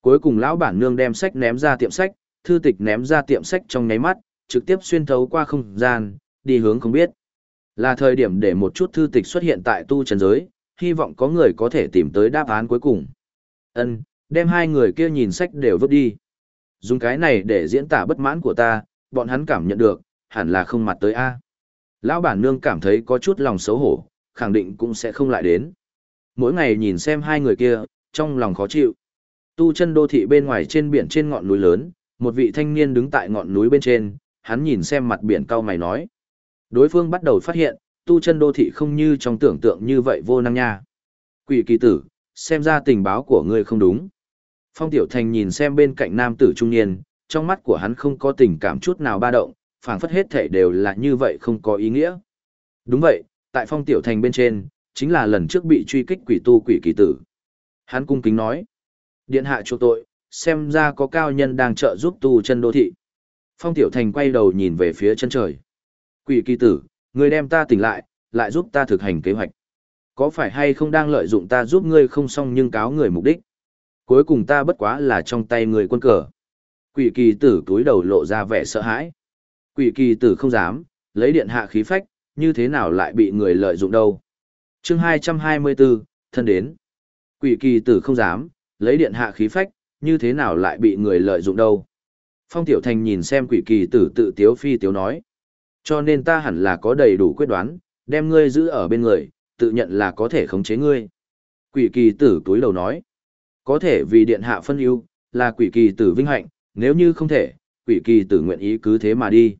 Cuối cùng lão bản nương đem sách ném ra tiệm sách, thư tịch ném ra tiệm sách trong nháy mắt, trực tiếp xuyên thấu qua không gian, đi hướng không biết. Là thời điểm để một chút thư tịch xuất hiện tại tu trần giới, hy vọng có người có thể tìm tới đáp án cuối cùng. Ân, đem hai người kia nhìn sách đều vứt đi. Dùng cái này để diễn tả bất mãn của ta, bọn hắn cảm nhận được, hẳn là không mặt tới A. Lão bản nương cảm thấy có chút lòng xấu hổ, khẳng định cũng sẽ không lại đến. Mỗi ngày nhìn xem hai người kia, trong lòng khó chịu. Tu chân đô thị bên ngoài trên biển trên ngọn núi lớn, một vị thanh niên đứng tại ngọn núi bên trên, hắn nhìn xem mặt biển cao mày nói. Đối phương bắt đầu phát hiện, tu chân đô thị không như trong tưởng tượng như vậy vô năng nha. Quỷ kỳ tử, xem ra tình báo của ngươi không đúng. Phong Tiểu Thành nhìn xem bên cạnh nam tử trung niên, trong mắt của hắn không có tình cảm chút nào ba động, phảng phất hết thể đều là như vậy không có ý nghĩa. Đúng vậy, tại Phong Tiểu Thành bên trên, chính là lần trước bị truy kích quỷ tu quỷ kỳ tử. Hắn cung kính nói, điện hạ chỗ tội, xem ra có cao nhân đang trợ giúp tu chân đô thị. Phong Tiểu Thành quay đầu nhìn về phía chân trời. Quỷ kỳ tử, người đem ta tỉnh lại, lại giúp ta thực hành kế hoạch. Có phải hay không đang lợi dụng ta giúp ngươi không xong nhưng cáo người mục đích? Cuối cùng ta bất quá là trong tay người quân cờ. Quỷ kỳ tử túi đầu lộ ra vẻ sợ hãi. Quỷ kỳ tử không dám, lấy điện hạ khí phách, như thế nào lại bị người lợi dụng đâu. chương 224, thân đến. Quỷ kỳ tử không dám, lấy điện hạ khí phách, như thế nào lại bị người lợi dụng đâu. Phong Tiểu Thành nhìn xem quỷ kỳ tử tự tiếu phi tiếu nói. Cho nên ta hẳn là có đầy đủ quyết đoán, đem ngươi giữ ở bên người, tự nhận là có thể khống chế ngươi. Quỷ kỳ tử túi đầu nói. Có thể vì điện hạ phân ưu, là quỷ kỳ tử vinh hạnh, nếu như không thể, quỷ kỳ tử nguyện ý cứ thế mà đi.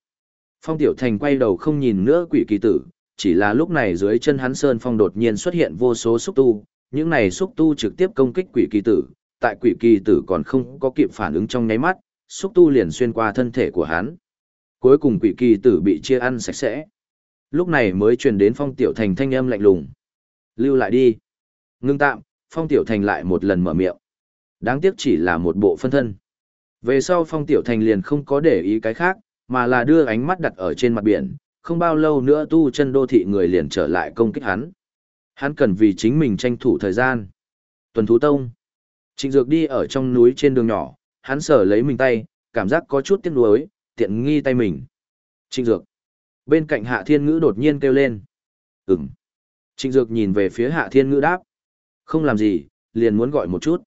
Phong Tiểu Thành quay đầu không nhìn nữa quỷ kỳ tử, chỉ là lúc này dưới chân hắn Sơn Phong đột nhiên xuất hiện vô số xúc tu, những này xúc tu trực tiếp công kích quỷ kỳ tử, tại quỷ kỳ tử còn không có kịp phản ứng trong nháy mắt, xúc tu liền xuyên qua thân thể của hắn. Cuối cùng quỷ kỳ tử bị chia ăn sạch sẽ. Lúc này mới truyền đến Phong Tiểu Thành thanh âm lạnh lùng. Lưu lại đi. Ngưng tạm, Phong Tiểu Thành lại một lần mở miệng. Đáng tiếc chỉ là một bộ phân thân. Về sau Phong Tiểu Thành liền không có để ý cái khác, mà là đưa ánh mắt đặt ở trên mặt biển, không bao lâu nữa tu chân đô thị người liền trở lại công kích hắn. Hắn cần vì chính mình tranh thủ thời gian. Tuần Thú Tông. Trịnh Dược đi ở trong núi trên đường nhỏ, hắn sở lấy mình tay, cảm giác có chút tiếc nuối, tiện nghi tay mình. Trịnh Dược. Bên cạnh Hạ Thiên Ngữ đột nhiên kêu lên. Ừm. Trịnh Dược nhìn về phía Hạ Thiên Ngữ đáp. Không làm gì, liền muốn gọi một chút.